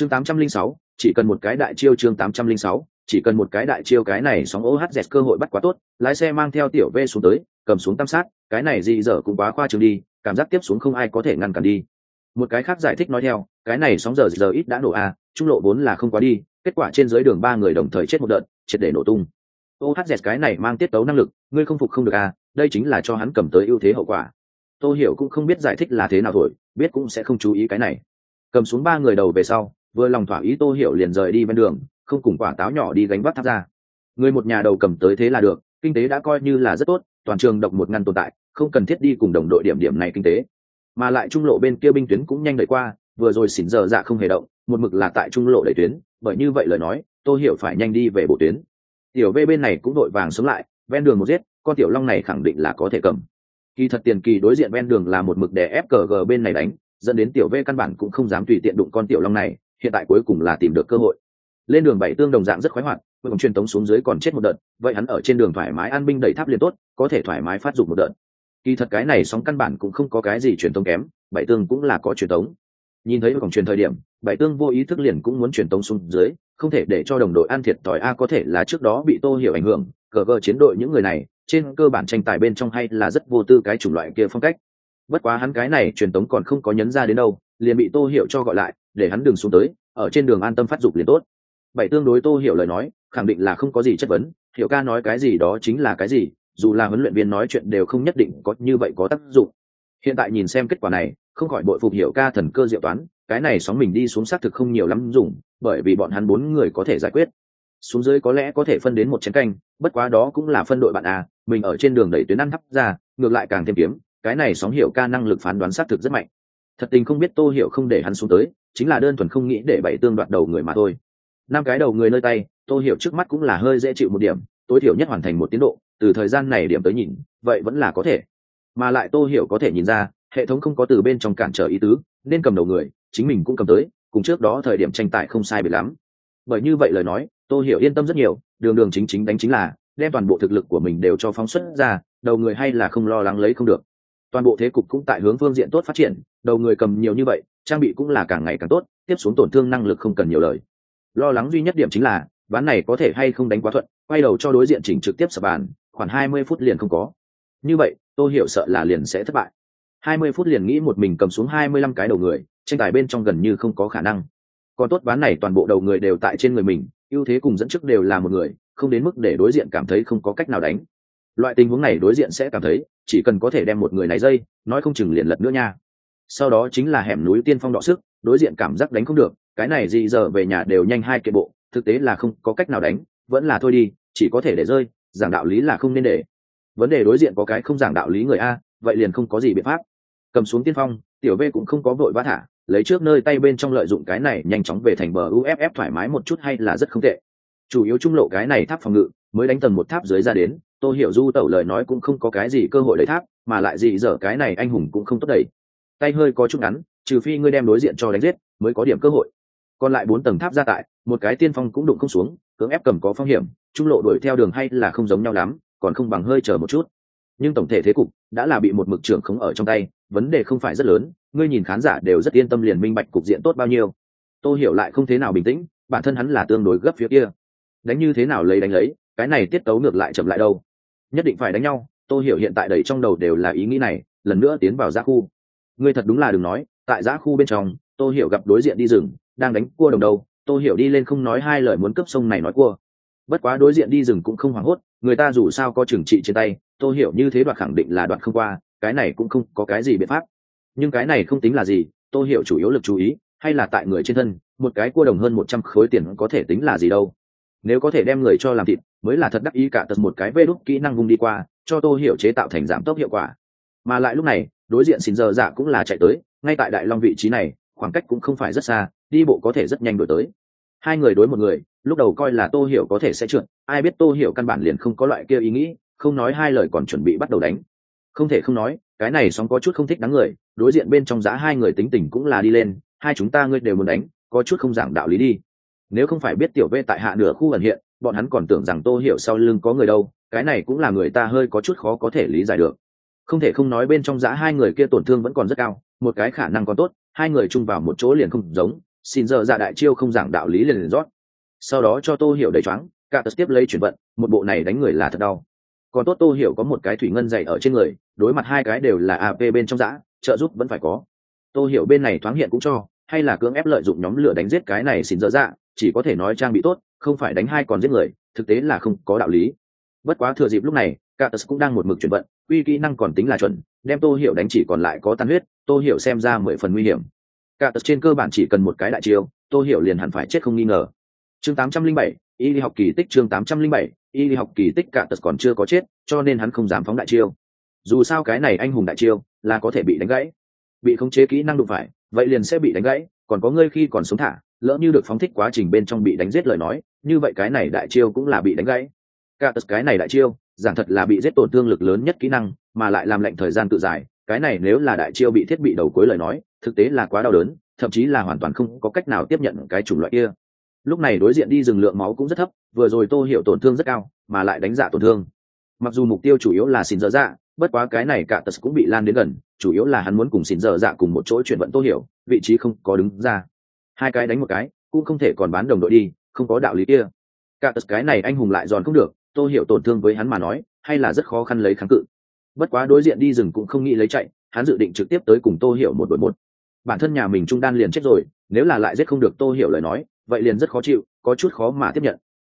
chương tám trăm linh sáu, chỉ cần một cái đại chiêu chương tám trăm linh sáu, chỉ cần một cái đại chiêu cái này sóng ohz cơ hội bắt quá tốt, lái xe mang theo tiểu v xuống tới, cầm xuống tam sát, cái này gì dở cũng quá khoa trương đi, cảm giác tiếp xuống không ai có thể ngăn cản đi. Một cái khác giải thích nói theo, cái này sóng giờ giờ ít đã nổ a trung lộ vốn là không quá đi, kết quả trên dưới đường ba người đồng thời chết một đợt, triệt để nổ tung. Ohz cái này mang tiết tấu năng lực, ngươi không phục không được a đây chính là cho hắn cầm tới ưu thế hậu quả. Tô hiểu cũng không biết giải thích là thế nào rồi, biết cũng sẽ không chú ý cái này. Cầm xuống ba người đầu về sau vừa lòng thỏa ý tô hiểu liền rời đi bên đường, không cùng quả táo nhỏ đi gánh vác tháp ra. Người một nhà đầu cầm tới thế là được, kinh tế đã coi như là rất tốt, toàn trường độc một ngăn tồn tại, không cần thiết đi cùng đồng đội điểm điểm này kinh tế. Mà lại trung lộ bên kia binh tuyến cũng nhanh đẩy qua, vừa rồi xỉn giờ dạ không hề động, một mực là tại trung lộ đẩy tuyến, bởi như vậy lời nói, tô hiểu phải nhanh đi về bộ tuyến. Tiểu v bên này cũng đội vàng sống lại, ven đường một giết, con tiểu long này khẳng định là có thể cầm. Kỳ thật tiền kỳ đối diện ven đường là một mực đè ép cờ g bên này đánh, dẫn đến tiểu v căn bản cũng không dám tùy tiện đụng con tiểu long này hiện tại cuối cùng là tìm được cơ hội. Lên đường bảy tương đồng dạng rất khoái hoạt vòng truyền tống xuống dưới còn chết một đợt, vậy hắn ở trên đường thoải mái an binh đẩy tháp liền tốt, có thể thoải mái phát dụng một đợt. Kỳ thật cái này sóng căn bản cũng không có cái gì truyền tống kém, bảy tương cũng là có truyền tống nhìn thấy vòng truyền thời điểm, bảy tương vô ý thức liền cũng muốn truyền tống xuống dưới, không thể để cho đồng đội an thiệt thòi a, có thể là trước đó bị tô hiểu ảnh hưởng, cờ vơ chiến đội những người này, trên cơ bản tranh tài bên trong hay là rất vô tư cái chủng loại kia phong cách. Bất quá hắn cái này truyền tống còn không có nhấn ra đến đâu, liền bị tô hiểu cho gọi lại để hắn đừng xuống tới, ở trên đường an tâm phát dục liền tốt. Bảy tương đối tô hiểu lời nói, khẳng định là không có gì chất vấn, hiểu ca nói cái gì đó chính là cái gì, dù là huấn luyện viên nói chuyện đều không nhất định có như vậy có tác dụng. Hiện tại nhìn xem kết quả này, không khỏi bội phục hiểu ca thần cơ diệu toán, cái này sóng mình đi xuống xác thực không nhiều lắm dùng, bởi vì bọn hắn bốn người có thể giải quyết. Xuống dưới có lẽ có thể phân đến một chén canh, bất quá đó cũng là phân đội bạn à mình ở trên đường đẩy tuyến ăn thắp ra, ngược lại càng thêm kiếm, cái này sóng hiểu ca năng lực phán đoán xác thực rất mạnh thật tình không biết tô hiểu không để hắn xuống tới, chính là đơn thuần không nghĩ để bảy tương đoạt đầu người mà thôi. Năm cái đầu người nơi tay, tô hiểu trước mắt cũng là hơi dễ chịu một điểm, tối thiểu nhất hoàn thành một tiến độ, từ thời gian này điểm tới nhìn, vậy vẫn là có thể. Mà lại tô hiểu có thể nhìn ra, hệ thống không có từ bên trong cản trở ý tứ, nên cầm đầu người, chính mình cũng cầm tới, cùng trước đó thời điểm tranh tài không sai biệt lắm. Bởi như vậy lời nói, tô hiểu yên tâm rất nhiều, đường đường chính chính đánh chính là, đem toàn bộ thực lực của mình đều cho phóng xuất ra, đầu người hay là không lo lắng lấy không được toàn bộ thế cục cũng tại hướng phương diện tốt phát triển, đầu người cầm nhiều như vậy, trang bị cũng là càng ngày càng tốt, tiếp xuống tổn thương năng lực không cần nhiều lời. Lo lắng duy nhất điểm chính là, ván này có thể hay không đánh quá thuận, quay đầu cho đối diện chỉnh trực tiếp sập bàn, khoảng hai mươi phút liền không có. Như vậy, tôi hiểu sợ là liền sẽ thất bại. hai mươi phút liền nghĩ một mình cầm xuống hai mươi lăm cái đầu người, tranh tài bên trong gần như không có khả năng. Còn tốt ván này toàn bộ đầu người đều tại trên người mình, ưu thế cùng dẫn trước đều là một người, không đến mức để đối diện cảm thấy không có cách nào đánh loại tình huống này đối diện sẽ cảm thấy, chỉ cần có thể đem một người này dây, nói không chừng liền lật nữa nha. Sau đó chính là hẻm núi tiên phong đọ sức, đối diện cảm giác đánh không được, cái này gì giờ về nhà đều nhanh hai kiện bộ, thực tế là không có cách nào đánh, vẫn là thôi đi, chỉ có thể để rơi, giảng đạo lý là không nên để. Vấn đề đối diện có cái không giảng đạo lý người a, vậy liền không có gì biện pháp. Cầm xuống tiên phong, tiểu v cũng không có vội vã thả, lấy trước nơi tay bên trong lợi dụng cái này nhanh chóng về thành bờ uff thoải mái một chút hay là rất không tệ. Chủ yếu trung lộ cái này tháp phòng ngự, mới đánh tầng một tháp dưới ra đến tôi hiểu du tẩu lời nói cũng không có cái gì cơ hội lấy tháp, mà lại gì dở cái này anh hùng cũng không tốt đầy tay hơi có chút ngắn, trừ phi ngươi đem đối diện cho đánh giết, mới có điểm cơ hội. Còn lại bốn tầng tháp ra tại, một cái tiên phong cũng đụng không xuống, cưỡng ép cầm có phong hiểm, trung lộ đuổi theo đường hay là không giống nhau lắm, còn không bằng hơi chờ một chút. Nhưng tổng thể thế cục đã là bị một mực trưởng khống ở trong tay, vấn đề không phải rất lớn, ngươi nhìn khán giả đều rất yên tâm liền minh bạch cục diện tốt bao nhiêu. Tôi hiểu lại không thế nào bình tĩnh, bản thân hắn là tương đối gấp phía kia. Đánh như thế nào lấy đánh lấy, cái này tiết tấu ngược lại chậm lại đâu nhất định phải đánh nhau tôi hiểu hiện tại đầy trong đầu đều là ý nghĩ này, lần nữa tiến vào giã khu. Ngươi thật đúng là đừng nói, tại giã khu bên trong tôi hiểu gặp đối diện đi rừng, đang đánh cua đồng đầu tôi hiểu đi lên không nói hai lời muốn cướp sông này nói cua. Bất quá đối diện đi rừng cũng không hoảng hốt, người ta dù sao có trừng trị trên tay tôi hiểu như thế đoạt khẳng định là đoạt không qua, cái này cũng không có cái gì biện pháp. Nhưng cái này không tính là gì tôi hiểu chủ yếu lực chú ý, hay là tại người trên thân, một cái cua đồng hơn một trăm khối tiền có thể tính là gì đâu nếu có thể đem người cho làm thịt, mới là thật đắc ý cả tật một cái vê đúc kỹ năng vùng đi qua, cho tô hiểu chế tạo thành giảm tốc hiệu quả. Mà lại lúc này, đối diện xin giờ dạ cũng là chạy tới, ngay tại đại long vị trí này, khoảng cách cũng không phải rất xa, đi bộ có thể rất nhanh đổi tới. Hai người đối một người, lúc đầu coi là tô hiểu có thể sẽ trượt, ai biết tô hiểu căn bản liền không có loại kia ý nghĩ, không nói hai lời còn chuẩn bị bắt đầu đánh. Không thể không nói, cái này sóng có chút không thích đáng người, đối diện bên trong giá hai người tính tình cũng là đi lên, hai chúng ta ngươi đều muốn đánh, có chút không giảng đạo lý đi nếu không phải biết tiểu vê tại hạ nửa khu ẩn hiện, bọn hắn còn tưởng rằng tô hiểu sau lưng có người đâu, cái này cũng là người ta hơi có chút khó có thể lý giải được. Không thể không nói bên trong giã hai người kia tổn thương vẫn còn rất cao, một cái khả năng còn tốt, hai người chung vào một chỗ liền không giống, xin giờ ra đại chiêu không giảng đạo lý liền liền rót. Sau đó cho tô hiểu đầy choáng, cả tật tiếp lấy chuyển vận, một bộ này đánh người là thật đau. Còn tốt tô hiểu có một cái thủy ngân dày ở trên người, đối mặt hai cái đều là ap bên trong giã trợ giúp vẫn phải có. Tô hiểu bên này thoáng hiện cũng cho hay là cưỡng ép lợi dụng nhóm lửa đánh giết cái này xin dở dạ chỉ có thể nói trang bị tốt không phải đánh hai còn giết người thực tế là không có đạo lý bất quá thừa dịp lúc này Catus cũng đang một mực chuyển vận, uy kỹ năng còn tính là chuẩn, đem Tô Hiểu đánh chỉ còn lại có tan huyết, Tô Hiểu xem ra mười phần nguy hiểm. Catus trên cơ bản chỉ cần một cái đại chiêu, Tô Hiểu liền hẳn phải chết không nghi ngờ. Chương 807, y đi học kỳ tích chương 807, y đi học kỳ tích Catus còn chưa có chết, cho nên hắn không dám phóng đại chiêu. Dù sao cái này anh hùng đại chiêu là có thể bị đánh gãy. Bị khống chế kỹ năng đụng phải, vậy liền sẽ bị đánh gãy, còn có ngươi khi còn sống thả, lỡ như được phóng thích quá trình bên trong bị đánh giết lời nói, như vậy cái này đại chiêu cũng là bị đánh gãy. Catus cái này đại chiêu, giảng thật là bị giết tổn thương lực lớn nhất kỹ năng mà lại làm lệnh thời gian tự dài cái này nếu là đại chiêu bị thiết bị đầu cuối lời nói thực tế là quá đau đớn thậm chí là hoàn toàn không có cách nào tiếp nhận cái chủng loại kia lúc này đối diện đi rừng lượng máu cũng rất thấp vừa rồi tô hiểu tổn thương rất cao mà lại đánh giả tổn thương mặc dù mục tiêu chủ yếu là xin dở dạ bất quá cái này cả tật cũng bị lan đến gần chủ yếu là hắn muốn cùng xin dở dạ cùng một chỗ chuyển vận tô hiểu, vị trí không có đứng ra. Hai cái đánh một cái, cũng không thể còn bán đồng đội đi, không có đạo lý kia. Cả tật cái này anh hùng lại giòn không được, tô hiểu tổn thương với hắn mà nói, hay là rất khó khăn lấy kháng cự. Bất quá đối diện đi rừng cũng không nghĩ lấy chạy, hắn dự định trực tiếp tới cùng tô hiểu một đội một. Bản thân nhà mình trung đan liền chết rồi, nếu là lại giết không được tô hiểu lời nói, vậy liền rất khó chịu, có chút khó mà tiếp nhận.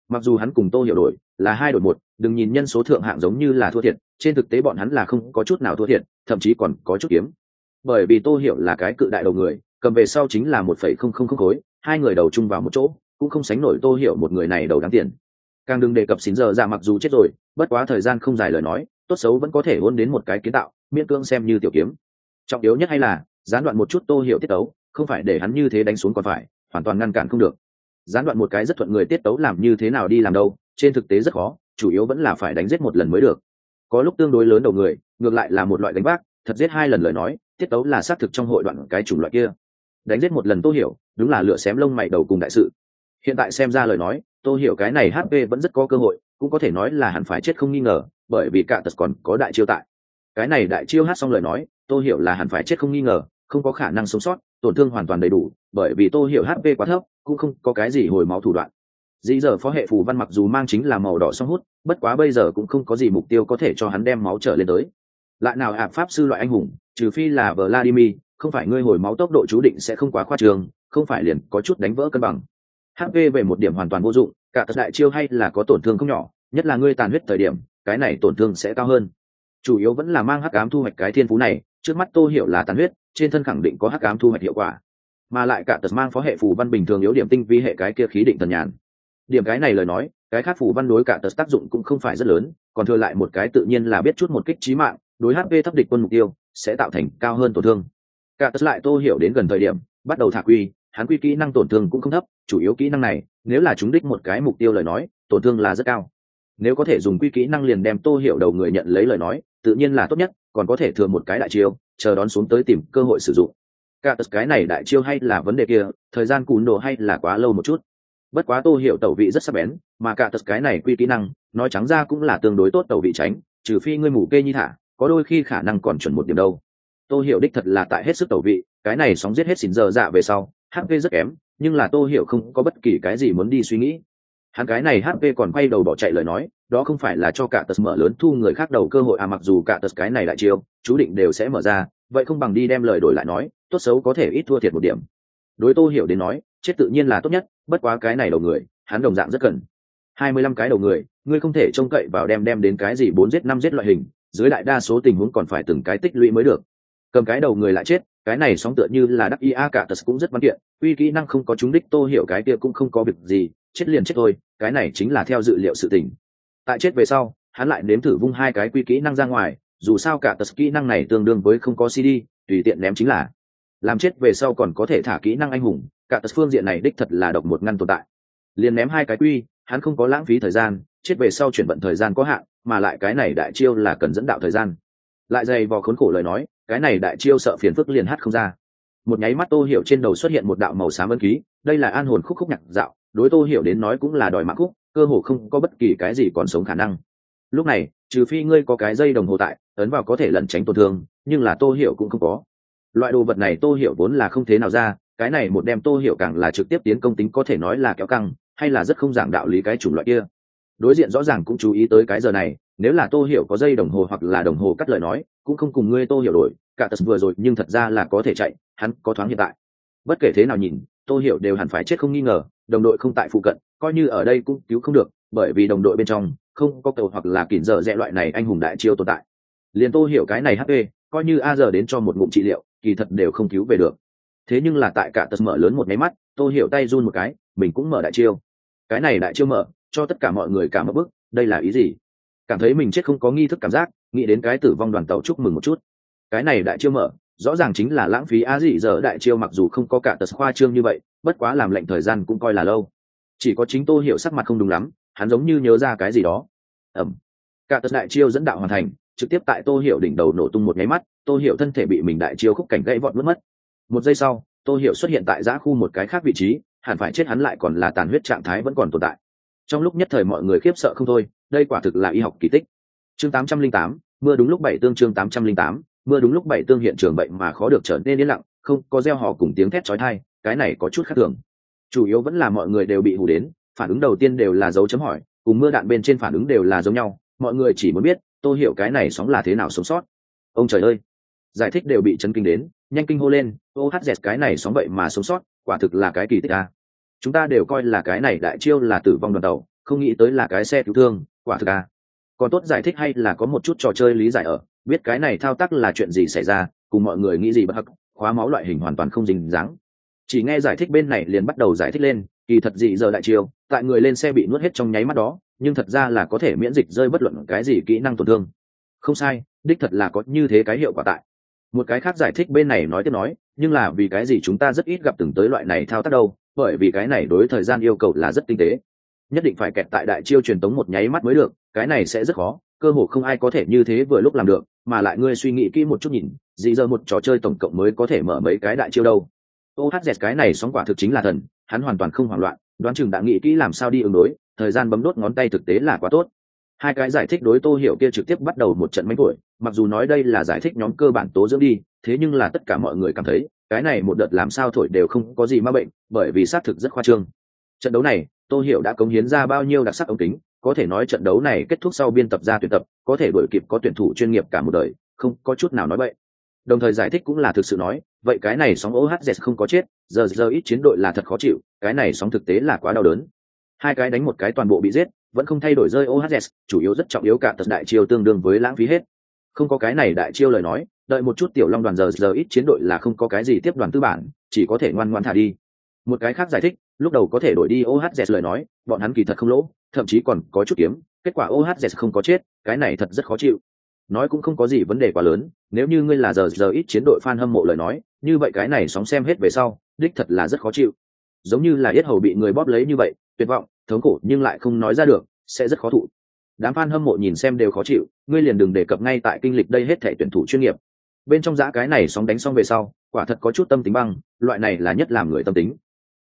Mặc dù hắn cùng tô hiểu đổi, là hai đội một đừng nhìn nhân số thượng hạng giống như là thua thiệt, trên thực tế bọn hắn là không có chút nào thua thiệt, thậm chí còn có chút kiếm. Bởi vì tô hiểu là cái cự đại đầu người, cầm về sau chính là một phẩy không không không khối, hai người đầu chung vào một chỗ, cũng không sánh nổi tô hiểu một người này đầu đáng tiền. Càng đừng đề cập xín giờ ra mặc dù chết rồi, bất quá thời gian không dài lời nói, tốt xấu vẫn có thể hôn đến một cái kiến tạo, miễn cưỡng xem như tiểu kiếm. Trọng yếu nhất hay là, gián đoạn một chút tô hiểu tiết tấu, không phải để hắn như thế đánh xuống còn phải, hoàn toàn ngăn cản không được. Gián đoạn một cái rất thuận người tiết tấu làm như thế nào đi làm đâu, trên thực tế rất khó chủ yếu vẫn là phải đánh giết một lần mới được. Có lúc tương đối lớn đầu người, ngược lại là một loại đánh bác thật giết hai lần lời nói, tiết tấu là xác thực trong hội đoạn cái chủng loại kia. Đánh giết một lần tô hiểu, đúng là lựa xém lông mày đầu cùng đại sự. Hiện tại xem ra lời nói, tô hiểu cái này hp vẫn rất có cơ hội, cũng có thể nói là hẳn phải chết không nghi ngờ, bởi vì cả tật còn có đại chiêu tại. Cái này đại chiêu hát xong lời nói, tô hiểu là hẳn phải chết không nghi ngờ, không có khả năng sống sót, tổn thương hoàn toàn đầy đủ, bởi vì tô hiểu hp quá thấp, cũng không có cái gì hồi máu thủ đoạn dĩ giờ phó hệ phù văn mặc dù mang chính là màu đỏ song hút, bất quá bây giờ cũng không có gì mục tiêu có thể cho hắn đem máu trở lên tới. Lại nào ạ, pháp sư loại anh hùng, trừ phi là vladimir, không phải ngươi hồi máu tốc độ chú định sẽ không quá khoa trường, không phải liền có chút đánh vỡ cân bằng. Hp về một điểm hoàn toàn vô dụng, cả tật đại chiêu hay là có tổn thương không nhỏ, nhất là ngươi tàn huyết thời điểm, cái này tổn thương sẽ cao hơn. Chủ yếu vẫn là mang hắc ám thu hoạch cái thiên phú này, trước mắt tô hiểu là tàn huyết, trên thân khẳng định có hắc ám thu hoạch hiệu quả. Mà lại cả tật mang phó hệ phù văn bình thường yếu điểm tinh vi hệ cái kia khí định thần nhàn điểm cái này lời nói, cái khác phủ văn đối cả tật tác dụng cũng không phải rất lớn, còn thừa lại một cái tự nhiên là biết chút một kích trí mạng, đối hp thấp địch quân mục tiêu, sẽ tạo thành cao hơn tổn thương. Cả tật lại tô hiểu đến gần thời điểm, bắt đầu thả quy, hắn quy kỹ năng tổn thương cũng không thấp, chủ yếu kỹ năng này, nếu là chúng đích một cái mục tiêu lời nói, tổn thương là rất cao. Nếu có thể dùng quy kỹ năng liền đem tô hiểu đầu người nhận lấy lời nói, tự nhiên là tốt nhất, còn có thể thừa một cái đại chiêu, chờ đón xuống tới tìm cơ hội sử dụng. Cả tật cái này đại chiêu hay là vấn đề kia, thời gian cùn đồ hay là quá lâu một chút bất quá tô hiểu tẩu vị rất sắc bén, mà cả tật cái này quy kỹ năng, nói trắng ra cũng là tương đối tốt tẩu vị tránh, trừ phi ngươi mù kê nhi thả, có đôi khi khả năng còn chuẩn một điểm đâu. Tô hiểu đích thật là tại hết sức tẩu vị, cái này sóng giết hết xỉn giờ dạ về sau hp rất kém, nhưng là tô hiểu không có bất kỳ cái gì muốn đi suy nghĩ. Hắn cái này hp còn quay đầu bỏ chạy lời nói, đó không phải là cho cả tật mở lớn thu người khác đầu cơ hội à mặc dù cả tật cái này lại chiêu, chú định đều sẽ mở ra, vậy không bằng đi đem lời đổi lại nói, tốt xấu có thể ít thua thiệt một điểm đối tô hiểu đến nói, chết tự nhiên là tốt nhất, bất quá cái này đầu người, hắn đồng dạng rất cần. Hai mươi lăm cái đầu người, ngươi không thể trông cậy vào đem đem đến cái gì bốn giết năm giết loại hình, dưới đại đa số tình huống còn phải từng cái tích lũy mới được. Cầm cái đầu người lại chết, cái này sóng tựa như là đắc ia cả tật cũng rất văn kiện, uy kỹ năng không có chúng đích tô hiểu cái kia cũng không có việc gì, chết liền chết thôi, cái này chính là theo dự liệu sự tình. Tại chết về sau, hắn lại nếm thử vung hai cái quy kỹ năng ra ngoài, dù sao cả tật kỹ năng này tương đương với không có cd tùy tiện ném chính là làm chết về sau còn có thể thả kỹ năng anh hùng, cả tật phương diện này đích thật là độc một ngăn tồn tại. Liền ném hai cái quy, hắn không có lãng phí thời gian, chết về sau chuyển vận thời gian có hạn, mà lại cái này đại chiêu là cần dẫn đạo thời gian. Lại dày vò khốn khổ lời nói, cái này đại chiêu sợ phiền phức liền hát không ra. Một nháy mắt tô hiểu trên đầu xuất hiện một đạo màu xám ân ký, đây là an hồn khúc khúc nhạc dạo, đối tô hiểu đến nói cũng là đòi mạng khúc, cơ hồ không có bất kỳ cái gì còn sống khả năng. Lúc này, trừ phi ngươi có cái dây đồng hồ tại, ấn vào có thể lẩn tránh tổn thương, nhưng là tô hiểu cũng không có loại đồ vật này tô hiểu vốn là không thế nào ra, cái này một đem tô hiểu càng là trực tiếp tiến công tính có thể nói là kéo căng, hay là rất không giảng đạo lý cái chủng loại kia. Đối diện rõ ràng cũng chú ý tới cái giờ này, nếu là tô hiểu có dây đồng hồ hoặc là đồng hồ cắt lời nói, cũng không cùng ngươi tô hiểu đổi, cả tật vừa rồi nhưng thật ra là có thể chạy, hắn có thoáng hiện tại. Bất kể thế nào nhìn, tô hiểu đều hẳn phải chết không nghi ngờ, đồng đội không tại phụ cận, coi như ở đây cũng cứu không được, bởi vì đồng đội bên trong, không có cầu hoặc là kỉn dở dẹ loại này anh hùng đại chiêu tồn tại. Liền tô hiểu cái này hp coi như a giờ đến cho một ngụm trị liệu kỳ thật đều không cứu về được. Thế nhưng là tại cả tật mở lớn một máy mắt, tô hiểu tay run một cái, mình cũng mở đại chiêu. Cái này đại chiêu mở, cho tất cả mọi người cả một bức đây là ý gì? Cảm thấy mình chết không có nghi thức cảm giác, nghĩ đến cái tử vong đoàn tàu chúc mừng một chút. Cái này đại chiêu mở, rõ ràng chính là lãng phí a dị giờ đại chiêu mặc dù không có cả tật khoa trương như vậy, bất quá làm lệnh thời gian cũng coi là lâu. Chỉ có chính tô hiểu sắc mặt không đúng lắm, hắn giống như nhớ ra cái gì đó. Ẩm. Cả tật đại chiêu dẫn đạo hoàn thành trực tiếp tại tô hiểu đỉnh đầu nổ tung một nháy mắt tô hiểu thân thể bị mình đại chiêu khúc cảnh gãy vọt mất mất. Một giây sau tô hiểu xuất hiện tại giã khu một cái khác vị trí hẳn phải chết hắn lại còn là tàn huyết trạng thái vẫn còn tồn tại. Trong lúc nhất thời mọi người khiếp sợ không thôi đây quả thực là y học kỳ tích. Chương 808, mưa đúng lúc bảy tương chương 808, mưa đúng lúc bảy tương hiện trường bệnh mà khó được trở nên yên lặng không có gieo họ cùng tiếng thét chói tai cái này có chút khác thường. Chủ yếu vẫn là mọi người đều bị hù đến phản ứng đầu tiên đều là dấu chấm hỏi cùng mưa đạn bên trên phản ứng đều là giống nhau mọi người chỉ muốn biết tôi hiểu cái này sóng là thế nào sống sót ông trời ơi giải thích đều bị chấn kinh đến, nhanh kinh hô lên, ô hát dẹt, cái này sóng vậy mà sống sót, quả thực là cái kỳ tích à. chúng ta đều coi là cái này đại chiêu là tử vong đoàn tàu, không nghĩ tới là cái xe cứu thương, quả thực à. còn tốt giải thích hay là có một chút trò chơi lý giải ở, biết cái này thao tác là chuyện gì xảy ra, cùng mọi người nghĩ gì bất hắc, khóa máu loại hình hoàn toàn không dính dáng chỉ nghe giải thích bên này liền bắt đầu giải thích lên, kỳ thật gì giờ đại chiêu, tại người lên xe bị nuốt hết trong nháy mắt đó nhưng thật ra là có thể miễn dịch rơi bất luận cái gì kỹ năng tổn thương. Không sai, đích thật là có như thế cái hiệu quả tại. Một cái khác giải thích bên này nói tiếp nói, nhưng là vì cái gì chúng ta rất ít gặp từng tới loại này thao tác đâu, bởi vì cái này đối thời gian yêu cầu là rất tinh tế. Nhất định phải kẹt tại đại chiêu truyền tống một nháy mắt mới được, cái này sẽ rất khó, cơ hồ không ai có thể như thế vừa lúc làm được, mà lại ngươi suy nghĩ kỹ một chút nhìn dị giờ một trò chơi tổng cộng mới có thể mở mấy cái đại chiêu đâu. Ô hát dẹt cái này sóng quả thực chính là thần, hắn hoàn toàn không hoảng loạn, đoán chừng đã nghĩ kỹ làm sao đi ứng đối thời gian bấm đốt ngón tay thực tế là quá tốt. Hai cái giải thích đối tô hiểu kia trực tiếp bắt đầu một trận mánh tuổi, mặc dù nói đây là giải thích nhóm cơ bản tố dưỡng đi, thế nhưng là tất cả mọi người cảm thấy, cái này một đợt làm sao thổi đều không có gì ma bệnh, bởi vì xác thực rất khoa trương. Trận đấu này, tô hiểu đã cống hiến ra bao nhiêu đặc sắc ống kính, có thể nói trận đấu này kết thúc sau biên tập ra tuyển tập, có thể đổi kịp có tuyển thủ chuyên nghiệp cả một đời, không có chút nào nói vậy đồng thời giải thích cũng là thực sự nói, vậy cái này sóng ohz không có chết, giờ giờ ít chiến đội là thật khó chịu, cái này sóng thực tế là quá đau đớn hai cái đánh một cái toàn bộ bị giết, vẫn không thay đổi rơi ohz chủ yếu rất trọng yếu cả tật đại chiêu tương đương với lãng phí hết. Không có cái này đại chiêu lời nói, đợi một chút tiểu long đoàn giờ giờ ít chiến đội là không có cái gì tiếp đoàn tư bản, chỉ có thể ngoan ngoan thả đi. Một cái khác giải thích, lúc đầu có thể đổi đi ohz lời nói, bọn hắn kỳ thật không lỗ, thậm chí còn có chút kiếm, kết quả ohz không có chết, cái này thật rất khó chịu. Nói cũng không có gì vấn đề quá lớn, nếu như ngươi là giờ giờ ít chiến đội fan hâm mộ lời nói, như vậy cái này sóng xem hết về sau, đích thật là rất khó chịu. Giống như là yết hầu bị người bóp lấy như vậy tuyệt vọng, thống khổ nhưng lại không nói ra được, sẽ rất khó thụ. Đám fan hâm mộ nhìn xem đều khó chịu, ngươi liền đừng đề cập ngay tại kinh lịch đây hết thể tuyển thủ chuyên nghiệp. Bên trong giã cái này sóng đánh xong về sau, quả thật có chút tâm tính băng, loại này là nhất làm người tâm tính.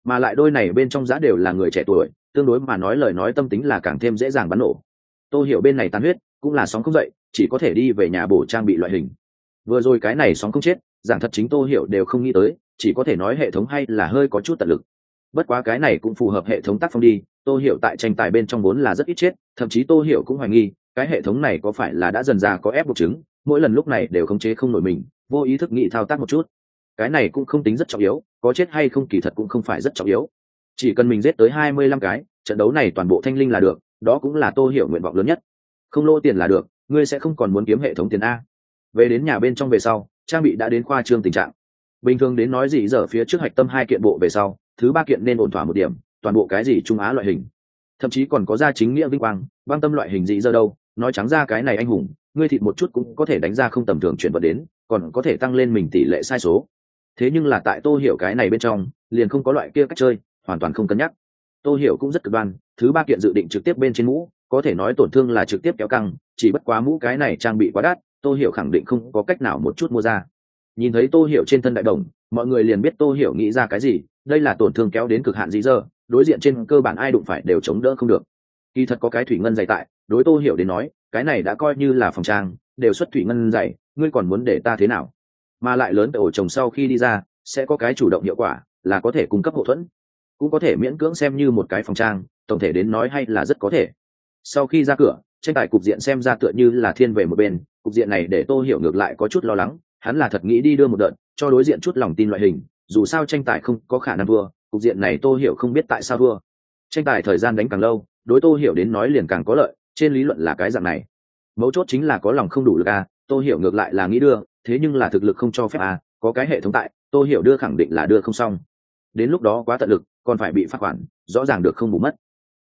Mà lại đôi này bên trong giã đều là người trẻ tuổi, tương đối mà nói lời nói tâm tính là càng thêm dễ dàng bắn nổ. Tô hiểu bên này tan huyết, cũng là sóng không dậy, chỉ có thể đi về nhà bổ trang bị loại hình. Vừa rồi cái này sóng không chết, giảng thật chính tô hiểu đều không nghĩ tới, chỉ có thể nói hệ thống hay là hơi có chút tận lực bất quá cái này cũng phù hợp hệ thống tác phong đi, tô hiểu tại tranh tài bên trong vốn là rất ít chết, thậm chí tô hiểu cũng hoài nghi, cái hệ thống này có phải là đã dần ra có ép buộc chứng, mỗi lần lúc này đều khống chế không nổi mình, vô ý thức nghĩ thao tác một chút. Cái này cũng không tính rất trọng yếu, có chết hay không kỳ thật cũng không phải rất trọng yếu. Chỉ cần mình giết tới hai mươi lăm cái, trận đấu này toàn bộ thanh linh là được, đó cũng là tô hiểu nguyện vọng lớn nhất. Không lô tiền là được, ngươi sẽ không còn muốn kiếm hệ thống tiền a. Về đến nhà bên trong về sau, trang bị đã đến khoa trương tình trạng. Bình thường đến nói gì giờ phía trước hạch tâm hai kiện bộ về sau thứ ba kiện nên ổn thỏa một điểm, toàn bộ cái gì trung á loại hình. Thậm chí còn có ra chính nghĩa vinh quang, băng tâm loại hình gì dơ đâu, nói trắng ra cái này anh hùng, ngươi thịt một chút cũng có thể đánh ra không tầm thường chuyển vật đến, còn có thể tăng lên mình tỷ lệ sai số. Thế nhưng là tại tô hiểu cái này bên trong, liền không có loại kia cách chơi, hoàn toàn không cân nhắc. Tô hiểu cũng rất cực đoan, thứ ba kiện dự định trực tiếp bên trên mũ, có thể nói tổn thương là trực tiếp kéo căng, chỉ bất quá mũ cái này trang bị quá đắt, tô hiểu khẳng định không có cách nào một chút mua ra nhìn thấy tô hiểu trên thân đại đồng, mọi người liền biết tô hiểu nghĩ ra cái gì, đây là tổn thương kéo đến cực hạn gì giờ, đối diện trên cơ bản ai đụng phải đều chống đỡ không được. Kỳ thật có cái thủy ngân dày tại, đối tô hiểu đến nói, cái này đã coi như là phòng trang, đều xuất thủy ngân dày, ngươi còn muốn để ta thế nào? Mà lại lớn tại ổ chồng sau khi đi ra, sẽ có cái chủ động hiệu quả, là có thể cung cấp hậu thuẫn. Cũng có thể miễn cưỡng xem như một cái phòng trang, tổng thể đến nói hay là rất có thể. Sau khi ra cửa, tranh tài cục diện xem ra tựa như là thiên về một bên, cục diện này để tô hiểu ngược lại có chút lo lắng hắn là thật nghĩ đi đưa một đợt, cho đối diện chút lòng tin loại hình, dù sao tranh tài không có khả năng thua, cục diện này tô hiểu không biết tại sao thua. Tranh tài thời gian đánh càng lâu, đối tô hiểu đến nói liền càng có lợi, trên lý luận là cái dạng này. Mấu chốt chính là có lòng không đủ lực à tô hiểu ngược lại là nghĩ đưa, thế nhưng là thực lực không cho phép à có cái hệ thống tại, tô hiểu đưa khẳng định là đưa không xong. Đến lúc đó quá tận lực, còn phải bị phạt khoản, rõ ràng được không bù mất.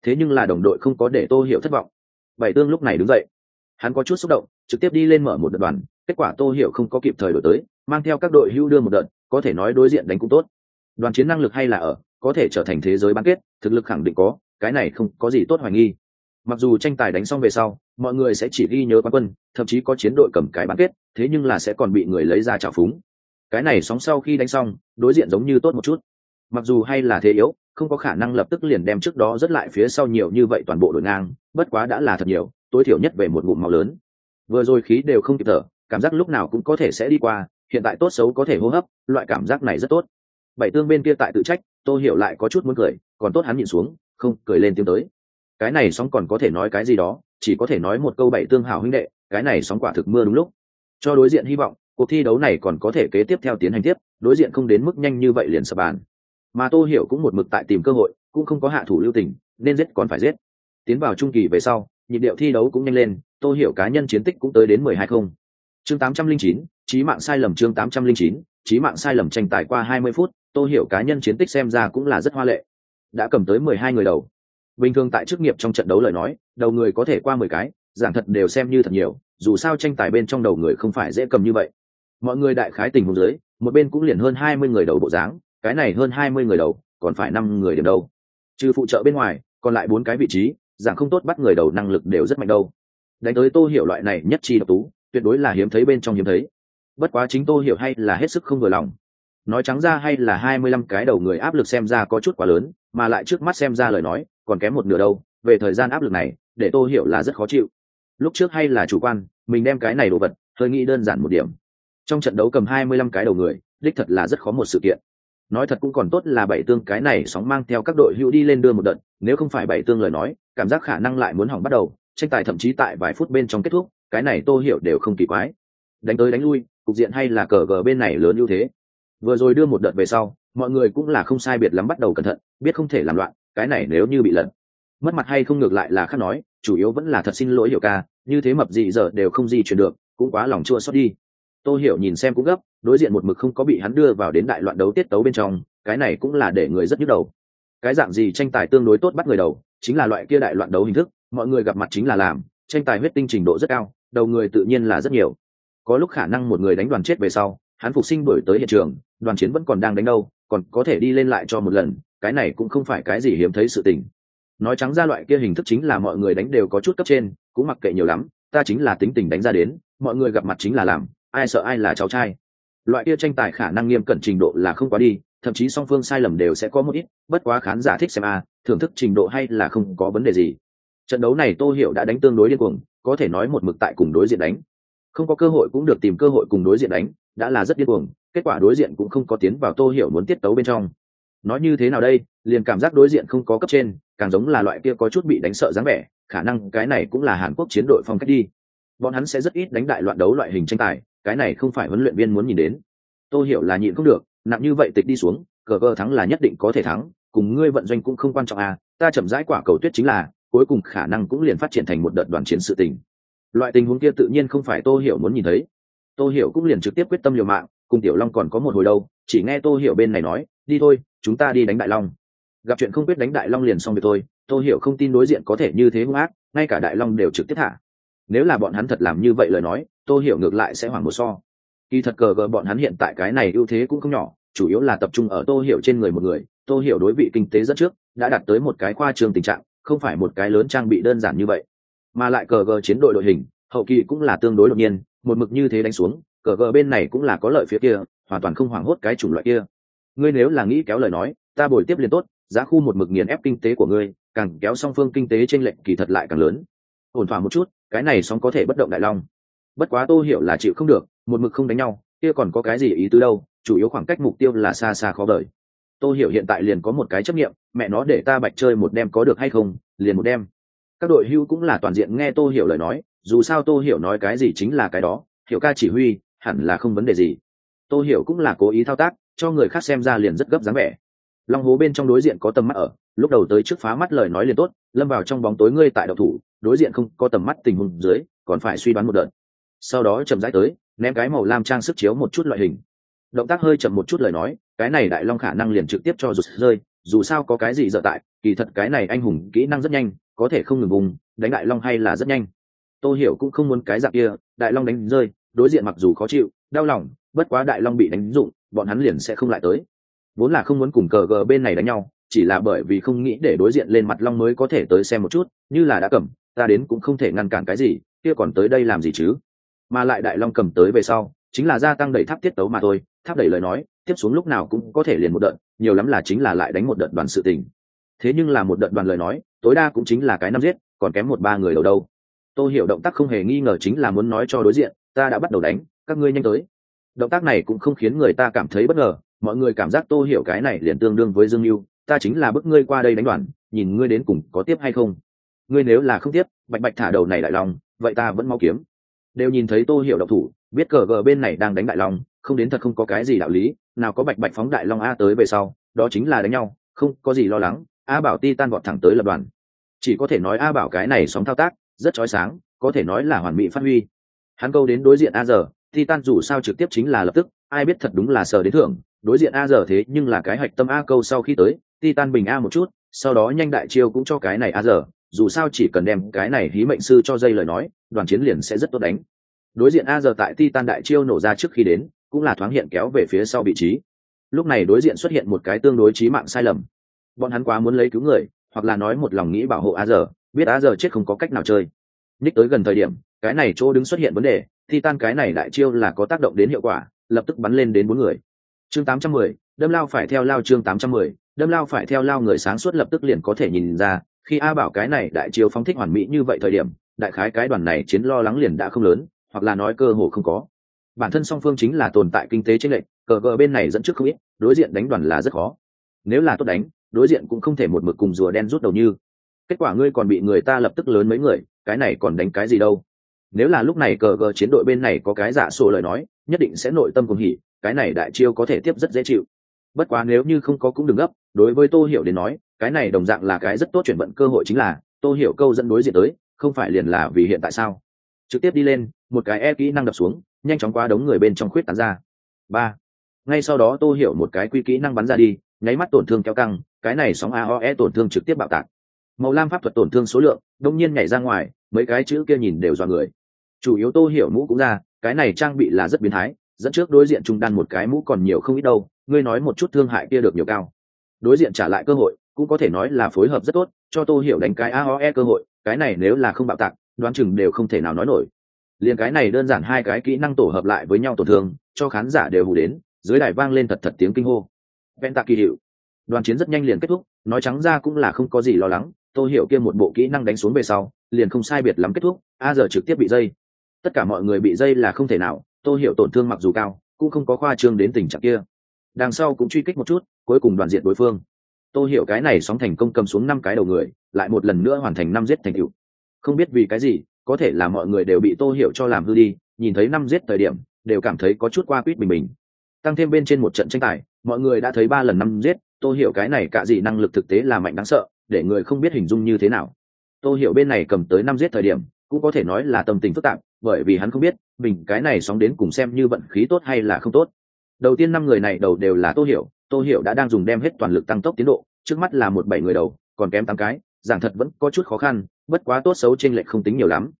Thế nhưng là đồng đội không có để tô hiểu thất vọng. Bảy tương lúc này đứng dậy. Hắn có chút xúc động, trực tiếp đi lên mở một đợt đoàn kết quả tô hiểu không có kịp thời đổi tới, mang theo các đội hưu đưa một đợt, có thể nói đối diện đánh cũng tốt. Đoàn chiến năng lực hay là ở, có thể trở thành thế giới bán kết, thực lực khẳng định có, cái này không có gì tốt hoài nghi. Mặc dù tranh tài đánh xong về sau, mọi người sẽ chỉ ghi nhớ quán quân, thậm chí có chiến đội cầm cái bán kết, thế nhưng là sẽ còn bị người lấy ra trào phúng. Cái này sóng sau khi đánh xong, đối diện giống như tốt một chút. Mặc dù hay là thế yếu, không có khả năng lập tức liền đem trước đó rất lại phía sau nhiều như vậy toàn bộ đội ngang, bất quá đã là thật nhiều, tối thiểu nhất về một ngụm màu lớn. Vừa rồi khí đều không kịp thở cảm giác lúc nào cũng có thể sẽ đi qua, hiện tại tốt xấu có thể hô hấp, loại cảm giác này rất tốt. Bảy tương bên kia tại tự trách tôi hiểu lại có chút muốn cười, còn tốt hắn nhìn xuống, không, cười lên tiếng tới. Cái này sóng còn có thể nói cái gì đó, chỉ có thể nói một câu bảy tương hào huynh đệ, cái này sóng quả thực mưa đúng lúc. Cho đối diện hy vọng, cuộc thi đấu này còn có thể kế tiếp theo tiến hành tiếp, đối diện không đến mức nhanh như vậy liền sập bàn. Mà tô hiểu cũng một mực tại tìm cơ hội, cũng không có hạ thủ lưu tình, nên giết còn phải giết. Tiến vào trung kỳ về sau, nhịp điệu thi đấu cũng nhanh lên, tô hiểu cá nhân chiến tích cũng tới đến mười hai không chương tám trăm linh chín, trí mạng sai lầm chương tám trăm linh chín, trí mạng sai lầm tranh tài qua hai mươi phút, tô hiểu cá nhân chiến tích xem ra cũng là rất hoa lệ. Đã cầm tới mười hai người đầu. Bình thường tại chức nghiệp trong trận đấu lời nói, đầu người có thể qua mười cái, giảng thật đều xem như thật nhiều, dù sao tranh tài bên trong đầu người không phải dễ cầm như vậy. Mọi người đại khái tình huống dưới, một bên cũng liền hơn hai mươi người đầu bộ dáng, cái này hơn hai mươi người đầu, còn phải năm người điểm đâu trừ phụ trợ bên ngoài, còn lại bốn cái vị trí, giảng không tốt bắt người đầu năng lực đều rất mạnh đâu. Đánh tới tô hiểu loại này nhất chi độc tú tuyệt đối là hiếm thấy bên trong hiếm thấy. Bất quá chính tô hiểu hay là hết sức không vừa lòng. Nói trắng ra hay là hai mươi lăm cái đầu người áp lực xem ra có chút quá lớn, mà lại trước mắt xem ra lời nói, còn kém một nửa đâu, về thời gian áp lực này, để tô hiểu là rất khó chịu. Lúc trước hay là chủ quan, mình đem cái này đồ vật, hơi nghĩ đơn giản một điểm. Trong trận đấu cầm hai mươi lăm cái đầu người, đích thật là rất khó một sự kiện. Nói thật cũng còn tốt là bảy tương cái này sóng mang theo các đội hữu đi lên đưa một đợt, nếu không phải bảy tương lời nói, cảm giác khả năng lại muốn hỏng bắt đầu, tranh tài thậm chí tại vài phút bên trong kết thúc cái này tô hiểu đều không kỳ quái. Đánh tới đánh lui, cục diện hay là cờ gờ bên này lớn ưu thế. Vừa rồi đưa một đợt về sau, mọi người cũng là không sai biệt lắm bắt đầu cẩn thận, biết không thể làm loạn, cái này nếu như bị lật. Mất mặt hay không ngược lại là khác nói, chủ yếu vẫn là thật xin lỗi hiểu ca, như thế mập gì giờ đều không di chuyển được, cũng quá lòng chua xót đi. Tôi hiểu nhìn xem cũng gấp, đối diện một mực không có bị hắn đưa vào đến đại loạn đấu tiết tấu bên trong, cái này cũng là để người rất nhức đầu. Cái dạng gì tranh tài tương đối tốt bắt người đầu, chính là loại kia đại loạn đấu hình thức, mọi người gặp mặt chính là làm, tranh tài huyết tinh trình độ rất cao đầu người tự nhiên là rất nhiều. Có lúc khả năng một người đánh đoàn chết về sau, hắn phục sinh đổi tới hiện trường, đoàn chiến vẫn còn đang đánh đâu, còn có thể đi lên lại cho một lần, cái này cũng không phải cái gì hiếm thấy sự tình. Nói trắng ra loại kia hình thức chính là mọi người đánh đều có chút cấp trên, cũng mặc kệ nhiều lắm, ta chính là tính tình đánh ra đến, mọi người gặp mặt chính là làm, ai sợ ai là cháu trai. Loại kia tranh tài khả năng nghiêm cẩn trình độ là không quá đi, thậm chí song phương sai lầm đều sẽ có một ít, bất quá khán giả thích xem a, thưởng thức trình độ hay là không có vấn đề gì trận đấu này tô hiểu đã đánh tương đối điên cuồng, có thể nói một mực tại cùng đối diện đánh. Không có cơ hội cũng được tìm cơ hội cùng đối diện đánh, đã là rất điên cuồng, kết quả đối diện cũng không có tiến vào tô hiểu muốn tiết tấu bên trong. Nói như thế nào đây, liền cảm giác đối diện không có cấp trên, càng giống là loại kia có chút bị đánh sợ dáng vẻ, khả năng cái này cũng là hàn quốc chiến đội phong cách đi. Bọn hắn sẽ rất ít đánh đại loạn đấu loại hình tranh tài, cái này không phải huấn luyện viên muốn nhìn đến. Tôi hiểu là nhịn không được, nặng như vậy tịch đi xuống, cờ cờ thắng là nhất định có thể thắng, cùng ngươi vận doanh cũng không quan trọng à ta chậm rãi quả cầu tuyết chính là cuối cùng khả năng cũng liền phát triển thành một đợt đoàn chiến sự tình. Loại tình huống kia tự nhiên không phải tô hiểu muốn nhìn thấy. Tô hiểu cũng liền trực tiếp quyết tâm liều mạng, cùng tiểu long còn có một hồi đâu chỉ nghe tô hiểu bên này nói, đi thôi, chúng ta đi đánh đại long. Gặp chuyện không biết đánh đại long liền xong việc thôi, tô hiểu không tin đối diện có thể như thế hung ác, ngay cả đại long đều trực tiếp thả. Nếu là bọn hắn thật làm như vậy lời nói, tô hiểu ngược lại sẽ hoảng một so. Kỳ thật cờ gờ bọn hắn hiện tại cái này ưu thế cũng không nhỏ, chủ yếu là tập trung ở tô hiểu trên người một người. Tô hiểu đối vị kinh tế rất trước, đã đạt tới một cái khoa trường tình trạng không phải một cái lớn trang bị đơn giản như vậy. Mà lại cờ gờ chiến đội đội hình, hậu kỳ cũng là tương đối đột nhiên, một mực như thế đánh xuống, cờ gờ bên này cũng là có lợi phía kia, hoàn toàn không hoảng hốt cái chủng loại kia. Ngươi nếu là nghĩ kéo lời nói, ta bồi tiếp liền tốt, giá khu một mực nghiền ép kinh tế của ngươi, càng kéo song phương kinh tế trên lệch kỳ thật lại càng lớn. Ổn thỏa một chút, cái này song có thể bất động đại long. Bất quá tô hiểu là chịu không được, một mực không đánh nhau, kia còn có cái gì ý tứ đâu, chủ yếu khoảng cách mục tiêu là xa xa khó đợi tôi hiểu hiện tại liền có một cái chấp nghiệm mẹ nó để ta bạch chơi một đêm có được hay không, liền một đêm. Các đội hưu cũng là toàn diện nghe tô hiểu lời nói, dù sao tô hiểu nói cái gì chính là cái đó, hiểu ca chỉ huy, hẳn là không vấn đề gì. Tô hiểu cũng là cố ý thao tác, cho người khác xem ra liền rất gấp dáng vẻ. Long hố bên trong đối diện có tầm mắt ở, lúc đầu tới trước phá mắt lời nói liền tốt, lâm vào trong bóng tối ngươi tại đậu thủ, đối diện không có tầm mắt tình huống dưới, còn phải suy đoán một đợt. Sau đó chậm rãi tới, ném cái màu lam trang sức chiếu một chút loại hình. Động tác hơi chậm một chút lời nói cái này đại long khả năng liền trực tiếp cho rụt rơi, dù sao có cái gì dở tại, kỳ thật cái này anh hùng kỹ năng rất nhanh, có thể không ngừng vùng đánh đại long hay là rất nhanh. Tôi hiểu cũng không muốn cái dạng kia, đại long đánh rơi, đối diện mặc dù khó chịu, đau lòng, bất quá đại long bị đánh dụng, bọn hắn liền sẽ không lại tới. Vốn là không muốn cùng cờ gờ bên này đánh nhau, chỉ là bởi vì không nghĩ để đối diện lên mặt long mới có thể tới xem một chút, như là đã cầm, ta đến cũng không thể ngăn cản cái gì, kia còn tới đây làm gì chứ? Mà lại đại long cầm tới về sau, chính là gia tăng đẩy tháp tiết tấu mà thôi tháp đẩy lời nói, tiếp xuống lúc nào cũng có thể liền một đợt, nhiều lắm là chính là lại đánh một đợt đoàn sự tình. Thế nhưng là một đợt đoàn lời nói, tối đa cũng chính là cái năm giết, còn kém một ba người đầu đâu. Tôi hiểu động tác không hề nghi ngờ chính là muốn nói cho đối diện, ta đã bắt đầu đánh, các ngươi nhanh tới. Động tác này cũng không khiến người ta cảm thấy bất ngờ, mọi người cảm giác tôi hiểu cái này liền tương đương với dương mưu ta chính là bức ngươi qua đây đánh đoàn, nhìn ngươi đến cùng có tiếp hay không. Ngươi nếu là không tiếp, bạch bạch thả đầu này đại lòng, vậy ta vẫn mau kiếm. Đều nhìn thấy tô hiểu độc thủ, biết cờ gờ bên này đang đánh đại long không đến thật không có cái gì đạo lý, nào có bạch bạch phóng đại long a tới về sau, đó chính là đánh nhau, không có gì lo lắng, a bảo ti tan gọn thẳng tới lập đoàn. Chỉ có thể nói a bảo cái này sóng thao tác, rất chói sáng, có thể nói là hoàn mỹ phát huy. Hắn câu đến đối diện a giờ ti tan dù sao trực tiếp chính là lập tức, ai biết thật đúng là sờ đến thưởng, đối diện a giờ thế nhưng là cái hạch tâm a câu sau khi tới, ti tan bình a một chút, sau đó nhanh đại chiêu cũng cho cái này a giờ dù sao chỉ cần đem cái này hí mệnh sư cho dây lời nói, đoàn chiến liền sẽ rất tốt đánh. Đối diện a giờ tại ti tan đại chiêu nổ ra trước khi đến cũng là thoáng hiện kéo về phía sau vị trí. Lúc này đối diện xuất hiện một cái tương đối trí mạng sai lầm. Bọn hắn quá muốn lấy cứu người hoặc là nói một lòng nghĩ bảo hộ a giờ biết a giờ chết không có cách nào chơi. Ních tới gần thời điểm cái này chỗ đứng xuất hiện vấn đề titan cái này đại chiêu là có tác động đến hiệu quả lập tức bắn lên đến bốn người. Chương 810, đâm lao phải theo lao chương 810, đâm lao phải theo lao người sáng suốt lập tức liền có thể nhìn ra khi a bảo cái này đại chiêu phóng thích hoàn mỹ như vậy thời điểm đại khái cái đoàn này chiến lo lắng liền đã không lớn hoặc là nói cơ hồ không có bản thân song phương chính là tồn tại kinh tế trên lệch, cờ cờ bên này dẫn trước không ít, đối diện đánh đoàn là rất khó. Nếu là tốt đánh, đối diện cũng không thể một mực cùng rùa đen rút đầu như. Kết quả ngươi còn bị người ta lập tức lớn mấy người, cái này còn đánh cái gì đâu? Nếu là lúc này cờ cờ chiến đội bên này có cái giả sổ lời nói, nhất định sẽ nội tâm cùng hỉ, cái này đại chiêu có thể tiếp rất dễ chịu. Bất quá nếu như không có cũng đừng gấp, đối với tô hiểu đến nói, cái này đồng dạng là cái rất tốt chuyển vận cơ hội chính là, tô hiểu câu dẫn đối diện tới, không phải liền là vì hiện tại sao? Trực tiếp đi lên, một cái e kỹ năng đập xuống nhanh chóng qua đống người bên trong khuyết tán ra. Ba, ngay sau đó tô hiểu một cái quy kỹ năng bắn ra đi, nháy mắt tổn thương kéo căng, cái này sóng aoe tổn thương trực tiếp bạo tạc. Màu lam pháp thuật tổn thương số lượng, đông nhiên nhảy ra ngoài, mấy cái chữ kia nhìn đều dọa người. Chủ yếu tô hiểu mũ cũng ra, cái này trang bị là rất biến thái, dẫn trước đối diện trung đan một cái mũ còn nhiều không ít đâu, ngươi nói một chút thương hại kia được nhiều cao. Đối diện trả lại cơ hội, cũng có thể nói là phối hợp rất tốt, cho tô hiểu đánh cái aoe cơ hội, cái này nếu là không bạo tạc, đoán chừng đều không thể nào nói nổi liền cái này đơn giản hai cái kỹ năng tổ hợp lại với nhau tổn thương, cho khán giả đều hù đến, dưới đài vang lên thật thật tiếng kinh hô. Ven tạ kỳ hiệu. Đoàn chiến rất nhanh liền kết thúc, nói trắng ra cũng là không có gì lo lắng tôi hiểu kia một bộ kỹ năng đánh xuống về sau, liền không sai biệt lắm kết thúc, a giờ trực tiếp bị dây. Tất cả mọi người bị dây là không thể nào tôi hiểu tổn thương mặc dù cao, cũng không có khoa trương đến tình trạng kia. Đằng sau cũng truy kích một chút, cuối cùng đoàn diện đối phương. Tôi hiểu cái này sóng thành công cầm xuống năm cái đầu người, lại một lần nữa hoàn thành năm giết thành cựu không biết vì cái gì có thể là mọi người đều bị tô hiểu cho làm hư đi, nhìn thấy năm giết thời điểm, đều cảm thấy có chút qua quýt bình bình. Tăng thêm bên trên một trận tranh tài, mọi người đã thấy ba lần năm giết, tô hiểu cái này cả gì năng lực thực tế là mạnh đáng sợ, để người không biết hình dung như thế nào. Tô hiểu bên này cầm tới năm giết thời điểm, cũng có thể nói là tâm tình phức tạp, bởi vì hắn không biết, mình cái này sóng đến cùng xem như vận khí tốt hay là không tốt. Đầu tiên năm người này đầu đều là tô hiểu tô hiểu đã đang dùng đem hết toàn lực tăng tốc tiến độ, trước mắt là một bảy người đầu, còn kém tám cái, giảng thật vẫn có chút khó khăn, bất quá tốt xấu trên lệch không tính nhiều lắm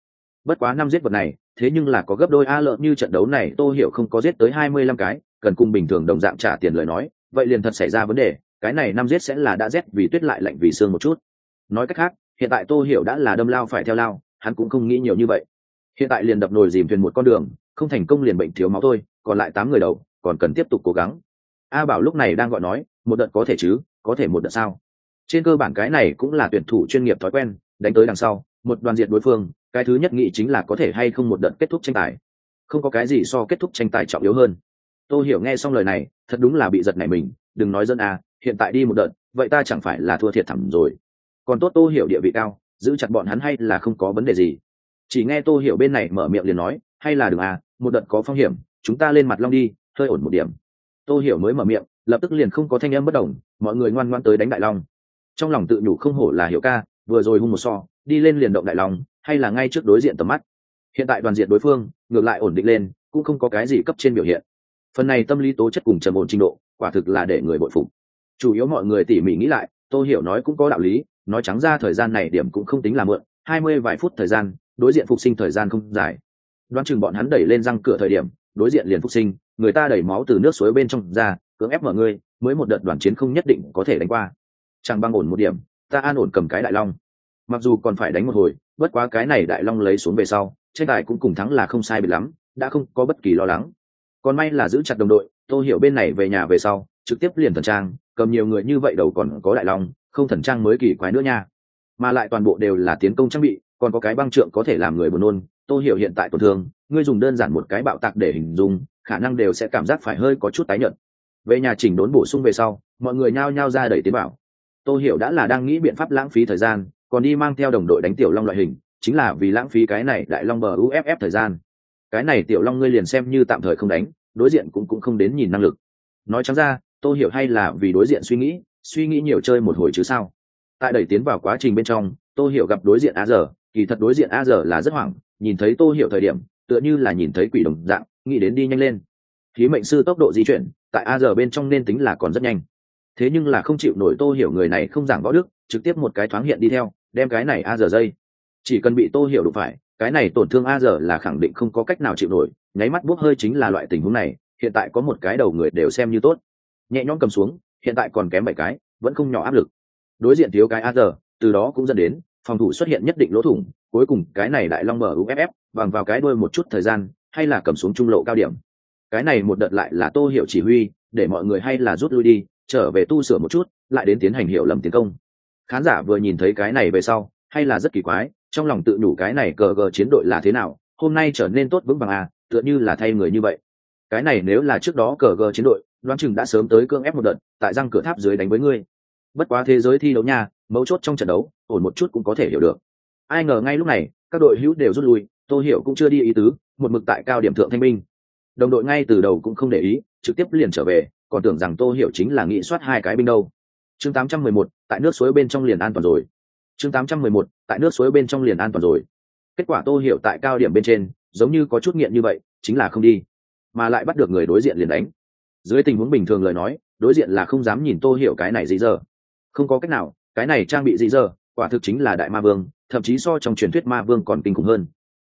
bất quá năm giết vật này, thế nhưng là có gấp đôi a lợn như trận đấu này, tô hiểu không có giết tới hai mươi lăm cái, cần cùng bình thường đồng dạng trả tiền lời nói, vậy liền thật xảy ra vấn đề, cái này năm giết sẽ là đã rét vì tuyết lại lạnh vì xương một chút. Nói cách khác, hiện tại tô hiểu đã là đâm lao phải theo lao, hắn cũng không nghĩ nhiều như vậy. Hiện tại liền đập nồi dìm thuyền một con đường, không thành công liền bệnh thiếu máu thôi, còn lại tám người đầu, còn cần tiếp tục cố gắng. A bảo lúc này đang gọi nói, một đợt có thể chứ, có thể một đợt sao? Trên cơ bản cái này cũng là tuyển thủ chuyên nghiệp thói quen, đánh tới đằng sau một đoàn diện đối phương, cái thứ nhất nghĩ chính là có thể hay không một đợt kết thúc tranh tài. Không có cái gì so kết thúc tranh tài trọng yếu hơn. Tôi hiểu nghe xong lời này, thật đúng là bị giật này mình, đừng nói dân à hiện tại đi một đợt, vậy ta chẳng phải là thua thiệt thẳm rồi. Còn tốt tô hiểu địa vị cao, giữ chặt bọn hắn hay là không có vấn đề gì. Chỉ nghe tô hiểu bên này mở miệng liền nói, hay là đừng à một đợt có phong hiểm, chúng ta lên mặt long đi, hơi ổn một điểm. Tô hiểu mới mở miệng, lập tức liền không có thanh âm bất đồng mọi người ngoan ngoan tới đánh đại long. Trong lòng tự nhủ không hổ là hiểu ca, vừa rồi hung một so đi lên liền động đại long hay là ngay trước đối diện tầm mắt. Hiện tại đoàn diện đối phương, ngược lại ổn định lên, cũng không có cái gì cấp trên biểu hiện. Phần này tâm lý tố chất cùng trầm ổn trình độ, quả thực là để người bội phục. Chủ yếu mọi người tỉ mỉ nghĩ lại, tô hiểu nói cũng có đạo lý, nói trắng ra thời gian này điểm cũng không tính là mượn, hai mươi vài phút thời gian, đối diện phục sinh thời gian không dài. Đoán chừng bọn hắn đẩy lên răng cửa thời điểm, đối diện liền phục sinh, người ta đẩy máu từ nước suối bên trong ra, cưỡng ép mở ngươi mới một đợt đoàn chiến không nhất định có thể đánh qua. Chẳng băng ổn một điểm, ta an ổn cầm cái đại long mặc dù còn phải đánh một hồi, bất quá cái này đại long lấy xuống về sau, tranh tài cũng cùng thắng là không sai bị lắm, đã không có bất kỳ lo lắng. Còn may là giữ chặt đồng đội, tô hiểu bên này về nhà về sau, trực tiếp liền thần trang, cầm nhiều người như vậy đầu còn có đại long, không thần trang mới kỳ quái nữa nha. Mà lại toàn bộ đều là tiến công trang bị, còn có cái băng trượng có thể làm người buồn nôn, tô hiểu hiện tại tổn thương, ngươi dùng đơn giản một cái bạo tạc để hình dung, khả năng đều sẽ cảm giác phải hơi có chút tái nhận về nhà chỉnh đốn bổ sung về sau, mọi người nhao nhao ra đẩy tế bảo tô hiểu đã là đang nghĩ biện pháp lãng phí thời gian còn đi mang theo đồng đội đánh tiểu long loại hình, chính là vì lãng phí cái này đại long bờ uff thời gian. Cái này tiểu long ngươi liền xem như tạm thời không đánh, đối diện cũng cũng không đến nhìn năng lực. Nói chẳng ra tô hiểu hay là vì đối diện suy nghĩ suy nghĩ nhiều chơi một hồi chứ sao? Tại đẩy tiến vào quá trình bên trong tô hiểu gặp đối diện a giờ kỳ thật đối diện a giờ là rất hoảng, nhìn thấy tô hiểu thời điểm, tựa như là nhìn thấy quỷ đồng dạng, nghĩ đến đi nhanh lên. Khí mệnh sư tốc độ di chuyển, tại a giờ bên trong nên tính là còn rất nhanh. Thế nhưng là không chịu nổi tô hiểu người này không giảng võ đức, trực tiếp một cái thoáng hiện đi theo đem cái này a giờ dây. Chỉ cần bị tô hiểu đụng phải, cái này tổn thương a giờ là khẳng định không có cách nào chịu nổi, nháy mắt bốc hơi chính là loại tình huống này, hiện tại có một cái đầu người đều xem như tốt. Nhẹ nhõm cầm xuống, hiện tại còn kém bảy cái, vẫn không nhỏ áp lực. Đối diện thiếu cái a giờ, từ đó cũng dẫn đến, phòng thủ xuất hiện nhất định lỗ thủng, cuối cùng cái này đại long mở uff bằng vào cái đuôi một chút thời gian, hay là cầm xuống trung lộ cao điểm. Cái này một đợt lại là tô hiểu chỉ huy, để mọi người hay là rút lui đi, trở về tu sửa một chút, lại đến tiến hành hiểu lầm tiến công khán giả vừa nhìn thấy cái này về sau, hay là rất kỳ quái, trong lòng tự nhủ cái này cờ gờ chiến đội là thế nào, hôm nay trở nên tốt vững vàng à tựa như là thay người như vậy. Cái này nếu là trước đó cờ gờ chiến đội, đoán chừng đã sớm tới cương ép một đợt, tại răng cửa tháp dưới đánh với ngươi. Bất quá thế giới thi đấu nha, mấu chốt trong trận đấu, ổn một chút cũng có thể hiểu được. Ai ngờ ngay lúc này, các đội hữu đều rút lui, tô hiểu cũng chưa đi ý tứ, một mực tại cao điểm thượng thanh minh. Đồng đội ngay từ đầu cũng không để ý, trực tiếp liền trở về, còn tưởng rằng tô hiểu chính là nghĩ soát hai cái binh đâu chương 811, tại nước suối bên trong liền an toàn rồi. Chương 811, tại nước suối bên trong liền an toàn rồi. Kết quả tô hiểu tại cao điểm bên trên giống như có chút nghiện như vậy chính là không đi mà lại bắt được người đối diện liền đánh. Dưới tình huống bình thường lời nói đối diện là không dám nhìn tô hiểu cái này gì giờ. Không có cách nào cái này trang bị gì giờ quả thực chính là đại ma vương thậm chí so trong truyền thuyết ma vương còn kinh khủng hơn.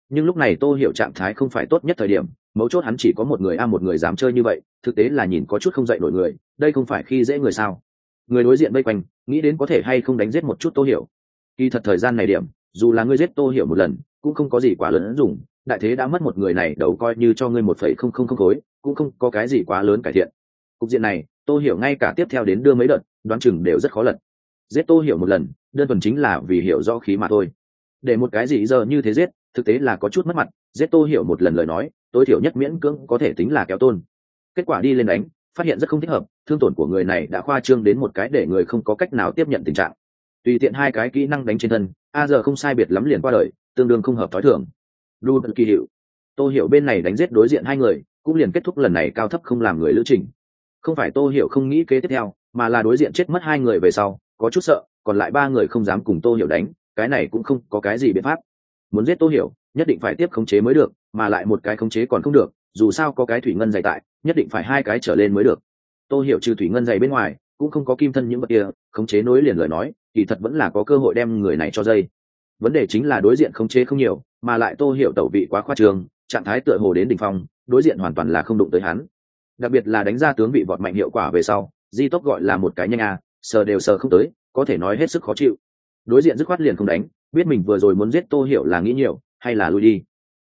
Nhưng lúc này tô hiểu trạng thái không phải tốt nhất thời điểm mấu chốt hắn chỉ có một người a một người dám chơi như vậy thực tế là nhìn có chút không dậy nổi người đây không phải khi dễ người sao? Người đối diện vây quanh, nghĩ đến có thể hay không đánh giết một chút tô hiểu. Kỳ thật thời gian này điểm, dù là ngươi giết tô hiểu một lần, cũng không có gì quá lớn dùng. Đại thế đã mất một người này, đầu coi như cho ngươi một phẩy không không không khối, cũng không có cái gì quá lớn cải thiện. Cục diện này, tô hiểu ngay cả tiếp theo đến đưa mấy đợt, đoán chừng đều rất khó lật. Giết tô hiểu một lần, đơn thuần chính là vì hiểu rõ khí mà thôi. Để một cái gì giờ như thế giết, thực tế là có chút mất mặt. Giết tô hiểu một lần lời nói, tối thiểu nhất miễn cưỡng có thể tính là kéo tôn. Kết quả đi lên đánh phát hiện rất không thích hợp, thương tổn của người này đã khoa trương đến một cái để người không có cách nào tiếp nhận tình trạng. Tùy tiện hai cái kỹ năng đánh trên thân, a giờ không sai biệt lắm liền qua đời, tương đương không hợp t h ó i thường lu kỳ hiệu. Tô hiểu bên này đánh giết đối diện hai người, cũng liền kết thúc lần này cao thấp không làm người lữ trình. Không phải tô hiểu không nghĩ kế tiếp theo, mà là đối diện chết mất hai người về sau, có chút sợ, còn lại ba người không dám cùng tô hiểu đánh, cái này cũng không có cái gì biện pháp. Muốn giết tô hiểu, nhất định phải tiếp khống chế mới được, mà lại một cái khống chế còn không được dù sao có cái thủy ngân dày tại nhất định phải hai cái trở lên mới được. Tô hiểu trừ thủy ngân dày bên ngoài cũng không có kim thân những vật kia khống chế nối liền lời nói kỳ thật vẫn là có cơ hội đem người này cho dây. Vấn đề chính là đối diện khống chế không nhiều mà lại tô hiểu tẩu vị quá khoa trường trạng thái tựa hồ đến đỉnh phong đối diện hoàn toàn là không đụng tới hắn. Đặc biệt là đánh ra tướng vị vọt mạnh hiệu quả về sau di tốc gọi là một cái nhanh à, sờ đều sờ không tới có thể nói hết sức khó chịu. Đối diện dứt khoát liền không đánh biết mình vừa rồi muốn giết tô hiểu là nghĩ nhiều hay là lui đi.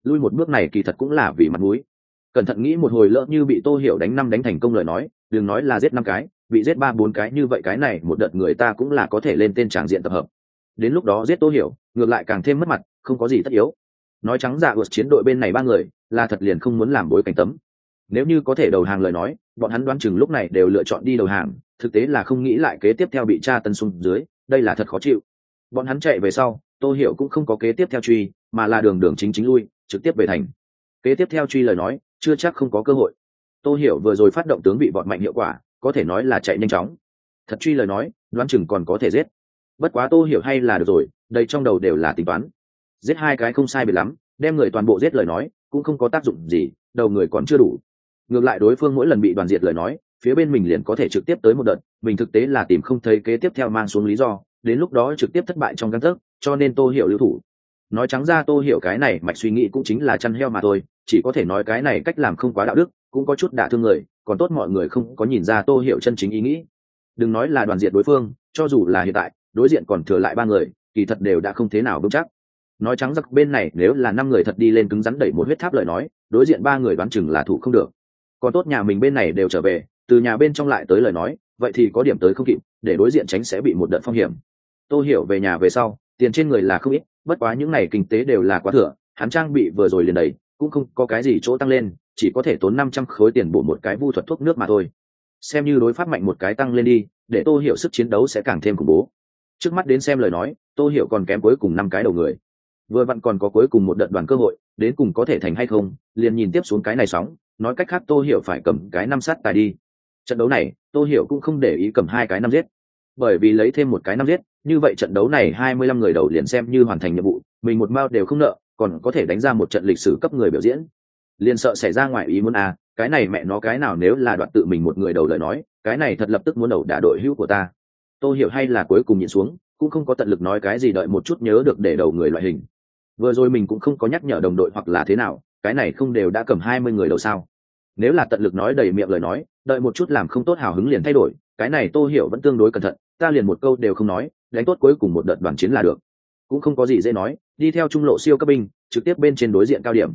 Lui một bước này kỳ thật cũng là vì mặt mũi cẩn thận nghĩ một hồi lỡ như bị tô hiểu đánh năm đánh thành công lời nói, đừng nói là giết năm cái, bị giết ba bốn cái như vậy cái này, một đợt người ta cũng là có thể lên tên tràng diện tập hợp. Đến lúc đó giết tô hiểu, ngược lại càng thêm mất mặt, không có gì tất yếu. Nói trắng dạ vượt chiến đội bên này ba người, là thật liền không muốn làm bối cảnh tấm. Nếu như có thể đầu hàng lời nói, bọn hắn đoán chừng lúc này đều lựa chọn đi đầu hàng, thực tế là không nghĩ lại kế tiếp theo bị tra tân xung dưới, đây là thật khó chịu. Bọn hắn chạy về sau, tô hiểu cũng không có kế tiếp theo truy, mà là đường đường chính chính lui, trực tiếp về thành. Kế tiếp theo truy lời nói chưa chắc không có cơ hội. Tô hiểu vừa rồi phát động tướng bị bọn mạnh hiệu quả, có thể nói là chạy nhanh chóng. Thật truy lời nói, đoán chừng còn có thể giết. Bất quá tô hiểu hay là được rồi, đây trong đầu đều là tính toán. Giết hai cái không sai biệt lắm, đem người toàn bộ giết lời nói, cũng không có tác dụng gì, đầu người còn chưa đủ. Ngược lại đối phương mỗi lần bị đoàn diệt lời nói, phía bên mình liền có thể trực tiếp tới một đợt, mình thực tế là tìm không thấy kế tiếp theo mang xuống lý do, đến lúc đó trực tiếp thất bại trong căn thức cho nên tô hiểu lưu thủ. Nói trắng ra tô hiểu cái này mạch suy nghĩ cũng chính là chăn heo mà thôi chỉ có thể nói cái này cách làm không quá đạo đức, cũng có chút đả thương người, còn tốt mọi người không có nhìn ra tô hiểu chân chính ý nghĩ. Đừng nói là đoàn diện đối phương, cho dù là hiện tại, đối diện còn thừa lại ba người, kỳ thật đều đã không thế nào vững chắc. Nói trắng giặc bên này, nếu là năm người thật đi lên cứng rắn đẩy một huyết tháp lời nói, đối diện ba người đoán chừng là thủ không được. Còn tốt nhà mình bên này đều trở về, từ nhà bên trong lại tới lời nói, vậy thì có điểm tới không kịp, để đối diện tránh sẽ bị một đợt phong hiểm. Tôi hiểu về nhà về sau, tiền trên người là không ít, bất quá những n à y kinh tế đều là quá thừa, hắn trang bị vừa rồi liền đầy cũng không có cái gì chỗ tăng lên, chỉ có thể tốn năm trăm khối tiền bổ một cái vu thuật thuốc nước mà thôi. Xem như đối pháp mạnh một cái tăng lên đi, để tô hiểu sức chiến đấu sẽ càng thêm khủng bố. Trước mắt đến xem lời nói, tô hiểu còn kém cuối cùng năm cái đầu người. Vừa vặn còn có cuối cùng một đợt đoàn cơ hội, đến cùng có thể thành hay không, liền nhìn tiếp xuống cái này sóng, nói cách khác tô hiểu phải cầm cái năm sát tài đi. Trận đấu này, tô hiểu cũng không để ý cầm hai cái năm giết. Bởi vì lấy thêm một cái năm giết, như vậy trận đấu này hai mươi lăm người đầu liền xem như hoàn thành nhiệm vụ, mình một mao đều không nợ còn có thể đánh ra một trận lịch sử cấp người biểu diễn. Liền sợ xảy ra ngoài ý muốn à cái này mẹ nó cái nào nếu là đoạt tự mình một người đầu lời nói, cái này thật lập tức muốn đầu đả đội hữu của ta. Tôi hiểu hay là cuối cùng nhìn xuống, cũng không có tận lực nói cái gì đợi một chút nhớ được để đầu người loại hình. Vừa rồi mình cũng không có nhắc nhở đồng đội hoặc là thế nào, cái này không đều đã cầm hai mươi người đầu sao. Nếu là tận lực nói đầy miệng lời nói, đợi một chút làm không tốt hào hứng liền thay đổi, cái này tô hiểu vẫn tương đối cẩn thận, ta liền một câu đều không nói, đánh tốt cuối cùng một đợt đoàn chiến là được cũng không có gì dễ nói, đi theo trung lộ siêu cấp binh, trực tiếp bên trên đối diện cao điểm.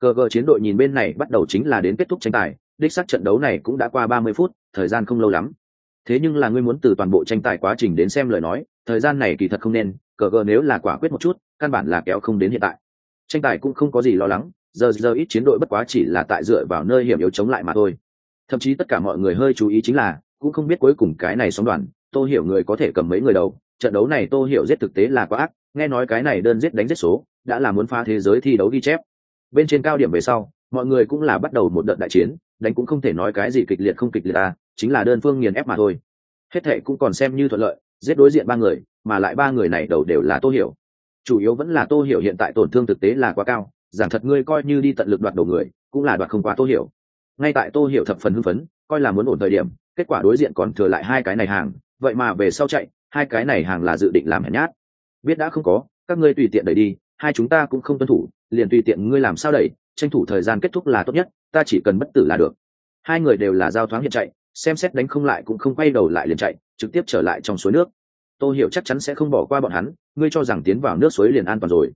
Cờ cờ chiến đội nhìn bên này bắt đầu chính là đến kết thúc tranh tài, đích xác trận đấu này cũng đã qua ba mươi phút, thời gian không lâu lắm. Thế nhưng là ngươi muốn từ toàn bộ tranh tài quá trình đến xem lời nói, thời gian này kỳ thật không nên, cờ cờ nếu là quả quyết một chút, căn bản là kéo không đến hiện tại. Tranh tài cũng không có gì lo lắng, giờ giờ ít chiến đội bất quá chỉ là tại dựa vào nơi hiểm yếu chống lại mà thôi. Thậm chí tất cả mọi người hơi chú ý chính là, cũng không biết cuối cùng cái này sóng đoàn, tôi hiểu người có thể cầm mấy người đầu trận đấu này tô hiểu giết thực tế là quá ác, nghe nói cái này đơn giết đánh giết số, đã là muốn phá thế giới thi đấu ghi chép. Bên trên cao điểm về sau, mọi người cũng là bắt đầu một đợt đại chiến, đánh cũng không thể nói cái gì kịch liệt không kịch liệt à chính là đơn phương nghiền ép mà thôi. Hết thệ cũng còn xem như thuận lợi, giết đối diện ba người, mà lại ba người này đầu đều là tô hiểu. Chủ yếu vẫn là tô hiểu hiện tại tổn thương thực tế là quá cao, giảng thật ngươi coi như đi tận lực đoạt đầu người, cũng là đoạt không quá tô hiểu. Ngay tại tô hiểu thập phần hưng phấn, coi là muốn ổn thời điểm, kết quả đối diện còn thừa lại hai cái này hàng, vậy mà về sau chạy hai cái này hàng là dự định làm hèn nhát. Biết đã không có các ngươi tùy tiện đẩy đi hai chúng ta cũng không tuân thủ liền tùy tiện ngươi làm sao đẩy tranh thủ thời gian kết thúc là tốt nhất ta chỉ cần bất tử là được. Hai người đều là giao thoáng hiện chạy xem xét đánh không lại cũng không quay đầu lại liền chạy trực tiếp trở lại trong suối nước. Tô hiểu chắc chắn sẽ không bỏ qua bọn hắn ngươi cho rằng tiến vào nước suối liền an toàn rồi.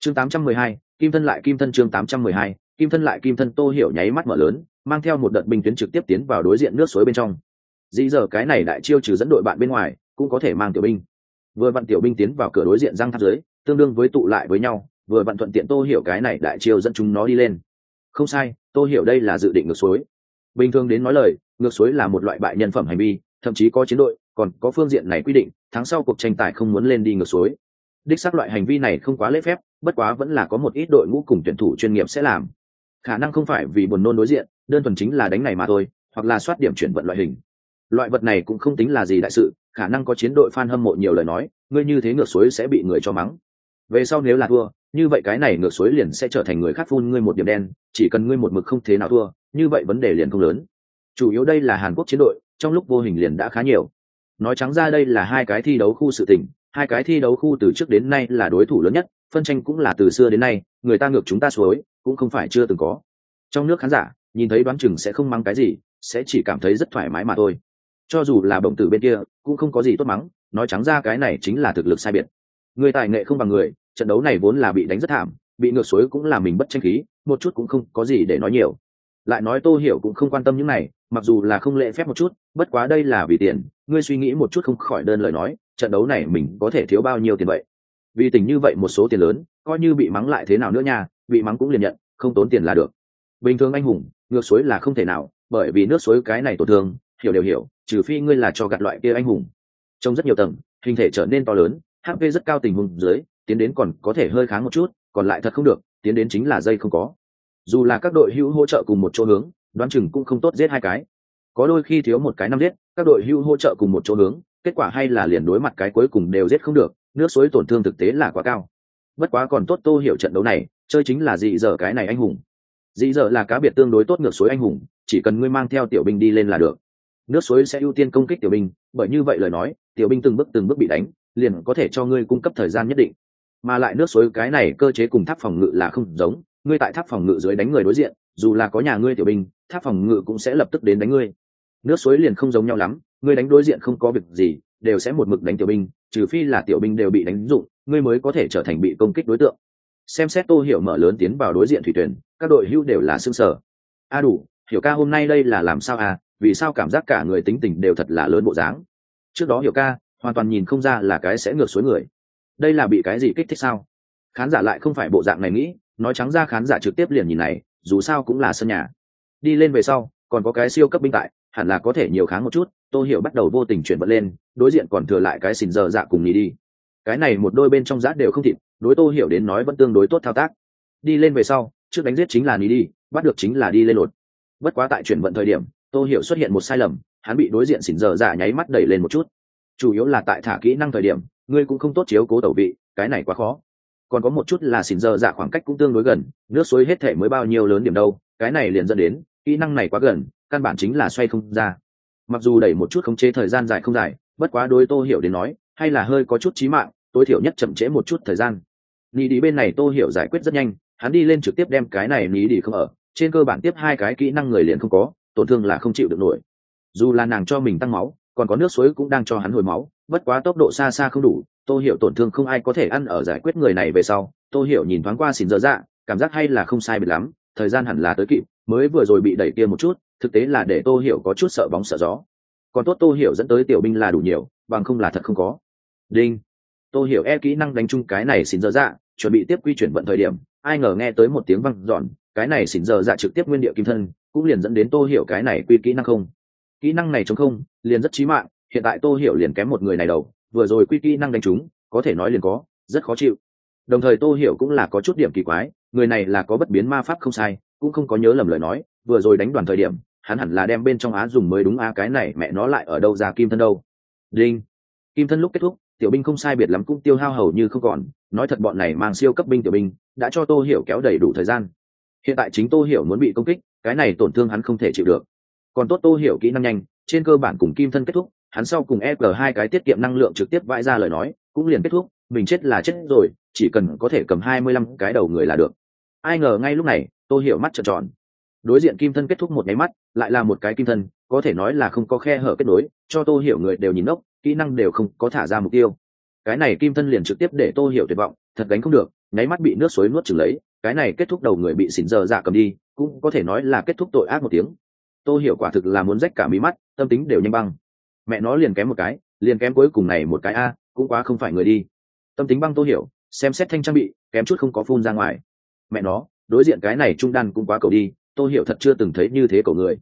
Chương 812, kim thân lại kim thân chương 812, kim thân lại kim thân tô hiểu nháy mắt mở lớn mang theo một đợt binh tuyến trực tiếp tiến vào đối diện nước suối bên trong. Dĩ giờ cái này đại chiêu trừ dẫn đội bạn bên ngoài cũng có thể mang tiểu binh. Vừa vặn tiểu binh tiến vào cửa đối diện răng tháp dưới tương đương với tụ lại với nhau, vừa vặn thuận tiện tô hiểu cái này đại chiêu dẫn chúng nó đi lên. Không sai, tô hiểu đây là dự định ngược suối. Bình thường đến nói lời, ngược suối là một loại bại nhân phẩm hành vi, thậm chí có chiến đội, còn có phương diện này quy định, tháng sau cuộc tranh tài không muốn lên đi ngược suối. Đích xác loại hành vi này không quá lễ phép, bất quá vẫn là có một ít đội ngũ cùng tuyển thủ chuyên nghiệp sẽ làm. Khả năng không phải vì buồn nôn đối diện, đơn thuần chính là đánh này mà thôi, hoặc là soát điểm chuyển vận loại hình loại vật này cũng không tính là gì đại sự, khả năng có chiến đội fan hâm mộ nhiều lời nói, ngươi như thế ngược suối sẽ bị người cho mắng. Về sau nếu là thua, như vậy cái này ngược suối liền sẽ trở thành người khác phun ngươi một điểm đen, chỉ cần ngươi một mực không thế nào thua, như vậy vấn đề liền không lớn. Chủ yếu đây là hàn quốc chiến đội, trong lúc vô hình liền đã khá nhiều. Nói trắng ra đây là hai cái thi đấu khu sự tình, hai cái thi đấu khu từ trước đến nay là đối thủ lớn nhất, phân tranh cũng là từ xưa đến nay, người ta ngược chúng ta suối, cũng không phải chưa từng có. Trong nước khán giả, nhìn thấy đoán chừng sẽ không mang cái gì, sẽ chỉ cảm thấy rất thoải mái mà thôi cho dù là bổng tử bên kia, cũng không có gì tốt mắng, nói trắng ra cái này chính là thực lực sai biệt. Người tài nghệ không bằng người, trận đấu này vốn là bị đánh rất thảm, bị ngược suối cũng là mình bất tranh khí, một chút cũng không có gì để nói nhiều. Lại nói tô hiểu cũng không quan tâm những này, mặc dù là không lễ phép một chút, bất quá đây là vì tiền, ngươi suy nghĩ một chút không khỏi đơn lời nói, trận đấu này mình có thể thiếu bao nhiêu tiền vậy? Vì tình như vậy một số tiền lớn, coi như bị mắng lại thế nào nữa nha, bị mắng cũng liền nhận, không tốn tiền là được. Bình thường anh hùng, ngược suối là không thể nào, bởi vì nước suối cái này tổn thương, hiểu đều hiểu trừ phi ngươi là cho gạt loại kia anh hùng. Trông rất nhiều tầng, hình thể trở nên to lớn hp rất cao tình huống dưới, tiến đến còn có thể hơi kháng một chút, còn lại thật không được, tiến đến chính là dây không có. Dù là các đội hữu hỗ trợ cùng một chỗ hướng, đoán chừng cũng không tốt giết hai cái. Có đôi khi thiếu một cái năm giết, các đội hữu hỗ trợ cùng một chỗ hướng, kết quả hay là liền đối mặt cái cuối cùng đều giết không được, nước suối tổn thương thực tế là quá cao. Bất quá còn tốt tô hiểu trận đấu này, chơi chính là dị dở cái này anh hùng. Dị dở là cá biệt tương đối tốt ngược suối anh hùng, chỉ cần ngươi mang theo tiểu binh đi lên là được nước suối sẽ ưu tiên công kích tiểu binh, bởi như vậy lời nói, tiểu binh từng bước từng bước bị đánh, liền có thể cho ngươi cung cấp thời gian nhất định. Mà lại nước suối cái này cơ chế cùng tháp phòng ngự là không giống, ngươi tại tháp phòng ngự dưới đánh người đối diện, dù là có nhà ngươi tiểu binh, tháp phòng ngự cũng sẽ lập tức đến đánh ngươi. Nước suối liền không giống nhau lắm, ngươi đánh đối diện không có việc gì, đều sẽ một mực đánh tiểu binh, trừ phi là tiểu binh đều bị đánh dụng, ngươi mới có thể trở thành bị công kích đối tượng. Xem xét tô hiểu mở lớn tiến vào đối diện thủy tuyển, các đội hưu đều là xương sở a đủ, hiểu ca hôm nay đây là làm sao à? Vì sao cảm giác cả người tính tình đều thật là lớn bộ dáng? Trước đó hiểu ca hoàn toàn nhìn không ra là cái sẽ ngược suối người. Đây là bị cái gì kích thích sao? Khán giả lại không phải bộ dạng này nghĩ, nói trắng ra khán giả trực tiếp liền nhìn này, dù sao cũng là sân nhà. Đi lên về sau, còn có cái siêu cấp binh tại, hẳn là có thể nhiều kháng một chút tôi hiểu bắt đầu vô tình chuyển vận lên, đối diện còn thừa lại cái xìn giờ dạ cùng nghỉ đi. Cái này một đôi bên trong giáp đều không thịt, đối tô hiểu đến nói vẫn tương đối tốt thao tác. Đi lên về sau, trước đánh giết chính là nhì đi, bắt được chính là đi lên lột. Bất quá tại chuyển vận thời điểm tô hiểu xuất hiện một sai lầm, hắn bị đối diện xỉn giờ giả dạ nháy mắt đẩy lên một chút. Chủ yếu là tại thả kỹ năng thời điểm, ngươi cũng không tốt chiếu cố tẩu vị, cái này quá khó. Còn có một chút là xỉn giờ giả dạ khoảng cách cũng tương đối gần, nước suối hết thể mới bao nhiêu lớn điểm đâu, cái này liền dẫn đến, kỹ năng này quá gần, căn bản chính là xoay không ra. Mặc dù đẩy một chút khống chế thời gian dài không dài, bất quá đối tô hiểu đến nói, hay là hơi có chút trí mạng, tối thiểu nhất chậm trễ một chút thời gian. Ní đi bên này tô hiểu giải quyết rất nhanh, hắn đi lên trực tiếp đem cái này ní đi không ở, trên cơ bản tiếp hai cái kỹ năng người liền không có tổn thương là không chịu được nổi. Dù là nàng cho mình tăng máu, còn có nước suối cũng đang cho hắn hồi máu, bất quá tốc độ xa xa không đủ, tô hiểu tổn thương không ai có thể ăn ở giải quyết người này về sau. Tô hiểu nhìn thoáng qua xỉn dở dạ cảm giác hay là không sai biệt lắm, thời gian hẳn là tới kịp, mới vừa rồi bị đẩy kia một chút, thực tế là để tô hiểu có chút sợ bóng sợ gió. Còn tốt tô hiểu dẫn tới tiểu binh là đủ nhiều, bằng không là thật không có. Đinh. Tô hiểu e kỹ năng đánh chung cái này xỉn dở dạ chuẩn bị tiếp quy chuyển vận thời điểm, ai ngờ nghe tới một tiếng văng dọn, cái này xỉn dở dạ trực tiếp nguyên địa kim thân cũng liền dẫn đến tô hiểu cái này quy kỹ năng không? Kỹ năng này chống không, liền rất chí mạng, hiện tại tô hiểu liền kém một người này đầu, vừa rồi quy kỹ năng đánh chúng có thể nói liền có, rất khó chịu. Đồng thời tô hiểu cũng là có chút điểm kỳ quái, người này là có bất biến ma pháp không sai, cũng không có nhớ lầm lời nói, vừa rồi đánh đoàn thời điểm, hắn hẳn là đem bên trong á dùng mới đúng a cái này mẹ nó lại ở đâu ra kim thân đâu? Đinh. Kim thân lúc kết thúc, tiểu binh không sai biệt lắm cũng tiêu hao hầu như không còn, nói thật bọn này mang siêu cấp binh tiểu binh, đã cho tô hiểu kéo đầy đủ thời gian. Hiện tại chính tô hiểu muốn bị công kích cái này tổn thương hắn không thể chịu được. Còn tốt tô hiểu kỹ năng nhanh, trên cơ bản cùng kim thân kết thúc, hắn sau cùng e g hai cái tiết kiệm năng lượng trực tiếp vãi ra lời nói, cũng liền kết thúc, mình chết là chết rồi, chỉ cần có thể cầm hai mươi lăm cái đầu người là được. Ai ngờ ngay lúc này, tô hiểu mắt trợn tròn. Đối diện kim thân kết thúc một nháy mắt, lại là một cái kim thân, có thể nói là không có khe hở kết nối, cho tô hiểu người đều nhìn ốc kỹ năng đều không có thả ra mục tiêu. Cái này kim thân liền trực tiếp để tô hiểu tuyệt vọng, thật đánh không được, nháy mắt bị nước suối nuốt chừng lấy, cái này kết thúc đầu người bị xỉn giờ dạ cầm đi cũng có thể nói là kết thúc tội ác một tiếng. Tô hiểu quả thực là muốn rách cả mí mắt, tâm tính đều nhanh băng. Mẹ nó liền kém một cái, liền kém cuối cùng này một cái a, cũng quá không phải người đi. Tâm tính băng tô hiểu, xem xét thanh trang bị, kém chút không có phun ra ngoài. Mẹ nó, đối diện cái này trung đan cũng quá cầu đi, tô hiểu thật chưa từng thấy như thế cầu người.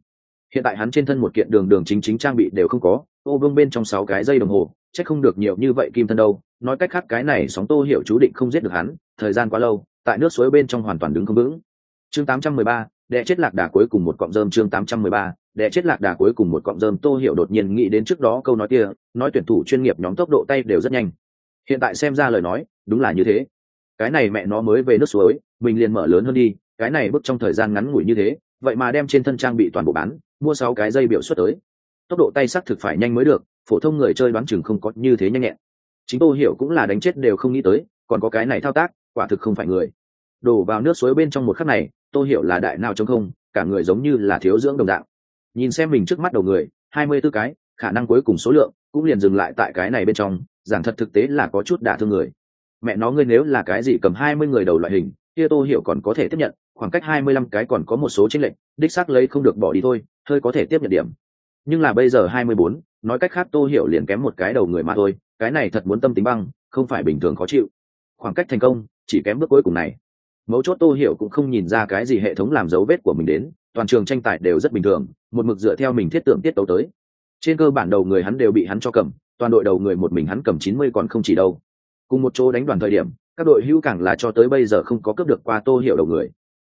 Hiện tại hắn trên thân một kiện đường đường chính chính trang bị đều không có, ô vương bên trong sáu cái dây đồng hồ, chắc không được nhiều như vậy kim thân đâu. Nói cách khác cái này sóng tô hiểu chú định không giết được hắn, thời gian quá lâu, tại nước suối bên trong hoàn toàn đứng không vững chương 813, đệ chết lạc đà cuối cùng một cọng rơm. Chương 813, đệ chết lạc đà cuối cùng một cọng rơm. Tô hiểu đột nhiên nghĩ đến trước đó câu nói kia nói tuyển thủ chuyên nghiệp nhóm tốc độ tay đều rất nhanh. Hiện tại xem ra lời nói đúng là như thế. Cái này mẹ nó mới về nước suối mình liền mở lớn hơn đi cái này bước trong thời gian ngắn ngủi như thế vậy mà đem trên thân trang bị toàn bộ bán mua sáu cái dây biểu xuất tới. Tốc độ tay sắc thực phải nhanh mới được phổ thông người chơi đoán chừng không có như thế nhanh nhẹn. Chính tô hiểu cũng là đánh chết đều không nghĩ tới còn có cái này thao tác quả thực không phải người. Đổ vào nước suối bên trong một khắc này tô hiểu là đại nào trong không, cả người giống như là thiếu dưỡng đồng dạng. Nhìn xem mình trước mắt đầu người, hai mươi 24 cái, khả năng cuối cùng số lượng cũng liền dừng lại tại cái này bên trong, giảng thật thực tế là có chút đả thương người. Mẹ nó ngươi nếu là cái gì cầm hai mươi người đầu loại hình, kia tô hiểu còn có thể tiếp nhận, khoảng cách hai mươi lăm cái còn có một số chính lệnh đích xác lấy không được bỏ đi thôi, hơi có thể tiếp nhận điểm. Nhưng là bây giờ hai mươi bốn, nói cách khác tô hiểu liền kém một cái đầu người mà thôi, cái này thật muốn tâm tính băng, không phải bình thường khó chịu. Khoảng cách thành công, chỉ kém bước cuối cùng này mấu chốt tô hiểu cũng không nhìn ra cái gì hệ thống làm dấu vết của mình đến, toàn trường tranh tài đều rất bình thường, một mực dựa theo mình thiết tưởng tiết tấu tới. Trên cơ bản đầu người hắn đều bị hắn cho cầm, toàn đội đầu người một mình hắn cầm chín mươi còn không chỉ đâu. Cùng một chỗ đánh đoàn thời điểm, các đội hữu càng là cho tới bây giờ không có cướp được qua tô hiểu đầu người.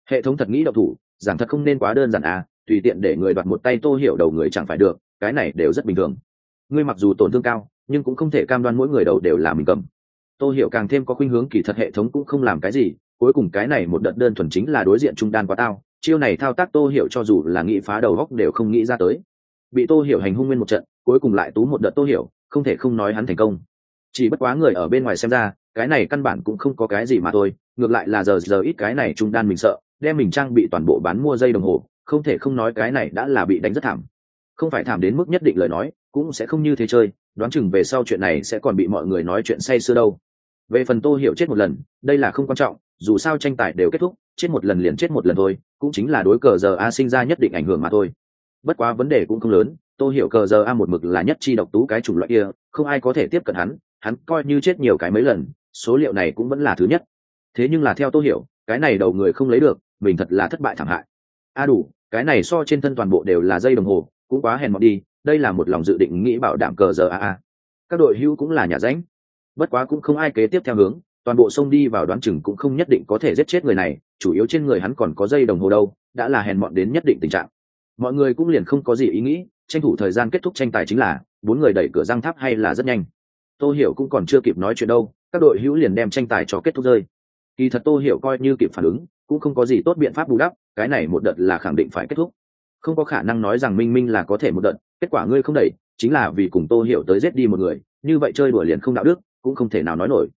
Hệ thống thật nghĩ độc thủ, giảng thật không nên quá đơn giản à tùy tiện để người đoạt một tay tô hiểu đầu người chẳng phải được, cái này đều rất bình thường. Ngươi mặc dù tổn thương cao, nhưng cũng không thể cam đoan mỗi người đầu đều là mình cầm. Tô hiểu càng thêm có khuynh hướng kỳ thật hệ thống cũng không làm cái gì cuối cùng cái này một đợt đơn thuần chính là đối diện trung đan quá tao, chiêu này thao tác tô hiểu cho dù là nghĩ phá đầu góc đều không nghĩ ra tới. Bị tô hiểu hành hung nguyên một trận, cuối cùng lại tú một đợt tô hiểu, không thể không nói hắn thành công. Chỉ bất quá người ở bên ngoài xem ra, cái này căn bản cũng không có cái gì mà thôi, ngược lại là giờ giờ ít cái này trung đan mình sợ, đem mình trang bị toàn bộ bán mua dây đồng hồ, không thể không nói cái này đã là bị đánh rất thảm. Không phải thảm đến mức nhất định lời nói, cũng sẽ không như thế chơi, đoán chừng về sau chuyện này sẽ còn bị mọi người nói chuyện say sưa đâu. Về phần tô hiểu chết một lần, đây là không quan trọng dù sao tranh tài đều kết thúc, chết một lần liền chết một lần thôi, cũng chính là đối cờ giờ a sinh ra nhất định ảnh hưởng mà thôi. Bất quá vấn đề cũng không lớn tôi hiểu cờ giờ a một mực là nhất chi độc tú cái chủng loại kia, không ai có thể tiếp cận hắn hắn coi như chết nhiều cái mấy lần, số liệu này cũng vẫn là thứ nhất. Thế nhưng là theo tôi hiểu, cái này đầu người không lấy được, mình thật là thất bại thảm hại. A đủ, cái này so trên thân toàn bộ đều là dây đồng hồ, cũng quá hèn mọt đi, đây là một lòng dự định nghĩ bảo đảm cờ giờ a a. Các đội hữu cũng là nhà ránh, bất quá cũng không ai kế tiếp theo hướng toàn bộ sông đi vào đoán chừng cũng không nhất định có thể giết chết người này, chủ yếu trên người hắn còn có dây đồng hồ đâu, đã là hèn mọn đến nhất định tình trạng. Mọi người cũng liền không có gì ý nghĩ, tranh thủ thời gian kết thúc tranh tài chính là, bốn người đẩy cửa răng tháp hay là rất nhanh. Tô hiểu cũng còn chưa kịp nói chuyện đâu, các đội hữu liền đem tranh tài cho kết thúc rơi. Kỳ thật tô hiểu coi như kịp phản ứng, cũng không có gì tốt biện pháp bù đắp, cái này một đợt là khẳng định phải kết thúc. Không có khả năng nói rằng minh minh là có thể một đợt, kết quả ngươi không đẩy, chính là vì cùng tô hiểu tới giết đi một người, như vậy chơi đùa liền không đạo đức, cũng không thể nào nói nổi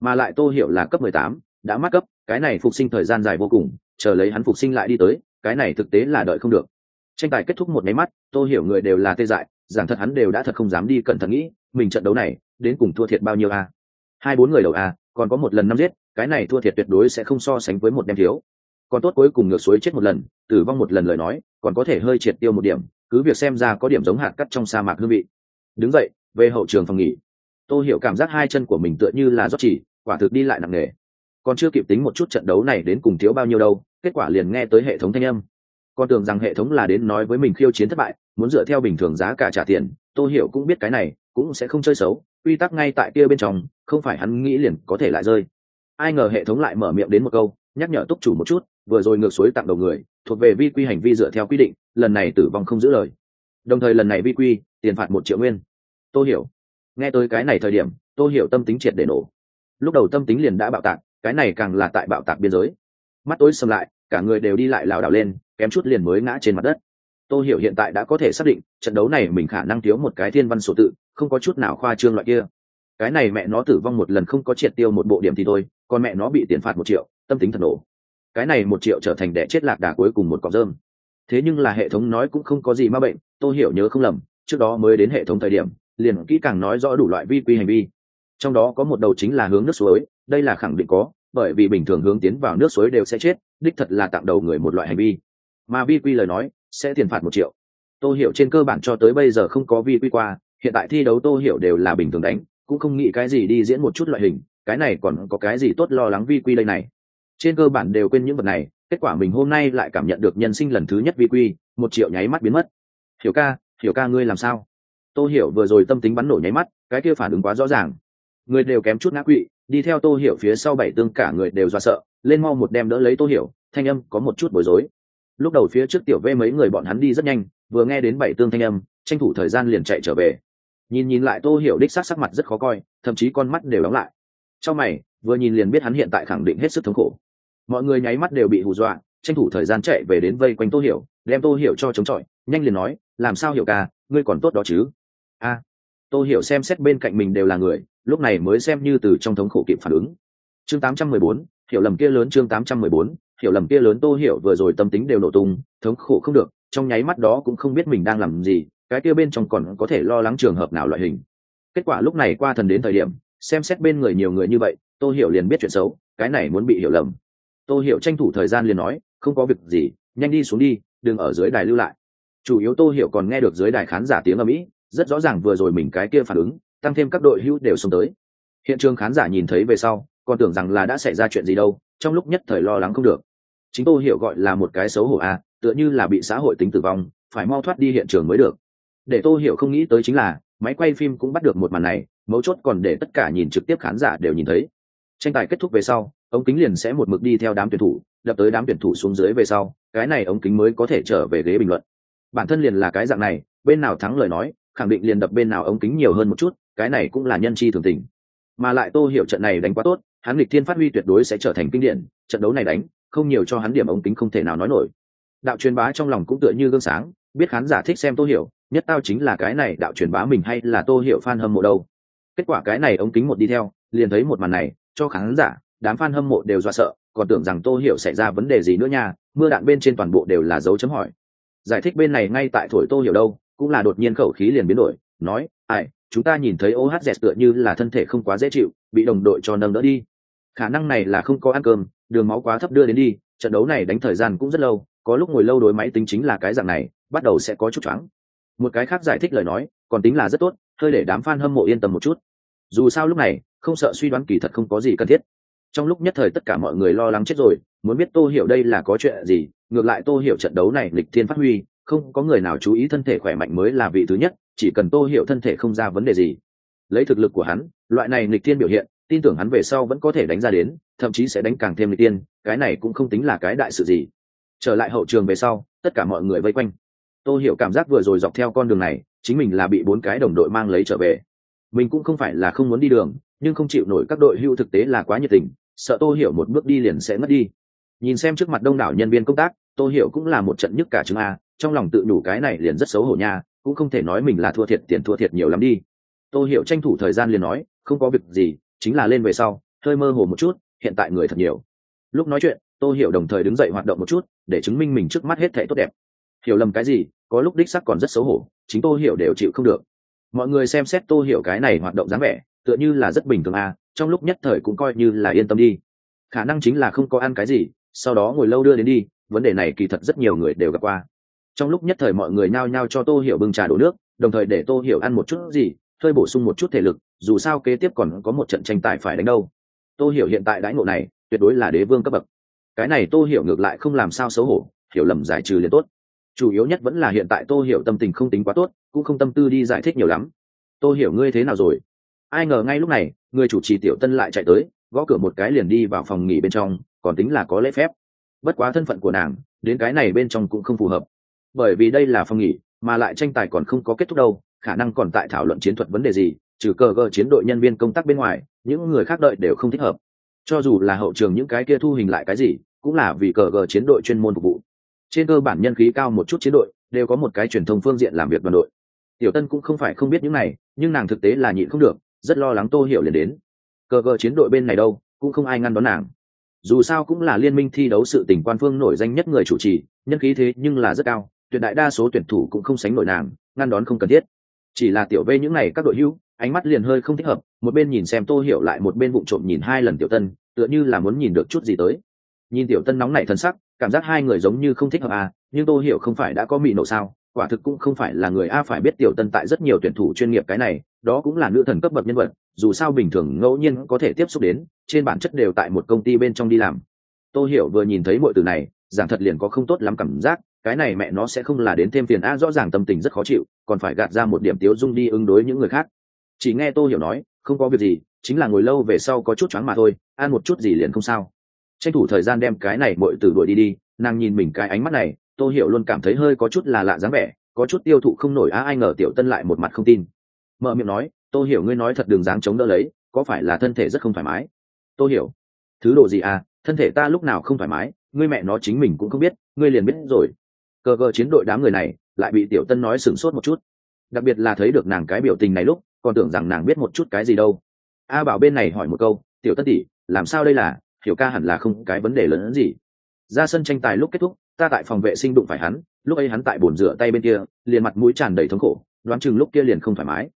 mà lại tô hiểu là cấp mười tám, đã mắc cấp, cái này phục sinh thời gian dài vô cùng, chờ lấy hắn phục sinh lại đi tới, cái này thực tế là đợi không được. Tranh tài kết thúc một máy mắt, tô hiểu người đều là tê dại, giảng thật hắn đều đã thật không dám đi cẩn thận nghĩ, mình trận đấu này, đến cùng thua thiệt bao nhiêu a? Hai bốn người đầu a, còn có một lần năm giết, cái này thua thiệt tuyệt đối sẽ không so sánh với một đem thiếu. Còn tốt cuối cùng ngược suối chết một lần, tử vong một lần lời nói, còn có thể hơi triệt tiêu một điểm, cứ việc xem ra có điểm giống hạt cắt trong sa mạc hương vị. Đứng dậy, về hậu trường phòng nghỉ tôi hiểu cảm giác hai chân của mình tựa như là rót chỉ, quả thực đi lại nặng nề. Còn chưa kịp tính một chút trận đấu này đến cùng thiếu bao nhiêu đâu, kết quả liền nghe tới hệ thống thanh âm. Con tưởng rằng hệ thống là đến nói với mình khiêu chiến thất bại, muốn dựa theo bình thường giá cả trả tiền tôi hiểu cũng biết cái này, cũng sẽ không chơi xấu, quy tắc ngay tại kia bên trong, không phải hắn nghĩ liền có thể lại rơi. Ai ngờ hệ thống lại mở miệng đến một câu, nhắc nhở túc chủ một chút, vừa rồi ngược suối tặng đầu người, thuộc về vi quy hành vi dựa theo quy định, lần này tử vong không giữ lời. Đồng thời lần này vi quy, tiền phạt một triệu nguyên. Tôi hiểu nghe tới cái này thời điểm tôi hiểu tâm tính triệt để nổ. Lúc đầu tâm tính liền đã bạo tạc, cái này càng là tại bạo tạc biên giới. Mắt tối xâm lại, cả người đều đi lại lảo đảo lên, kém chút liền mới ngã trên mặt đất. Tôi hiểu hiện tại đã có thể xác định, trận đấu này mình khả năng thiếu một cái thiên văn sổ tự, không có chút nào khoa trương loại kia. Cái này mẹ nó tử vong một lần không có triệt tiêu một bộ điểm thì thôi, còn mẹ nó bị tiền phạt một triệu, tâm tính thật nổ. Cái này một triệu trở thành đẻ chết lạc đà cuối cùng một cọc rơm. Thế nhưng là hệ thống nói cũng không có gì ma bệnh tôi hiểu nhớ không lầm, trước đó mới đến hệ thống thời điểm liền kỹ càng nói rõ đủ loại vi quy hành vi. Trong đó có một đầu chính là hướng nước suối, đây là khẳng định có, bởi vì bình thường hướng tiến vào nước suối đều sẽ chết, đích thật là tặng đầu người một loại hành vi. Mà vi quy lời nói, sẽ tiền phạt một triệu. Tô hiểu trên cơ bản cho tới bây giờ không có vi quy qua, hiện tại thi đấu tô hiểu đều là bình thường đánh, cũng không nghĩ cái gì đi diễn một chút loại hình, cái này còn có cái gì tốt lo lắng vi quy đây này. Trên cơ bản đều quên những vật này, kết quả mình hôm nay lại cảm nhận được nhân sinh lần thứ nhất vi quy, một triệu nháy mắt biến mất. Hiểu ca hiểu ca ngươi làm sao? Tô hiểu vừa rồi tâm tính bắn nổ nháy mắt, cái kia phản ứng quá rõ ràng. Người đều kém chút ngã quỵ, đi theo tô hiểu phía sau bảy tương cả người đều do sợ, lên mau một đem đỡ lấy tô hiểu, thanh âm có một chút bối rối. Lúc đầu phía trước tiểu vê mấy người bọn hắn đi rất nhanh, vừa nghe đến bảy tương thanh âm, tranh thủ thời gian liền chạy trở về. Nhìn nhìn lại tô hiểu đích sắc sắc mặt rất khó coi, thậm chí con mắt đều đóng lại. Trong mày, vừa nhìn liền biết hắn hiện tại khẳng định hết sức thống khổ. Mọi người nháy mắt đều bị hù dọa, tranh thủ thời gian chạy về đến vây quanh tô hiểu, đem tô hiểu cho chống chọi, nhanh liền nói, làm sao hiểu ca, ngươi còn tốt đó chứ? A tô hiểu xem xét bên cạnh mình đều là người lúc này mới xem như từ trong thống khổ kịp phản ứng. Chương 814, hiểu lầm kia lớn chương 814, hiểu lầm kia lớn tô hiểu vừa rồi tâm tính đều nổ tung thống khổ không được trong nháy mắt đó cũng không biết mình đang làm gì cái kia bên trong còn có thể lo lắng trường hợp nào loại hình. Kết quả lúc này qua thần đến thời điểm xem xét bên người nhiều người như vậy tô hiểu liền biết chuyện xấu cái này muốn bị hiểu lầm. Tô hiểu tranh thủ thời gian liền nói không có việc gì nhanh đi xuống đi đừng ở dưới đài lưu lại. Chủ yếu tô hiểu còn nghe được dưới đài khán giả tiếng ở mỹ rất rõ ràng vừa rồi mình cái kia phản ứng tăng thêm các đội hữu đều xông tới. Hiện trường khán giả nhìn thấy về sau còn tưởng rằng là đã xảy ra chuyện gì đâu trong lúc nhất thời lo lắng không được. Chính tôi hiểu gọi là một cái xấu hổ à, tựa như là bị xã hội tính tử vong phải mau thoát đi hiện trường mới được. Để tôi hiểu không nghĩ tới chính là máy quay phim cũng bắt được một màn này mấu chốt còn để tất cả nhìn trực tiếp khán giả đều nhìn thấy. Tranh tài kết thúc về sau ống kính liền sẽ một mực đi theo đám tuyển thủ đập tới đám tuyển thủ xuống dưới về sau cái này ống kính mới có thể trở về ghế bình luận. Bản thân liền là cái dạng này bên nào thắng lời nói khẳng định liền đập bên nào ống kính nhiều hơn một chút, cái này cũng là nhân chi thường tình. Mà lại tô hiểu trận này đánh quá tốt, hắn lịch thiên phát huy tuyệt đối sẽ trở thành kinh điển, trận đấu này đánh, không nhiều cho hắn điểm ống kính không thể nào nói nổi. Đạo truyền bá trong lòng cũng tựa như gương sáng, biết khán giả thích xem tô hiểu, nhất tao chính là cái này đạo truyền bá mình hay là tô hiểu fan hâm mộ đâu. Kết quả cái này ống kính một đi theo, liền thấy một màn này, cho khán giả, đám fan hâm mộ đều dọa sợ, còn tưởng rằng tô hiểu xảy ra vấn đề gì nữa nha, mưa đạn bên trên toàn bộ đều là dấu chấm hỏi. Giải thích bên này ngay tại thổi tô hiểu đâu cũng là đột nhiên khẩu khí liền biến đổi, nói, ai, chúng ta nhìn thấy ohz tựa như là thân thể không quá dễ chịu, bị đồng đội cho nâng đỡ đi. Khả năng này là không có ăn cơm, đường máu quá thấp đưa đến đi, trận đấu này đánh thời gian cũng rất lâu, có lúc ngồi lâu đối máy tính chính là cái dạng này, bắt đầu sẽ có chút choáng. Một cái khác giải thích lời nói, còn tính là rất tốt, hơi để đám fan hâm mộ yên tâm một chút. Dù sao lúc này, không sợ suy đoán kỳ thật không có gì cần thiết. Trong lúc nhất thời tất cả mọi người lo lắng chết rồi, muốn biết tô hiểu đây là có chuyện gì, ngược lại tô hiểu trận đấu này lịch thiên phát huy không có người nào chú ý thân thể khỏe mạnh mới là vị thứ nhất, chỉ cần tô hiểu thân thể không ra vấn đề gì. Lấy thực lực của hắn, loại này lịch thiên biểu hiện, tin tưởng hắn về sau vẫn có thể đánh ra đến, thậm chí sẽ đánh càng thêm nghịch tiên cái này cũng không tính là cái đại sự gì. Trở lại hậu trường về sau, tất cả mọi người vây quanh. Tô hiểu cảm giác vừa rồi dọc theo con đường này, chính mình là bị bốn cái đồng đội mang lấy trở về. Mình cũng không phải là không muốn đi đường, nhưng không chịu nổi các đội hưu thực tế là quá nhiệt tình, sợ tô hiểu một bước đi liền sẽ mất đi. Nhìn xem trước mặt đông đảo nhân viên công tác, tô hiểu cũng là một trận nhức cả chứng a trong lòng tự đủ cái này liền rất xấu hổ nha, cũng không thể nói mình là thua thiệt, tiền thua thiệt nhiều lắm đi. Tô hiểu tranh thủ thời gian liền nói, không có việc gì, chính là lên về sau, hơi mơ hồ một chút, hiện tại người thật nhiều. Lúc nói chuyện, tô hiểu đồng thời đứng dậy hoạt động một chút, để chứng minh mình trước mắt hết thể tốt đẹp. Hiểu lầm cái gì, có lúc đích sắc còn rất xấu hổ, chính tô hiểu đều chịu không được. Mọi người xem xét tô hiểu cái này hoạt động dáng vẻ, tựa như là rất bình thường à trong lúc nhất thời cũng coi như là yên tâm đi. Khả năng chính là không có ăn cái gì, sau đó ngồi lâu đưa đến đi, vấn đề này kỳ thật rất nhiều người đều gặp qua trong lúc nhất thời mọi người nhao nhao cho tô hiểu bưng trà đổ nước, đồng thời để tô hiểu ăn một chút gì, hơi bổ sung một chút thể lực, dù sao kế tiếp còn có một trận tranh tài phải đánh đâu. Tô hiểu hiện tại đãi ngộ này, tuyệt đối là đế vương cấp bậc. Cái này tô hiểu ngược lại không làm sao xấu hổ, hiểu lầm giải trừ liền tốt. Chủ yếu nhất vẫn là hiện tại tô hiểu tâm tình không tính quá tốt, cũng không tâm tư đi giải thích nhiều lắm. Tô hiểu ngươi thế nào rồi? Ai ngờ ngay lúc này, người chủ trì tiểu tân lại chạy tới, gõ cửa một cái liền đi vào phòng nghỉ bên trong, còn tính là có lễ phép. Bất quá thân phận của nàng, đến cái này bên trong cũng không phù hợp bởi vì đây là phòng nghỉ, mà lại tranh tài còn không có kết thúc đâu, khả năng còn tại thảo luận chiến thuật vấn đề gì, trừ cờ gờ chiến đội nhân viên công tác bên ngoài, những người khác đợi đều không thích hợp. Cho dù là hậu trường những cái kia thu hình lại cái gì, cũng là vì cờ gờ chiến đội chuyên môn phục vụ. Trên cơ bản nhân khí cao một chút chiến đội, đều có một cái truyền thông phương diện làm việc đoàn đội. Tiểu tân cũng không phải không biết những này, nhưng nàng thực tế là nhịn không được, rất lo lắng tô hiểu liền đến. Cờ gờ chiến đội bên này đâu, cũng không ai ngăn đón nàng. Dù sao cũng là liên minh thi đấu sự tình quan phương nổi danh nhất người chủ trì, nhân khí thế nhưng là rất cao tuyệt đại đa số tuyển thủ cũng không sánh nổi nàng, ngăn đón không cần thiết. Chỉ là tiểu vê những này các đội hữu, ánh mắt liền hơi không thích hợp, một bên nhìn xem tô hiểu lại một bên vụng trộm nhìn hai lần tiểu tân, tựa như là muốn nhìn được chút gì tới. Nhìn tiểu tân nóng nảy thân sắc, cảm giác hai người giống như không thích hợp à nhưng tô hiểu không phải đã có mị nổ sao, quả thực cũng không phải là người a phải biết tiểu tân tại rất nhiều tuyển thủ chuyên nghiệp cái này, đó cũng là nữ thần cấp bậc nhân vật, dù sao bình thường ngẫu nhiên có thể tiếp xúc đến, trên bản chất đều tại một công ty bên trong đi làm. Tô hiểu vừa nhìn thấy mọi từ này, giảng thật liền có không tốt lắm cảm giác cái này mẹ nó sẽ không là đến thêm phiền a rõ ràng tâm tình rất khó chịu, còn phải gạt ra một điểm tiếu dung đi ứng đối những người khác. Chỉ nghe tô hiểu nói, không có việc gì, chính là ngồi lâu về sau có chút choáng mà thôi, ăn một chút gì liền không sao. Tranh thủ thời gian đem cái này mọi từ đuổi đi đi, nàng nhìn mình cái ánh mắt này, tô hiểu luôn cảm thấy hơi có chút là lạ dáng vẻ, có chút tiêu thụ không nổi á, ai ngờ tiểu tân lại một mặt không tin. Mở miệng nói, tô hiểu ngươi nói thật đường dáng chống đỡ lấy, có phải là thân thể rất không thoải mái? Tô hiểu, thứ đồ gì à thân thể ta lúc nào không thoải mái, ngươi mẹ nó chính mình cũng không biết, ngươi liền biết rồi cờ cờ chiến đội đám người này lại bị tiểu tân nói sửng sốt một chút. Đặc biệt là thấy được nàng cái biểu tình này lúc, còn tưởng rằng nàng biết một chút cái gì đâu. A bảo bên này hỏi một câu, tiểu tân tỷ, làm sao đây là? Hiểu ca hẳn là không cái vấn đề lớn hơn gì. Ra sân tranh tài lúc kết thúc, ta tại phòng vệ sinh đụng phải hắn, lúc ấy hắn tại bồn rửa tay bên kia, liền mặt mũi tràn đầy thống khổ, đoán chừng lúc kia liền không thoải mái.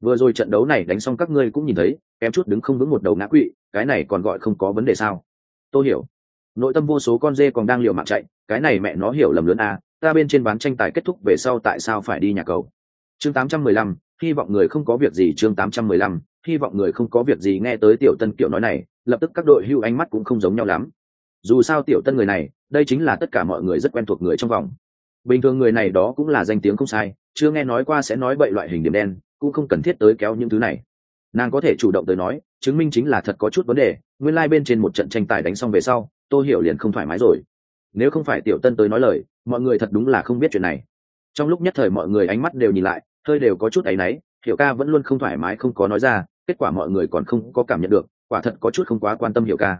Vừa rồi trận đấu này đánh xong các ngươi cũng nhìn thấy em chút đứng không vững một đầu ngã quỵ, cái này còn gọi không có vấn đề sao? Tôi hiểu. Nội tâm vô số con dê còn đang liều mạng chạy, cái này mẹ nó hiểu lầm lớn à ta bên trên bán tranh tài kết thúc về sau tại sao phải đi nhà cầu? Chương 815, hy vọng người không có việc gì chương 815, hy vọng người không có việc gì nghe tới tiểu tân kiểu nói này lập tức các đội hưu ánh mắt cũng không giống nhau lắm. Dù sao tiểu tân người này đây chính là tất cả mọi người rất quen thuộc người trong vòng. Bình thường người này đó cũng là danh tiếng không sai chưa nghe nói qua sẽ nói bậy loại hình điểm đen cũng không cần thiết tới kéo những thứ này. Nàng có thể chủ động tới nói chứng minh chính là thật có chút vấn đề nguyên lai bên trên một trận tranh tài đánh xong về sau tôi hiểu liền không thoải mái rồi. Nếu không phải tiểu tân tới nói lời mọi người thật đúng là không biết chuyện này. Trong lúc nhất thời mọi người ánh mắt đều nhìn lại, hơi đều có chút áy náy, hiểu ca vẫn luôn không thoải mái, không có nói ra, kết quả mọi người còn không có cảm nhận được, quả thật có chút không quá quan tâm hiểu ca.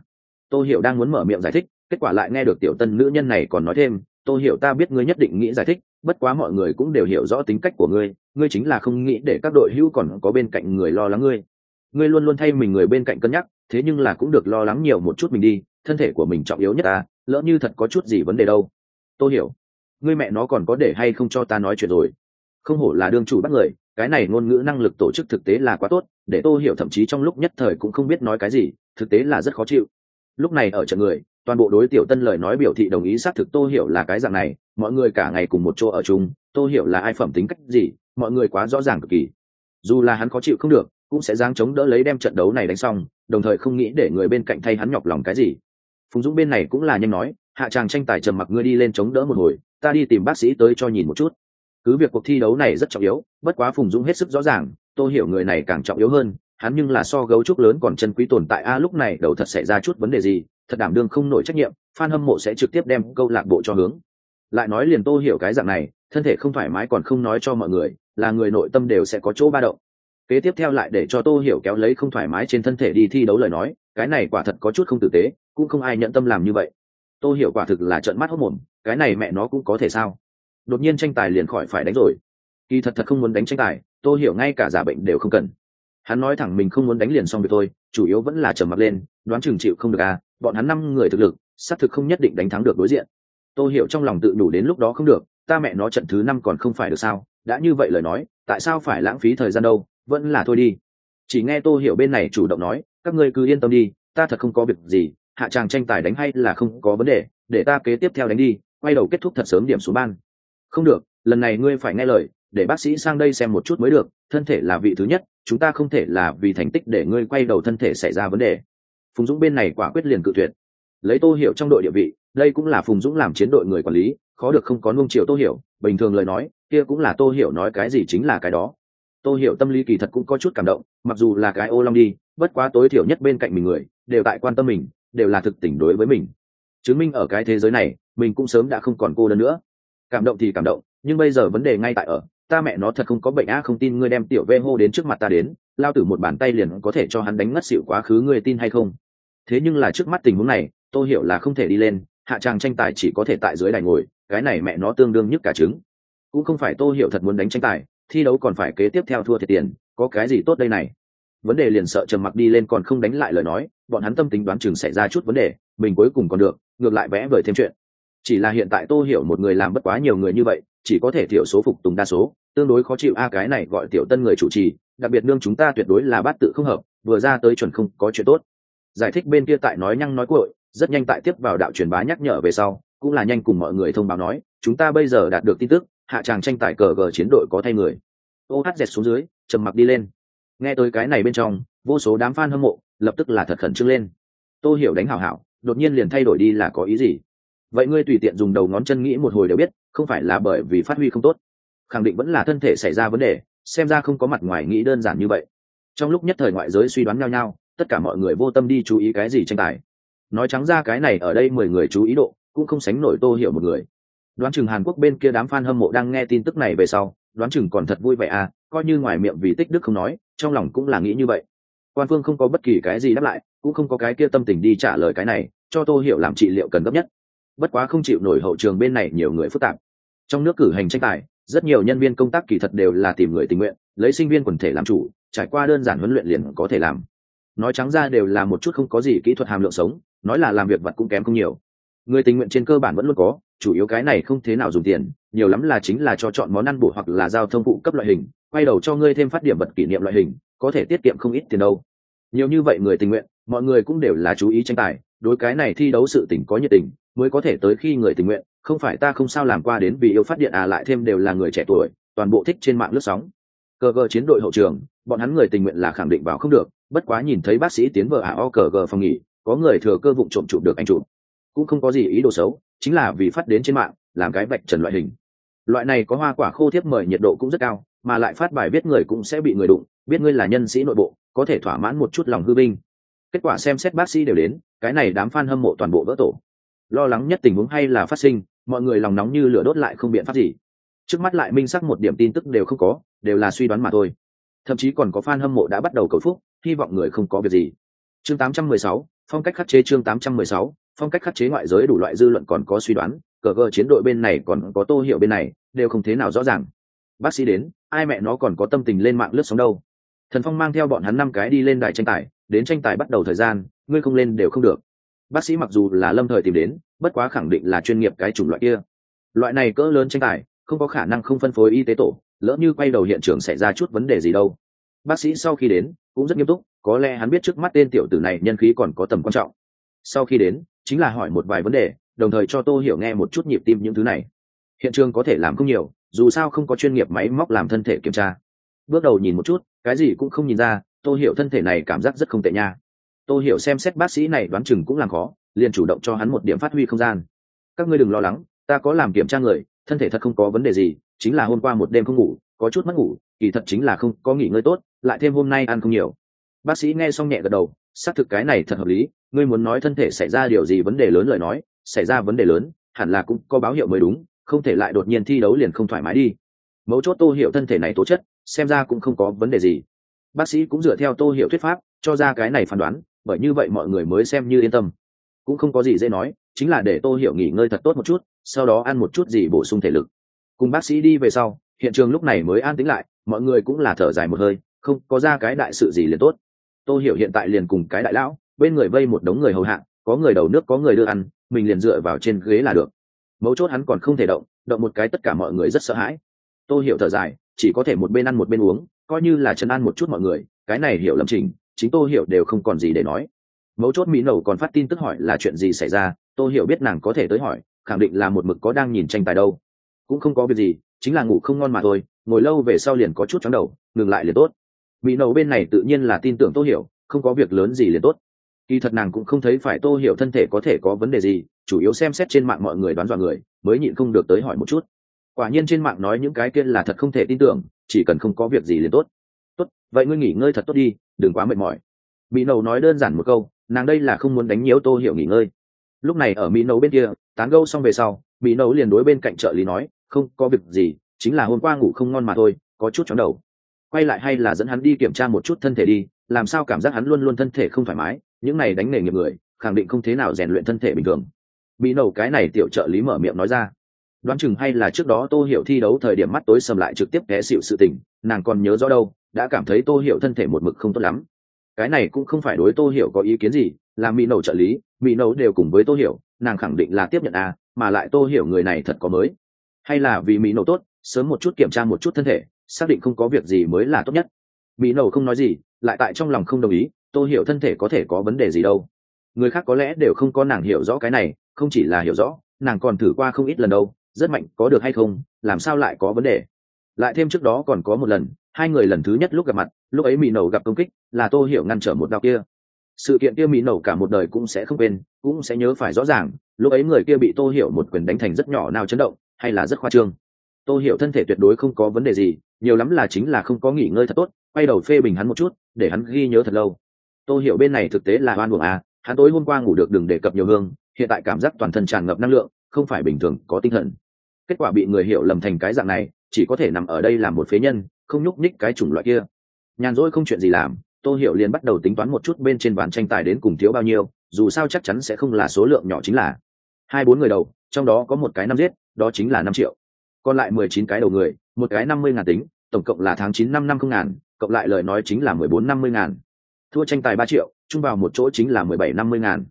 Tôi hiểu đang muốn mở miệng giải thích, kết quả lại nghe được tiểu tân nữ nhân này còn nói thêm tôi hiểu, ta biết ngươi nhất định nghĩ giải thích, bất quá mọi người cũng đều hiểu rõ tính cách của ngươi ngươi chính là không nghĩ để các đội hữu còn có bên cạnh người lo lắng ngươi. Ngươi luôn luôn thay mình người bên cạnh cân nhắc, thế nhưng là cũng được lo lắng nhiều một chút mình đi, thân thể của mình trọng yếu nhất ta, lỡ như thật có chút gì vấn đề đâu tôi hiểu. Ngươi mẹ nó còn có để hay không cho ta nói chuyện rồi? Không hổ là đương chủ bắt người, cái này ngôn ngữ năng lực tổ chức thực tế là quá tốt, để tôi hiểu thậm chí trong lúc nhất thời cũng không biết nói cái gì, thực tế là rất khó chịu. Lúc này ở trận người, toàn bộ đối tiểu tân lời nói biểu thị đồng ý xác thực tôi hiểu là cái dạng này, mọi người cả ngày cùng một chỗ ở chung tôi hiểu là ai phẩm tính cách gì, mọi người quá rõ ràng cực kỳ. Dù là hắn khó chịu không được, cũng sẽ giáng chống đỡ lấy đem trận đấu này đánh xong, đồng thời không nghĩ để người bên cạnh thay hắn nhọc lòng cái gì. Phùng dũng bên này cũng là nhanh nói hạ tràng tranh tài trầm mặc ngươi đi lên chống đỡ một hồi, ta đi tìm bác sĩ tới cho nhìn một chút. Cứ việc cuộc thi đấu này rất trọng yếu, bất quá phùng dũng hết sức rõ ràng, tôi hiểu người này càng trọng yếu hơn, hắn nhưng là so gấu trúc lớn còn chân quý tồn tại. A, lúc này đầu thật xảy ra chút vấn đề gì, thật đảm đương không nổi trách nhiệm f hâm mộ sẽ trực tiếp đem câu lạc bộ cho hướng. Lại nói liền tô hiểu cái dạng này, thân thể không thoải mái còn không nói cho mọi người, là người nội tâm đều sẽ có chỗ ba động. Kế tiếp theo lại để cho tô hiểu kéo lấy không thoải mái trên thân thể đi thi đấu lời nói, cái này quả thật có chút không tử tế, cũng không ai nhận tâm làm như vậy. Tôi hiểu quả thực là trợn mắt hốc mồm, cái này mẹ nó cũng có thể sao? Đột nhiên tranh tài liền khỏi phải đánh rồi. Kỳ thật thật không muốn đánh tranh tài tôi hiểu ngay cả giả bệnh đều không cần. Hắn nói thẳng mình không muốn đánh liền xong việc thôi, chủ yếu vẫn là trầm mặt lên, đoán chừng chịu không được à bọn hắn năm người thực lực, xác thực không nhất định đánh thắng được đối diện. Tôi hiểu trong lòng tự đủ đến lúc đó không được, ta mẹ nó trận thứ năm còn không phải được sao? Đã như vậy lời nói, tại sao phải lãng phí thời gian đâu? Vẫn là thôi đi. Chỉ nghe tôi hiểu bên này chủ động nói, các ngươi cứ yên tâm đi, ta thật không có việc gì hạ tràng tranh tài đánh hay là không có vấn đề, để ta kế tiếp theo đánh đi, quay đầu kết thúc thật sớm điểm số ban. Không được, lần này ngươi phải nghe lời, để bác sĩ sang đây xem một chút mới được, thân thể là vị thứ nhất, chúng ta không thể là vì thành tích để ngươi quay đầu thân thể xảy ra vấn đề. Phùng dũng bên này quả quyết liền cự tuyệt. Lấy tô hiểu trong đội địa vị, đây cũng là phùng dũng làm chiến đội người quản lý, khó được không có nung chiều tô hiểu, bình thường lời nói, kia cũng là tô hiểu nói cái gì chính là cái đó. Tô hiểu tâm lý kỳ thật cũng có chút cảm động, mặc dù là cái ô long đi, bất quá tối thiểu nhất bên cạnh mình người, đều tại quan tâm mình đều là thực tỉnh đối với mình. Chứng minh ở cái thế giới này, mình cũng sớm đã không còn cô đơn nữa. Cảm động thì cảm động, nhưng bây giờ vấn đề ngay tại ở, ta mẹ nó thật không có bệnh á, không tin ngươi đem tiểu vê hô đến trước mặt ta đến, lao tử một bàn tay liền có thể cho hắn đánh ngất xịu quá khứ ngươi tin hay không? Thế nhưng là trước mắt tình huống này, tôi hiểu là không thể đi lên, hạ tràng tranh tài chỉ có thể tại dưới đài ngồi, cái này mẹ nó tương đương nhất cả trứng. Cũng không phải tôi hiểu thật muốn đánh tranh tài, thi đấu còn phải kế tiếp theo thua thiệt tiền, có cái gì tốt đây này? Vấn đề liền sợ trầm mặc đi lên còn không đánh lại lời nói bọn hắn tâm tính đoán chừng xảy ra chút vấn đề, mình cuối cùng còn được, ngược lại vẽ vời thêm chuyện. Chỉ là hiện tại tô hiểu một người làm bất quá nhiều người như vậy, chỉ có thể thiểu số phục tùng đa số, tương đối khó chịu a, cái này gọi tiểu tân người chủ trì, đặc biệt nương chúng ta tuyệt đối là bát tự không hợp, vừa ra tới chuẩn không có chuyện tốt. Giải thích bên kia tại nói nhăng nói cội rất nhanh tại tiếp vào đạo truyền bá nhắc nhở về sau, cũng là nhanh cùng mọi người thông báo nói, chúng ta bây giờ đạt được tin tức, hạ tràng tranh tài cờ gờ chiến đội có thay người. Ô hát dẹt xuống dưới, trầm mặc đi lên nghe tới cái này bên trong, vô số đám fan hâm mộ lập tức là thật khẩn trương lên. Tôi hiểu đánh hảo hảo, đột nhiên liền thay đổi đi là có ý gì? Vậy ngươi tùy tiện dùng đầu ngón chân nghĩ một hồi đều biết, không phải là bởi vì phát huy không tốt. Khẳng định vẫn là thân thể xảy ra vấn đề, xem ra không có mặt ngoài nghĩ đơn giản như vậy. Trong lúc nhất thời ngoại giới suy đoán nhau nhau, tất cả mọi người vô tâm đi chú ý cái gì tranh tài. Nói trắng ra cái này ở đây mười người chú ý độ, cũng không sánh nổi tô hiểu một người. Đoán chừng hàn quốc bên kia đám fan hâm mộ đang nghe tin tức này về sau, đoán chừng còn thật vui vẻ à coi như ngoài miệng vì tích đức không nói, trong lòng cũng là nghĩ như vậy. Quan phương không có bất kỳ cái gì đáp lại, cũng không có cái kia tâm tình đi trả lời cái này, cho tô hiểu làm trị liệu cần gấp nhất. Bất quá không chịu nổi hậu trường bên này nhiều người phức tạp. Trong nước cử hành tranh tài, rất nhiều nhân viên công tác kỳ thật đều là tìm người tình nguyện, lấy sinh viên quần thể làm chủ, trải qua đơn giản huấn luyện liền có thể làm. Nói trắng ra đều là một chút không có gì kỹ thuật hàm lượng sống, nói là làm việc vật cũng kém không nhiều. Người tình nguyện trên cơ bản vẫn luôn có, chủ yếu cái này không thế nào dùng tiền nhiều lắm là chính là cho chọn món ăn bổ hoặc là giao thông phụ cấp loại hình, quay đầu cho ngươi thêm phát điểm vật kỷ niệm loại hình, có thể tiết kiệm không ít tiền đâu. Nhiều như vậy người tình nguyện, mọi người cũng đều là chú ý tranh tài, đối cái này thi đấu sự tình có nhiệt tình, mới có thể tới khi người tình nguyện, không phải ta không sao làm qua đến vì yêu phát điện à lại thêm đều là người trẻ tuổi, toàn bộ thích trên mạng lướt sóng. Cờ gờ chiến đội hậu trường, bọn hắn người tình nguyện là khẳng định vào không được, bất quá nhìn thấy bác sĩ tiến vợ à o cờ gờ phòng nghỉ, có người thừa cơ vụ trộm chụp được anh chụp cũng không có gì ý đồ xấu chính là vì phát đến trên mạng làm cái vạch trần loại hình. Loại này có hoa quả khô thiếp mời nhiệt độ cũng rất cao mà lại phát bài biết người cũng sẽ bị người đụng biết ngươi là nhân sĩ nội bộ có thể thỏa mãn một chút lòng hư binh. Kết quả xem xét bác sĩ đều đến cái này đám f a n hâm mộ toàn bộ vỡ tổ. Lo lắng nhất tình huống hay là phát sinh mọi người lòng nóng như lửa đốt lại không biện pháp gì. Trước mắt lại minh sắc một điểm tin tức đều không có đều là suy đoán mà thôi. Thậm chí còn có f a n hâm mộ đã bắt đầu cầu phúc hy vọng người không có việc gì. Chương 816, phong cách khắc chế chương 816, phong cách khắc chế ngoại giới đủ loại dư luận còn có suy đoán, cờ gờ chiến đội bên này còn có tô hiệu bên này, đều không thế nào rõ ràng. Bác sĩ đến, ai mẹ nó còn có tâm tình lên mạng lướt sóng đâu. Thần phong mang theo bọn hắn năm cái đi lên đài tranh tài, đến tranh tài bắt đầu thời gian, ngươi không lên đều không được. Bác sĩ mặc dù là lâm thời tìm đến, bất quá khẳng định là chuyên nghiệp cái chủng loại kia. Loại này cỡ lớn tranh tài, không có khả năng không phân phối y tế tổ, lỡ như quay đầu hiện trường xảy ra chút vấn đề gì đâu. Bác sĩ sau khi đến, cũng rất nghiêm túc, có lẽ hắn biết trước mắt tên tiểu tử này nhân khí còn có tầm quan trọng sau khi đến, chính là hỏi một vài vấn đề, đồng thời cho tô hiểu nghe một chút nhịp tim những thứ này. Hiện trường có thể làm không nhiều, dù sao không có chuyên nghiệp máy móc làm thân thể kiểm tra. Bước đầu nhìn một chút, cái gì cũng không nhìn ra, tô hiểu thân thể này cảm giác rất không tệ nha. Tô hiểu xem xét bác sĩ này đoán chừng cũng làm khó, liền chủ động cho hắn một điểm phát huy không gian. Các ngươi đừng lo lắng, ta có làm kiểm tra người, thân thể thật không có vấn đề gì, chính là hôm qua một đêm không ngủ, có chút mất ngủ, kỳ thật chính là không có nghỉ ngơi tốt, lại thêm hôm nay ăn không nhiều. Bác sĩ nghe xong nhẹ gật đầu, xác thực cái này thật hợp lý ngươi muốn nói thân thể xảy ra điều gì vấn đề lớn lời nói, xảy ra vấn đề lớn, hẳn là cũng có báo hiệu mới đúng, không thể lại đột nhiên thi đấu liền không thoải mái đi. Mấu chốt tô hiểu thân thể này tố chất, xem ra cũng không có vấn đề gì. Bác sĩ cũng dựa theo tô hiểu thuyết pháp, cho ra cái này phán đoán, bởi như vậy mọi người mới xem như yên tâm. Cũng không có gì dễ nói, chính là để tô hiểu nghỉ ngơi thật tốt một chút, sau đó ăn một chút gì bổ sung thể lực. Cùng bác sĩ đi về sau, hiện trường lúc này mới an tĩnh lại, mọi người cũng là thở dài một hơi, không có ra cái đại sự gì liền tốt. Tô hiểu hiện tại liền cùng cái đại lão bên người vây một đống người hầu hạ có người đầu nước, có người đưa ăn, mình liền dựa vào trên ghế là được. Mấu chốt hắn còn không thể động động một cái tất cả mọi người rất sợ hãi. Tô hiểu thở dài, chỉ có thể một bên ăn một bên uống, coi như là chân ăn một chút mọi người, cái này hiểu lầm trình chính tô hiểu đều không còn gì để nói. Mấu chốt mỹ nầu còn phát tin tức hỏi là chuyện gì xảy ra, tô hiểu biết nàng có thể tới hỏi, khẳng định là một mực có đang nhìn tranh tài đâu. Cũng không có việc gì, chính là ngủ không ngon mà thôi, ngồi lâu về sau liền có chút chóng đầu, ngừng lại liền tốt. Mỹ nầu bên này tự nhiên là tin tưởng tô hiểu, không có việc lớn gì liền tốt kỳ thật nàng cũng không thấy phải tô hiểu thân thể có thể có vấn đề gì, chủ yếu xem xét trên mạng mọi người đoán dọa người, mới nhịn không được tới hỏi một chút. Quả nhiên trên mạng nói những cái kia là thật không thể tin tưởng, chỉ cần không có việc gì liền tốt. Tốt, vậy ngươi nghỉ ngơi thật tốt đi, đừng quá mệt mỏi. Mỹ nầu nói đơn giản một câu, nàng đây là không muốn đánh nhiễu tô hiểu nghỉ ngơi. Lúc này ở mỹ nầu bên kia, tán gâu xong về sau, mỹ nầu liền đối bên cạnh trợ lý nói, không, có việc gì, chính là hôm qua ngủ không ngon mà thôi, có chút chóng đầu. Quay lại hay là dẫn hắn đi kiểm tra một chút thân thể đi, làm sao cảm giác hắn luôn luôn thân thể không thoải mái những này đánh nghề nghiệp người, khẳng định không thế nào rèn luyện thân thể bình thường. Mỹ nầu cái này tiểu trợ lý mở miệng nói ra. Đoán chừng hay là trước đó tô hiểu thi đấu thời điểm mắt tối sầm lại trực tiếp ghé xịu sự tình, nàng còn nhớ rõ đâu, đã cảm thấy tô hiểu thân thể một mực không tốt lắm. Cái này cũng không phải đối tô hiểu có ý kiến gì, là mỹ nầu trợ lý mỹ nầu đều cùng với tô hiểu, nàng khẳng định là tiếp nhận à mà lại tô hiểu người này thật có mới. Hay là vì mỹ nầu tốt, sớm một chút kiểm tra một chút thân thể, xác định không có việc gì mới là tốt nhất. Mỹ nầu không nói gì, lại tại trong lòng không đồng ý Tôi hiểu thân thể có thể có vấn đề gì đâu. Người khác có lẽ đều không có nàng hiểu rõ cái này, không chỉ là hiểu rõ, nàng còn thử qua không ít lần đâu, rất mạnh, có được hay không, làm sao lại có vấn đề. Lại thêm trước đó còn có một lần, hai người lần thứ nhất lúc gặp mặt, lúc ấy mỹ nầu gặp công kích, là tô hiểu ngăn trở một đạo kia. Sự kiện kia mỹ nầu cả một đời cũng sẽ không quên, cũng sẽ nhớ phải rõ ràng, lúc ấy người kia bị tô hiểu một quyền đánh thành rất nhỏ nào chấn động, hay là rất khoa trương. Tô hiểu thân thể tuyệt đối không có vấn đề gì, nhiều lắm là chính là không có nghỉ ngơi thật tốt, quay đầu phê bình hắn một chút, để hắn ghi nhớ thật lâu. Tôi hiểu bên này thực tế là oan buồng à hắn tối hôm qua ngủ được đừng đề cập nhiều hương, hiện tại cảm giác toàn thân tràn ngập năng lượng, không phải bình thường, có tinh thần. Kết quả bị người hiểu lầm thành cái dạng này, chỉ có thể nằm ở đây làm một phế nhân, không nhúc nhích cái chủng loại kia. Nhàn rỗi không chuyện gì làm, tô hiểu liền bắt đầu tính toán một chút bên trên bàn tranh tài đến cùng thiếu bao nhiêu, dù sao chắc chắn sẽ không là số lượng nhỏ chính là hai bốn người đầu, trong đó có một cái năm giết, đó chính là năm triệu. Còn lại mười chín cái đầu người, một cái năm mươi ngàn tính, tổng cộng là tháng chín năm năm không ngàn, cộng lại lời nói chính là mười bốn năm mươi ngàn thua tranh tài ba triệu, chung vào một chỗ chính là mười bảy năm mươi ngàn.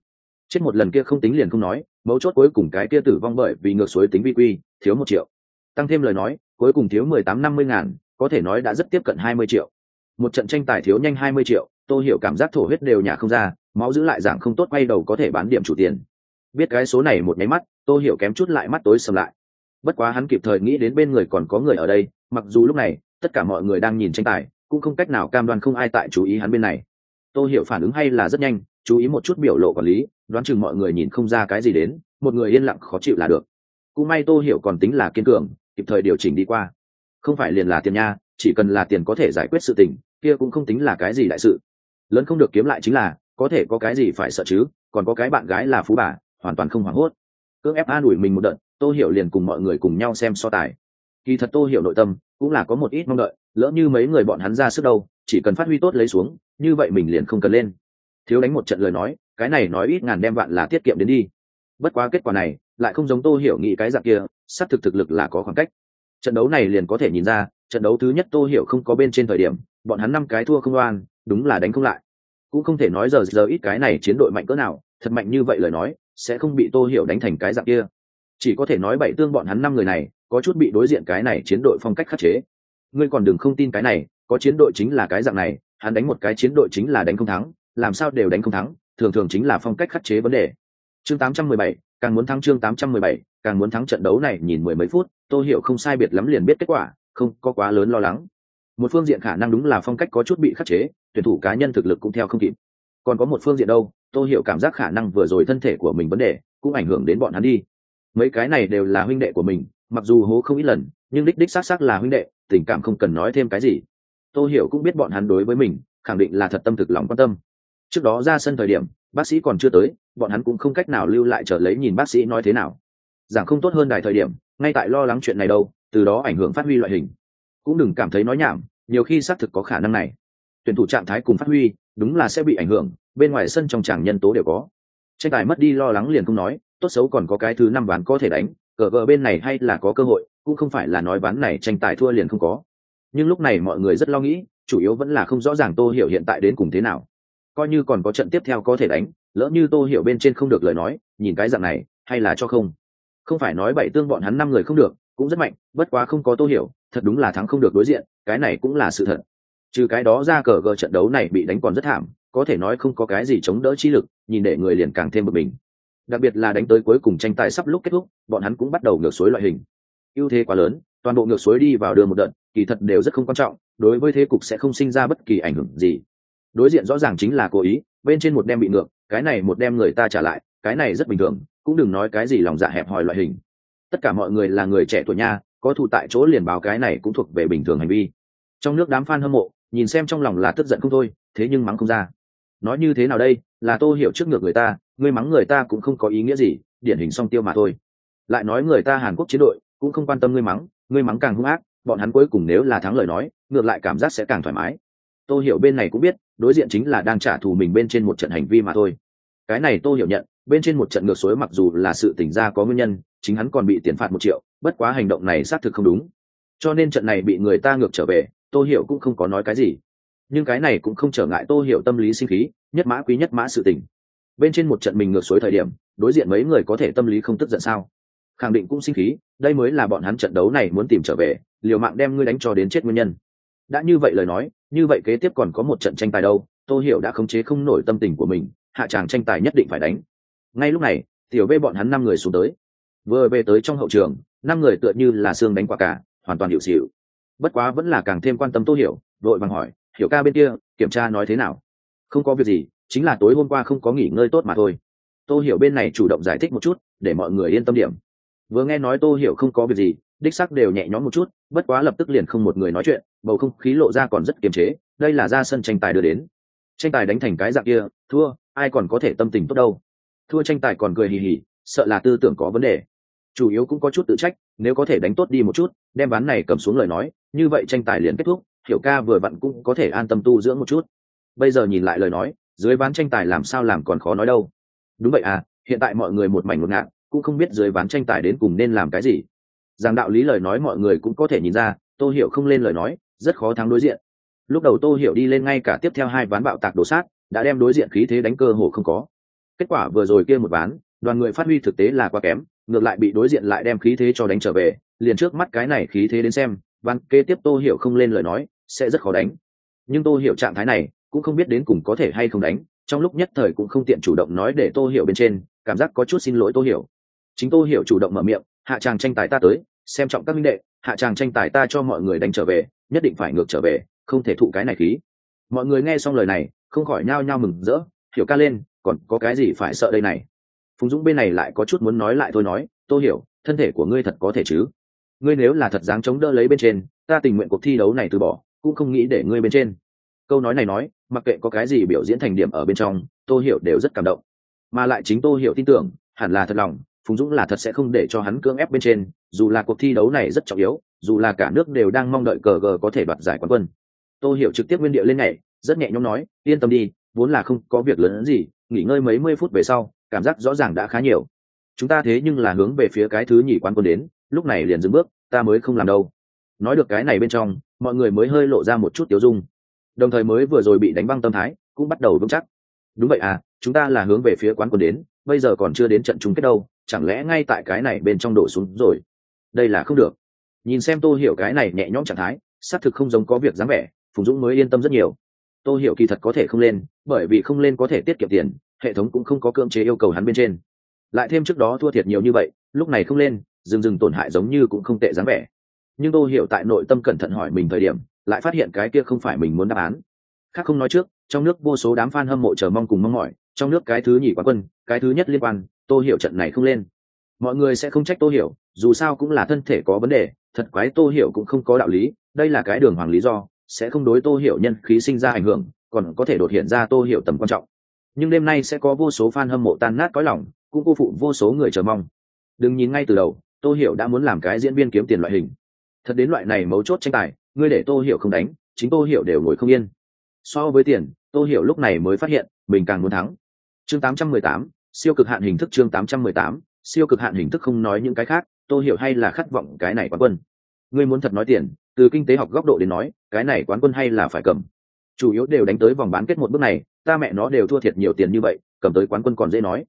Chết một lần kia không tính liền không nói, mấu chốt cuối cùng cái kia tử vong bởi vì ngược suối tính vi quy, thiếu một triệu. Tăng thêm lời nói, cuối cùng thiếu mười tám năm mươi ngàn, có thể nói đã rất tiếp cận hai mươi triệu. Một trận tranh tài thiếu nhanh hai mươi triệu tôi hiểu cảm giác thổ huyết đều nhà không ra, máu giữ lại dạng không tốt quay đầu có thể bán điểm chủ tiền. Biết cái số này một nháy mắt tôi hiểu kém chút lại mắt tối sầm lại. Bất quá hắn kịp thời nghĩ đến bên người còn có người ở đây, mặc dù lúc này, tất cả mọi người đang nhìn tranh tài, cũng không cách nào cam đoan không ai tại chú ý hắn bên này tô hiểu phản ứng hay là rất nhanh, chú ý một chút biểu lộ quản lý, đoán chừng mọi người nhìn không ra cái gì đến, một người yên lặng khó chịu là được. Cũng may tô hiểu còn tính là kiên cường, kịp thời điều chỉnh đi qua. Không phải liền là tiền nha, chỉ cần là tiền có thể giải quyết sự tình, kia cũng không tính là cái gì đại sự. Lớn không được kiếm lại chính là, có thể có cái gì phải sợ chứ, còn có cái bạn gái là phú bà, hoàn toàn không hoảng hốt. Cưỡng ép an ủi mình một đợt, tô hiểu liền cùng mọi người cùng nhau xem so tài. Kỳ thật tô hiểu nội tâm cũng là có một ít mong đợi, lỡ như mấy người bọn hắn ra sức đâu chỉ cần phát huy tốt lấy xuống, như vậy mình liền không cần lên. Thiếu đánh một trận lời nói, cái này nói ít ngàn đem vạn là tiết kiệm đến đi. Bất quá kết quả này, lại không giống tô hiểu nghĩ cái dạng kia, xác thực thực lực là có khoảng cách. Trận đấu này liền có thể nhìn ra, trận đấu thứ nhất tô hiểu không có bên trên thời điểm, bọn hắn năm cái thua không oan, đúng là đánh không lại. Cũng không thể nói giờ giờ ít cái này chiến đội mạnh cỡ nào, thật mạnh như vậy lời nói, sẽ không bị tô hiểu đánh thành cái dạng kia. Chỉ có thể nói bảy tương bọn hắn năm người này, có chút bị đối diện cái này chiến đội phong cách khắc chế. Ngươi còn đừng không tin cái này có chiến đội chính là cái dạng này hắn đánh một cái chiến đội chính là đánh không thắng làm sao đều đánh không thắng thường thường chính là phong cách khắc chế vấn đề. Chương 817, càng muốn thắng chương 817, càng muốn thắng trận đấu này nhìn mười mấy phút tôi hiểu không sai biệt lắm liền biết kết quả không có quá lớn lo lắng. Một phương diện khả năng đúng là phong cách có chút bị khắc chế tuyển thủ cá nhân thực lực cũng theo không kịp. Còn có một phương diện đâu tôi hiểu cảm giác khả năng vừa rồi thân thể của mình vấn đề cũng ảnh hưởng đến bọn hắn đi. Mấy cái này đều là huynh đệ của mình mặc dù hố không ít lần nhưng đích đích xác xác là huynh đệ tình cảm không cần nói thêm cái gì tôi hiểu cũng biết bọn hắn đối với mình, khẳng định là thật tâm thực lòng quan tâm. Trước đó ra sân thời điểm, bác sĩ còn chưa tới, bọn hắn cũng không cách nào lưu lại trở lấy nhìn bác sĩ nói thế nào. Giảng không tốt hơn đài thời điểm, ngay tại lo lắng chuyện này đâu, từ đó ảnh hưởng phát huy loại hình. Cũng đừng cảm thấy nói nhảm, nhiều khi xác thực có khả năng này. Tuyển thủ trạng thái cùng phát huy, đúng là sẽ bị ảnh hưởng, bên ngoài sân trong tràng nhân tố đều có. Tranh tài mất đi lo lắng liền không nói, tốt xấu còn có cái thứ năm ván có thể đánh, cờ vợ bên này hay là có cơ hội, cũng không phải là nói ván này tranh tài thua liền không có nhưng lúc này mọi người rất lo nghĩ, chủ yếu vẫn là không rõ ràng tô hiểu hiện tại đến cùng thế nào. Coi như còn có trận tiếp theo có thể đánh, lỡ như tô hiểu bên trên không được lời nói, nhìn cái dạng này, hay là cho không? Không phải nói bảy tương bọn hắn năm người không được, cũng rất mạnh, bất quá không có tô hiểu, thật đúng là thắng không được đối diện, cái này cũng là sự thật. Trừ cái đó ra cờ gờ trận đấu này bị đánh còn rất thảm, có thể nói không có cái gì chống đỡ chi lực, nhìn để người liền càng thêm bực mình. Đặc biệt là đánh tới cuối cùng tranh tài sắp lúc kết thúc, bọn hắn cũng bắt đầu ngược suối loại hình. Ưu thế quá lớn, toàn bộ ngược suối đi vào đường một đợt kỳ thật đều rất không quan trọng, đối với thế cục sẽ không sinh ra bất kỳ ảnh hưởng gì. Đối diện rõ ràng chính là cố ý, bên trên một đem bị ngược, cái này một đem người ta trả lại, cái này rất bình thường, cũng đừng nói cái gì lòng dạ hẹp hòi loại hình. Tất cả mọi người là người trẻ tuổi nha, có thù tại chỗ liền báo cái này cũng thuộc về bình thường hành vi. Trong nước đám fan hâm mộ, nhìn xem trong lòng là tức giận không thôi, thế nhưng mắng không ra. Nói như thế nào đây, là tô hiểu trước ngược người ta ngươi mắng người ta cũng không có ý nghĩa gì, điển hình song tiêu mà thôi. Lại nói người ta hàn quốc chiến đội, cũng không quan tâm ngươi mắng ngươi mắng càng hung ác bọn hắn cuối cùng nếu là thắng lời nói, ngược lại cảm giác sẽ càng thoải mái. Tôi hiểu bên này cũng biết, đối diện chính là đang trả thù mình bên trên một trận hành vi mà thôi. Cái này tôi hiểu nhận, bên trên một trận ngược suối mặc dù là sự tỉnh ra có nguyên nhân, chính hắn còn bị tiền phạt một triệu, bất quá hành động này xác thực không đúng. Cho nên trận này bị người ta ngược trở về tôi hiểu cũng không có nói cái gì. Nhưng cái này cũng không trở ngại tôi hiểu tâm lý sinh khí, nhất mã quý nhất mã sự tình. Bên trên một trận mình ngược suối thời điểm, đối diện mấy người có thể tâm lý không tức giận sao? Khẳng định cũng sinh khí, đây mới là bọn hắn trận đấu này muốn tìm trở về, liều mạng đem ngươi đánh cho đến chết nguyên nhân. Đã như vậy lời nói, như vậy kế tiếp còn có một trận tranh tài đâu, tô hiểu đã khống chế không nổi tâm tình của mình, hạ tràng tranh tài nhất định phải đánh. Ngay lúc này, tiểu bê bọn hắn năm người xuống tới. Vừa về tới trong hậu trường, năm người tựa như là xương đánh quả cả, hoàn toàn hiệu xịu bất quá vẫn là càng thêm quan tâm tô hiểu đội bằng hỏi, hiểu ca bên kia, kiểm tra nói thế nào? Không có việc gì, chính là tối hôm qua không có nghỉ ngơi tốt mà thôi. Tô hiểu bên này chủ động giải thích một chút, để mọi người yên tâm điểm vừa nghe nói tô hiểu không có việc gì, đích sắc đều nhẹ nhõm một chút, bất quá lập tức liền không một người nói chuyện, bầu không khí lộ ra còn rất kiềm chế, đây là ra sân tranh tài đưa đến. Tranh tài đánh thành cái dạng kia, thua, ai còn có thể tâm tình tốt đâu. Thua tranh tài còn cười hì hì, sợ là tư tưởng có vấn đề. Chủ yếu cũng có chút tự trách, nếu có thể đánh tốt đi một chút, đem ván này cầm xuống lời nói, như vậy tranh tài liền kết thúc, hiểu ca vừa vặn cũng có thể an tâm tu dưỡng một chút. Bây giờ nhìn lại lời nói, dưới ván tranh tài làm sao làm còn khó nói đâu. Đúng vậy à hiện tại mọi người một mảnh ngột ngạt cũng không biết dưới ván tranh tài đến cùng nên làm cái gì. Rằng đạo lý lời nói mọi người cũng có thể nhìn ra, tô hiểu không lên lời nói, rất khó thắng đối diện. Lúc đầu tô hiểu đi lên ngay cả tiếp theo hai ván bạo tạc đổ sát, đã đem đối diện khí thế đánh cơ hồ không có. Kết quả vừa rồi kia một ván, đoàn người phát huy thực tế là quá kém, ngược lại bị đối diện lại đem khí thế cho đánh trở về, liền trước mắt cái này khí thế đến xem, ván kế tiếp tô hiểu không lên lời nói, sẽ rất khó đánh. Nhưng tô hiểu trạng thái này, cũng không biết đến cùng có thể hay không đánh, trong lúc nhất thời cũng không tiện chủ động nói để tô hiểu bên trên, cảm giác có chút xin lỗi tô hiểu chính tô hiểu chủ động mở miệng, hạ tràng tranh tài ta tới, xem trọng các minh đệ, hạ tràng tranh tài ta cho mọi người đánh trở về, nhất định phải ngược trở về, không thể thụ cái này khí. Mọi người nghe xong lời này, không khỏi nhao nhao mừng rỡ, hiểu ca lên, còn có cái gì phải sợ đây này? Phùng dũng bên này lại có chút muốn nói lại thôi nói, tô hiểu, thân thể của ngươi thật có thể chứ? Ngươi nếu là thật dáng chống đỡ lấy bên trên, ta tình nguyện cuộc thi đấu này từ bỏ, cũng không nghĩ để ngươi bên trên. Câu nói này nói, mặc kệ có cái gì biểu diễn thành điểm ở bên trong, tô hiểu đều rất cảm động. Mà lại chính tô hiểu tin tưởng, hẳn là thật lòng phùng dũng là thật sẽ không để cho hắn cưỡng ép bên trên, dù là cuộc thi đấu này rất trọng yếu, dù là cả nước đều đang mong đợi cờ gờ có thể đoạt giải quán quân. Tôi hiểu trực tiếp nguyên địa lên nhảy, rất nhẹ nhõm nói, yên tâm đi, vốn là không có việc lớn gì, nghỉ ngơi mấy mươi phút về sau, cảm giác rõ ràng đã khá nhiều. Chúng ta thế nhưng là hướng về phía cái thứ nhì quán quân đến, lúc này liền dừng bước, ta mới không làm đâu. Nói được cái này bên trong, mọi người mới hơi lộ ra một chút tiêu dung. Đồng thời mới vừa rồi bị đánh băng tâm thái, cũng bắt đầu vững chắc. Đúng vậy à chúng ta là hướng về phía quán quân đến, bây giờ còn chưa đến trận chung kết đâu chẳng lẽ ngay tại cái này bên trong đổ xuống rồi? Đây là không được. Nhìn xem tô hiểu cái này nhẹ nhõm trạng thái, xác thực không giống có việc dáng vẻ, phùng dũng mới yên tâm rất nhiều. Tô hiểu kỳ thật có thể không lên, bởi vì không lên có thể tiết kiệm tiền, hệ thống cũng không có cưỡng chế yêu cầu hắn bên trên. Lại thêm trước đó thua thiệt nhiều như vậy, lúc này không lên dừng dừng tổn hại giống như cũng không tệ dáng vẻ. Nhưng tô hiểu tại nội tâm cẩn thận hỏi mình thời điểm, lại phát hiện cái kia không phải mình muốn đáp án. Khác không nói trước, trong nước vô số đám fan hâm mộ chờ mong cùng mong mỏi, trong nước cái thứ nhì quá quân, cái thứ nhất liên quan tô hiểu trận này không lên. Mọi người sẽ không trách tô hiểu dù sao cũng là thân thể có vấn đề thật quái tô hiểu cũng không có đạo lý đây là cái đường hoàng lý do sẽ không đối tô hiểu nhân khí sinh ra ảnh hưởng còn có thể đột hiện ra tô hiểu tầm quan trọng. Nhưng đêm nay sẽ có vô số fan hâm mộ tan nát cõi lòng cũng cô phụ vô số người chờ mong. Đừng nhìn ngay từ đầu tô hiểu đã muốn làm cái diễn viên kiếm tiền loại hình. Thật đến loại này mấu chốt tranh tài ngươi để tô hiểu không đánh chính tô hiểu đều ngồi không yên. So với tiền tô hiểu lúc này mới phát hiện mình càng muốn thắng. Chương 818, siêu cực hạn hình thức chương 818, siêu cực hạn hình thức không nói những cái khác Tôi hiểu hay là khát vọng cái này quán quân. Ngươi muốn thật nói tiền từ kinh tế học góc độ đến nói cái này quán quân hay là phải cầm? Chủ yếu đều đánh tới vòng bán kết một bước này ta mẹ nó đều thua thiệt nhiều tiền như vậy cầm tới quán quân còn dễ nói.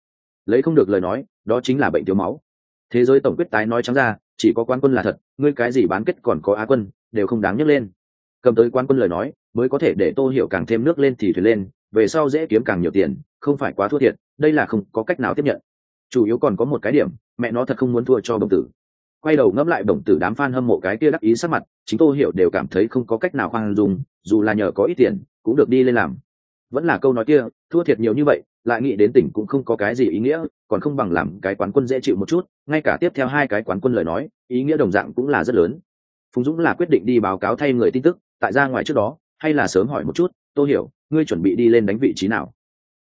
Lấy không được lời nói đó chính là bệnh thiếu máu. Thế giới tổng quyết tái nói trắng ra chỉ có quán quân là thật ngươi cái gì bán kết còn có á quân đều không đáng nhắc lên. Cầm tới quán quân lời nói mới có thể để tô hiểu càng thêm nước lên thì thuyền lên về sau dễ kiếm càng nhiều tiền, không phải quá thua thiệt, đây là không có cách nào tiếp nhận. Chủ yếu còn có một cái điểm, mẹ nó thật không muốn thua cho đồng tử. Quay đầu ngẫm lại đồng tử đám f a n hâm mộ cái kia đắc ý sắc mặt, chính tôi hiểu đều cảm thấy không có cách nào khoan dùng dù là nhờ có ít tiền, cũng được đi lên làm. Vẫn là câu nói kia, thua thiệt nhiều như vậy, lại nghĩ đến tỉnh cũng không có cái gì ý nghĩa, còn không bằng làm cái quán quân dễ chịu một chút, ngay cả tiếp theo hai cái quán quân lời nói, ý nghĩa đồng dạng cũng là rất lớn. Phùng dũng là quyết định đi báo cáo thay người tin tức, tại ra ngoài trước đó, hay là sớm hỏi một chút tôi hiểu, ngươi chuẩn bị đi lên đánh vị trí nào?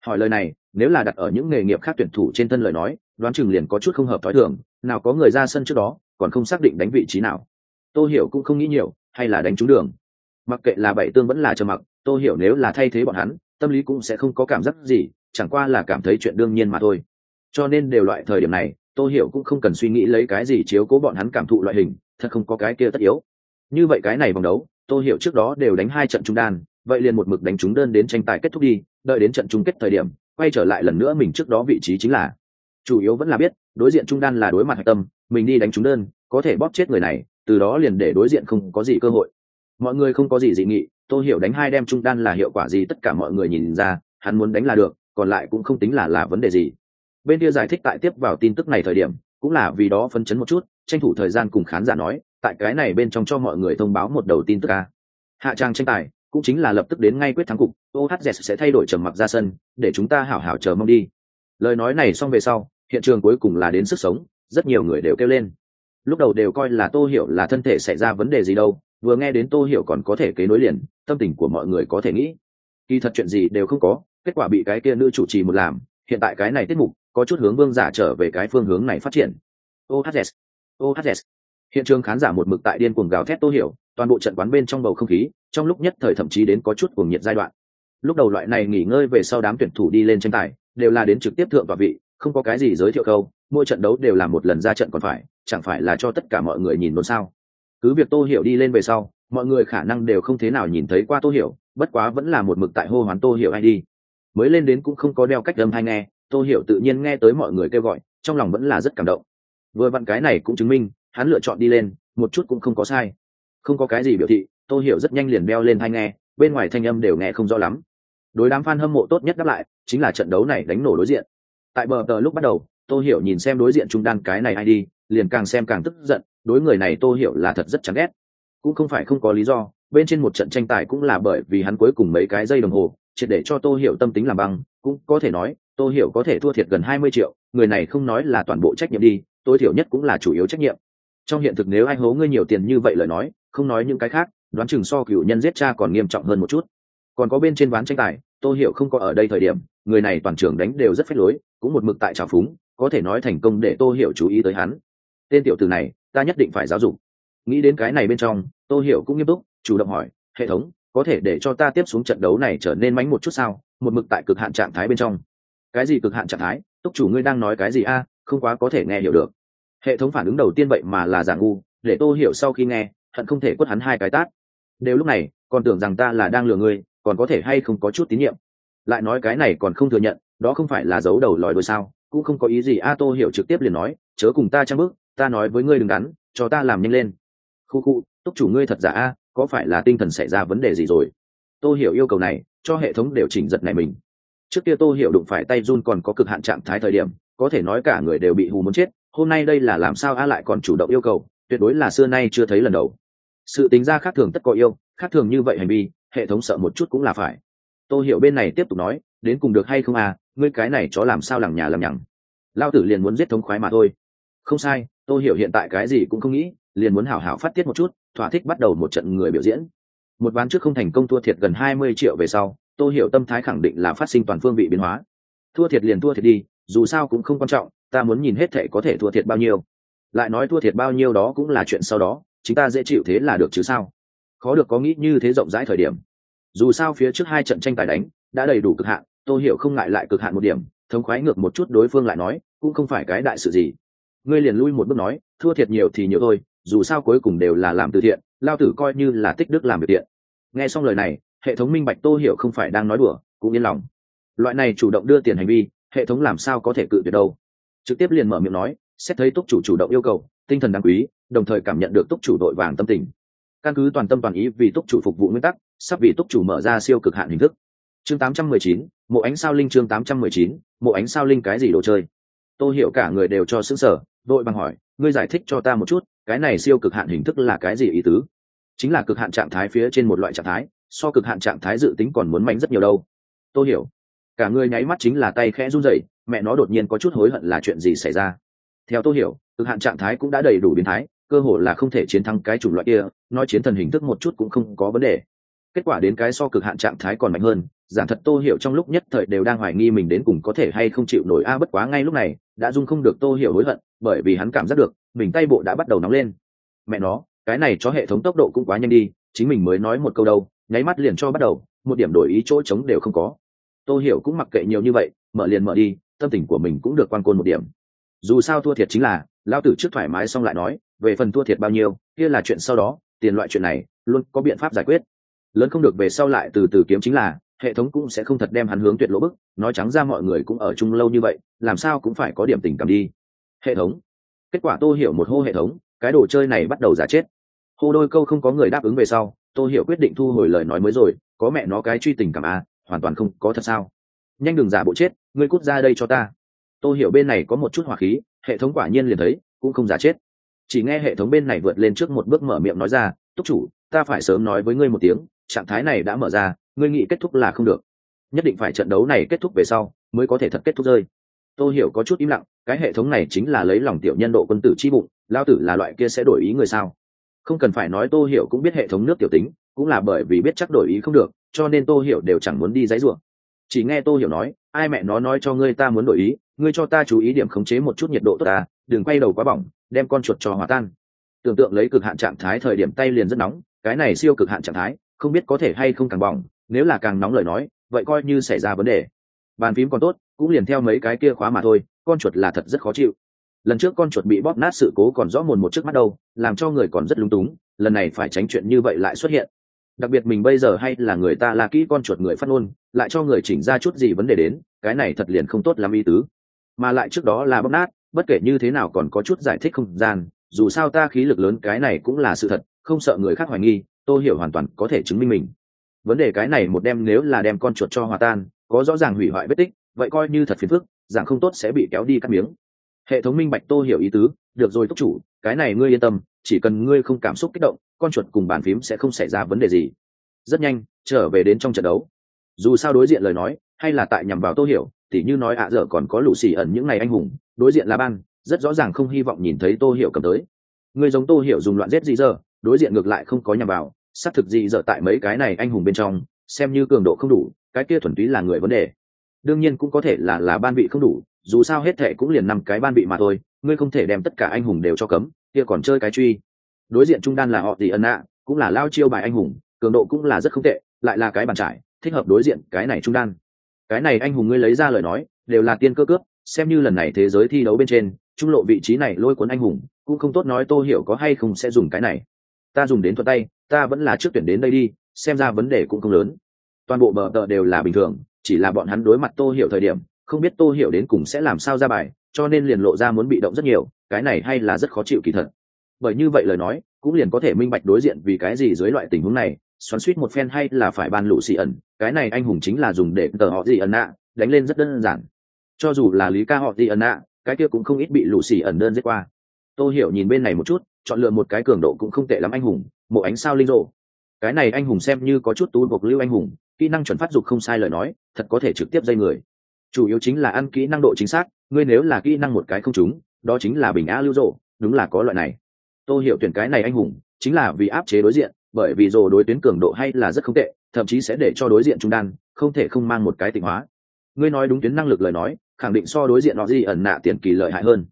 Hỏi lời này, nếu là đặt ở những nghề nghiệp khác tuyển thủ trên thân lời nói, đoán chừng liền có chút không hợp thói thường, nào có người ra sân trước đó, còn không xác định đánh vị trí nào. Tôi hiểu cũng không nghĩ nhiều, hay là đánh trúng đường. Mặc kệ là bảy tương vẫn là trơ mặc tôi hiểu nếu là thay thế bọn hắn, tâm lý cũng sẽ không có cảm giác gì, chẳng qua là cảm thấy chuyện đương nhiên mà thôi. Cho nên đều loại thời điểm này tôi hiểu cũng không cần suy nghĩ lấy cái gì chiếu cố bọn hắn cảm thụ loại hình, thật không có cái kia tất yếu. Như vậy cái này vòng đấu tôi hiểu trước đó đều đánh hai trận trung đan vậy liền một mực đánh trúng đơn đến tranh tài kết thúc đi, đợi đến trận chung kết thời điểm, quay trở lại lần nữa mình trước đó vị trí chính là. Chủ yếu vẫn là biết, đối diện trung đan là đối mặt hạch tâm, mình đi đánh trúng đơn, có thể bóp chết người này, từ đó liền để đối diện không có gì cơ hội. Mọi người không có gì dị nghị tôi hiểu đánh hai đem trung đan là hiệu quả gì tất cả mọi người nhìn ra, hắn muốn đánh là được, còn lại cũng không tính là là vấn đề gì. Bên kia giải thích tại tiếp vào tin tức này thời điểm, cũng là vì đó phân chấn một chút, tranh thủ thời gian cùng khán giả nói, tại cái này bên trong cho mọi người thông báo một đầu tin tức ca hạ trang tranh tài cũng chính là lập tức đến ngay quyết thắng cục. Ohz sẽ thay đổi trầm mặc ra sân, để chúng ta hảo hảo chờ mong đi. Lời nói này xong về sau, hiện trường cuối cùng là đến sức sống, rất nhiều người đều kêu lên. Lúc đầu đều coi là tô hiểu là thân thể xảy ra vấn đề gì đâu, vừa nghe đến tô hiểu còn có thể kế nối liền, tâm tình của mọi người có thể nghĩ. Kỳ thật chuyện gì đều không có, kết quả bị cái kia nữ chủ trì một làm, hiện tại cái này tiết mục, có chút hướng vương giả trở về cái phương hướng này phát triển. Ohz ohz hiện trường khán giả một mực tại điên cuồng gào thét tô hiểu toàn bộ trận quán bên trong bầu không khí, trong lúc nhất thời thậm chí đến có chút cuồng nhiệt giai đoạn. Lúc đầu loại này nghỉ ngơi về sau đám tuyển thủ đi lên tranh tài, đều là đến trực tiếp thượng và vị, không có cái gì giới thiệu câu, mỗi trận đấu đều là một lần ra trận còn phải, chẳng phải là cho tất cả mọi người nhìn luôn sao? Cứ việc tô hiểu đi lên về sau, mọi người khả năng đều không thế nào nhìn thấy qua tô hiểu, bất quá vẫn là một mực tại hô hoán tô hiểu ai đi. Mới lên đến cũng không có đeo cách âm hay nghe, tô hiểu tự nhiên nghe tới mọi người kêu gọi, trong lòng vẫn là rất cảm động. Vừa vặn cái này cũng chứng minh, hắn lựa chọn đi lên, một chút cũng không có sai không có cái gì biểu thị, tô hiểu rất nhanh liền beo lên hay nghe, bên ngoài thanh âm đều nghe không rõ lắm. Đối đám fan hâm mộ tốt nhất đáp lại, chính là trận đấu này đánh nổ đối diện. Tại bờ tờ lúc bắt đầu, tô hiểu nhìn xem đối diện trung đan cái này ai đi, liền càng xem càng tức giận, đối người này tô hiểu là thật rất chán ghét. Cũng không phải không có lý do, bên trên một trận tranh tài cũng là bởi vì hắn cuối cùng mấy cái giây đồng hồ, triệt để cho tô hiểu tâm tính làm băng, cũng có thể nói, tô hiểu có thể thua thiệt gần hai mươi triệu, người này không nói là toàn bộ trách nhiệm đi, tối thiểu nhất cũng là chủ yếu trách nhiệm. Trong hiện thực nếu ai hố ngươi nhiều tiền như vậy lời nói không nói những cái khác, đoán chừng so cựu nhân giết cha còn nghiêm trọng hơn một chút. Còn có bên trên ván tranh tài tô hiểu không có ở đây thời điểm, người này toàn trưởng đánh đều rất phép lối, cũng một mực tại trào phúng, có thể nói thành công để tô hiểu chú ý tới hắn. Tên tiểu từ này, ta nhất định phải giáo dục. Nghĩ đến cái này bên trong tô hiểu cũng nghiêm túc, chủ động hỏi, hệ thống, có thể để cho ta tiếp xuống trận đấu này trở nên mánh một chút sao? Một mực tại cực hạn trạng thái bên trong. Cái gì cực hạn trạng thái? Túc chủ ngươi đang nói cái gì a? Không quá có thể nghe hiểu được. Hệ thống phản ứng đầu tiên vậy mà là giả ngu, để tô hiểu sau khi nghe hận không thể quất hắn hai cái tát. Đều lúc này, còn tưởng rằng ta là đang lừa ngươi, còn có thể hay không có chút tín nhiệm. Lại nói cái này còn không thừa nhận, đó không phải là giấu đầu lòi đôi sao, cũng không có ý gì a tô hiểu trực tiếp liền nói, chớ cùng ta trang bước, ta nói với ngươi đừng đắn, cho ta làm nhanh lên. Khu khu, túc chủ ngươi thật giả a, có phải là tinh thần xảy ra vấn đề gì rồi? Tô hiểu yêu cầu này, cho hệ thống đều chỉnh giật này mình. Trước kia tô hiểu đụng phải tay run còn có cực hạn trạng thái thời điểm, có thể nói cả người đều bị hù muốn chết, hôm nay đây là làm sao a lại còn chủ động yêu cầu, tuyệt đối là xưa nay chưa thấy lần đầu sự tính ra khác thường tất có yêu, khác thường như vậy hành vi, hệ thống sợ một chút cũng là phải. Tôi hiểu bên này tiếp tục nói, đến cùng được hay không à ngươi cái này chó làm sao lằng nhà làm nhằng. Lao tử liền muốn giết thống khoái mà thôi. Không sai tôi hiểu hiện tại cái gì cũng không nghĩ, liền muốn hảo hảo phát tiết một chút, thỏa thích bắt đầu một trận người biểu diễn. Một ván trước không thành công thua thiệt gần hai mươi triệu về sau tôi hiểu tâm thái khẳng định là phát sinh toàn phương vị biến hóa. Thua thiệt liền thua thiệt đi, dù sao cũng không quan trọng, ta muốn nhìn hết thể có thể thua thiệt bao nhiêu. Lại nói thua thiệt bao nhiêu đó cũng là chuyện sau đó chúng ta dễ chịu thế là được chứ sao? Khó được có nghĩ như thế rộng rãi thời điểm. Dù sao phía trước hai trận tranh tài đánh đã đầy đủ cực hạn, tôi hiểu không ngại lại cực hạn một điểm, thống khoái ngược một chút đối phương lại nói, cũng không phải cái đại sự gì. Ngươi liền lui một bước nói, thua thiệt nhiều thì nhiều thôi, dù sao cuối cùng đều là làm từ thiện, lao tử coi như là tích đức làm việc thiện. Nghe xong lời này, hệ thống minh bạch tô hiểu không phải đang nói đùa, cũng yên lòng. Loại này chủ động đưa tiền hành vi, hệ thống làm sao có thể cự tuyệt đâu? Trực tiếp liền mở miệng nói, xét thấy túc chủ chủ động yêu cầu, tinh thần đáng quý đồng thời cảm nhận được túc chủ đội vàng tâm tình. Căn cứ toàn tâm toàn ý vì túc chủ phục vụ nguyên tắc sắp vì túc chủ mở ra siêu cực hạn hình thức. Chương 819, mộ ánh sao linh chương 819, mộ ánh sao linh cái gì đồ chơi? Tôi hiểu cả người đều cho xứng sở đội bằng hỏi ngươi giải thích cho ta một chút cái này siêu cực hạn hình thức là cái gì ý tứ? Chính là cực hạn trạng thái phía trên một loại trạng thái so cực hạn trạng thái dự tính còn muốn mạnh rất nhiều đâu. Tôi hiểu cả người nháy mắt chính là tay khẽ run rẩy mẹ nó đột nhiên có chút hối hận là chuyện gì xảy ra. Theo tôi hiểu cực hạn trạng thái cũng đã đầy đủ biến thái cơ hội là không thể chiến thắng cái chủng loại kia, nói chiến thần hình thức một chút cũng không có vấn đề. Kết quả đến cái so cực hạn trạng thái còn mạnh hơn, giản thật tô hiểu trong lúc nhất thời đều đang hoài nghi mình đến cùng có thể hay không chịu nổi a, bất quá ngay lúc này, đã dung không được tô hiểu hối hận, bởi vì hắn cảm giác được, mình tay bộ đã bắt đầu nóng lên. Mẹ nó, cái này cho hệ thống tốc độ cũng quá nhanh đi, chính mình mới nói một câu đâu, nháy mắt liền cho bắt đầu, một điểm đổi ý chỗ trống đều không có. Tô hiểu cũng mặc kệ nhiều như vậy, mở liền mở đi, tâm tình của mình cũng được quan côn một điểm. Dù sao thua thiệt chính là lao tử trước thoải mái xong lại nói về phần thua thiệt bao nhiêu, kia là chuyện sau đó, tiền loại chuyện này, luôn có biện pháp giải quyết. Lớn không được về sau lại từ từ kiếm chính là, hệ thống cũng sẽ không thật đem hắn hướng tuyệt lỗ bức, nói trắng ra mọi người cũng ở chung lâu như vậy, làm sao cũng phải có điểm tình cảm đi. Hệ thống. Kết quả tô hiểu một hô hệ thống, cái đồ chơi này bắt đầu giả chết. Hô đôi câu không có người đáp ứng về sau, tô hiểu quyết định thu hồi lời nói mới rồi, có mẹ nó cái truy tình cảm à hoàn toàn không có thật sao. Nhanh đừng giả bộ chết, ngươi cút ra đây cho ta. Tô hiểu bên này có một chút hỏa khí, hệ thống quả nhiên liền thấy, cũng không giả chết chỉ nghe hệ thống bên này vượt lên trước một bước mở miệng nói ra, túc chủ, ta phải sớm nói với ngươi một tiếng, trạng thái này đã mở ra, ngươi nghĩ kết thúc là không được. Nhất định phải trận đấu này kết thúc về sau, mới có thể thật kết thúc rơi. Tôi hiểu có chút im lặng, cái hệ thống này chính là lấy lòng tiểu nhân độ quân tử chi bụng, lao tử là loại kia sẽ đổi ý người sao? Không cần phải nói tô hiểu cũng biết hệ thống nước tiểu tính, cũng là bởi vì biết chắc đổi ý không được, cho nên tô hiểu đều chẳng muốn đi dãy ruộng chỉ nghe tô hiểu nói, ai mẹ nó nói cho ngươi ta muốn đổi ý, ngươi cho ta chú ý điểm khống chế một chút nhiệt độ tốt ta, đừng quay đầu quá bỏng đem con chuột cho hòa tan. Tưởng tượng lấy cực hạn trạng thái thời điểm tay liền rất nóng, cái này siêu cực hạn trạng thái, không biết có thể hay không càng bỏng, nếu là càng nóng lời nói, vậy coi như xảy ra vấn đề. Bàn phím còn tốt, cũng liền theo mấy cái kia khóa mà thôi, con chuột là thật rất khó chịu. Lần trước con chuột bị bóp nát sự cố còn rõ mồn một trước mắt đâu, làm cho người còn rất lung túng, lần này phải tránh chuyện như vậy lại xuất hiện. Đặc biệt mình bây giờ hay là người ta là kỹ con chuột người phát ngôn, lại cho người chỉnh ra chút gì vấn đề đến, cái này thật liền không tốt làm ý tứ. Mà lại trước đó là bóp nát bất kể như thế nào còn có chút giải thích không gian, dù sao ta khí lực lớn, cái này cũng là sự thật, không sợ người khác hoài nghi tôi hiểu hoàn toàn có thể chứng minh mình. Vấn đề cái này một đem nếu là đem con chuột cho hòa tan, có rõ ràng hủy hoại vết tích, vậy coi như thật phiền phức dạng không tốt sẽ bị kéo đi cắt miếng. Hệ thống minh bạch tô hiểu ý tứ, được rồi túc chủ, cái này ngươi yên tâm, chỉ cần ngươi không cảm xúc kích động, con chuột cùng bàn phím sẽ không xảy ra vấn đề gì. Rất nhanh, trở về đến trong trận đấu. Dù sao đối diện lời nói, hay là tại nhằm vào tô hiểu, tỉ như nói ạ à dở còn có lũ xì ẩn những ngày anh hùng đối diện là ban, rất rõ ràng không hy vọng nhìn thấy tô hiểu cầm tới. Người giống tô hiểu dùng loạn rết gì giờ, đối diện ngược lại không có nhằm vào, xác thực gì giờ tại mấy cái này anh hùng bên trong, xem như cường độ không đủ, cái kia thuần túy là người vấn đề. Đương nhiên cũng có thể là là ban vị không đủ, dù sao hết thệ cũng liền năm cái ban vị mà thôi, ngươi không thể đem tất cả anh hùng đều cho cấm, kia còn chơi cái truy. Đối diện trung đan là họ tỷ ân ạ cũng là lao chiêu bài anh hùng, cường độ cũng là rất không tệ, lại là cái bàn trải, thích hợp đối diện cái này trung đan. Cái này anh hùng ngươi lấy ra lời nói, đều là tiên cơ cướp xem như lần này thế giới thi đấu bên trên, trung lộ vị trí này lôi cuốn anh hùng, cũng không tốt nói tô hiểu có hay không sẽ dùng cái này. Ta dùng đến thuận tay, ta vẫn là trước tuyển đến đây đi, xem ra vấn đề cũng không lớn. Toàn bộ bờ tờ đều là bình thường, chỉ là bọn hắn đối mặt tô hiểu thời điểm, không biết tô hiểu đến cùng sẽ làm sao ra bài, cho nên liền lộ ra muốn bị động rất nhiều, cái này hay là rất khó chịu kỳ thật. Bởi như vậy lời nói, cũng liền có thể minh bạch đối diện vì cái gì dưới loại tình huống này, xoắn suýt một phen hay là phải ban lũ xì ẩn, cái này anh hùng chính là dùng để tờ họ gì ẩn nạ, đánh lên rất đơn giản cho dù là lý ca họ đi ẩn ạ cái kia cũng không ít bị lũ xì ẩn đơn giết qua. Tôi hiểu nhìn bên này một chút, chọn lựa một cái cường độ cũng không tệ lắm anh hùng, một ánh sao linh rộ. Cái này anh hùng xem như có chút tú bộc lưu anh hùng, kỹ năng chuẩn phát dục không sai lời nói, thật có thể trực tiếp dây người. Chủ yếu chính là ăn kỹ năng độ chính xác, ngươi nếu là kỹ năng một cái không trúng, đó chính là bình a lưu rộ, đúng là có loại này. Tôi hiểu tuyển cái này anh hùng, chính là vì áp chế đối diện, bởi vì rồ đối tuyến cường độ hay là rất không tệ, thậm chí sẽ để cho đối diện trung đan, không thể không mang một cái tịnh hóa. Ngươi nói đúng tuyến năng lực lời nói khẳng định so đối diện nó gì ẩn nạ tiền kỳ lợi hại hơn.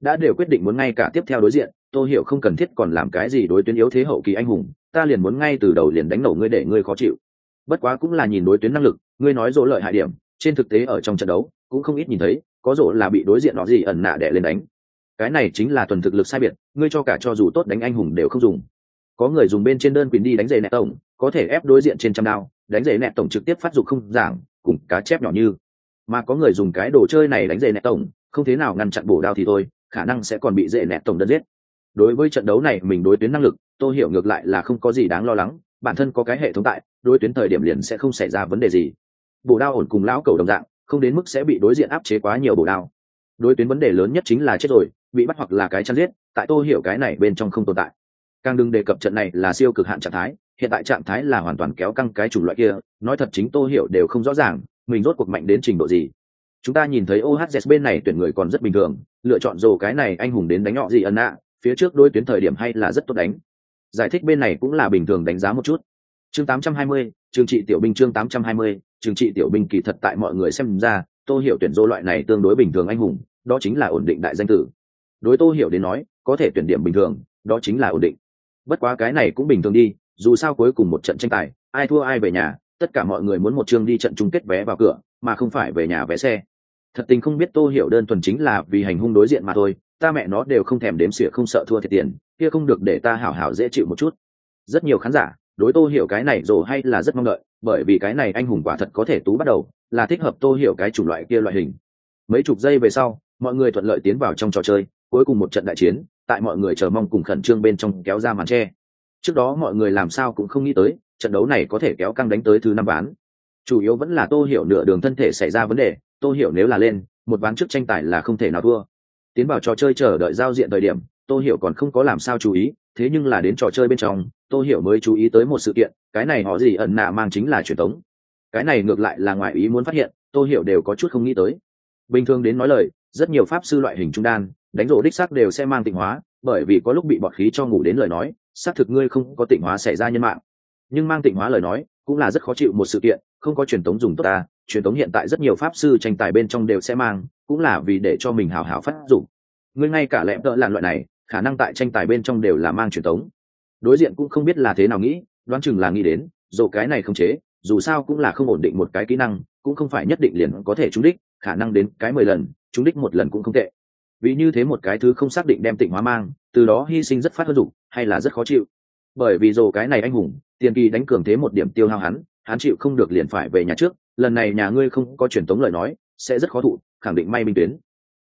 Đã đều quyết định muốn ngay cả tiếp theo đối diện, tôi hiểu không cần thiết còn làm cái gì đối tuyến yếu thế hậu kỳ anh hùng, ta liền muốn ngay từ đầu liền đánh nổ ngươi để ngươi khó chịu. Bất quá cũng là nhìn đối tuyến năng lực, ngươi nói dỗ lợi hại điểm, trên thực tế ở trong trận đấu, cũng không ít nhìn thấy, có dỗ là bị đối diện nó gì ẩn nạ đẻ lên đánh. Cái này chính là thuần thực lực sai biệt, ngươi cho cả cho dù tốt đánh anh hùng đều không dùng. Có người dùng bên trên đơn quyền đi đánh giày nẹt tổng, có thể ép đối diện trên trăm đao, đánh giày nẹt tổng trực tiếp phát dục không giảng, cùng cá chép nhỏ như mà có người dùng cái đồ chơi này đánh dễ nẹt tổng, không thế nào ngăn chặn bổ đao thì thôi, khả năng sẽ còn bị dễ nẹt tổng đơn giết. Đối với trận đấu này, mình đối tuyến năng lực, tôi hiểu ngược lại là không có gì đáng lo lắng, bản thân có cái hệ thống tại, đối tuyến thời điểm liền sẽ không xảy ra vấn đề gì. Bổ đao ổn cùng lão cầu đồng dạng, không đến mức sẽ bị đối diện áp chế quá nhiều bổ đao. Đối tuyến vấn đề lớn nhất chính là chết rồi, bị bắt hoặc là cái chăn giết, tại tôi hiểu cái này bên trong không tồn tại. Càng đừng đề cập trận này là siêu cực hạn trạng thái, hiện tại trạng thái là hoàn toàn kéo căng cái chủng loại kia, nói thật chính tôi hiểu đều không rõ ràng mình rốt cuộc mạnh đến trình độ gì? Chúng ta nhìn thấy ohz bên này tuyển người còn rất bình thường lựa chọn rồ cái này anh hùng đến đánh họ gì ân ạ phía trước đôi tuyến thời điểm hay là rất tốt đánh. Giải thích bên này cũng là bình thường đánh giá một chút. Chương 820, chương trị tiểu binh chương 820, chương trị tiểu binh kỳ thật tại mọi người xem ra tô hiểu tuyển dô loại này tương đối bình thường anh hùng đó chính là ổn định đại danh tử. Đối tô hiểu đến nói có thể tuyển điểm bình thường đó chính là ổn định. Bất quá cái này cũng bình thường đi dù sao cuối cùng một trận tranh tài ai thua ai về nhà tất cả mọi người muốn một chương đi trận chung kết vé vào cửa, mà không phải về nhà vé xe. Thật tình không biết tô hiểu đơn thuần chính là vì hành hung đối diện mà thôi, ta mẹ nó đều không thèm đếm xỉa không sợ thua thiệt tiền, kia không được để ta hảo hảo dễ chịu một chút. Rất nhiều khán giả, đối tô hiểu cái này rồi hay là rất mong đợi, bởi vì cái này anh hùng quả thật có thể tú bắt đầu, là thích hợp tô hiểu cái chủng loại kia loại hình. Mấy chục giây về sau, mọi người thuận lợi tiến vào trong trò chơi, cuối cùng một trận đại chiến, tại mọi người chờ mong cùng khẩn trương bên trong kéo ra màn tre. Trước đó mọi người làm sao cũng không nghĩ tới trận đấu này có thể kéo căng đánh tới thứ năm ván. Chủ yếu vẫn là tô hiểu nửa đường thân thể xảy ra vấn đề, tô hiểu nếu là lên, một ván trước tranh tài là không thể nào thua. Tiến vào trò chơi chờ đợi giao diện thời điểm, tô hiểu còn không có làm sao chú ý, thế nhưng là đến trò chơi bên trong, tô hiểu mới chú ý tới một sự kiện, cái này họ gì ẩn nạ mang chính là truyền thống. Cái này ngược lại là ngoại ý muốn phát hiện, tô hiểu đều có chút không nghĩ tới. Bình thường đến nói lời, rất nhiều pháp sư loại hình trung đan, đánh rổ đích xác đều sẽ mang tịnh hóa, bởi vì có lúc bị bọt khí cho ngủ đến lời nói, xác thực ngươi không có tịnh hóa xảy ra nhân mạng nhưng mang tịnh hóa lời nói, cũng là rất khó chịu một sự kiện, không có truyền thống dùng tốt ta, truyền thống hiện tại rất nhiều pháp sư tranh tài bên trong đều sẽ mang, cũng là vì để cho mình hào hào phát dụng. Ngươi ngay cả lẽ tợ làn loại này, khả năng tại tranh tài bên trong đều là mang truyền thống đối diện cũng không biết là thế nào nghĩ, đoán chừng là nghĩ đến, dù cái này không chế, dù sao cũng là không ổn định một cái kỹ năng, cũng không phải nhất định liền có thể trúng đích, khả năng đến cái mười lần, trúng đích một lần cũng không tệ. Vì như thế một cái thứ không xác định đem tịnh hóa mang, từ đó hy sinh rất phát hơn dụng hay là rất khó chịu. Bởi vì dù cái này anh hùng tiền kỳ đánh cường thế một điểm tiêu hao hắn hắn chịu không được liền phải về nhà trước, lần này nhà ngươi không có truyền thống lời nói, sẽ rất khó thụ, khẳng định may minh tuyến.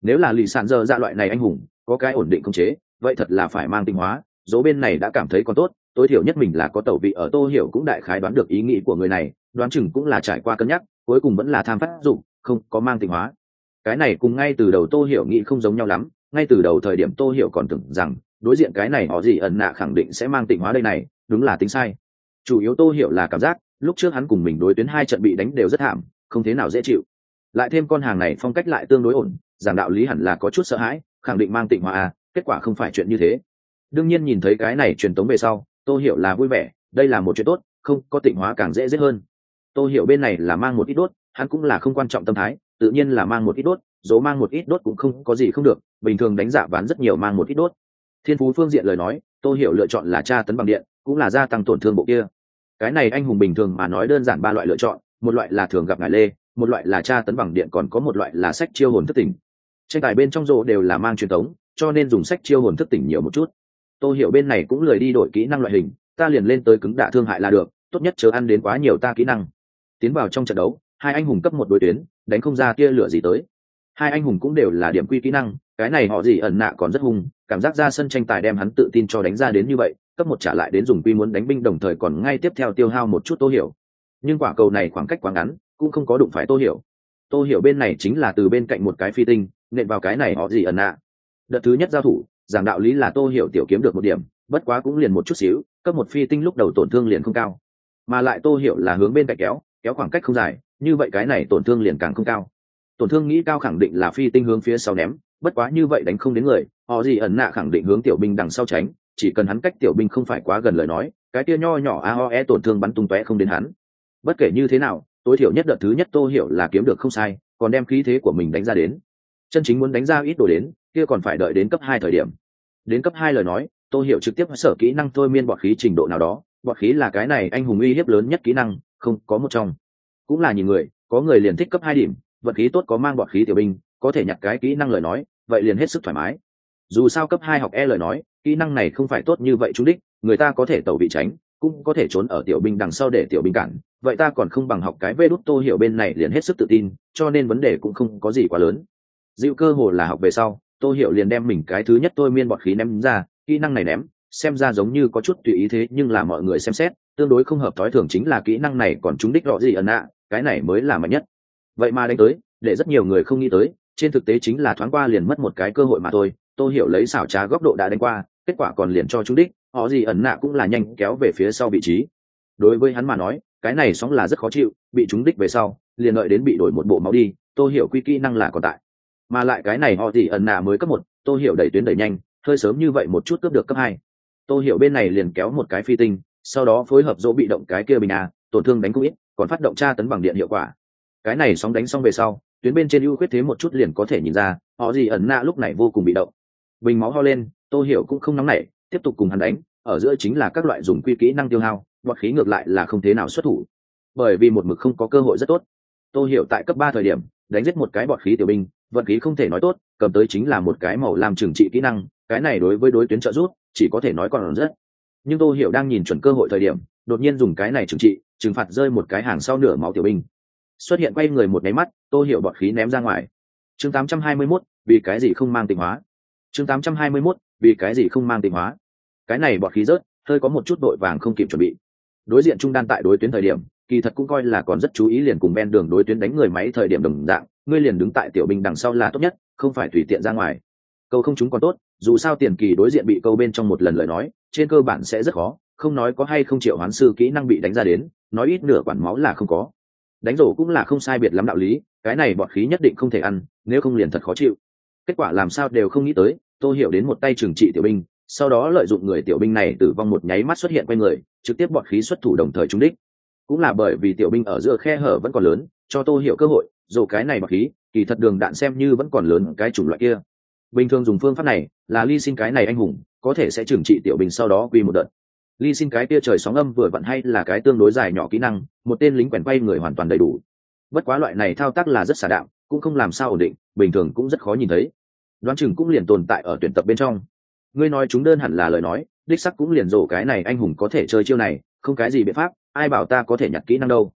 Nếu là lì sàn dơ ra loại này anh hùng, có cái ổn định không chế, vậy thật là phải mang tinh hóa dấu bên này đã cảm thấy còn tốt, tối thiểu nhất mình là có tẩu vị ở tô hiểu cũng đại khái đoán được ý nghĩ của người này, đoán chừng cũng là trải qua cân nhắc, cuối cùng vẫn là tham phát dụng, không có mang tinh hóa. Cái này cùng ngay từ đầu tô hiểu nghĩ không giống nhau lắm, ngay từ đầu thời điểm tô hiểu còn tưởng rằng, đối diện cái này họ gì ẩn nạ khẳng định sẽ mang tịnh hóa đây này, đúng là tính sai chủ yếu tô hiểu là cảm giác, lúc trước hắn cùng mình đối tuyến hai trận bị đánh đều rất thảm, không thế nào dễ chịu. Lại thêm con hàng này phong cách lại tương đối ổn, giảng đạo lý hẳn là có chút sợ hãi, khẳng định mang tịnh hòa à kết quả không phải chuyện như thế. Đương nhiên nhìn thấy cái này truyền tống về sau tôi hiểu là vui vẻ, đây là một chuyện tốt, không, có tịnh hóa càng dễ dễ hơn. Tôi hiểu bên này là mang một ít đốt, hắn cũng là không quan trọng tâm thái, tự nhiên là mang một ít đốt dỗ mang một ít đốt cũng không có gì không được, bình thường đánh dạ giả bán rất nhiều mang một ít đốt. Thiên phú phương diện lời nói tôi hiểu lựa chọn là tra tấn bằng điện, cũng là gia tăng tổn thương bộ kia cái này anh hùng bình thường mà nói đơn giản ba loại lựa chọn, một loại là thường gặp ngài lê, một loại là tra tấn bằng điện còn có một loại là sách chiêu hồn thức tỉnh. Tranh tài bên trong rộ đều là mang truyền thống, cho nên dùng sách chiêu hồn thức tỉnh nhiều một chút. Tôi hiểu bên này cũng lười đi đổi kỹ năng loại hình, ta liền lên tới cứng đạ thương hại là được, tốt nhất chờ ăn đến quá nhiều ta kỹ năng. Tiến vào trong trận đấu, hai anh hùng cấp một đối tuyến, đánh không ra tia lửa gì tới. Hai anh hùng cũng đều là điểm quy kỹ năng, cái này họ gì ẩn nạ còn rất hung, cảm giác ra sân tranh tài đem hắn tự tin cho đánh ra đến như vậy cấp một trả lại đến dùng quy muốn đánh binh đồng thời còn ngay tiếp theo tiêu hao một chút tô hiểu. Nhưng quả cầu này khoảng cách quá ngắn, cũng không có đụng phải tô hiểu. Tô hiểu bên này chính là từ bên cạnh một cái phi tinh, nện vào cái này họ gì ẩn nạ đợt thứ nhất giao thủ, giảng đạo lý là tô hiểu tiểu kiếm được một điểm, bất quá cũng liền một chút xíu, cấp một phi tinh lúc đầu tổn thương liền không cao. Mà lại tô hiểu là hướng bên cạnh kéo kéo khoảng cách không dài, như vậy cái này tổn thương liền càng không cao. Tổn thương nghĩ cao khẳng định là phi tinh hướng phía sau ném, bất quá như vậy đánh không đến người, họ gì ẩn nạ khẳng định hướng tiểu binh đằng sau tránh chỉ cần hắn cách tiểu binh không phải quá gần lời nói, cái kia nho nhỏ aoe tổn thương bắn tung tóe không đến hắn. Bất kể như thế nào, tối thiểu nhất đợt thứ nhất tô hiểu là kiếm được không sai, còn đem khí thế của mình đánh ra đến. Chân chính muốn đánh ra ít đồ đến, kia còn phải đợi đến cấp hai thời điểm. Đến cấp hai lời nói, tô hiểu trực tiếp sở kỹ năng thôi miên bọt khí trình độ nào đó. Bọt khí là cái này anh hùng uy hiếp lớn nhất kỹ năng, không có một trong. Cũng là nhìn người, có người liền thích cấp hai điểm vật khí tốt có mang bọt khí tiểu binh, có thể nhặt cái kỹ năng lời nói, vậy liền hết sức thoải mái. Dù sao cấp hai học e lời nói kỹ năng này không phải tốt như vậy chú đích, người ta có thể tẩu vị tránh, cũng có thể trốn ở tiểu binh đằng sau để tiểu binh cản. Vậy ta còn không bằng học cái vê đút tô hiểu bên này liền hết sức tự tin, cho nên vấn đề cũng không có gì quá lớn. Dịu cơ hồ là học về sau, tô hiểu liền đem mình cái thứ nhất tôi miên bọt khí ném ra, kỹ năng này ném, xem ra giống như có chút tùy ý thế, nhưng là mọi người xem xét, tương đối không hợp thói thường chính là kỹ năng này còn trúng đích rõ gì ẩn ạ, cái này mới là mạnh nhất. Vậy mà đánh tới, để rất nhiều người không nghĩ tới, trên thực tế chính là thoáng qua liền mất một cái cơ hội mà thôi tô hiểu lấy xảo trá góc độ đã đánh qua, kết quả còn liền cho trúng đích, họ gì ẩn nạ cũng là nhanh kéo về phía sau vị trí. Đối với hắn mà nói, cái này sóng là rất khó chịu, bị trúng đích về sau, liền đợi đến bị đổi một bộ máu đi, tô hiểu quy kỹ năng là còn tại. Mà lại cái này họ gì ẩn nạ mới cấp một, tô hiểu đẩy tuyến đẩy nhanh, hơi sớm như vậy một chút cướp được cấp hai. Tô hiểu bên này liền kéo một cái phi tinh, sau đó phối hợp dỗ bị động cái kia bình a, tổn thương đánh cũng ít, còn phát động tra tấn bằng điện hiệu quả. Cái này sóng đánh xong về sau, tuyến bên trên ưu khuyết thế một chút liền có thể nhìn ra, họ gì ẩn nạ lúc này vô cùng bị động bình máu ho lên tô hiểu cũng không nóng nảy tiếp tục cùng hắn đánh ở giữa chính là các loại dùng quy kỹ năng tiêu hao bọt khí ngược lại là không thế nào xuất thủ. Bởi vì một mực không có cơ hội rất tốt. Tô hiểu tại cấp ba thời điểm đánh giết một cái bọt khí tiểu binh vận khí không thể nói tốt cầm tới chính là một cái màu làm trừng trị kỹ năng cái này đối với đối tuyến trợ rút chỉ có thể nói còn rất. Nhưng tô hiểu đang nhìn chuẩn cơ hội thời điểm đột nhiên dùng cái này trừng trị trừng phạt rơi một cái hàng sau nửa máu tiểu binh. Xuất hiện quay người một nháy mắt tô hiểu bọt khí ném ra ngoài. Chương 821, vì cái gì không mang tình hóa? Chương 821, vì cái gì không mang tình hóa? Cái này bọt khí rớt hơi có một chút đội vàng không kịp chuẩn bị. Đối diện trung đan tại đối tuyến thời điểm kỳ thật cũng coi là còn rất chú ý liền cùng ven đường đối tuyến đánh người máy thời điểm đồng dạng ngươi liền đứng tại tiểu binh đằng sau là tốt nhất không phải tùy tiện ra ngoài. Câu không chúng còn tốt dù sao tiền kỳ đối diện bị câu bên trong một lần lời nói trên cơ bản sẽ rất khó không nói có hay không triệu hoán sư kỹ năng bị đánh ra đến nói ít nửa quản máu là không có. Đánh rổ cũng là không sai biệt lắm đạo lý cái này bọt khí nhất định không thể ăn nếu không liền thật khó chịu kết quả làm sao đều không nghĩ tới tôi hiểu đến một tay trừng trị tiểu binh, sau đó lợi dụng người tiểu binh này tử vong một nháy mắt xuất hiện quanh người, trực tiếp bọt khí xuất thủ đồng thời trúng đích. Cũng là bởi vì tiểu binh ở giữa khe hở vẫn còn lớn, cho tô hiểu cơ hội, dù cái này bọt khí, kỳ thật đường đạn xem như vẫn còn lớn cái chủng loại kia. Bình thường dùng phương pháp này, là ly xin cái này anh hùng, có thể sẽ trừng trị tiểu binh sau đó quy một đợt. Ly xin cái kia trời sóng âm vừa vặn hay là cái tương đối dài nhỏ kỹ năng, một tên lính quèn quay người hoàn toàn đầy đủ. Bất quá loại này thao tác là rất xả đạo cũng không làm sao ổn định, bình thường cũng rất khó nhìn thấy đoán chừng cũng liền tồn tại ở tuyển tập bên trong. Ngươi nói chúng đơn hẳn là lời nói, đích sắc cũng liền rổ cái này anh hùng có thể chơi chiêu này, không cái gì biện pháp, ai bảo ta có thể nhặt kỹ năng đâu.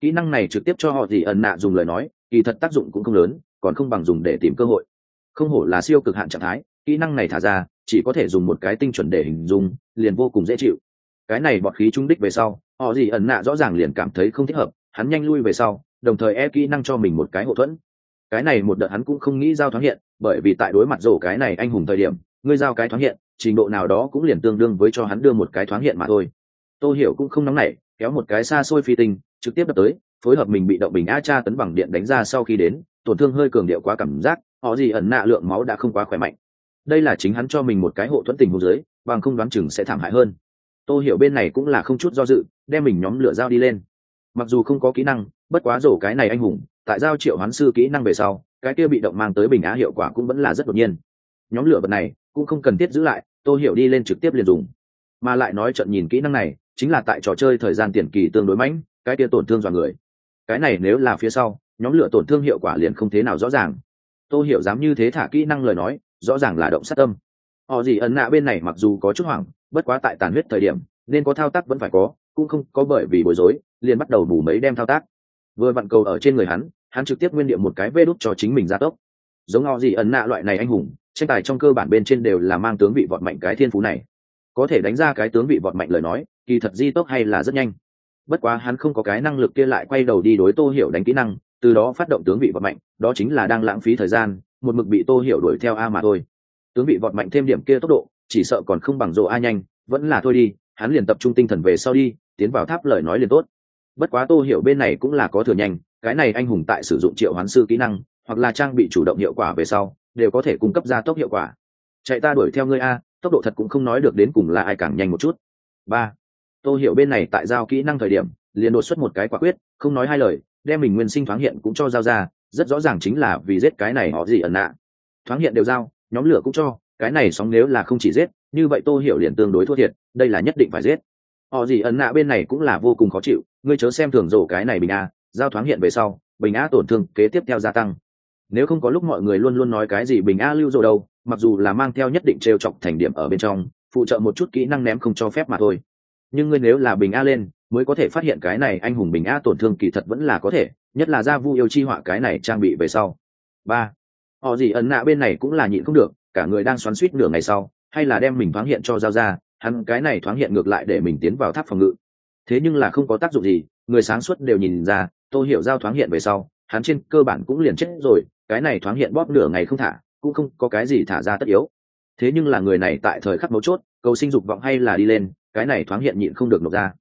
Kỹ năng này trực tiếp cho họ gì ẩn nạ dùng lời nói, kỳ thật tác dụng cũng không lớn, còn không bằng dùng để tìm cơ hội. Không hổ là siêu cực hạn trạng thái, kỹ năng này thả ra, chỉ có thể dùng một cái tinh chuẩn để hình dung, liền vô cùng dễ chịu. Cái này bọt khí trung đích về sau, họ gì ẩn nạ rõ ràng liền cảm thấy không thích hợp, hắn nhanh lui về sau, đồng thời e kỹ năng cho mình một cái hậu thuẫn cái này một đợt hắn cũng không nghĩ giao thoáng hiện, bởi vì tại đối mặt rổ cái này anh hùng thời điểm, ngươi giao cái thoáng hiện, trình độ nào đó cũng liền tương đương với cho hắn đưa một cái thoáng hiện mà thôi. Tôi hiểu cũng không nóng nảy, kéo một cái xa xôi phi tinh, trực tiếp đập tới, phối hợp mình bị động bình a cha tấn bằng điện đánh ra sau khi đến, tổn thương hơi cường điệu quá cảm giác, họ gì ẩn nạ lượng máu đã không quá khỏe mạnh. Đây là chính hắn cho mình một cái hộ thuẫn tình hồ dưới bằng không đoán chừng sẽ thảm hại hơn. Tôi hiểu bên này cũng là không chút do dự, đem mình nhóm lửa dao đi lên. Mặc dù không có kỹ năng, bất quá rổ cái này anh hùng tại giao triệu hoán sư kỹ năng về sau, cái kia bị động mang tới bình á hiệu quả cũng vẫn là rất đột nhiên. Nhóm lửa vật này cũng không cần thiết giữ lại tôi hiểu đi lên trực tiếp liền dùng. Mà lại nói trận nhìn kỹ năng này, chính là tại trò chơi thời gian tiền kỳ tương đối mãnh, cái kia tổn thương dọa người. Cái này nếu là phía sau, nhóm lửa tổn thương hiệu quả liền không thế nào rõ ràng. Tôi hiểu dám như thế thả kỹ năng lời nói, rõ ràng là động sát tâm. Họ gì ẩn nạ bên này mặc dù có chút hoảng, bất quá tại tàn huyết thời điểm, nên có thao tác vẫn phải có, cũng không có bởi vì bối rối, liền bắt đầu bù mấy đem thao tác. Vừa vặn cầu ở trên người hắn hắn trực tiếp nguyên điệu một cái vê đút cho chính mình gia tốc. Giống họ gì ẩn nạ loại này anh hùng, tranh tài trong cơ bản bên trên đều là mang tướng vị vọt mạnh cái thiên phú này. Có thể đánh ra cái tướng vị vọt mạnh lời nói, kỳ thật di tốc hay là rất nhanh. Bất quá hắn không có cái năng lực kia lại quay đầu đi đối tô hiểu đánh kỹ năng, từ đó phát động tướng vị vọt mạnh, đó chính là đang lãng phí thời gian, một mực bị tô hiểu đuổi theo a mà thôi. Tướng vị vọt mạnh thêm điểm kia tốc độ, chỉ sợ còn không bằng rộ a nhanh, vẫn là thôi đi, hắn liền tập trung tinh thần về sau đi, tiến vào tháp lời nói liền tốt. Bất quá tô hiểu bên này cũng là có thừa nhanh cái này anh hùng tại sử dụng triệu hoán sư kỹ năng, hoặc là trang bị chủ động hiệu quả về sau, đều có thể cung cấp gia tốc hiệu quả. Chạy ta đuổi theo ngươi a, tốc độ thật cũng không nói được đến cùng là ai càng nhanh một chút. Ba tô hiểu bên này tại giao kỹ năng thời điểm, liền đột xuất một cái quả quyết, không nói hai lời, đem mình nguyên sinh thoáng hiện cũng cho giao ra, rất rõ ràng chính là vì giết cái này họ gì ẩn nạ. Thoáng hiện đều giao, nhóm lửa cũng cho, cái này sóng nếu là không chỉ giết, như vậy tô hiểu liền tương đối thua thiệt, đây là nhất định phải giết. Họ gì ẩn nạ bên này cũng là vô cùng khó chịu, ngươi chớ xem thường rổ cái này bình a giao thoáng hiện về sau, bình a tổn thương kế tiếp theo gia tăng. Nếu không có lúc mọi người luôn luôn nói cái gì bình a lưu rồi đâu, mặc dù là mang theo nhất định trêu chọc thành điểm ở bên trong, phụ trợ một chút kỹ năng ném không cho phép mà thôi. Nhưng ngươi nếu là bình a lên, mới có thể phát hiện cái này anh hùng bình a tổn thương kỳ thật vẫn là có thể, nhất là gia vu yêu chi họa cái này trang bị về sau. Ba. Họ gì ẩn nạ bên này cũng là nhịn không được, cả người đang xoắn suýt nửa ngày sau, hay là đem mình thoáng hiện cho giao ra hắn cái này thoáng hiện ngược lại để mình tiến vào tháp phòng ngự. Thế nhưng là không có tác dụng gì, người sáng suốt đều nhìn ra tôi hiểu giao thoáng hiện về sau, hắn trên cơ bản cũng liền chết rồi, cái này thoáng hiện bóp nửa ngày không thả, cũng không có cái gì thả ra tất yếu. Thế nhưng là người này tại thời khắc mấu chốt, cầu sinh dục vọng hay là đi lên, cái này thoáng hiện nhịn không được nộp ra.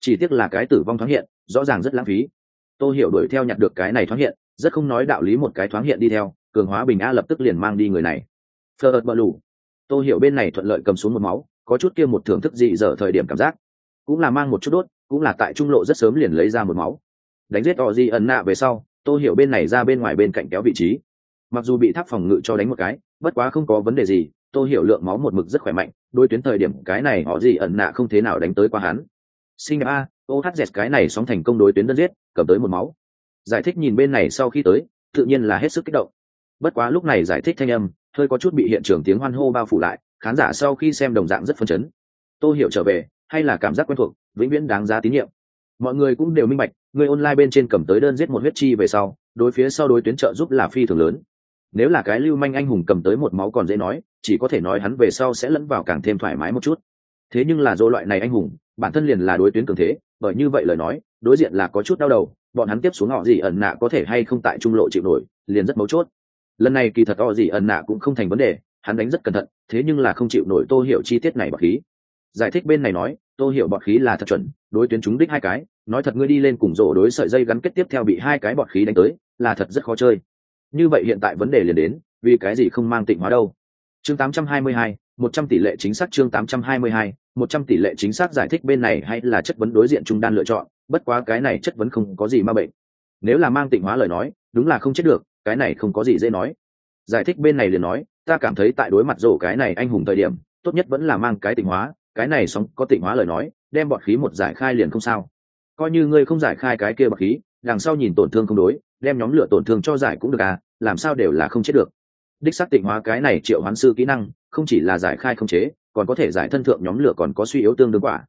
Chỉ tiếc là cái tử vong thoáng hiện, rõ ràng rất lãng phí. Tôi hiểu đuổi theo nhặt được cái này thoáng hiện, rất không nói đạo lý một cái thoáng hiện đi theo, cường hóa bình a lập tức liền mang đi người này. Phờ ợt bờ lủ tôi hiểu bên này thuận lợi cầm xuống một máu, có chút kia một thưởng thức dị dở thời điểm cảm giác. Cũng là mang một chút đốt, cũng là tại trung lộ rất sớm liền lấy ra một máu đánh giết họ gì ẩn nạ về sau tôi hiểu bên này ra bên ngoài bên cạnh kéo vị trí. Mặc dù bị tháp phòng ngự cho đánh một cái, bất quá không có vấn đề gì tôi hiểu lượng máu một mực rất khỏe mạnh đôi tuyến thời điểm cái này họ gì ẩn nạ không thế nào đánh tới qua hắn. Sinh a dẹt cái này sóng thành công đối tuyến đơn giết, cầm tới một máu. Giải thích nhìn bên này sau khi tới, tự nhiên là hết sức kích động. Bất quá lúc này giải thích thanh âm, hơi có chút bị hiện trường tiếng hoan hô bao phủ lại, khán giả sau khi xem đồng dạng rất phân chấn. Tôi hiểu trở về, hay là cảm giác quen thuộc, vĩnh viễn đáng giá tín nhiệm mọi người cũng đều minh bạch, người online bên trên cầm tới đơn giết một huyết chi về sau, đối phía sau đối tuyến trợ giúp là phi thường lớn. Nếu là cái lưu manh anh hùng cầm tới một máu còn dễ nói, chỉ có thể nói hắn về sau sẽ lẫn vào càng thêm thoải mái một chút. Thế nhưng là do loại này anh hùng, bản thân liền là đối tuyến cường thế, bởi như vậy lời nói, đối diện là có chút đau đầu, bọn hắn tiếp xuống họ gì ẩn nạ có thể hay không tại trung lộ chịu nổi, liền rất mấu chốt. Lần này kỳ thật họ gì ẩn nạ cũng không thành vấn đề, hắn đánh rất cẩn thận, thế nhưng là không chịu nổi tô hiểu chi tiết này bậc khí. Giải thích bên này nói Tôi hiểu bọt khí là thật chuẩn đối tuyến chúng đích hai cái nói thật ngươi đi lên cùng rổ đối sợi dây gắn kết tiếp theo bị hai cái bọt khí đánh tới là thật rất khó chơi. Như vậy hiện tại vấn đề liền đến vì cái gì không mang tịnh hóa đâu? Chương 822, 100 tỷ lệ chính xác chương 822, 100 tỷ lệ chính xác giải thích bên này hay là chất vấn đối diện trung đan lựa chọn bất quá cái này chất vấn không có gì ma bệnh. Nếu là mang tịnh hóa lời nói đúng là không chết được cái này không có gì dễ nói. Giải thích bên này liền nói ta cảm thấy tại đối mặt rổ cái này anh hùng thời điểm tốt nhất vẫn là mang cái tịnh hóa cái này sóng có tịnh hóa lời nói, đem bọt khí một giải khai liền không sao. Coi như ngươi không giải khai cái kia bọt khí, đằng sau nhìn tổn thương không đối, đem nhóm lửa tổn thương cho giải cũng được à làm sao đều là không chết được. Đích xác tịnh hóa cái này triệu hoán sư kỹ năng, không chỉ là giải khai không chế, còn có thể giải thân thượng nhóm lửa còn có suy yếu tương đương quả.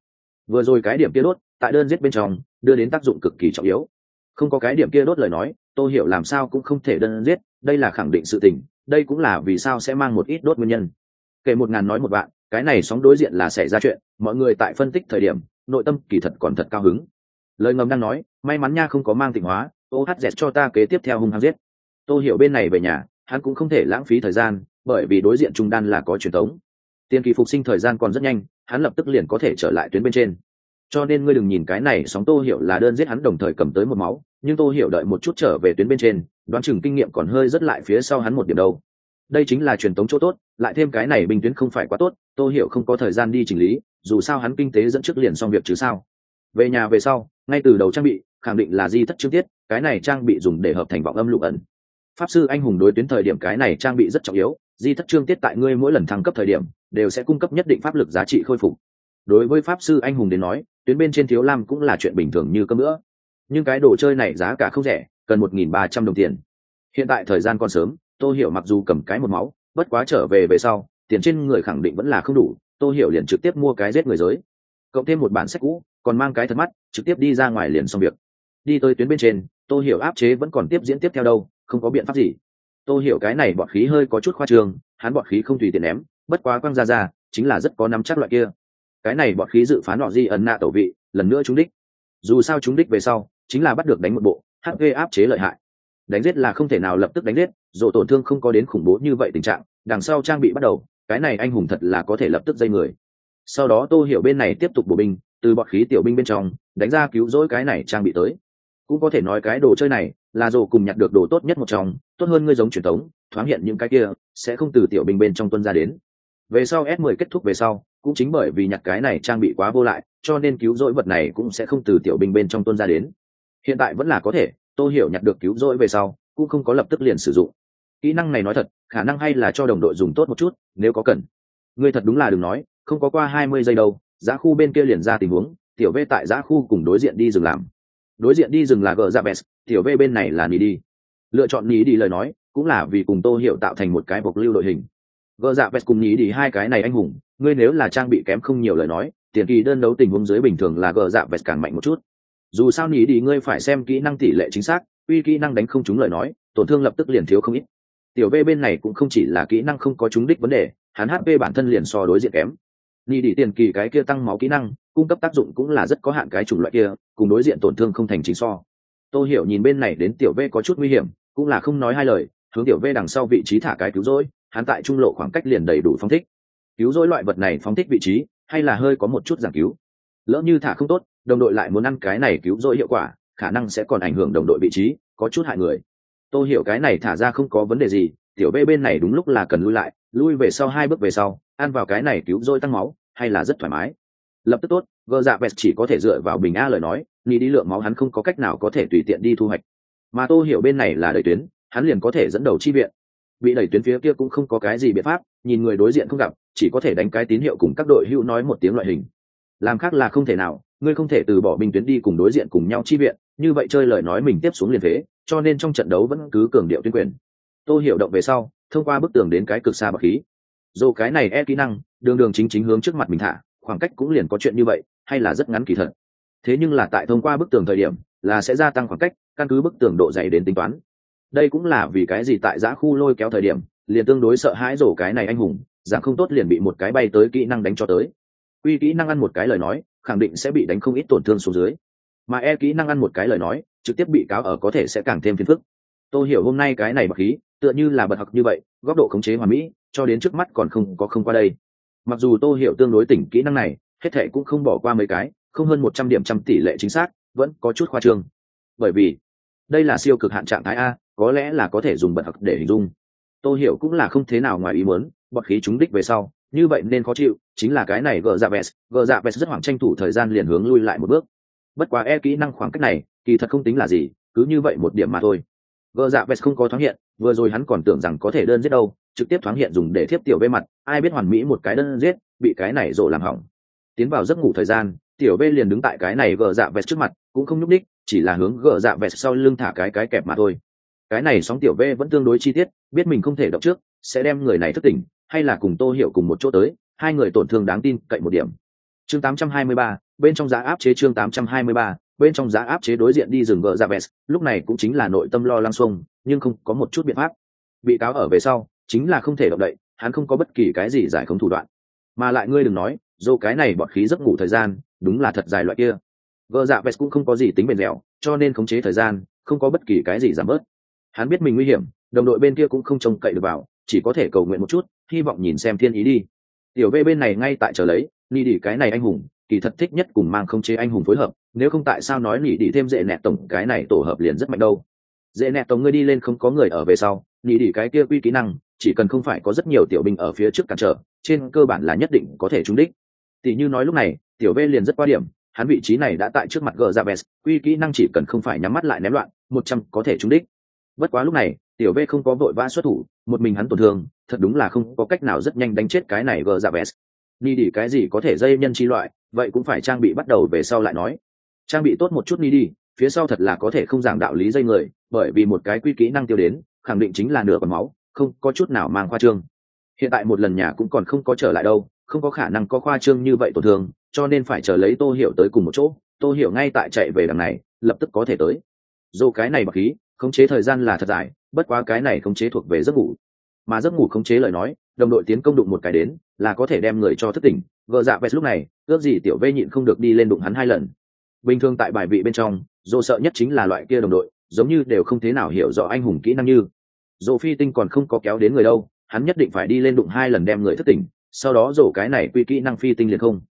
Vừa rồi cái điểm kia đốt, tại đơn giết bên trong, đưa đến tác dụng cực kỳ trọng yếu. Không có cái điểm kia đốt lời nói tôi hiểu làm sao cũng không thể đơn giết, đây là khẳng định sự tình, đây cũng là vì sao sẽ mang một ít đốt nguyên nhân. Kể một ngàn nói một vạn cái này sóng đối diện là xảy ra chuyện, mọi người tại phân tích thời điểm, nội tâm kỳ thật còn thật cao hứng. Lời ngầm đang nói, may mắn nha không có mang tịnh hóa ô hát dẹt cho ta kế tiếp theo hung hăng giết. Tôi hiểu bên này về nhà, hắn cũng không thể lãng phí thời gian, bởi vì đối diện trung đan là có truyền thống. Tiền kỳ phục sinh thời gian còn rất nhanh, hắn lập tức liền có thể trở lại tuyến bên trên. Cho nên ngươi đừng nhìn cái này sóng tô hiểu là đơn giết hắn đồng thời cầm tới một máu, nhưng tô hiểu đợi một chút trở về tuyến bên trên, đoán chừng kinh nghiệm còn hơi rất lại phía sau hắn một điểm đâu đây chính là truyền tống chỗ tốt, lại thêm cái này bình tuyến không phải quá tốt, tô hiểu không có thời gian đi chỉnh lý, dù sao hắn kinh tế dẫn trước liền xong việc chứ sao. Về nhà về sau, ngay từ đầu trang bị, khẳng định là di thất chương tiết, cái này trang bị dùng để hợp thành vọng âm lục ẩn. Pháp sư anh hùng đối tuyến thời điểm cái này trang bị rất trọng yếu, di thất chương tiết tại ngươi mỗi lần thăng cấp thời điểm, đều sẽ cung cấp nhất định pháp lực giá trị khôi phục. Đối với pháp sư anh hùng đến nói, tuyến bên trên thiếu lam cũng là chuyện bình thường như cơm nữa nhưng cái đồ chơi này giá cả không rẻ, cần một nghìn ba trăm đồng tiền. Hiện tại thời gian còn sớm tôi hiểu mặc dù cầm cái một máu, bất quá trở về về sau, tiền trên người khẳng định vẫn là không đủ tôi hiểu liền trực tiếp mua cái giết người giới. Cộng thêm một bản sách cũ, còn mang cái thật mắt, trực tiếp đi ra ngoài liền xong việc. Đi tới tuyến bên trên tôi hiểu áp chế vẫn còn tiếp diễn tiếp theo đâu, không có biện pháp gì. Tôi hiểu cái này bọt khí hơi có chút khoa trương, hắn bọt khí không tùy tiện ném, bất quá quăng ra ra, chính là rất có nắm chắc loại kia. Cái này bọt khí dự phán họ di ẩn nạ tổ vị, lần nữa trúng đích. Dù sao trúng đích về sau, chính là bắt được đánh một bộ hp áp chế lợi hại đánh giết là không thể nào lập tức đánh giết, dù tổn thương không có đến khủng bố như vậy tình trạng, đằng sau trang bị bắt đầu, cái này anh hùng thật là có thể lập tức dây người. Sau đó tô hiểu bên này tiếp tục bổ binh, từ bọt khí tiểu binh bên trong, đánh ra cứu rỗi cái này trang bị tới. Cũng có thể nói cái đồ chơi này, là dù cùng nhặt được đồ tốt nhất một trong, tốt hơn ngươi giống truyền thống, thoáng hiện những cái kia, sẽ không từ tiểu binh bên trong tuân ra đến. Về sau s 10 kết thúc về sau, cũng chính bởi vì nhặt cái này trang bị quá vô lại, cho nên cứu rỗi vật này cũng sẽ không từ tiểu binh bên trong tuân ra đến. Hiện tại vẫn là có thể tôi hiểu nhặt được cứu rỗi về sau, cũng không có lập tức liền sử dụng. Kỹ năng này nói thật, khả năng hay là cho đồng đội dùng tốt một chút, nếu có cần. Ngươi thật đúng là đừng nói, không có qua hai mươi giây đâu, giá khu bên kia liền ra tình huống, tiểu v tại giá khu cùng đối diện đi rừng làm. Đối diện đi rừng là gờ dạ ra bèn tiểu v bên này là nỉ đi. Lựa chọn nỉ đi lời nói, cũng là vì cùng tô hiểu tạo thành một cái bộc lưu đội hình. Gờ dạ vest cùng nhí đi hai cái này anh hùng, ngươi nếu là trang bị kém không nhiều lời nói, tiền kỳ đơn đấu tình huống dưới bình thường là gờ dạ vest càng mạnh một chút dù sao nỉ đi, ngươi phải xem kỹ năng tỷ lệ chính xác, uy kỹ năng đánh không trúng lời nói, tổn thương lập tức liền thiếu không ít. Tiểu v bên này cũng không chỉ là kỹ năng không có trúng đích vấn đề, hắn hp bản thân liền so đối diện kém. Nỉ đi tiền kỳ cái kia tăng máu kỹ năng, cung cấp tác dụng cũng là rất có hạn cái chủng loại kia, cùng đối diện tổn thương không thành chính so. Tôi hiểu nhìn bên này đến tiểu v có chút nguy hiểm, cũng là không nói hai lời, hướng tiểu v đằng sau vị trí thả cái cứu rỗi, hắn tại trung lộ khoảng cách liền đầy đủ phóng thích. Cứu rỗi loại vật này phóng thích vị trí, hay là hơi có một chút giảm cứu. Lỡ như thả không tốt đồng đội lại muốn ăn cái này cứu rỗi hiệu quả, khả năng sẽ còn ảnh hưởng đồng đội vị trí, có chút hại người. Tôi hiểu cái này thả ra không có vấn đề gì, tiểu bê bên này đúng lúc là cần lui lại, lui về sau hai bước về sau, ăn vào cái này cứu rỗi tăng máu, hay là rất thoải mái. Lập tức tốt gờ dạ vẹt chỉ có thể dựa vào bình a lời nói, nghĩ đi lượng máu hắn không có cách nào có thể tùy tiện đi thu hoạch. Mà tôi hiểu bên này là đẩy tuyến, hắn liền có thể dẫn đầu chi viện. Bị đẩy tuyến phía kia cũng không có cái gì biện pháp, nhìn người đối diện không gặp, chỉ có thể đánh cái tín hiệu cùng các đội hữu nói một tiếng loại hình. Làm khác là không thể nào ngươi không thể từ bỏ binh tuyến đi cùng đối diện cùng nhau chi viện, như vậy chơi lời nói mình tiếp xuống liền thế cho nên trong trận đấu vẫn cứ cường điệu tuyên quyền. Tôi hiểu động về sau, thông qua bức tường đến cái cực xa bậc khí. Dù cái này e kỹ năng, đường đường chính chính hướng trước mặt mình thả, khoảng cách cũng liền có chuyện như vậy, hay là rất ngắn kỳ thật. Thế nhưng là tại thông qua bức tường thời điểm, là sẽ gia tăng khoảng cách, căn cứ bức tường độ dày đến tính toán. Đây cũng là vì cái gì tại giã khu lôi kéo thời điểm, liền tương đối sợ hãi rổ cái này anh hùng, dạng không tốt liền bị một cái bay tới kỹ năng đánh cho tới. Uy kỹ năng ăn một cái lời nói khẳng định sẽ bị đánh không ít tổn thương xuống dưới. Mà e kỹ năng ăn một cái lời nói, trực tiếp bị cáo ở có thể sẽ càng thêm phiền phức. Tôi hiểu hôm nay cái này bậc khí, tựa như là bật học như vậy, góc độ khống chế hoàn mỹ, cho đến trước mắt còn không có không qua đây. Mặc dù tôi hiểu tương đối tỉnh kỹ năng này, hết thệ cũng không bỏ qua mấy cái, không hơn một trăm điểm trăm tỷ lệ chính xác, vẫn có chút khoa trương. Bởi vì, đây là siêu cực hạn trạng thái a, có lẽ là có thể dùng bật học để hình dung. Tôi hiểu cũng là không thế nào ngoài ý muốn bọt khí trúng đích về sau như vậy nên khó chịu, chính là cái này gờ dạ vest gờ dạ vest rất hoảng tranh thủ thời gian liền hướng lui lại một bước. Bất quá e kỹ năng khoảng cách này, kỳ thật không tính là gì, cứ như vậy một điểm mà thôi. Gờ dạ vest không có thoáng hiện, vừa rồi hắn còn tưởng rằng có thể đơn giết đâu, trực tiếp thoáng hiện dùng để thiếp tiểu bê mặt, ai biết hoàn mỹ một cái đơn giết, bị cái này rộ làm hỏng. Tiến vào giấc ngủ thời gian, tiểu bê liền đứng tại cái này gờ dạ vest trước mặt, cũng không nhúc ních chỉ là hướng gờ dạ vest sau lưng thả cái cái kẹp mà thôi cái này sóng tiểu v vẫn tương đối chi tiết biết mình không thể động trước sẽ đem người này thức tỉnh hay là cùng tô hiểu cùng một chỗ tới hai người tổn thương đáng tin cậy một điểm. Chương 823, bên trong giá áp chế chương 823, bên trong giá áp chế đối diện đi rừng vợ dạ ra vest lúc này cũng chính là nội tâm lo lăng xuông nhưng không có một chút biện pháp. Bị cáo ở về sau chính là không thể động đậy hắn không có bất kỳ cái gì giải không thủ đoạn. Mà lại ngươi đừng nói dù cái này bọt khí giấc ngủ thời gian đúng là thật dài loại kia. Vợ dạ vest cũng không có gì tính bền dẻo cho nên khống chế thời gian không có bất kỳ cái gì giảm bớt hắn biết mình nguy hiểm, đồng đội bên kia cũng không trông cậy được vào, chỉ có thể cầu nguyện một chút, hy vọng nhìn xem thiên ý đi. Tiểu v bên này ngay tại chờ lấy ni đi cái này anh hùng, kỳ thật thích nhất cùng mang không chế anh hùng phối hợp, nếu không tại sao nói nỉ đi thêm dễ nẹt tổng, cái này tổ hợp liền rất mạnh đâu. Dễ nẹt tổng ngươi đi lên không có người ở về sau, nỉ đi cái kia quy kỹ năng, chỉ cần không phải có rất nhiều tiểu binh ở phía trước cản trở, trên cơ bản là nhất định có thể trúng đích. Tỷ như nói lúc này, tiểu v liền rất qua điểm, hắn vị trí này đã tại trước mặt gờ ra bes quy kỹ năng chỉ cần không phải nhắm mắt lại ném loạn, một trăm có thể trúng đích bất quá lúc này, tiểu v không có vội vã xuất thủ, một mình hắn tổn thương, thật đúng là không có cách nào rất nhanh đánh chết cái này gờ ra bes ni đi cái gì có thể dây nhân chi loại, vậy cũng phải trang bị bắt đầu về sau lại nói. Trang bị tốt một chút ni đi, phía sau thật là có thể không giảng đạo lý dây người, bởi vì một cái quy kỹ năng tiêu đến, khẳng định chính là nửa còn máu, không có chút nào mang khoa trương. Hiện tại một lần nhà cũng còn không có trở lại đâu, không có khả năng có khoa trương như vậy tổn thương, cho nên phải chờ lấy tô hiểu tới cùng một chỗ. Tô hiểu ngay tại chạy về đằng này, lập tức có thể tới. Dù cái này bậc khí khống chế thời gian là thật dài, bất quá cái này khống chế thuộc về giấc ngủ. Mà giấc ngủ khống chế lời nói, đồng đội tiến công đụng một cái đến, là có thể đem người cho thức tỉnh. Vợ dạ vest lúc này, ước gì tiểu vê nhịn không được đi lên đụng hắn hai lần. Bình thường tại bài vị bên trong, dô sợ nhất chính là loại kia đồng đội, giống như đều không thế nào hiểu rõ anh hùng kỹ năng như. Dô phi tinh còn không có kéo đến người đâu, hắn nhất định phải đi lên đụng hai lần đem người thức tỉnh, sau đó dồ cái này quy kỹ năng phi tinh liền không.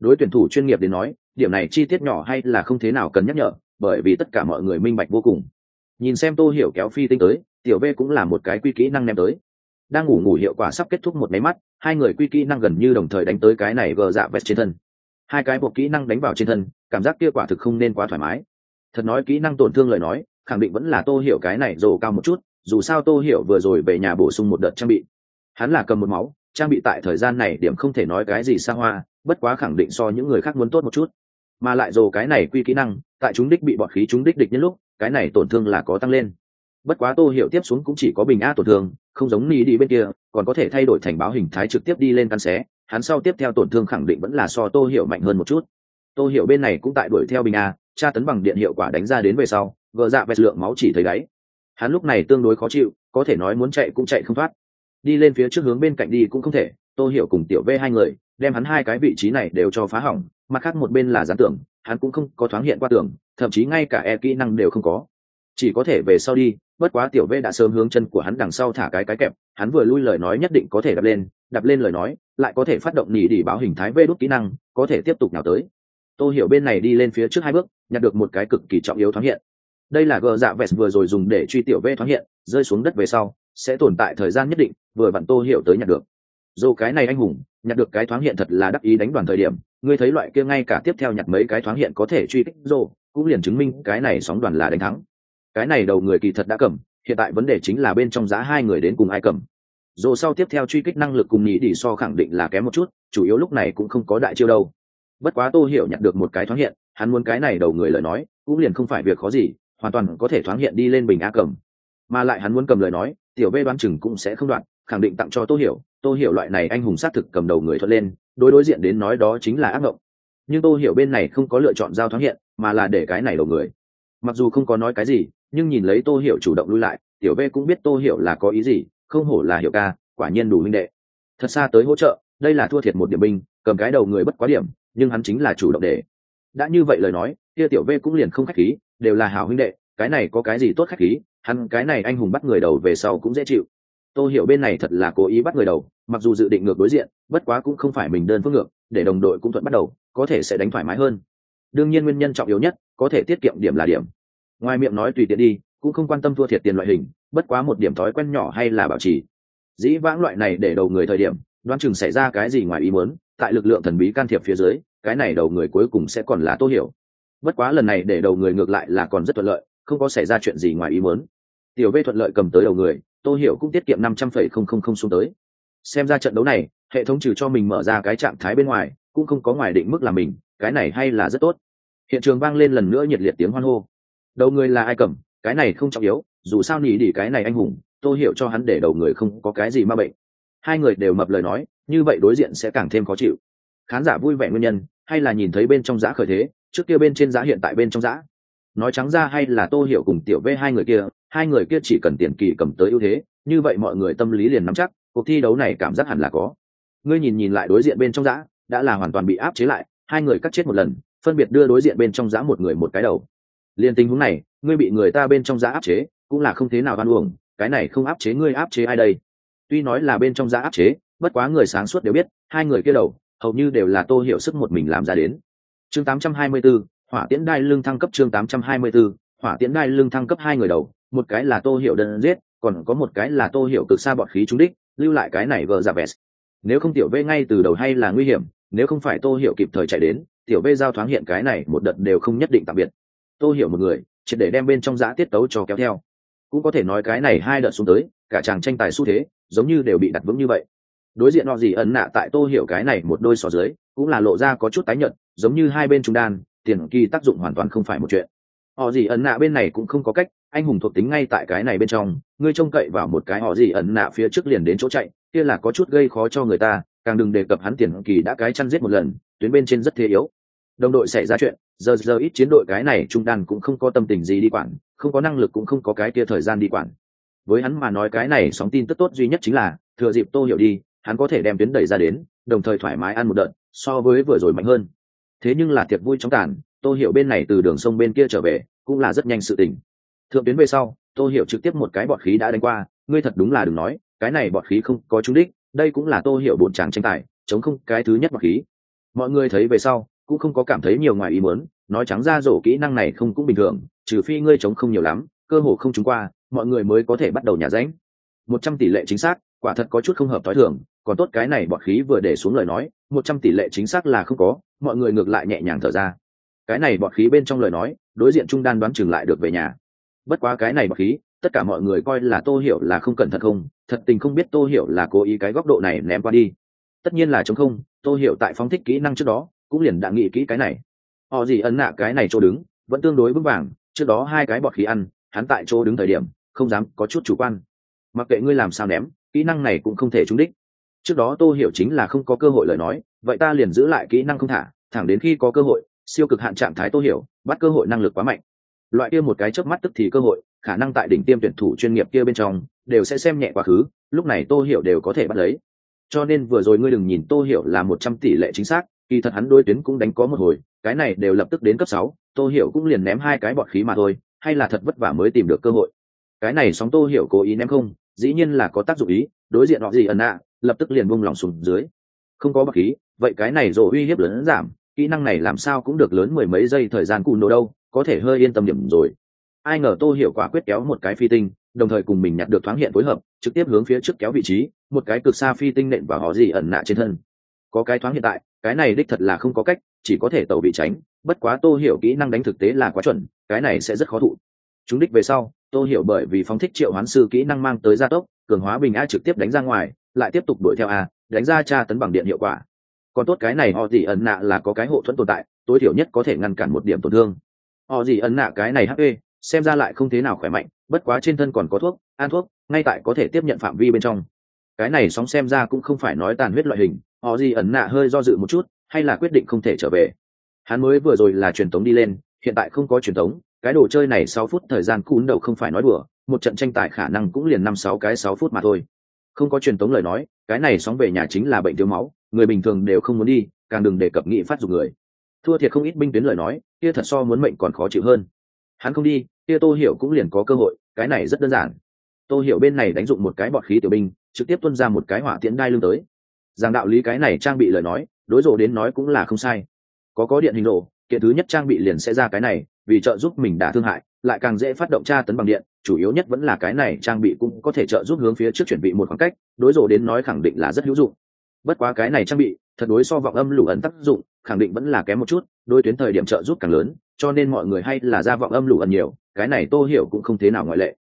Đối tuyển thủ chuyên nghiệp đến nói, điểm này chi tiết nhỏ hay là không thế nào cần nhắc nhở, bởi vì tất cả mọi người minh bạch vô cùng nhìn xem tô hiểu kéo phi tinh tới, tiểu v cũng là một cái quy kỹ năng ném tới. Đang ngủ ngủ hiệu quả sắp kết thúc một máy mắt, hai người quy kỹ năng gần như đồng thời đánh tới cái này gờ dạ vest trên thân. Hai cái buộc kỹ năng đánh vào trên thân, cảm giác kia quả thực không nên quá thoải mái. Thật nói kỹ năng tổn thương lời nói, khẳng định vẫn là tô hiểu cái này rồ cao một chút, dù sao tô hiểu vừa rồi về nhà bổ sung một đợt trang bị. Hắn là cầm một máu, trang bị tại thời gian này điểm không thể nói cái gì xa hoa, bất quá khẳng định so những người khác muốn tốt một chút. Mà lại rồ cái này quy kỹ năng, tại chúng đích bị bọt khí chúng đích địch nhân lúc cái này tổn thương là có tăng lên. Bất quá tô hiểu tiếp xuống cũng chỉ có bình a tổn thương, không giống ni đi bên kia, còn có thể thay đổi thành báo hình thái trực tiếp đi lên căn xé, hắn sau tiếp theo tổn thương khẳng định vẫn là so tô hiểu mạnh hơn một chút. Tô hiểu bên này cũng tại đuổi theo bình a, tra tấn bằng điện hiệu quả đánh ra đến về sau gờ dạ vẹt lượng máu chỉ thấy đáy. Hắn lúc này tương đối khó chịu, có thể nói muốn chạy cũng chạy không thoát. Đi lên phía trước hướng bên cạnh đi cũng không thể, tô hiểu cùng tiểu v hai người, đem hắn hai cái vị trí này đều cho phá hỏng mặt khác một bên là gián tưởng, hắn cũng không có thoáng hiện qua tưởng, thậm chí ngay cả e kỹ năng đều không có. Chỉ có thể về sau đi, bất quá tiểu v đã sớm hướng chân của hắn đằng sau thả cái cái kẹp, hắn vừa lui lời nói nhất định có thể đập lên đập lên lời nói, lại có thể phát động nỉ đỉ báo hình thái v đốt kỹ năng, có thể tiếp tục nào tới. Tô hiểu bên này đi lên phía trước hai bước, nhặt được một cái cực kỳ trọng yếu thoáng hiện. Đây là gờ dạ vest vừa rồi dùng để truy tiểu v thoáng hiện, rơi xuống đất về sau, sẽ tồn tại thời gian nhất định, vừa vặn tô hiểu tới nhặt được. Dù cái này anh hùng, nhặt được cái thoáng hiện thật là đắc ý đánh đoàn thời điểm ngươi thấy loại kia ngay cả tiếp theo nhặt mấy cái thoáng hiện có thể truy kích rô cũng liền chứng minh cái này sóng đoàn là đánh thắng. Cái này đầu người kỳ thật đã cầm, hiện tại vấn đề chính là bên trong giá hai người đến cùng ai cầm. Dù sau tiếp theo truy kích năng lực cùng nhị đỉ so khẳng định là kém một chút, chủ yếu lúc này cũng không có đại chiêu đâu. Bất quá tô hiểu nhặt được một cái thoáng hiện, hắn muốn cái này đầu người lời nói, cũng liền không phải việc khó gì, hoàn toàn có thể thoáng hiện đi lên bình a cầm. Mà lại hắn muốn cầm lời nói, tiểu v đoán chừng cũng sẽ không đoạn khẳng định tặng cho tô hiểu. Tô hiểu loại này anh hùng xác thực cầm đầu người thuận lên, đối đối diện đến nói đó chính là ác mộng. Nhưng tô hiểu bên này không có lựa chọn giao thoáng hiện, mà là để cái này đầu người. Mặc dù không có nói cái gì, nhưng nhìn lấy tô hiểu chủ động lui lại, tiểu v cũng biết tô hiểu là có ý gì, không hổ là hiểu ca, quả nhiên đủ minh đệ. Thật xa tới hỗ trợ, đây là thua thiệt một điểm binh, cầm cái đầu người bất quá điểm, nhưng hắn chính là chủ động để. Đã như vậy lời nói, kia tiểu v cũng liền không khách khí, đều là hảo huynh đệ, cái này có cái gì tốt khách khí, hắn cái này anh hùng bắt người đầu về sau cũng dễ chịu tôi hiểu bên này thật là cố ý bắt người đầu, mặc dù dự định ngược đối diện, bất quá cũng không phải mình đơn phương ngược, để đồng đội cũng thuận bắt đầu, có thể sẽ đánh thoải mái hơn. Đương nhiên nguyên nhân trọng yếu nhất, có thể tiết kiệm điểm là điểm. Ngoài miệng nói tùy tiện đi, cũng không quan tâm thua thiệt tiền loại hình, bất quá một điểm thói quen nhỏ hay là bảo trì. Dĩ vãng loại này để đầu người thời điểm, đoán chừng xảy ra cái gì ngoài ý muốn, tại lực lượng thần bí can thiệp phía dưới, cái này đầu người cuối cùng sẽ còn là tô hiểu. Bất quá lần này để đầu người ngược lại là còn rất thuận lợi, không có xảy ra chuyện gì ngoài ý muốn. Tiểu v thuận lợi cầm tới đầu người tô hiểu cũng tiết kiệm năm trăm phẩy không không không xuống tới. Xem ra trận đấu này, hệ thống trừ cho mình mở ra cái trạng thái bên ngoài, cũng không có ngoài định mức là mình, cái này hay là rất tốt. Hiện trường vang lên lần nữa nhiệt liệt tiếng hoan hô. Đầu người là ai cầm, cái này không trọng yếu, dù sao nỉ đi cái này anh hùng, tô hiểu cho hắn để đầu người không có cái gì ma bệnh. Hai người đều mập lời nói, như vậy đối diện sẽ càng thêm khó chịu. Khán giả vui vẻ nguyên nhân, hay là nhìn thấy bên trong giã khởi thế, trước kia bên trên giã hiện tại bên trong giã. Nói trắng ra hay là tô hiểu cùng tiểu v hai người kia hai người kia chỉ cần tiền kỳ cầm tới ưu thế như vậy mọi người tâm lý liền nắm chắc cuộc thi đấu này cảm giác hẳn là có. Ngươi nhìn nhìn lại đối diện bên trong giã đã là hoàn toàn bị áp chế lại hai người cắt chết một lần phân biệt đưa đối diện bên trong giã một người một cái đầu. Liền tình huống này ngươi bị người ta bên trong giã áp chế cũng là không thế nào văn uổng cái này không áp chế ngươi áp chế ai đây? Tuy nói là bên trong giã áp chế bất quá người sáng suốt đều biết hai người kia đầu hầu như đều là tô hiểu sức một mình làm ra đến. Chương 824, hỏa tiễn đai lưng thăng cấp chương 824, hỏa tiễn đai lưng thăng cấp hai người đầu một cái là tô hiểu đơn giết, còn có một cái là tô hiểu cực xa bọt khí trúng đích, lưu lại cái này vợ giả vest nếu không tiểu v ngay từ đầu hay là nguy hiểm, nếu không phải tô hiểu kịp thời chạy đến, tiểu v giao thoáng hiện cái này một đợt đều không nhất định tạm biệt. Tô hiểu một người chỉ để đem bên trong giã tiết tấu cho kéo theo. Cũng có thể nói cái này hai đợt xuống tới, cả chàng tranh tài xu thế, giống như đều bị đặt vững như vậy. Đối diện họ gì ẩn nạ tại tô hiểu cái này một đôi sò dưới, cũng là lộ ra có chút tái nhận giống như hai bên trung đan, tiền kỳ tác dụng hoàn toàn không phải một chuyện. Họ gì ẩn nạ bên này cũng không có cách anh hùng thuộc tính ngay tại cái này bên trong, ngươi trông cậy vào một cái họ gì ẩn nạ phía trước liền đến chỗ chạy, kia là có chút gây khó cho người ta, càng đừng đề cập hắn tiền kỳ đã cái chăn giết một lần, tuyến bên trên rất thế yếu. Đồng đội xảy ra chuyện, giờ giờ ít chiến đội cái này trung đan cũng không có tâm tình gì đi quản, không có năng lực cũng không có cái kia thời gian đi quản. Với hắn mà nói cái này sóng tin tức tốt duy nhất chính là, thừa dịp tô hiểu đi, hắn có thể đem tuyến đẩy ra đến, đồng thời thoải mái ăn một đợt, so với vừa rồi mạnh hơn. Thế nhưng là tiệc vui trong tàn, tô hiểu bên này từ đường sông bên kia trở về, cũng là rất nhanh sự tình thượng tuyến về sau, tô hiểu trực tiếp một cái bọt khí đã đánh qua, ngươi thật đúng là đừng nói, cái này bọt khí không có trúng đích, đây cũng là tô hiểu bổn tràng tranh tài, chống không cái thứ nhất bọt khí. Mọi người thấy về sau, cũng không có cảm thấy nhiều ngoài ý muốn, nói trắng ra rổ kỹ năng này không cũng bình thường, trừ phi ngươi chống không nhiều lắm, cơ hồ không trúng qua, mọi người mới có thể bắt đầu nhà ránh. Một trăm tỷ lệ chính xác, quả thật có chút không hợp t h o i thường, còn tốt cái này bọt khí vừa để xuống lời nói, một trăm tỷ lệ chính xác là không có, mọi người ngược lại nhẹ nhàng thở ra. Cái này bọt khí bên trong lời nói, đối diện trung đan đoán chừng lại được về nhà bất quá cái này bọt khí, tất cả mọi người coi là tô hiểu là không cẩn thận không, thật tình không biết tô hiểu là cố ý cái góc độ này ném qua đi. Tất nhiên là chống không, tô hiểu tại phóng thích kỹ năng trước đó, cũng liền đã nghĩ kỹ cái này. Họ gì ấn nạ cái này chỗ đứng, vẫn tương đối vững vàng, trước đó hai cái bọt khí ăn, hắn tại chỗ đứng thời điểm, không dám có chút chủ quan. Mặc kệ ngươi làm sao ném, kỹ năng này cũng không thể trúng đích. Trước đó tô hiểu chính là không có cơ hội lời nói, vậy ta liền giữ lại kỹ năng không thả, thẳng đến khi có cơ hội, siêu cực hạn trạng thái tô hiểu, bắt cơ hội năng lực quá mạnh loại kia một cái chớp mắt tức thì cơ hội khả năng tại đỉnh tiêm tuyển thủ chuyên nghiệp kia bên trong đều sẽ xem nhẹ quá khứ lúc này tô hiểu đều có thể bắt lấy. Cho nên vừa rồi ngươi đừng nhìn tô hiểu là một trăm tỷ lệ chính xác kỳ thật hắn đối tuyến cũng đánh có một hồi cái này đều lập tức đến cấp sáu tô hiểu cũng liền ném hai cái bọt khí mà thôi hay là thật vất vả mới tìm được cơ hội. Cái này sóng tô hiểu cố ý ném không dĩ nhiên là có tác dụng ý đối diện họ gì ẩn ạ, lập tức liền buông lòng xuống dưới. Không có bậc khí vậy cái này rồi uy hiếp lớn giảm kỹ năng này làm sao cũng được lớn mười mấy giây thời gian cùn nổ đâu có thể hơi yên tâm điểm rồi. Ai ngờ tô hiểu quả quyết kéo một cái phi tinh, đồng thời cùng mình nhặt được thoáng hiện phối hợp, trực tiếp hướng phía trước kéo vị trí, một cái cực xa phi tinh nện vào họ gì ẩn nạ trên thân. Có cái thoáng hiện tại, cái này đích thật là không có cách, chỉ có thể tàu bị tránh, bất quá tô hiểu kỹ năng đánh thực tế là quá chuẩn, cái này sẽ rất khó thụ. Chúng đích về sau, tô hiểu bởi vì phóng thích triệu hoán sư kỹ năng mang tới gia tốc, cường hóa bình a trực tiếp đánh ra ngoài, lại tiếp tục đuổi theo a, đánh ra tra tấn bằng điện hiệu quả. Còn tốt cái này họ gì ẩn nạ là có cái hộ thuẫn tồn tại, tối thiểu nhất có thể ngăn cản một điểm tổn thương họ gì ẩn nạ cái này hp xem ra lại không thế nào khỏe mạnh, bất quá trên thân còn có thuốc, ăn thuốc, ngay tại có thể tiếp nhận phạm vi bên trong. Cái này sóng xem ra cũng không phải nói tàn huyết loại hình, họ gì ẩn nạ hơi do dự một chút, hay là quyết định không thể trở về. Hắn mới vừa rồi là truyền tống đi lên, hiện tại không có truyền tống, cái đồ chơi này sáu phút thời gian cún đầu không phải nói đùa, một trận tranh tài khả năng cũng liền năm sáu cái sáu phút mà thôi. Không có truyền tống lời nói, cái này sóng về nhà chính là bệnh thiếu máu, người bình thường đều không muốn đi, càng đừng đề cập nghị phát dục người thua thiệt không ít binh tuyến lời nói kia thật so muốn mệnh còn khó chịu hơn. Hắn không đi kia tô hiểu cũng liền có cơ hội cái này rất đơn giản. Tô hiểu bên này đánh dụng một cái bọt khí tiểu binh trực tiếp tuân ra một cái hỏa tiễn đai lưng tới. Rằng đạo lý cái này trang bị lời nói đối rộ đến nói cũng là không sai. Có có điện hình lộ, kiện thứ nhất trang bị liền sẽ ra cái này vì trợ giúp mình đả thương hại lại càng dễ phát động tra tấn bằng điện chủ yếu nhất vẫn là cái này trang bị cũng có thể trợ giúp hướng phía trước chuẩn bị một khoảng cách đối rộ đến nói khẳng định là rất hữu dụng. Bất quá cái này trang bị thật đối so vọng âm lủ ẩn tác dụng khẳng định vẫn là kém một chút, đôi tuyến thời điểm trợ giúp càng lớn, cho nên mọi người hay là ra vọng âm lũ ẩn nhiều, cái này tô hiểu cũng không thế nào ngoại lệ.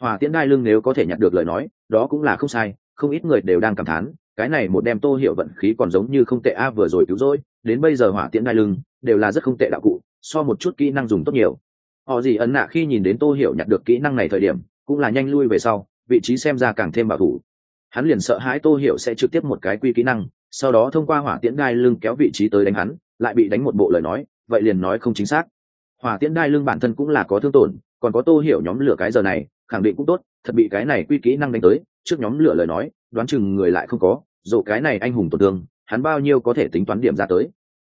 Hòa tiễn đai lưng nếu có thể nhặt được lời nói, đó cũng là không sai, không ít người đều đang cảm thán, cái này một đem tô hiểu vận khí còn giống như không tệ a, vừa rồi cứu rỗi, đến bây giờ hỏa tiễn đai lưng đều là rất không tệ đạo cụ, so một chút kỹ năng dùng tốt nhiều. Họ gì ấn nạ khi nhìn đến tô hiểu nhặt được kỹ năng này thời điểm, cũng là nhanh lui về sau, vị trí xem ra càng thêm bảo thủ. Hắn liền sợ hãi tô hiểu sẽ trực tiếp một cái quy kỹ năng sau đó thông qua hỏa tiễn đai lưng kéo vị trí tới đánh hắn, lại bị đánh một bộ lời nói, vậy liền nói không chính xác. Hỏa tiễn đai lưng bản thân cũng là có thương tổn, còn có tô hiểu nhóm lửa cái giờ này, khẳng định cũng tốt, thật bị cái này quy kỹ năng đánh tới, trước nhóm lửa lời nói, đoán chừng người lại không có dộ cái này anh hùng tổn thương, hắn bao nhiêu có thể tính toán điểm ra tới.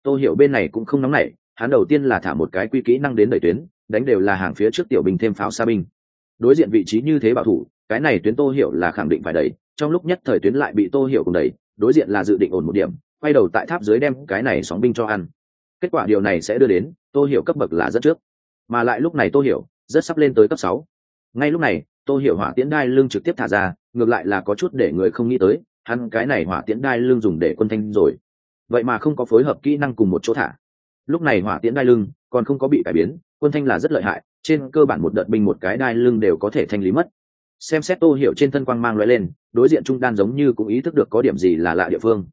Tô hiểu bên này cũng không nóng nảy, hắn đầu tiên là thả một cái quy kỹ năng đến đẩy tuyến, đánh đều là hàng phía trước tiểu bình thêm pháo xa binh. Đối diện vị trí như thế bảo thủ, cái này tuyến tô hiểu là khẳng định phải đẩy, trong lúc nhất thời tuyến lại bị tô hiểu cùng đẩy đối diện là dự định ổn một điểm, quay đầu tại tháp dưới đem cái này sóng binh cho ăn. Kết quả điều này sẽ đưa đến, tô hiểu cấp bậc là rất trước. Mà lại lúc này tô hiểu rất sắp lên tới cấp sáu. Ngay lúc này, tô hiểu hỏa tiễn đai lưng trực tiếp thả ra, ngược lại là có chút để người không nghĩ tới, hắn cái này hỏa tiễn đai lưng dùng để quân thanh rồi. Vậy mà không có phối hợp kỹ năng cùng một chỗ thả. Lúc này hỏa tiễn đai lưng còn không có bị cải biến, quân thanh là rất lợi hại, trên cơ bản một đợt binh một cái đai lưng đều có thể thanh lý mất xem xét tô hiểu trên thân quang mang loại lên đối diện trung đan giống như cũng ý thức được có điểm gì là lạ địa phương.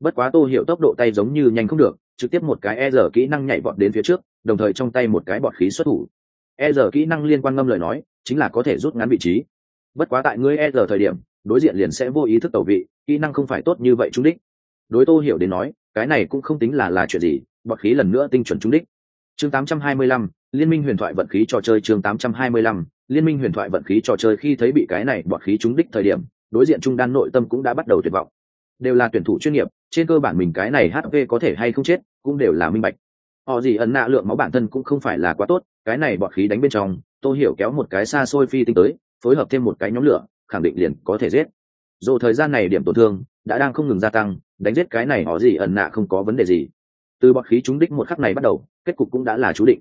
Bất quá tô hiểu tốc độ tay giống như nhanh không được trực tiếp một cái e r kỹ năng nhảy vọt đến phía trước đồng thời trong tay một cái bọt khí xuất thủ. E r kỹ năng liên quan ngâm lời nói chính là có thể rút ngắn vị trí. Bất quá tại ngươi e r thời điểm đối diện liền sẽ vô ý thức tẩu vị kỹ năng không phải tốt như vậy trúng đích. Đối tô hiểu đến nói cái này cũng không tính là là chuyện gì bọt khí lần nữa tinh chuẩn trúng đích. Chương 825, liên minh huyền thoại vận khí trò chơi chương 825, liên minh huyền thoại vận khí trò chơi khi thấy bị cái này bọt khí trúng đích thời điểm, đối diện trung đan nội tâm cũng đã bắt đầu tuyệt vọng. Đều là tuyển thủ chuyên nghiệp, trên cơ bản mình cái này hp có thể hay không chết, cũng đều là minh bạch. Họ gì ẩn nạ lượng máu bản thân cũng không phải là quá tốt, cái này bọt khí đánh bên trong tôi hiểu kéo một cái xa xôi phi tinh tới, phối hợp thêm một cái nhóm lửa, khẳng định liền có thể giết. Dù thời gian này điểm tổn thương đã đang không ngừng gia tăng, đánh giết cái này họ gì ẩn nạ không có vấn đề gì. Từ bọt khí trúng đích một khắc này bắt đầu, kết cục cũng đã là chú định.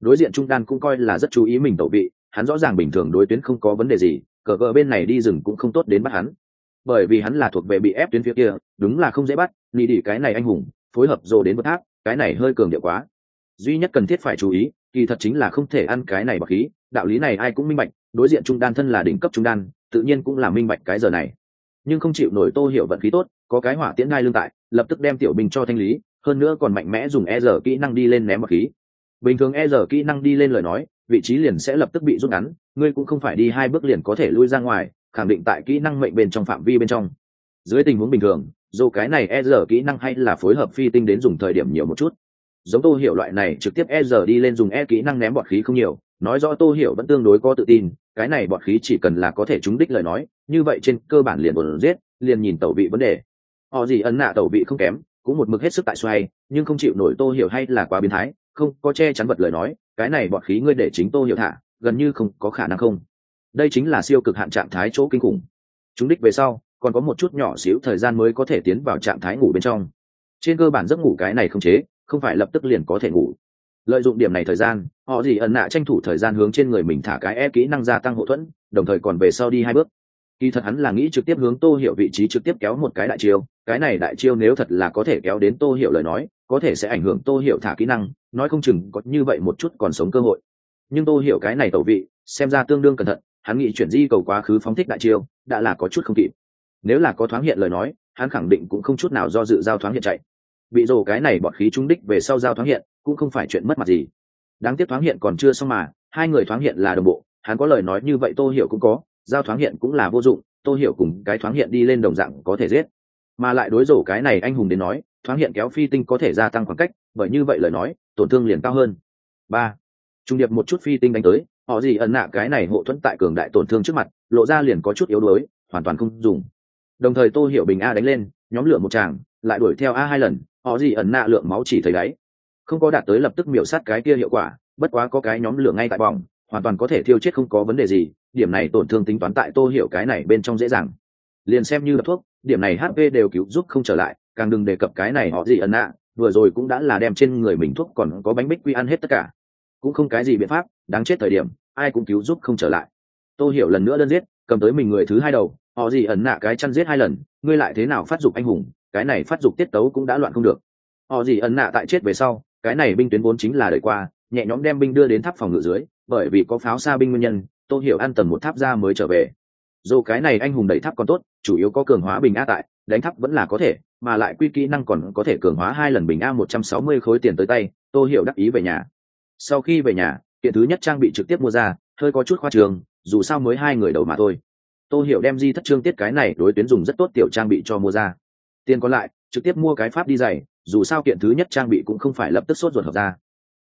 Đối diện trung đan cũng coi là rất chú ý mình tẩu vị hắn rõ ràng bình thường đối tuyến không có vấn đề gì, cờ cờ bên này đi rừng cũng không tốt đến bắt hắn. Bởi vì hắn là thuộc về bị ép tuyến phía kia, đúng là không dễ bắt nghĩ đi cái này anh hùng, phối hợp dồ đến bất tháp, cái này hơi cường điệu quá. Duy nhất cần thiết phải chú ý, kỳ thật chính là không thể ăn cái này bậc khí, đạo lý này ai cũng minh bạch, đối diện trung đan thân là đỉnh cấp trung đan, tự nhiên cũng là minh bạch cái giờ này. Nhưng không chịu nổi tô hiểu vận khí tốt, có cái hỏa tiễn ngai lương tại, lập tức đem tiểu bình cho thanh lý, hơn nữa còn mạnh mẽ dùng e r kỹ năng đi lên ném bậc khí. Bình thường e r kỹ năng đi lên lời nói vị trí liền sẽ lập tức bị rút ngắn, ngươi cũng không phải đi hai bước liền có thể lui ra ngoài, khẳng định tại kỹ năng mệnh bên trong phạm vi bên trong. Dưới tình huống bình thường, dù cái này e rờ kỹ năng hay là phối hợp phi tinh đến dùng thời điểm nhiều một chút. Giống tô hiểu loại này trực tiếp e rờ đi lên dùng e kỹ năng ném bọt khí không nhiều, nói rõ tô hiểu vẫn tương đối có tự tin, cái này bọt khí chỉ cần là có thể trúng đích lời nói, như vậy trên cơ bản liền ổn giết, liền nhìn tẩu vị vấn đề. Họ gì ấn nạ tẩu vị không kém, cũng một mực hết sức tại xoay, nhưng không chịu nổi tô hiểu hay là quá biến thái, không có che chắn vật lời nói cái này bọn khí ngươi để chính tô hiểu thả, gần như không có khả năng không. Đây chính là siêu cực hạn trạng thái chỗ kinh khủng. Chúng đích về sau, còn có một chút nhỏ xíu thời gian mới có thể tiến vào trạng thái ngủ bên trong. Trên cơ bản giấc ngủ cái này không chế, không phải lập tức liền có thể ngủ. Lợi dụng điểm này thời gian, họ gì ẩn nạ tranh thủ thời gian hướng trên người mình thả cái e kỹ năng gia tăng hậu thuẫn, đồng thời còn về sau đi hai bước. Kỳ thật hắn là nghĩ trực tiếp hướng tô hiểu vị trí trực tiếp kéo một cái đại chiêu, cái này đại chiêu nếu thật là có thể kéo đến tô hiểu lời nói có thể sẽ ảnh hưởng tô hiểu thả kỹ năng, nói không chừng có như vậy một chút còn sống cơ hội. Nhưng tô hiểu cái này tẩu vị, xem ra tương đương cẩn thận, hắn nghĩ chuyển di cầu quá khứ phóng thích đại chiêu, đã là có chút không kịp. Nếu là có thoáng hiện lời nói, hắn khẳng định cũng không chút nào do dự giao thoáng hiện chạy. Bị rồ cái này bọn khí trung đích về sau giao thoáng hiện, cũng không phải chuyện mất mặt gì. Đáng tiếc thoáng hiện còn chưa xong mà, hai người thoáng hiện là đồng bộ, hắn có lời nói như vậy tô hiểu cũng có, giao thoáng hiện cũng là vô dụng, tô hiểu cùng cái thoáng hiện đi lên đồng dạng có thể giết. Mà lại đối rổ cái này anh hùng đến nói thoáng hiện kéo phi tinh có thể gia tăng khoảng cách, bởi như vậy lời nói, tổn thương liền cao hơn. Ba, trung điệp một chút phi tinh đánh tới, họ gì ẩn nạ cái này hộ thuẫn tại cường đại tổn thương trước mặt, lộ ra liền có chút yếu đuối, hoàn toàn không dùng. Đồng thời tô hiểu bình a đánh lên, nhóm lửa một chàng lại đuổi theo a hai lần, họ gì ẩn nạ lượng máu chỉ thấy đáy. Không có đạt tới lập tức miểu sát cái kia hiệu quả, bất quá có cái nhóm lửa ngay tại bỏng hoàn toàn có thể thiêu chết không có vấn đề gì, điểm này tổn thương tính toán tại tô hiểu cái này bên trong dễ dàng. Liền xem như là thuốc, điểm này hp đều cứu giúp không trở lại càng đừng đề cập cái này họ gì ẩn nạ, vừa rồi cũng đã là đem trên người mình thuốc còn có bánh bích quy ăn hết tất cả. Cũng không cái gì biện pháp, đáng chết thời điểm, ai cũng cứu giúp không trở lại. Tôi hiểu lần nữa đơn giết, cầm tới mình người thứ hai đầu, họ gì ẩn nạ cái chăn giết hai lần, ngươi lại thế nào phát dục anh hùng, cái này phát dục tiết tấu cũng đã loạn không được. Họ gì ẩn nạ tại chết về sau, cái này binh tuyến vốn chính là đợi qua, nhẹ nhõm đem binh đưa đến tháp phòng ngự dưới, bởi vì có pháo xa binh nguyên nhân tôi hiểu ăn tầm một tháp ra mới trở về. Dù cái này anh hùng đẩy tháp còn tốt, chủ yếu có cường hóa bình a tại, đánh tháp vẫn là có thể mà lại quy kỹ năng còn có thể cường hóa hai lần bình a một trăm sáu mươi khối tiền tới tay, Tô hiểu đắc ý về nhà. Sau khi về nhà, kiện thứ nhất trang bị trực tiếp mua ra, hơi có chút khoa trường, dù sao mới hai người đầu mà thôi. Tô hiểu đem di thất trương tiết cái này đối tuyến dùng rất tốt tiểu trang bị cho mua ra. Tiền còn lại, trực tiếp mua cái pháp đi dày dù sao kiện thứ nhất trang bị cũng không phải lập tức sốt ruột hợp ra.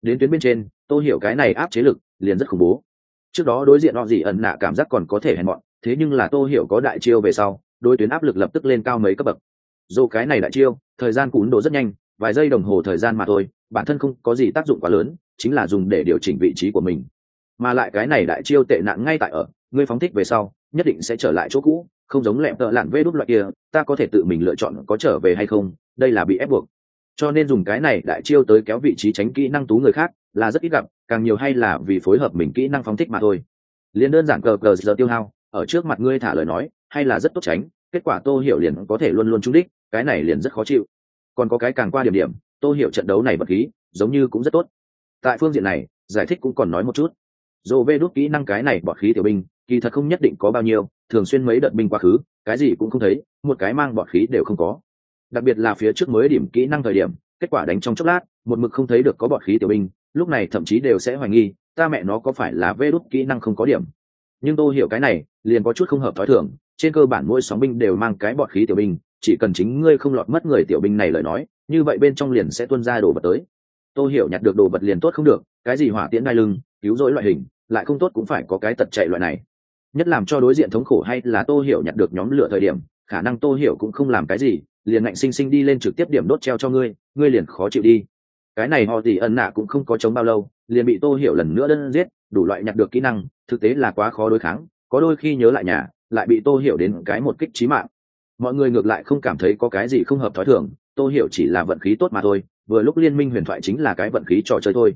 Đến tuyến bên trên, Tô hiểu cái này áp chế lực liền rất khủng bố. Trước đó đối diện họ gì ẩn nạ cảm giác còn có thể hèn mọn, thế nhưng là Tô hiểu có đại chiêu về sau, đối tuyến áp lực lập tức lên cao mấy cấp bậc dù cái này đại chiêu, thời gian cún đồ rất nhanh, vài giây đồng hồ thời gian mà thôi, bản thân không có gì tác dụng quá lớn, chính là dùng để điều chỉnh vị trí của mình. Mà lại cái này đại chiêu tệ nạn ngay tại ở, ngươi phóng thích về sau, nhất định sẽ trở lại chỗ cũ, không giống lẹm tợ lặn vê đút loại kia, ta có thể tự mình lựa chọn có trở về hay không, đây là bị ép buộc. Cho nên dùng cái này đại chiêu tới kéo vị trí tránh kỹ năng tú người khác, là rất ít gặp, càng nhiều hay là vì phối hợp mình kỹ năng phóng thích mà thôi. Liền đơn giản cờ cờ giờ tiêu hao, ở trước mặt ngươi thả lời nói, hay là rất tốt tránh kết quả tô hiểu liền có thể luôn luôn trúng đích, cái này liền rất khó chịu. Còn có cái càng qua điểm điểm, tô hiểu trận đấu này vật khí, giống như cũng rất tốt. Tại phương diện này, giải thích cũng còn nói một chút. Dồ vê đốt kỹ năng cái này bọt khí tiểu binh, kỳ thật không nhất định có bao nhiêu, thường xuyên mấy đợt binh quá khứ, cái gì cũng không thấy, một cái mang bọt khí đều không có. Đặc biệt là phía trước mới điểm kỹ năng thời điểm, kết quả đánh trong chốc lát, một mực không thấy được có bọt khí tiểu binh, lúc này thậm chí đều sẽ hoài nghi, ta mẹ nó có phải là vê đốt kỹ năng không có điểm. Nhưng tôi hiểu cái này, liền có chút không hợp thói thường trên cơ bản mỗi sóng binh đều mang cái bọt khí tiểu binh, chỉ cần chính ngươi không lọt mất người tiểu binh này lời nói, như vậy bên trong liền sẽ tuân ra đồ vật tới. Tôi hiểu nhặt được đồ vật liền tốt không được, cái gì hỏa tiễn đai lưng, cứu rỗi loại hình, lại không tốt cũng phải có cái tật chạy loại này. Nhất làm cho đối diện thống khổ hay là tô hiểu nhặt được nhóm lửa thời điểm, khả năng tô hiểu cũng không làm cái gì, liền ngạnh sinh sinh đi lên trực tiếp điểm đốt treo cho ngươi ngươi liền khó chịu đi. Cái này họ gì ân nạ cũng không có chống bao lâu, liền bị tô hiểu lần nữa đơn giết, đủ loại nhặt được kỹ năng, thực tế là quá khó đối kháng, có đôi khi nhớ lại nhà lại bị tô hiểu đến cái một kích trí mạng. Mọi người ngược lại không cảm thấy có cái gì không hợp thói thường tô hiểu chỉ là vận khí tốt mà thôi vừa lúc liên minh huyền thoại chính là cái vận khí trò chơi thôi.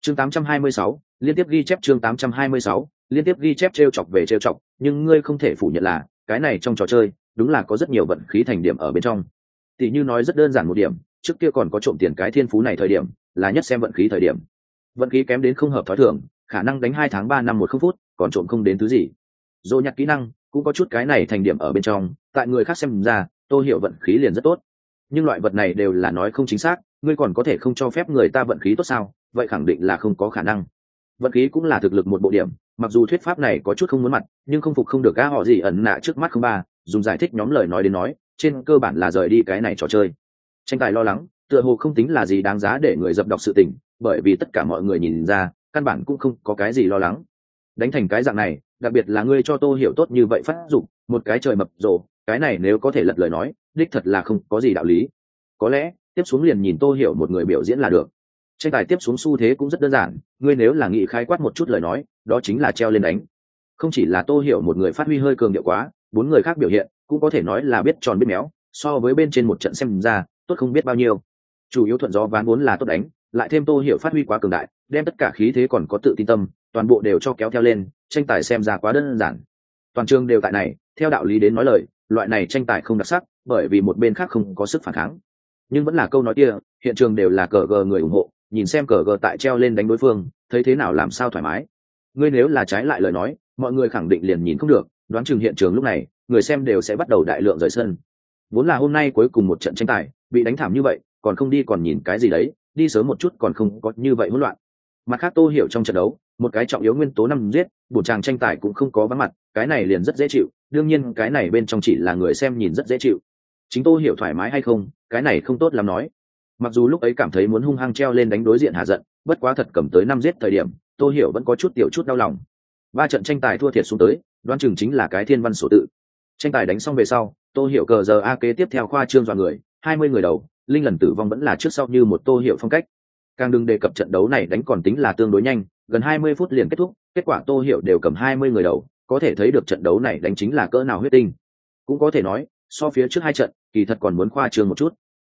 Chương 826, liên tiếp ghi chép chương 826, liên tiếp ghi chép trêu chọc về trêu chọc nhưng ngươi không thể phủ nhận là cái này trong trò chơi đúng là có rất nhiều vận khí thành điểm ở bên trong. Tỷ như nói rất đơn giản một điểm trước kia còn có trộm tiền cái thiên phú này thời điểm là nhất xem vận khí thời điểm. Vận khí kém đến không hợp thói thường khả năng đánh hai tháng ba năm một không phút còn trộm không đến thứ gì. Dồ nhặt kỹ năng cũng có chút cái này thành điểm ở bên trong, tại người khác xem ra, tôi hiểu vận khí liền rất tốt. Nhưng loại vật này đều là nói không chính xác, ngươi còn có thể không cho phép người ta vận khí tốt sao? Vậy khẳng định là không có khả năng. Vận khí cũng là thực lực một bộ điểm, mặc dù thuyết pháp này có chút không muốn mặt, nhưng không phục không được gã họ gì ẩn nạ trước mắt không ba, dùng giải thích nhóm lời nói đến nói, trên cơ bản là rời đi cái này trò chơi. Tranh tài lo lắng, tựa hồ không tính là gì đáng giá để người dập đọc sự tình, bởi vì tất cả mọi người nhìn ra, căn bản cũng không có cái gì lo lắng. Đánh thành cái dạng này đặc biệt là ngươi cho tô hiểu tốt như vậy phát dụng một cái trời mập rồ, cái này nếu có thể lật lời nói, đích thật là không có gì đạo lý. Có lẽ, tiếp xuống liền nhìn tô hiểu một người biểu diễn là được. Tranh tài tiếp xuống xu thế cũng rất đơn giản, ngươi nếu là nghị khai quát một chút lời nói, đó chính là treo lên đánh. Không chỉ là tô hiểu một người phát huy hơi cường điệu quá, bốn người khác biểu hiện cũng có thể nói là biết tròn biết méo, so với bên trên một trận xem ra, tốt không biết bao nhiêu. Chủ yếu thuận gió ván vốn là tốt đánh, lại thêm tô hiểu phát huy quá cường đại, đem tất cả khí thế còn có tự tin tâm, toàn bộ đều cho kéo theo lên tranh tài xem ra quá đơn giản. Toàn trường đều tại này, theo đạo lý đến nói lời, loại này tranh tài không đặc sắc, bởi vì một bên khác không có sức phản kháng. Nhưng vẫn là câu nói kia, hiện trường đều là cờ gờ người ủng hộ, nhìn xem cờ gờ tại treo lên đánh đối phương, thấy thế nào làm sao thoải mái. Ngươi nếu là trái lại lời nói, mọi người khẳng định liền nhìn không được, đoán chừng hiện trường lúc này, người xem đều sẽ bắt đầu đại lượng rời sân. Vốn là hôm nay cuối cùng một trận tranh tài, bị đánh thảm như vậy, còn không đi còn nhìn cái gì đấy, đi sớm một chút còn không có như vậy hỗn loạn. Mặt khác tô hiểu trong trận đấu một cái trọng yếu nguyên tố năm giết, bổn tràng tranh tài cũng không có vắng mặt, cái này liền rất dễ chịu, đương nhiên cái này bên trong chỉ là người xem nhìn rất dễ chịu. Chính tôi hiểu thoải mái hay không, cái này không tốt lắm nói. Mặc dù lúc ấy cảm thấy muốn hung hăng treo lên đánh đối diện hạ giận, bất quá thật cầm tới năm giết thời điểm tôi hiểu vẫn có chút tiểu chút đau lòng. Ba trận tranh tài thua thiệt xuống tới đoan chừng chính là cái thiên văn sổ tự. Tranh tài đánh xong về sau, tô hiểu cờ giờ a kế tiếp theo khoa trương dọa người, hai mươi người đầu, linh lần tử vong vẫn là trước sau như một tô hiểu phong cách. Càng đừng đề cập trận đấu này đánh còn tính là tương đối nhanh gần hai mươi phút liền kết thúc, kết quả tô hiểu đều cầm hai mươi người đầu, có thể thấy được trận đấu này đánh chính là cỡ nào huyết tinh. Cũng có thể nói, so phía trước hai trận, kỳ thật còn muốn khoa trương một chút.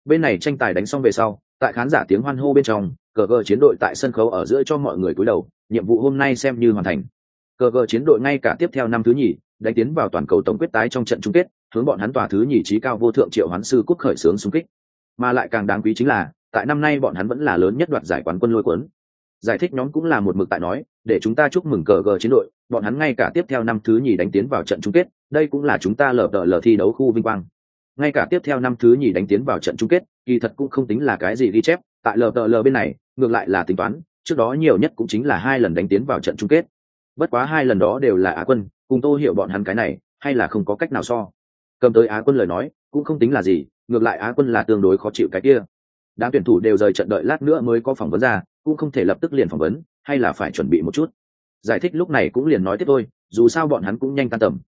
Bên này tranh tài đánh xong về sau, tại khán giả tiếng hoan hô bên trong, cờ cờ chiến đội tại sân khấu ở giữa cho mọi người cúi đầu, nhiệm vụ hôm nay xem như hoàn thành. Cờ cờ chiến đội ngay cả tiếp theo năm thứ nhì, đánh tiến vào toàn cầu tổng quyết tái trong trận chung kết, hướng bọn hắn tòa thứ nhì trí cao vô thượng triệu hoán sư cúc khởi sướng xung kích. Mà lại càng đáng quý chính là, tại năm nay bọn hắn vẫn là lớn nhất đoạt giải quán quân lôi cuốn giải thích nhóm cũng là một mực tại nói, để chúng ta chúc mừng cờ gờ chiến đội, bọn hắn ngay cả tiếp theo năm thứ nhì đánh tiến vào trận chung kết, đây cũng là chúng ta lờ đợ lờ thi đấu khu vinh quang. Ngay cả tiếp theo năm thứ nhì đánh tiến vào trận chung kết, kỳ thật cũng không tính là cái gì ghi chép, tại lờ đợ lờ bên này, ngược lại là tính toán, trước đó nhiều nhất cũng chính là hai lần đánh tiến vào trận chung kết. Bất quá hai lần đó đều là á quân, cùng tô hiểu bọn hắn cái này, hay là không có cách nào so. Cầm tới á quân lời nói, cũng không tính là gì, ngược lại á quân là tương đối khó chịu cái kia đám tuyển thủ đều rời trận đợi lát nữa mới có phỏng vấn ra, cũng không thể lập tức liền phỏng vấn, hay là phải chuẩn bị một chút. Giải thích lúc này cũng liền nói tiếp thôi, dù sao bọn hắn cũng nhanh tan tầm.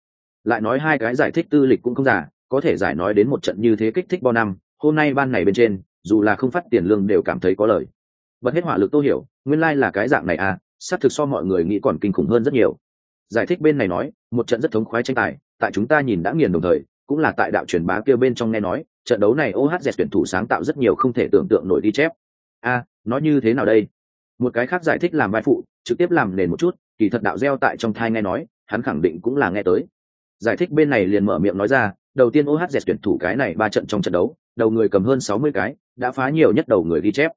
Lại nói hai cái giải thích tư lịch cũng không giả, có thể giải nói đến một trận như thế kích thích bao năm, hôm nay ban này bên trên, dù là không phát tiền lương đều cảm thấy có lời. Bật hết hỏa lực tô hiểu, nguyên lai、like、là cái dạng này à xác thực so mọi người nghĩ còn kinh khủng hơn rất nhiều. Giải thích bên này nói, một trận rất thống khoái tranh tài, tại chúng ta nhìn đã nghiền đồng thời cũng là tại đạo truyền bá kia bên trong nghe nói, trận đấu này ohz tuyển thủ sáng tạo rất nhiều không thể tưởng tượng nổi đi chép. A nói như thế nào đây? Một cái khác giải thích làm vai phụ, trực tiếp làm nền một chút, kỳ thật đạo gieo tại trong thai nghe nói, hắn khẳng định cũng là nghe tới. Giải thích bên này liền mở miệng nói ra, đầu tiên ohz tuyển thủ cái này ba trận trong trận đấu, đầu người cầm hơn sáu mươi cái, đã phá nhiều nhất đầu người ghi chép.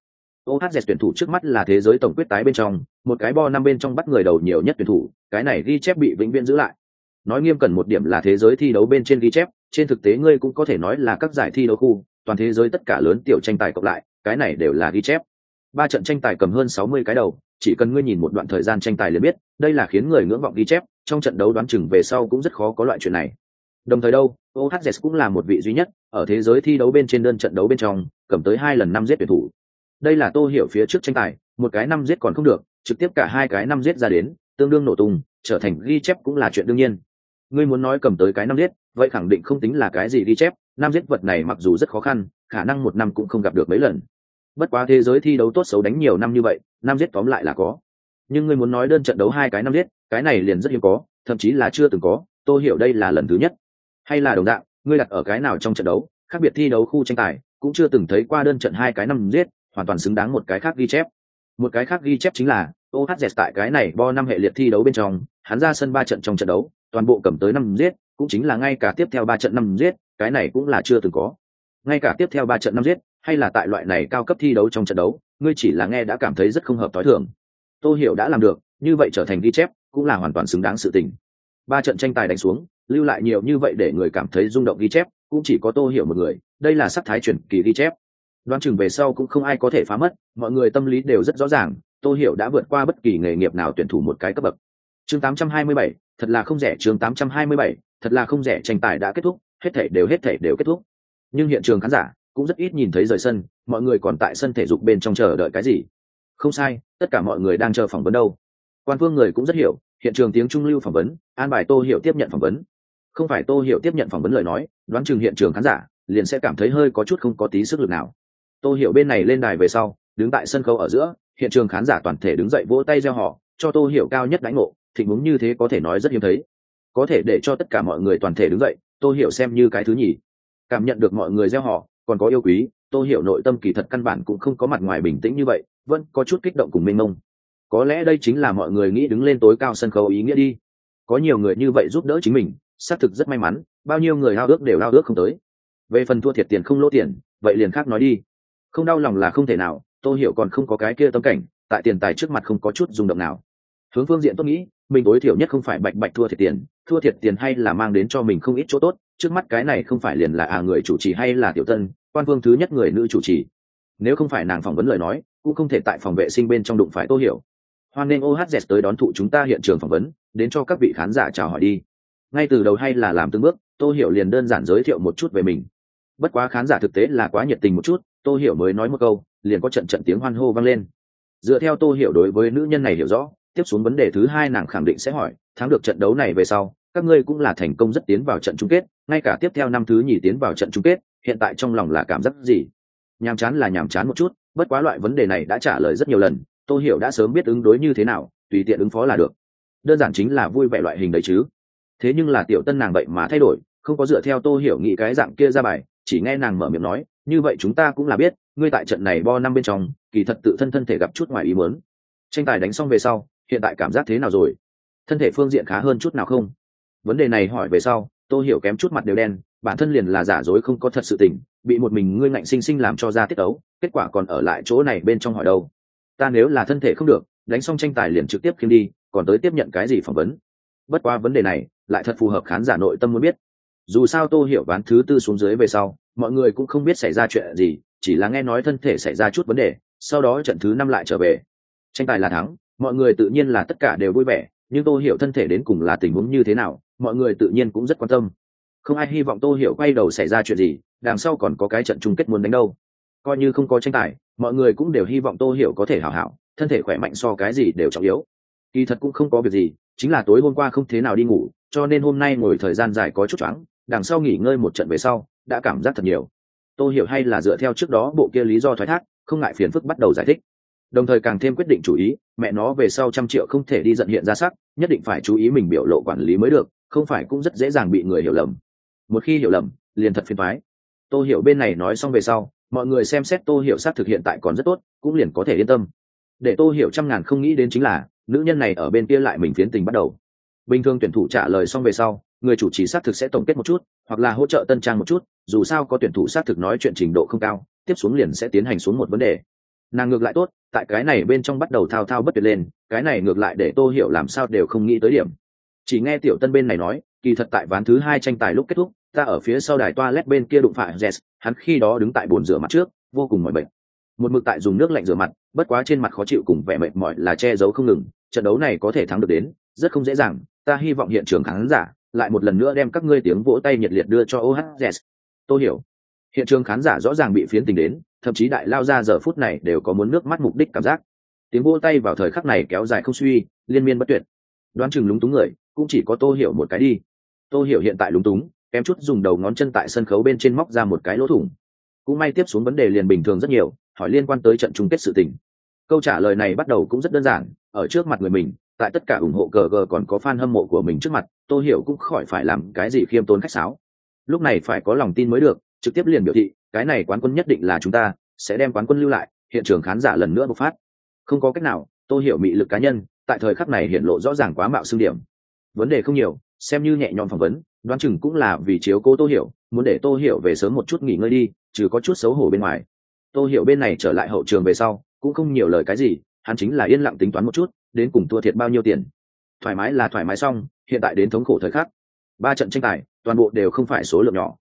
Ohz tuyển thủ trước mắt là thế giới tổng quyết tái bên trong, một cái bo năm bên trong bắt người đầu nhiều nhất tuyển thủ, cái này ghi chép bị vĩnh viễn giữ lại nói nghiêm cần một điểm là thế giới thi đấu bên trên ghi chép, trên thực tế ngươi cũng có thể nói là các giải thi đấu khu, toàn thế giới tất cả lớn tiểu tranh tài cộng lại, cái này đều là ghi chép. Ba trận tranh tài cầm hơn sáu mươi cái đầu, chỉ cần ngươi nhìn một đoạn thời gian tranh tài liền biết, đây là khiến người ngưỡng vọng ghi chép, trong trận đấu đoán chừng về sau cũng rất khó có loại chuyện này. Đồng thời đâu ohz cũng là một vị duy nhất ở thế giới thi đấu bên trên đơn trận đấu bên trong, cầm tới hai lần năm giết tuyển thủ. Đây là tô hiểu phía trước tranh tài, một cái năm giết còn không được, trực tiếp cả hai cái năm giết ra đến, tương đương nổ tung, trở thành ghi chép cũng là chuyện đương nhiên ngươi muốn nói cầm tới cái năm giết, vậy khẳng định không tính là cái gì ghi chép, năm giết vật này mặc dù rất khó khăn, khả năng một năm cũng không gặp được mấy lần. Bất quá thế giới thi đấu tốt xấu đánh nhiều năm như vậy, năm giết tóm lại là có. Nhưng ngươi muốn nói đơn trận đấu hai cái năm giết, cái này liền rất hiếm có, thậm chí là chưa từng có, tôi hiểu đây là lần thứ nhất. Hay là đồng dạng, ngươi đặt ở cái nào trong trận đấu, khác biệt thi đấu khu tranh tài, cũng chưa từng thấy qua đơn trận hai cái năm giết, hoàn toàn xứng đáng một cái khác ghi chép. Một cái khác ghi chép chính là ohz tại cái này bo năm hệ liệt thi đấu bên trong, hắn ra sân ba trận trong trận đấu toàn bộ cầm tới năm giết, cũng chính là ngay cả tiếp theo ba trận năm giết, cái này cũng là chưa từng có. Ngay cả tiếp theo ba trận năm giết, hay là tại loại này cao cấp thi đấu trong trận đấu, ngươi chỉ là nghe đã cảm thấy rất không hợp tối thường. Tô hiểu đã làm được, như vậy trở thành ghi chép, cũng là hoàn toàn xứng đáng sự tình. Ba trận tranh tài đánh xuống, lưu lại nhiều như vậy để người cảm thấy rung động ghi chép, cũng chỉ có tô hiểu một người, đây là sắc thái chuyển kỳ ghi chép. Đoán chừng về sau cũng không ai có thể phá mất, mọi người tâm lý đều rất rõ ràng, tô hiểu đã vượt qua bất kỳ nghề nghiệp nào tuyển thủ một cái cấp bậc chương 827, thật là không rẻ chương 827, thật là không rẻ tranh tài đã kết thúc hết thể đều hết thể đều kết thúc. Nhưng hiện trường khán giả cũng rất ít nhìn thấy rời sân mọi người còn tại sân thể dục bên trong chờ đợi cái gì? Không sai tất cả mọi người đang chờ phỏng vấn đâu. Quan phương người cũng rất hiểu hiện trường tiếng trung lưu phỏng vấn an bài tô hiểu tiếp nhận phỏng vấn. Không phải tô hiểu tiếp nhận phỏng vấn lời nói đoán chừng hiện trường khán giả liền sẽ cảm thấy hơi có chút không có tí sức lực nào. Tô hiểu bên này lên đài về sau đứng tại sân khấu ở giữa hiện trường khán giả toàn thể đứng dậy vỗ tay reo hò, cho tô hiểu cao nhất đánh ngộ thịnh vúng như thế có thể nói rất hiếm thấy. Có thể để cho tất cả mọi người toàn thể đứng dậy tôi hiểu xem như cái thứ nhì. Cảm nhận được mọi người gieo họ, còn có yêu quý tôi hiểu nội tâm kỳ thật căn bản cũng không có mặt ngoài bình tĩnh như vậy, vẫn có chút kích động cùng mênh mông. Có lẽ đây chính là mọi người nghĩ đứng lên tối cao sân khấu ý nghĩa đi. Có nhiều người như vậy giúp đỡ chính mình, xác thực rất may mắn, bao nhiêu người lao ước đều lao ước không tới. Về phần thua thiệt tiền không lỗ tiền, vậy liền khác nói đi. Không đau lòng là không thể nào tôi hiểu còn không có cái kia tâm cảnh, tại tiền tài trước mặt không có chút rung động nào. Hướng phương diện tôi nghĩ mình tối thiểu nhất không phải bạch bạch thua thiệt tiền, thua thiệt tiền hay là mang đến cho mình không ít chỗ tốt, trước mắt cái này không phải liền là à người chủ trì hay là tiểu tân, quan vương thứ nhất người nữ chủ trì. Nếu không phải nàng phỏng vấn lời nói, cũng không thể tại phòng vệ sinh bên trong đụng phải tô hiểu. Hoan nên ohz tới đón thụ chúng ta hiện trường phỏng vấn, đến cho các vị khán giả chào hỏi đi. Ngay từ đầu hay là làm từng bước, tô hiểu liền đơn giản giới thiệu một chút về mình. Bất quá khán giả thực tế là quá nhiệt tình một chút, tô hiểu mới nói một câu, liền có trận trận tiếng hoan hô vang lên. Dựa theo tô hiểu đối với nữ nhân này hiểu rõ tiếp xuống vấn đề thứ hai nàng khẳng định sẽ hỏi, thắng được trận đấu này về sau, các ngươi cũng là thành công rất tiến vào trận chung kết, ngay cả tiếp theo năm thứ nhì tiến vào trận chung kết, hiện tại trong lòng là cảm giác gì? Nhàm chán là nhàm chán một chút, bất quá loại vấn đề này đã trả lời rất nhiều lần, tô hiểu đã sớm biết ứng đối như thế nào, tùy tiện ứng phó là được. Đơn giản chính là vui vẻ loại hình đấy chứ. Thế nhưng là tiểu tân nàng vậy mà thay đổi, không có dựa theo tô hiểu nghĩ cái dạng kia ra bài, chỉ nghe nàng mở miệng nói, như vậy chúng ta cũng là biết, ngươi tại trận này bo năm bên trong, kỳ thật tự thân thân thể gặp chút ngoài ý muốn. Tranh tài đánh xong về sau hiện tại cảm giác thế nào rồi? Thân thể phương diện khá hơn chút nào không? Vấn đề này hỏi về sau tôi hiểu kém chút mặt đều đen, bản thân liền là giả dối không có thật sự tình bị một mình ngươi ngạnh sinh sinh làm cho ra tiết ấu, kết quả còn ở lại chỗ này bên trong hỏi đâu? Ta nếu là thân thể không được, đánh xong tranh tài liền trực tiếp kiếm đi, còn tới tiếp nhận cái gì phỏng vấn? Bất qua vấn đề này lại thật phù hợp khán giả nội tâm muốn biết. Dù sao tô hiểu ván thứ tư xuống dưới về sau, mọi người cũng không biết xảy ra chuyện gì, chỉ là nghe nói thân thể xảy ra chút vấn đề, sau đó trận thứ năm lại trở về. Tranh tài là thắng mọi người tự nhiên là tất cả đều vui vẻ, nhưng tô hiểu thân thể đến cùng là tình huống như thế nào, mọi người tự nhiên cũng rất quan tâm. Không ai hy vọng tô hiểu quay đầu xảy ra chuyện gì, đằng sau còn có cái trận chung kết muốn đánh đâu. Coi như không có tranh tài, mọi người cũng đều hy vọng tô hiểu có thể hảo hảo, thân thể khỏe mạnh so cái gì đều trọng yếu. Kỳ thật cũng không có việc gì, chính là tối hôm qua không thế nào đi ngủ, cho nên hôm nay ngồi thời gian dài có chút choáng, đằng sau nghỉ ngơi một trận về sau, đã cảm giác thật nhiều. Tôi hiểu hay là dựa theo trước đó bộ kia lý do thoái thác, không ngại phiền phức bắt đầu giải thích đồng thời càng thêm quyết định chủ ý, mẹ nó về sau trăm triệu không thể đi giận hiện ra sắc, nhất định phải chú ý mình biểu lộ quản lý mới được, không phải cũng rất dễ dàng bị người hiểu lầm. Một khi hiểu lầm, liền thật phiền thoái tô hiểu bên này nói xong về sau, mọi người xem xét tô hiểu xác thực hiện tại còn rất tốt, cũng liền có thể yên tâm. Để tô hiểu trăm ngàn không nghĩ đến chính là, nữ nhân này ở bên kia lại mình phiến tình bắt đầu. Bình thường tuyển thủ trả lời xong về sau, người chủ trì xác thực sẽ tổng kết một chút, hoặc là hỗ trợ tân trang một chút, dù sao có tuyển thủ xác thực nói chuyện trình độ không cao, tiếp xuống liền sẽ tiến hành xuống một vấn đề nàng ngược lại tốt tại cái này bên trong bắt đầu thao thao bất tuyệt lên cái này ngược lại để tô hiểu làm sao đều không nghĩ tới điểm chỉ nghe tiểu tân bên này nói kỳ thật tại ván thứ hai tranh tài lúc kết thúc ta ở phía sau đài toa lét bên kia đụng phải Jess, hắn khi đó đứng tại bồn rửa mặt trước, vô cùng mỏi mệt. Một mực tại dùng nước lạnh rửa mặt, bất quá trên mặt khó chịu cùng vẻ mệt mỏi là che giấu không ngừng, trận đấu này có thể thắng được đến, rất không dễ dàng, ta hy vọng hiện trường khán giả lại một lần nữa đem các ngươi tiếng vỗ tay nhiệt liệt đưa cho OHZ. Tôi hiểu. Hiện trường khán giả rõ ràng bị phiến tình đến, thậm chí đại lao ra giờ phút này đều có muốn nước mắt mục đích cảm giác. Tiếng vỗ tay vào thời khắc này kéo dài không suy, liên miên bất tuyệt. Đoán chừng lúng túng người, cũng chỉ có Tô Hiểu một cái đi. Tô Hiểu hiện tại lúng túng, kém chút dùng đầu ngón chân tại sân khấu bên trên móc ra một cái lỗ thủng cũng may tiếp xuống vấn đề liền bình thường rất nhiều hỏi liên quan tới trận chung kết sự tình câu trả lời này bắt đầu cũng rất đơn giản ở trước mặt người mình tại tất cả ủng hộ cờ gờ còn có fan hâm mộ của mình trước mặt tô hiểu cũng khỏi phải làm cái gì khiêm tốn khách sáo lúc này phải có lòng tin mới được trực tiếp liền biểu thị, cái này quán quân nhất định là chúng ta, sẽ đem quán quân lưu lại, hiện trường khán giả lần nữa bộc phát. Không có cách nào, tôi hiểu mị lực cá nhân, tại thời khắc này hiện lộ rõ ràng quá mạo xương điểm. Vấn đề không nhiều, xem như nhẹ nhõm phỏng vấn, đoán chừng cũng là vì chiếu cố tô hiểu, muốn để tô hiểu về sớm một chút nghỉ ngơi đi, trừ có chút xấu hổ bên ngoài. Tô hiểu bên này trở lại hậu trường về sau, cũng không nhiều lời cái gì, hắn chính là yên lặng tính toán một chút, đến cùng thua thiệt bao nhiêu tiền. Thoải mái là thoải mái xong, hiện tại đến thống khổ thời khắc. Ba trận tranh tài, toàn bộ đều không phải số lượng nhỏ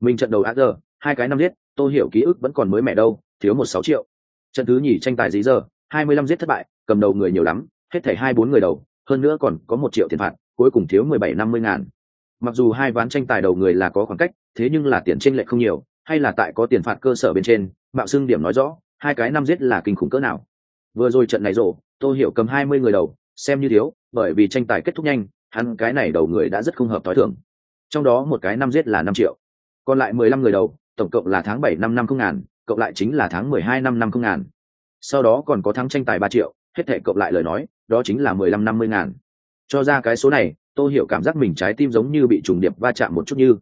mình trận đầu a giờ hai cái năm giết, tô hiểu ký ức vẫn còn mới mẻ đâu, thiếu một sáu triệu. Trận thứ nhì tranh tài dí giờ hai mươi lăm giết thất bại, cầm đầu người nhiều lắm, hết thảy hai bốn người đầu, hơn nữa còn có một triệu tiền phạt, cuối cùng thiếu mười bảy năm mươi ngàn. Mặc dù hai ván tranh tài đầu người là có khoảng cách, thế nhưng là tiền tranh lệch không nhiều, hay là tại có tiền phạt cơ sở bên trên, mạo xưng điểm nói rõ, hai cái năm giết là kinh khủng cỡ nào. Vừa rồi trận này rộ tôi hiểu cầm hai mươi người đầu, xem như thiếu, bởi vì tranh tài kết thúc nhanh, hắn cái này đầu người đã rất không hợp t h ó i thưởng trong đó một cái năm giết là năm triệu còn lại mười lăm người đầu tổng cộng là tháng bảy năm năm không ngàn cộng lại chính là tháng mười hai năm năm không ngàn. Sau đó còn có thắng tranh tài ba triệu hết thể cộng lại lời nói đó chính là mười lăm năm mươi ngàn. Cho ra cái số này tôi hiểu cảm giác mình trái tim giống như bị trùng điệp va chạm một chút như.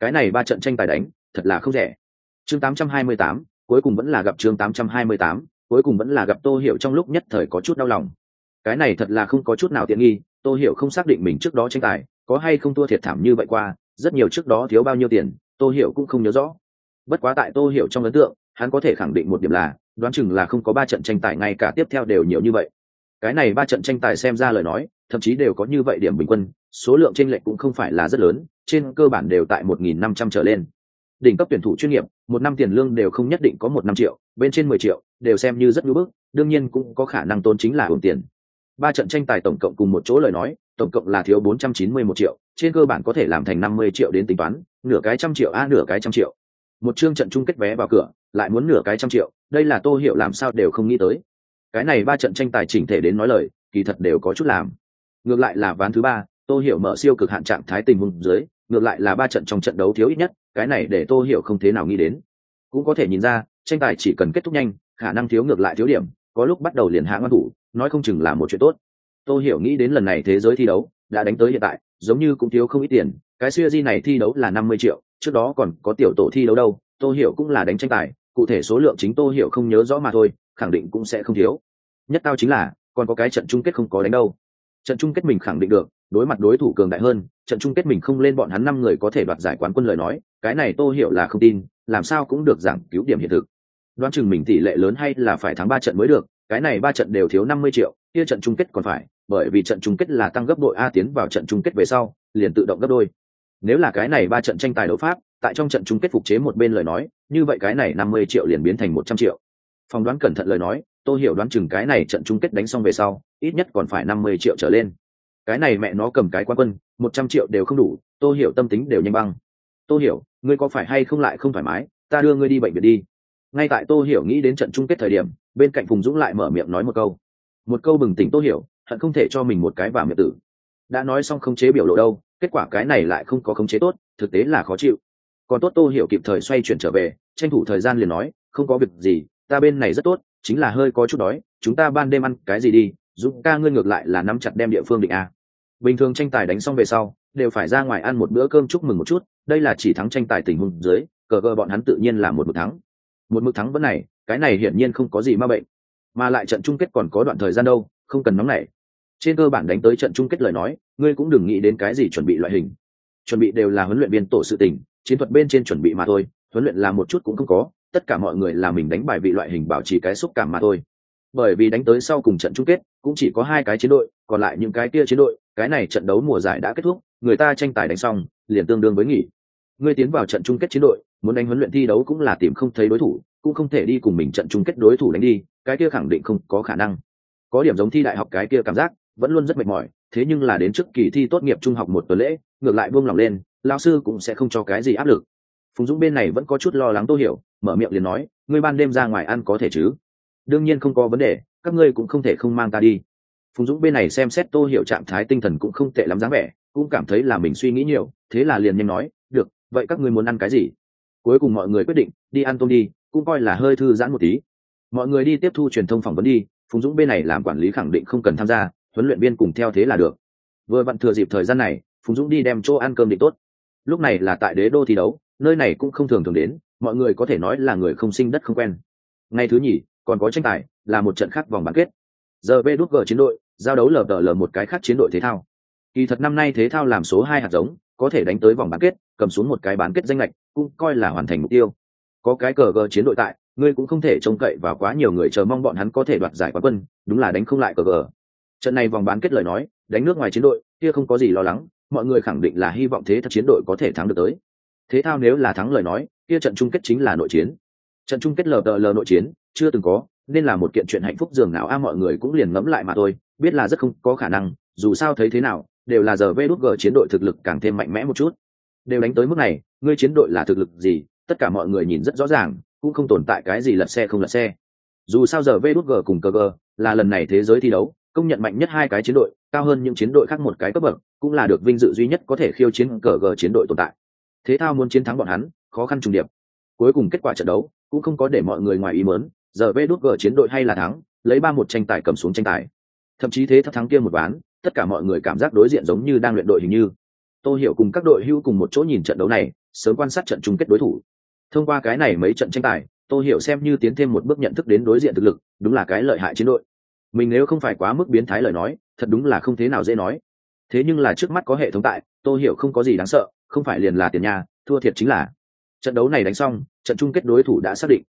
Cái này ba trận tranh tài đánh thật là không rẻ. Chương 828, cuối cùng vẫn là gặp chương 828, cuối cùng vẫn là gặp tô hiểu trong lúc nhất thời có chút đau lòng. Cái này thật là không có chút nào tiện nghi tô hiểu không xác định mình trước đó tranh tài có hay không thua thiệt thảm như vậy qua rất nhiều trước đó thiếu bao nhiêu tiền tô hiểu cũng không nhớ rõ. Bất quá tại tô hiểu trong ấn tượng, hắn có thể khẳng định một điểm là, đoán chừng là không có ba trận tranh tài ngay cả tiếp theo đều nhiều như vậy. Cái này ba trận tranh tài xem ra lời nói, thậm chí đều có như vậy điểm bình quân, số lượng tranh lệch cũng không phải là rất lớn, trên cơ bản đều tại một nghìn năm trăm trở lên. Đỉnh cấp tuyển thủ chuyên nghiệp, một năm tiền lương đều không nhất định có một năm triệu, bên trên mười triệu, đều xem như rất ngưỡng bức, đương nhiên cũng có khả năng tốn chính là hưởng tiền. Ba trận tranh tài tổng cộng cùng một chỗ lời nói tổng cộng là thiếu bốn trăm chín mươi một triệu, trên cơ bản có thể làm thành năm mươi triệu đến tính toán, nửa cái trăm triệu a nửa cái trăm triệu. Một chương trận chung kết vé vào cửa, lại muốn nửa cái trăm triệu, đây là tô hiểu làm sao đều không nghĩ tới. Cái này ba trận tranh tài chỉnh thể đến nói lời, kỳ thật đều có chút làm. Ngược lại là ván thứ ba, tô hiểu mở siêu cực hạn trạng thái tình huống dưới, ngược lại là ba trận trong trận đấu thiếu ít nhất, cái này để tô hiểu không thế nào nghĩ đến. Cũng có thể nhìn ra, tranh tài chỉ cần kết thúc nhanh, khả năng thiếu ngược lại thiếu điểm, có lúc bắt đầu liền hạ ngăn thủ, nói không chừng là một chuyện tốt tô hiểu nghĩ đến lần này thế giới thi đấu đã đánh tới hiện tại, giống như cũng thiếu không ít tiền. Cái siêu di này thi đấu là năm mươi triệu, trước đó còn có tiểu tổ thi đấu đâu. Tô hiểu cũng là đánh tranh tài, cụ thể số lượng chính tô hiểu không nhớ rõ mà thôi, khẳng định cũng sẽ không thiếu. Nhất tao chính là, còn có cái trận chung kết không có đánh đâu. Trận chung kết mình khẳng định được, đối mặt đối thủ cường đại hơn, trận chung kết mình không lên bọn hắn năm người có thể đoạt giải quán quân lời nói, cái này tô hiểu là không tin, làm sao cũng được giảng cứu điểm hiện thực. Đoán chừng mình tỷ lệ lớn hay là phải thắng ba trận mới được, cái này ba trận đều thiếu năm mươi triệu, kia trận chung kết còn phải bởi vì trận chung kết là tăng gấp đội a tiến vào trận chung kết về sau, liền tự động gấp đôi. Nếu là cái này ba trận tranh tài đấu pháp, tại trong trận chung kết phục chế một bên lời nói, như vậy cái này năm mươi triệu liền biến thành một trăm triệu. Phỏng đoán cẩn thận lời nói tôi hiểu đoán chừng cái này trận chung kết đánh xong về sau, ít nhất còn phải năm mươi triệu trở lên. Cái này mẹ nó cầm cái quan quân, một trăm triệu đều không đủ tôi hiểu tâm tính đều nhanh băng. Tôi hiểu, ngươi có phải hay không lại không thoải mái? Ta đưa ngươi đi bệnh viện đi. Ngay tại tôi hiểu nghĩ đến trận chung kết thời điểm, bên cạnh phùng dũng lại mở miệng nói một câu. Một câu bừng tỉnh tôi hiểu hận không thể cho mình một cái vào miệng tử. Đã nói xong khống chế biểu lộ đâu, kết quả cái này lại không có khống chế tốt, thực tế là khó chịu. Còn tốt tô hiểu kịp thời xoay chuyển trở về, tranh thủ thời gian liền nói, không có việc gì, ta bên này rất tốt, chính là hơi có chút đói, chúng ta ban đêm ăn cái gì đi dũng ca ngươi ngược lại là nắm chặt đem địa phương định a. Bình thường tranh tài đánh xong về sau, đều phải ra ngoài ăn một bữa cơm chúc mừng một chút, đây là chỉ thắng tranh tài tình huống dưới, cờ cờ bọn hắn tự nhiên là một mực thắng. Một mực thắng vẫn này, cái này hiển nhiên không có gì ma bệnh. Mà lại trận chung kết còn có đoạn thời gian đâu, không cần nóng nảy trên cơ bản đánh tới trận chung kết lời nói, ngươi cũng đừng nghĩ đến cái gì chuẩn bị loại hình. Chuẩn bị đều là huấn luyện viên tổ sự tình, chiến thuật bên trên chuẩn bị mà thôi, huấn luyện là một chút cũng không có, tất cả mọi người là mình đánh bài vị loại hình bảo trì cái xúc cảm mà thôi. Bởi vì đánh tới sau cùng trận chung kết, cũng chỉ có hai cái chiến đội, còn lại những cái kia chiến đội, cái này trận đấu mùa giải đã kết thúc, người ta tranh tài đánh xong, liền tương đương với nghỉ. Ngươi tiến vào trận chung kết chiến đội, muốn đánh huấn luyện thi đấu cũng là tìm không thấy đối thủ, cũng không thể đi cùng mình trận chung kết đối thủ đánh đi, cái kia khẳng định không có khả năng. Có điểm giống thi đại học cái kia cảm giác vẫn luôn rất mệt mỏi, thế nhưng là đến trước kỳ thi tốt nghiệp trung học một tuần lễ, ngược lại buông lòng lên lao sư cũng sẽ không cho cái gì áp lực. Phùng dũng bên này vẫn có chút lo lắng tô hiểu, mở miệng liền nói, ngươi ban đêm ra ngoài ăn có thể chứ? Đương nhiên không có vấn đề, các ngươi cũng không thể không mang ta đi. Phùng dũng bên này xem xét tô hiểu trạng thái tinh thần cũng không tệ lắm dáng vẻ, cũng cảm thấy là mình suy nghĩ nhiều, thế là liền nhanh nói, được, vậy các ngươi muốn ăn cái gì? Cuối cùng mọi người quyết định, đi ăn tôm đi, cũng coi là hơi thư giãn một tí. Mọi người đi tiếp thu truyền thông phỏng vấn đi, phùng dũng bên này làm quản lý khẳng định không cần tham gia huấn luyện viên cùng theo thế là được. Vừa vặn thừa dịp thời gian này, phùng dũng đi đem chỗ ăn cơm định tốt. Lúc này là tại đế đô thi đấu, nơi này cũng không thường thường đến, mọi người có thể nói là người không sinh đất không quen. Ngày thứ nhì, còn có tranh tài, là một trận khác vòng bán kết. Giờ vê đút g chiến đội, giao đấu lờ đờ lờ một cái khác chiến đội thể thao. Kỳ thật năm nay thế thao làm số hai hạt giống, có thể đánh tới vòng bán kết, cầm xuống một cái bán kết danh lệch, cũng coi là hoàn thành mục tiêu. Có cái cờ gờ chiến đội tại, ngươi cũng không thể trông cậy vào quá nhiều người, chờ mong bọn hắn có thể đoạt giải quán quân, đúng là đánh không lại cờ gờ trận này vòng bán kết lời nói, đánh nước ngoài chiến đội, kia không có gì lo lắng, mọi người khẳng định là hy vọng thế thật chiến đội có thể thắng được tới. Thế thao nếu là thắng lời nói, kia trận chung kết chính là nội chiến. Trận chung kết lờ đờ lờ nội chiến, chưa từng có, nên là một kiện chuyện hạnh phúc dường nào a, mọi người cũng liền ngẫm lại mà thôi, biết là rất không có khả năng, dù sao thấy thế nào, đều là giờ vê đút g chiến đội thực lực càng thêm mạnh mẽ một chút. Đều đánh tới mức này, ngươi chiến đội là thực lực gì, tất cả mọi người nhìn rất rõ ràng, cũng không tồn tại cái gì lật xe không lật xe. Dù sao giờ vê đút g cùng cờ g là lần này thế giới thi đấu công nhận mạnh nhất hai cái chiến đội, cao hơn những chiến đội khác một cái cấp bậc, cũng là được vinh dự duy nhất có thể khiêu chiến cờ gờ chiến đội tồn tại. Thế thao muốn chiến thắng bọn hắn, khó khăn trùng điệp. Cuối cùng kết quả trận đấu, cũng không có để mọi người ngoài ý mớn giờ vê đút gờ chiến đội hay là thắng, lấy ba một tranh tài cầm xuống tranh tài. Thậm chí thế thắng kia một ván, tất cả mọi người cảm giác đối diện giống như đang luyện đội hình như. Tôi hiểu cùng các đội hưu cùng một chỗ nhìn trận đấu này, sớm quan sát trận chung kết đối thủ. Thông qua cái này mấy trận tranh tài tôi hiểu xem như tiến thêm một bước nhận thức đến đối diện thực lực, đúng là cái lợi hại chiến đội mình nếu không phải quá mức biến thái lời nói, thật đúng là không thế nào dễ nói. Thế nhưng là trước mắt có hệ thống tại, tôi hiểu không có gì đáng sợ, không phải liền là tiền nhà, thua thiệt chính là. Trận đấu này đánh xong, trận chung kết đối thủ đã xác định.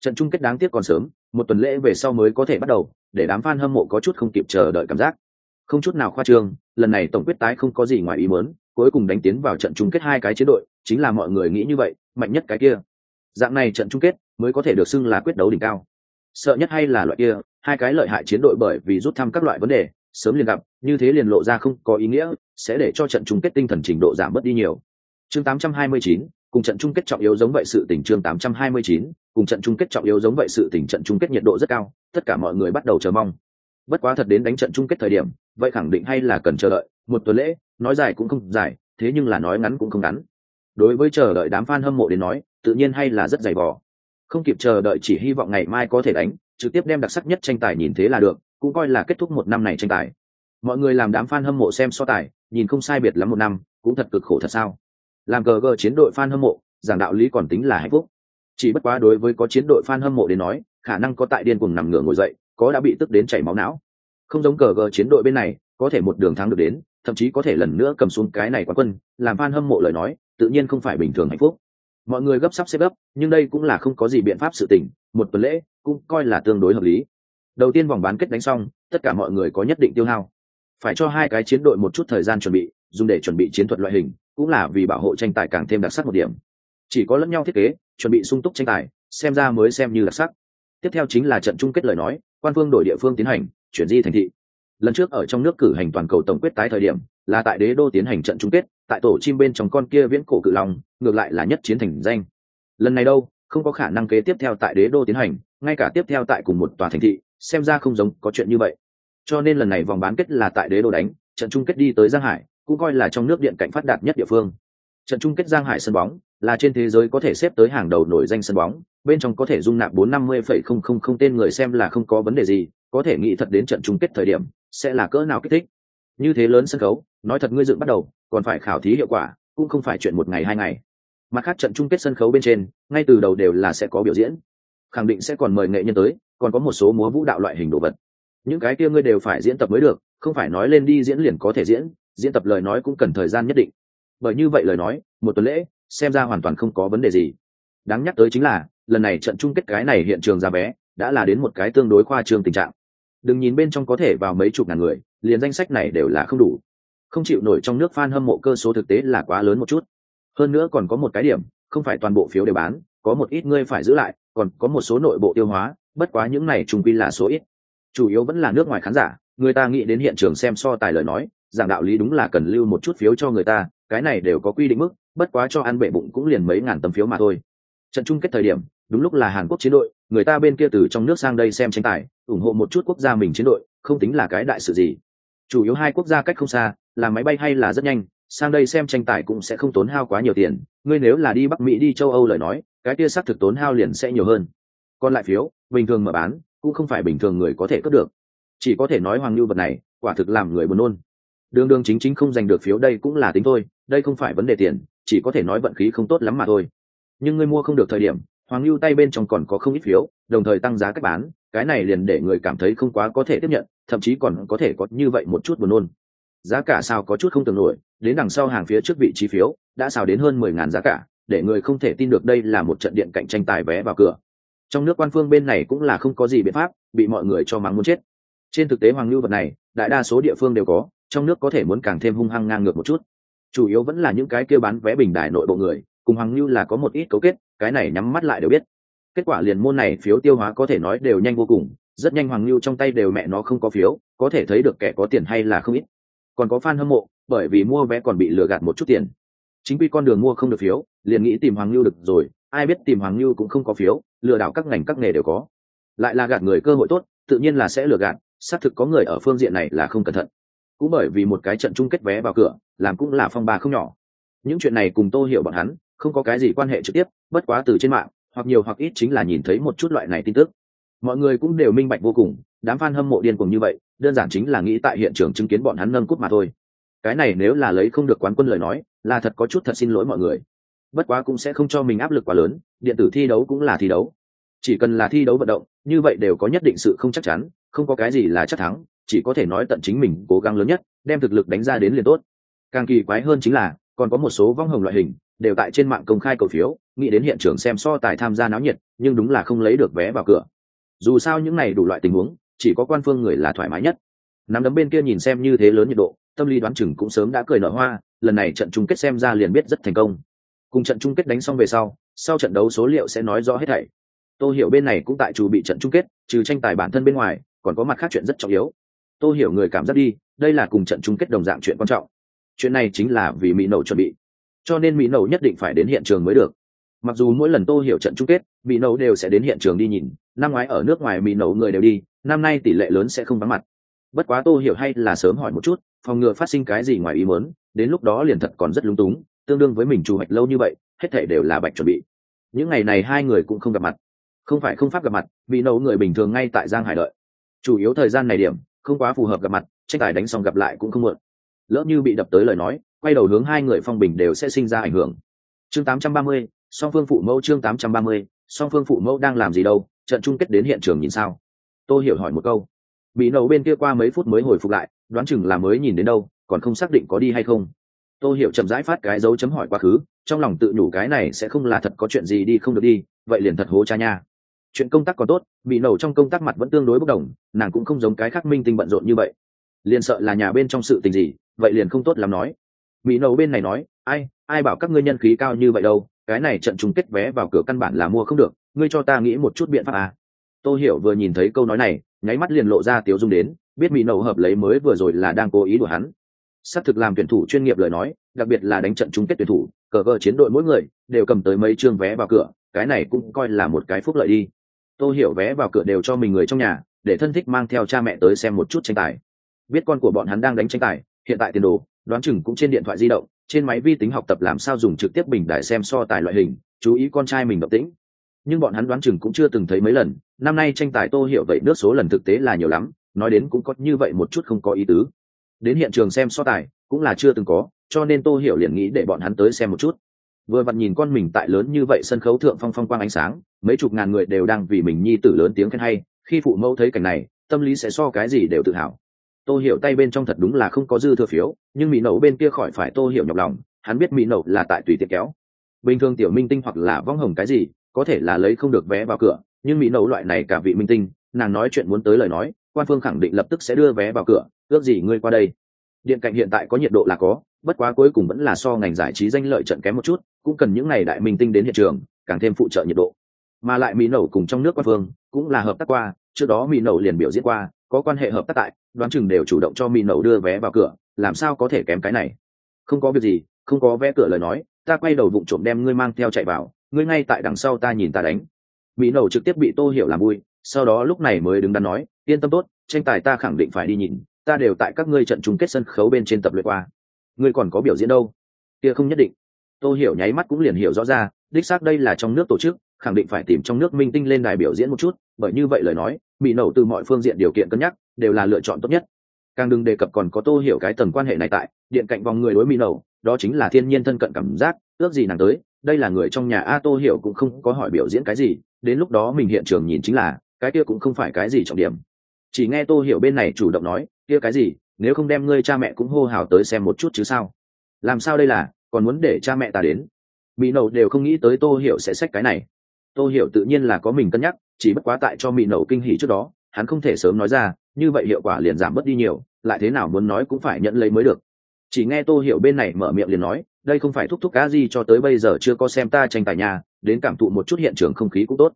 Trận chung kết đáng tiếc còn sớm, một tuần lễ về sau mới có thể bắt đầu, để đám f a n hâm mộ có chút không kịp chờ đợi cảm giác. Không chút nào khoa trương, lần này tổng quyết tái không có gì ngoài ý mớn cuối cùng đánh tiến vào trận chung kết hai cái chiến đội, chính là mọi người nghĩ như vậy, mạnh nhất cái kia. Dạng này trận chung kết mới có thể được xưng là quyết đấu đỉnh cao sợ nhất hay là loại kia hai cái lợi hại chiến đội bởi vì rút thăm các loại vấn đề sớm liền gặp như thế liền lộ ra không có ý nghĩa sẽ để cho trận chung kết tinh thần trình độ giảm bớt đi nhiều. Chương 829, cùng trận chung kết trọng yếu giống vậy sự tình chương 829, cùng trận chung kết trọng yếu giống vậy sự tình trận chung kết nhiệt độ rất cao tất cả mọi người bắt đầu chờ mong. Bất quá thật đến đánh trận chung kết thời điểm vậy khẳng định hay là cần chờ đợi một tuần lễ nói dài cũng không dài thế nhưng là nói ngắn cũng không ngắn. Đối với chờ đợi đám fan hâm mộ đến nói tự nhiên hay là rất dày vò không kịp chờ đợi chỉ hy vọng ngày mai có thể đánh, trực tiếp đem đặc sắc nhất tranh tài nhìn thế là được, cũng coi là kết thúc một năm này tranh tài. Mọi người làm đám fan hâm mộ xem so tài, nhìn không sai biệt lắm một năm, cũng thật cực khổ thật sao. Làm gờ gờ chiến đội fan hâm mộ, giảng đạo lý còn tính là hạnh phúc. Chỉ bất quá đối với có chiến đội fan hâm mộ đến nói, khả năng có tại điên cuồng nằm ngửa ngồi dậy, có đã bị tức đến chảy máu não. Không giống cờ gờ chiến đội bên này, có thể một đường thắng được đến, thậm chí có thể lần nữa cầm xuống cái này quán quân, làm fan hâm mộ lời nói, tự nhiên không phải bình thường hạnh phúc mọi người gấp sắp xếp gấp, nhưng đây cũng là không có gì biện pháp sự tình, một tuần lễ cũng coi là tương đối hợp lý. Đầu tiên vòng bán kết đánh xong, tất cả mọi người có nhất định tiêu hao. Phải cho hai cái chiến đội một chút thời gian chuẩn bị, dùng để chuẩn bị chiến thuật loại hình, cũng là vì bảo hộ tranh tài càng thêm đặc sắc một điểm. Chỉ có lẫn nhau thiết kế, chuẩn bị sung túc tranh tài, xem ra mới xem như đặc sắc. Tiếp theo chính là trận chung kết lời nói, quan phương đội địa phương tiến hành, chuyển di thành thị. Lần trước ở trong nước cử hành toàn cầu tổng quyết tái thời điểm, là tại đế đô tiến hành trận chung kết tại tổ chim bên trong con kia viễn cổ cự long, ngược lại là nhất chiến thành danh. Lần này đâu, không có khả năng kế tiếp theo tại đế đô tiến hành, ngay cả tiếp theo tại cùng một tòa thành thị, xem ra không giống có chuyện như vậy. Cho nên lần này vòng bán kết là tại đế đô đánh, trận chung kết đi tới giang hải, cũng coi là trong nước điện cảnh phát đạt nhất địa phương. Trận chung kết giang hải sân bóng, là trên thế giới có thể xếp tới hàng đầu nổi danh sân bóng, bên trong có thể dung nạp bốn năm mươi phẩy không không không tên người xem là không có vấn đề gì, có thể nghĩ thật đến trận chung kết thời điểm, sẽ là cỡ nào kích thích. Như thế lớn sân khấu nói thật ngươi dựng bắt đầu, còn phải khảo thí hiệu quả, cũng không phải chuyện một ngày hai ngày. Mặt khác trận chung kết sân khấu bên trên, ngay từ đầu đều là sẽ có biểu diễn. Khẳng định sẽ còn mời nghệ nhân tới, còn có một số múa vũ đạo loại hình đồ vật. Những cái kia ngươi đều phải diễn tập mới được, không phải nói lên đi diễn liền có thể diễn diễn tập lời nói cũng cần thời gian nhất định. Bởi như vậy lời nói, một tuần lễ, xem ra hoàn toàn không có vấn đề gì. Đáng nhắc tới chính là, lần này trận chung kết cái này hiện trường ra vé đã là đến một cái tương đối khoa trương tình trạng. Đừng nhìn bên trong có thể vào mấy chục ngàn người, liền danh sách này đều là không đủ không chịu nổi trong nước fan hâm mộ cơ số thực tế là quá lớn một chút. Hơn nữa còn có một cái điểm, không phải toàn bộ phiếu đều bán, có một ít ngươi phải giữ lại, còn có một số nội bộ tiêu hóa, bất quá những này trùng quy là số ít. Chủ yếu vẫn là nước ngoài khán giả, người ta nghĩ đến hiện trường xem so tài lời nói, giảng đạo lý đúng là cần lưu một chút phiếu cho người ta, cái này đều có quy định mức, bất quá cho ăn bệ bụng cũng liền mấy ngàn tấm phiếu mà thôi. Trận chung kết thời điểm, đúng lúc là hàn quốc chiến đội, người ta bên kia từ trong nước sang đây xem tranh tài, ủng hộ một chút quốc gia mình chiến đội, không tính là cái đại sự gì chủ yếu hai quốc gia cách không xa, là máy bay hay là rất nhanh, sang đây xem tranh tài cũng sẽ không tốn hao quá nhiều tiền. Ngươi nếu là đi bắc mỹ, đi châu âu lời nói, cái kia xác thực tốn hao liền sẽ nhiều hơn. Còn lại phiếu, bình thường mở bán, cũng không phải bình thường người có thể cướp được. Chỉ có thể nói hoàng lưu vật này, quả thực làm người buồn nôn. Đường đường chính chính không giành được phiếu đây cũng là tính thôi, đây không phải vấn đề tiền, chỉ có thể nói vận khí không tốt lắm mà thôi. Nhưng ngươi mua không được thời điểm, hoàng lưu tay bên trong còn có không ít phiếu, đồng thời tăng giá cách bán cái này liền để người cảm thấy không quá có thể tiếp nhận, thậm chí còn có thể có như vậy một chút buồn nôn. Giá cả sao có chút không tưởng nổi, đến đằng sau hàng phía trước vị trí phiếu, đã xào đến hơn mười ngàn giá cả, để người không thể tin được đây là một trận điện cạnh tranh tài vé vào cửa. Trong nước quan phương bên này cũng là không có gì biện pháp, bị mọi người cho mắng muốn chết. Trên thực tế hoàng lưu vật này, đại đa số địa phương đều có, trong nước có thể muốn càng thêm hung hăng ngang ngược một chút. Chủ yếu vẫn là những cái kêu bán vé bình đài nội bộ người, cùng hoàng lưu là có một ít cấu kết, cái này nhắm mắt lại đều biết kết quả liền môn này phiếu tiêu hóa có thể nói đều nhanh vô cùng, rất nhanh hoàng lưu trong tay đều mẹ nó không có phiếu, có thể thấy được kẻ có tiền hay là không ít. Còn có fan hâm mộ, bởi vì mua vé còn bị lừa gạt một chút tiền. Chính quy con đường mua không được phiếu, liền nghĩ tìm hoàng lưu được rồi, ai biết tìm hoàng lưu cũng không có phiếu, lừa đảo các ngành các nghề đều có. Lại là gạt người cơ hội tốt, tự nhiên là sẽ lừa gạt, xác thực có người ở phương diện này là không cẩn thận. Cũng bởi vì một cái trận chung kết vé vào cửa, làm cũng là phong ba không nhỏ. Những chuyện này cùng tô hiểu bọn hắn, không có cái gì quan hệ trực tiếp, bất quá từ trên mạng hoặc nhiều hoặc ít chính là nhìn thấy một chút loại này tin tức. Mọi người cũng đều minh bạch vô cùng, đám fan hâm mộ điên cùng như vậy, đơn giản chính là nghĩ tại hiện trường chứng kiến bọn hắn nâng cúp mà thôi. Cái này nếu là lấy không được quán quân lời nói, là thật có chút thật xin lỗi mọi người. Bất quá cũng sẽ không cho mình áp lực quá lớn, điện tử thi đấu cũng là thi đấu. Chỉ cần là thi đấu vận động, như vậy đều có nhất định sự không chắc chắn, không có cái gì là chắc thắng, chỉ có thể nói tận chính mình cố gắng lớn nhất, đem thực lực đánh ra đến liền tốt. Càng kỳ quái hơn chính là, còn có một số vong hồng loại hình đều tại trên mạng công khai cầu phiếu, nghĩ đến hiện trường xem so tài tham gia náo nhiệt, nhưng đúng là không lấy được vé vào cửa. Dù sao những này đủ loại tình huống, chỉ có quan phương người là thoải mái nhất. Nắm đấm bên kia nhìn xem như thế lớn nhiệt độ, tâm lý đoán chừng cũng sớm đã cười nở hoa, lần này trận chung kết xem ra liền biết rất thành công. Cùng trận chung kết đánh xong về sau sau trận đấu số liệu sẽ nói rõ hết thảy. Tôi hiểu bên này cũng tại chủ bị trận chung kết, trừ tranh tài bản thân bên ngoài, còn có mặt khác chuyện rất trọng yếu. Tôi hiểu người cảm giác đi, đây là cùng trận chung kết đồng dạng chuyện quan trọng. Chuyện này chính là vì mỹ nổ chuẩn bị cho nên mỹ nậu nhất định phải đến hiện trường mới được mặc dù mỗi lần tô hiểu trận chung kết mỹ nậu đều sẽ đến hiện trường đi nhìn năm ngoái ở nước ngoài mỹ nậu người đều đi năm nay tỷ lệ lớn sẽ không vắng mặt bất quá tô hiểu hay là sớm hỏi một chút phòng ngừa phát sinh cái gì ngoài ý muốn, đến lúc đó liền thật còn rất lung túng, tương đương với mình trù hoạch lâu như vậy, hết thể đều là bạch chuẩn bị. Những ngày này hai người cũng không gặp mặt. Không phải không pháp gặp mặt mỹ nấu người bình thường ngay tại giang hải đợi. Chủ yếu thời gian này điểm, không quá phù hợp gặp mặt, tranh tài đánh xong gặp lại cũng không muộn. Lỡ như bị đập tới lời nói quay đầu hướng hai người phong bình đều sẽ sinh ra ảnh hưởng. Chương 830, song phương phụ mẫu chương 830, song phương phụ mẫu đang làm gì đâu trận chung kết đến hiện trường nhìn sao? Tôi hiểu hỏi một câu. Bị nấu bên kia qua mấy phút mới hồi phục lại đoán chừng là mới nhìn đến đâu còn không xác định có đi hay không. Tôi hiểu chậm rãi phát cái dấu chấm hỏi quá khứ trong lòng tự nhủ cái này sẽ không là thật có chuyện gì đi không được đi vậy liền thật hố cha nha. Chuyện công tác còn tốt bị nổ trong công tác mặt vẫn tương đối bất đồng nàng cũng không giống cái khác minh tinh bận rộn như vậy. Liền sợ là nhà bên trong sự tình gì vậy liền không tốt lắm nói mỹ nổ bên này nói, ai ai bảo các ngươi nhân khí cao như vậy đâu? Cái này trận chung kết vé vào cửa căn bản là mua không được. Ngươi cho ta nghĩ một chút biện pháp à. tôi hiểu vừa nhìn thấy câu nói này, nháy mắt liền lộ ra tiếu dung đến, biết mỹ nổ hợp lấy mới vừa rồi là đang cố ý đùa hắn. Xác thực làm tuyển thủ chuyên nghiệp lời nói, đặc biệt là đánh trận chung kết tuyển thủ, cờ vợ chiến đội mỗi người đều cầm tới mấy chương vé vào cửa, cái này cũng coi là một cái phúc lợi đi. Tôi hiểu vé vào cửa đều cho mình người trong nhà, để thân thích mang theo cha mẹ tới xem một chút tranh tài. Biết con của bọn hắn đang đánh tranh tài, hiện tại tiền đồ đoán chừng cũng trên điện thoại di động, trên máy vi tính học tập làm sao dùng trực tiếp bình đại xem so tài loại hình, chú ý con trai mình động tĩnh. Nhưng bọn hắn đoán chừng cũng chưa từng thấy mấy lần, năm nay tranh tài tô hiểu vậy nước số lần thực tế là nhiều lắm, nói đến cũng có như vậy một chút không có ý tứ. Đến hiện trường xem so tài, cũng là chưa từng có, cho nên tô hiểu liền nghĩ để bọn hắn tới xem một chút. Vừa vặn nhìn con mình tại lớn như vậy sân khấu thượng phong phong quang ánh sáng, mấy chục ngàn người đều đang vì mình nhi tử lớn tiếng khen hay, khi phụ mẫu thấy cảnh này, tâm lý sẽ so cái gì đều tự hào tô hiểu tay bên trong thật đúng là không có dư thừa phiếu, nhưng mỹ nậu bên kia khỏi phải tô hiểu nhọc lòng, hắn biết mỹ nậu là tại tùy tiện kéo. Bình thường tiểu minh tinh hoặc là vong hồng cái gì, có thể là lấy không được vé vào cửa, nhưng mỹ nậu loại này cả vị minh tinh, nàng nói chuyện muốn tới lời nói, quan phương khẳng định lập tức sẽ đưa vé vào cửa, ước gì ngươi qua đây? Điện cạnh hiện tại có nhiệt độ là có, bất quá cuối cùng vẫn là so ngành giải trí danh lợi trận kém một chút, cũng cần những ngày đại minh tinh đến hiện trường, càng thêm phụ trợ nhiệt độ. Mà lại mỹ nậu cùng trong nước quan phương cũng là hợp tác qua, trước đó mỹ nậu liền biểu diễn qua có quan hệ hợp tác tại, đoán chừng đều chủ động cho mỹ nậu đưa vé vào cửa, làm sao có thể kém cái này? Không có việc gì, không có vé cửa lời nói, ta quay đầu vụng trộm đem ngươi mang theo chạy vào, ngươi ngay tại đằng sau ta nhìn ta đánh. Mỹ nậu trực tiếp bị tô hiểu làm vui, sau đó lúc này mới đứng đắn nói, yên tâm tốt, tranh tài ta khẳng định phải đi nhìn, ta đều tại các ngươi trận chung kết sân khấu bên trên tập luyện qua. Ngươi còn có biểu diễn đâu? Kia không nhất định. Tô hiểu nháy mắt cũng liền hiểu rõ ra, đích xác đây là trong nước tổ chức khẳng định phải tìm trong nước minh tinh lên đài biểu diễn một chút, bởi như vậy lời nói, mỹ nậu từ mọi phương diện điều kiện cân nhắc, đều là lựa chọn tốt nhất. Càng đừng đề cập còn có tô hiểu cái tầng quan hệ này tại, điện cạnh vòng người đối mỹ nậu, đó chính là thiên nhiên thân cận cảm giác, ước gì nàng tới, đây là người trong nhà a tô hiểu cũng không có hỏi biểu diễn cái gì, đến lúc đó mình hiện trường nhìn chính là, cái kia cũng không phải cái gì trọng điểm. Chỉ nghe tô hiểu bên này chủ động nói, kia cái gì, nếu không đem ngươi cha mẹ cũng hô hào tới xem một chút chứ sao? Làm sao đây là, còn muốn để cha mẹ ta đến? Mỹ nậu đều không nghĩ tới tô hiểu sẽ xách cái này tô hiểu tự nhiên là có mình cân nhắc, chỉ bất quá tại cho mỹ nậu kinh hỉ trước đó, hắn không thể sớm nói ra, như vậy hiệu quả liền giảm bớt đi nhiều, lại thế nào muốn nói cũng phải nhận lấy mới được. Chỉ nghe tô hiểu bên này mở miệng liền nói, đây không phải thúc thúc cá gì cho tới bây giờ chưa có xem ta tranh tài nhà, đến cảm thụ một chút hiện trường không khí cũng tốt.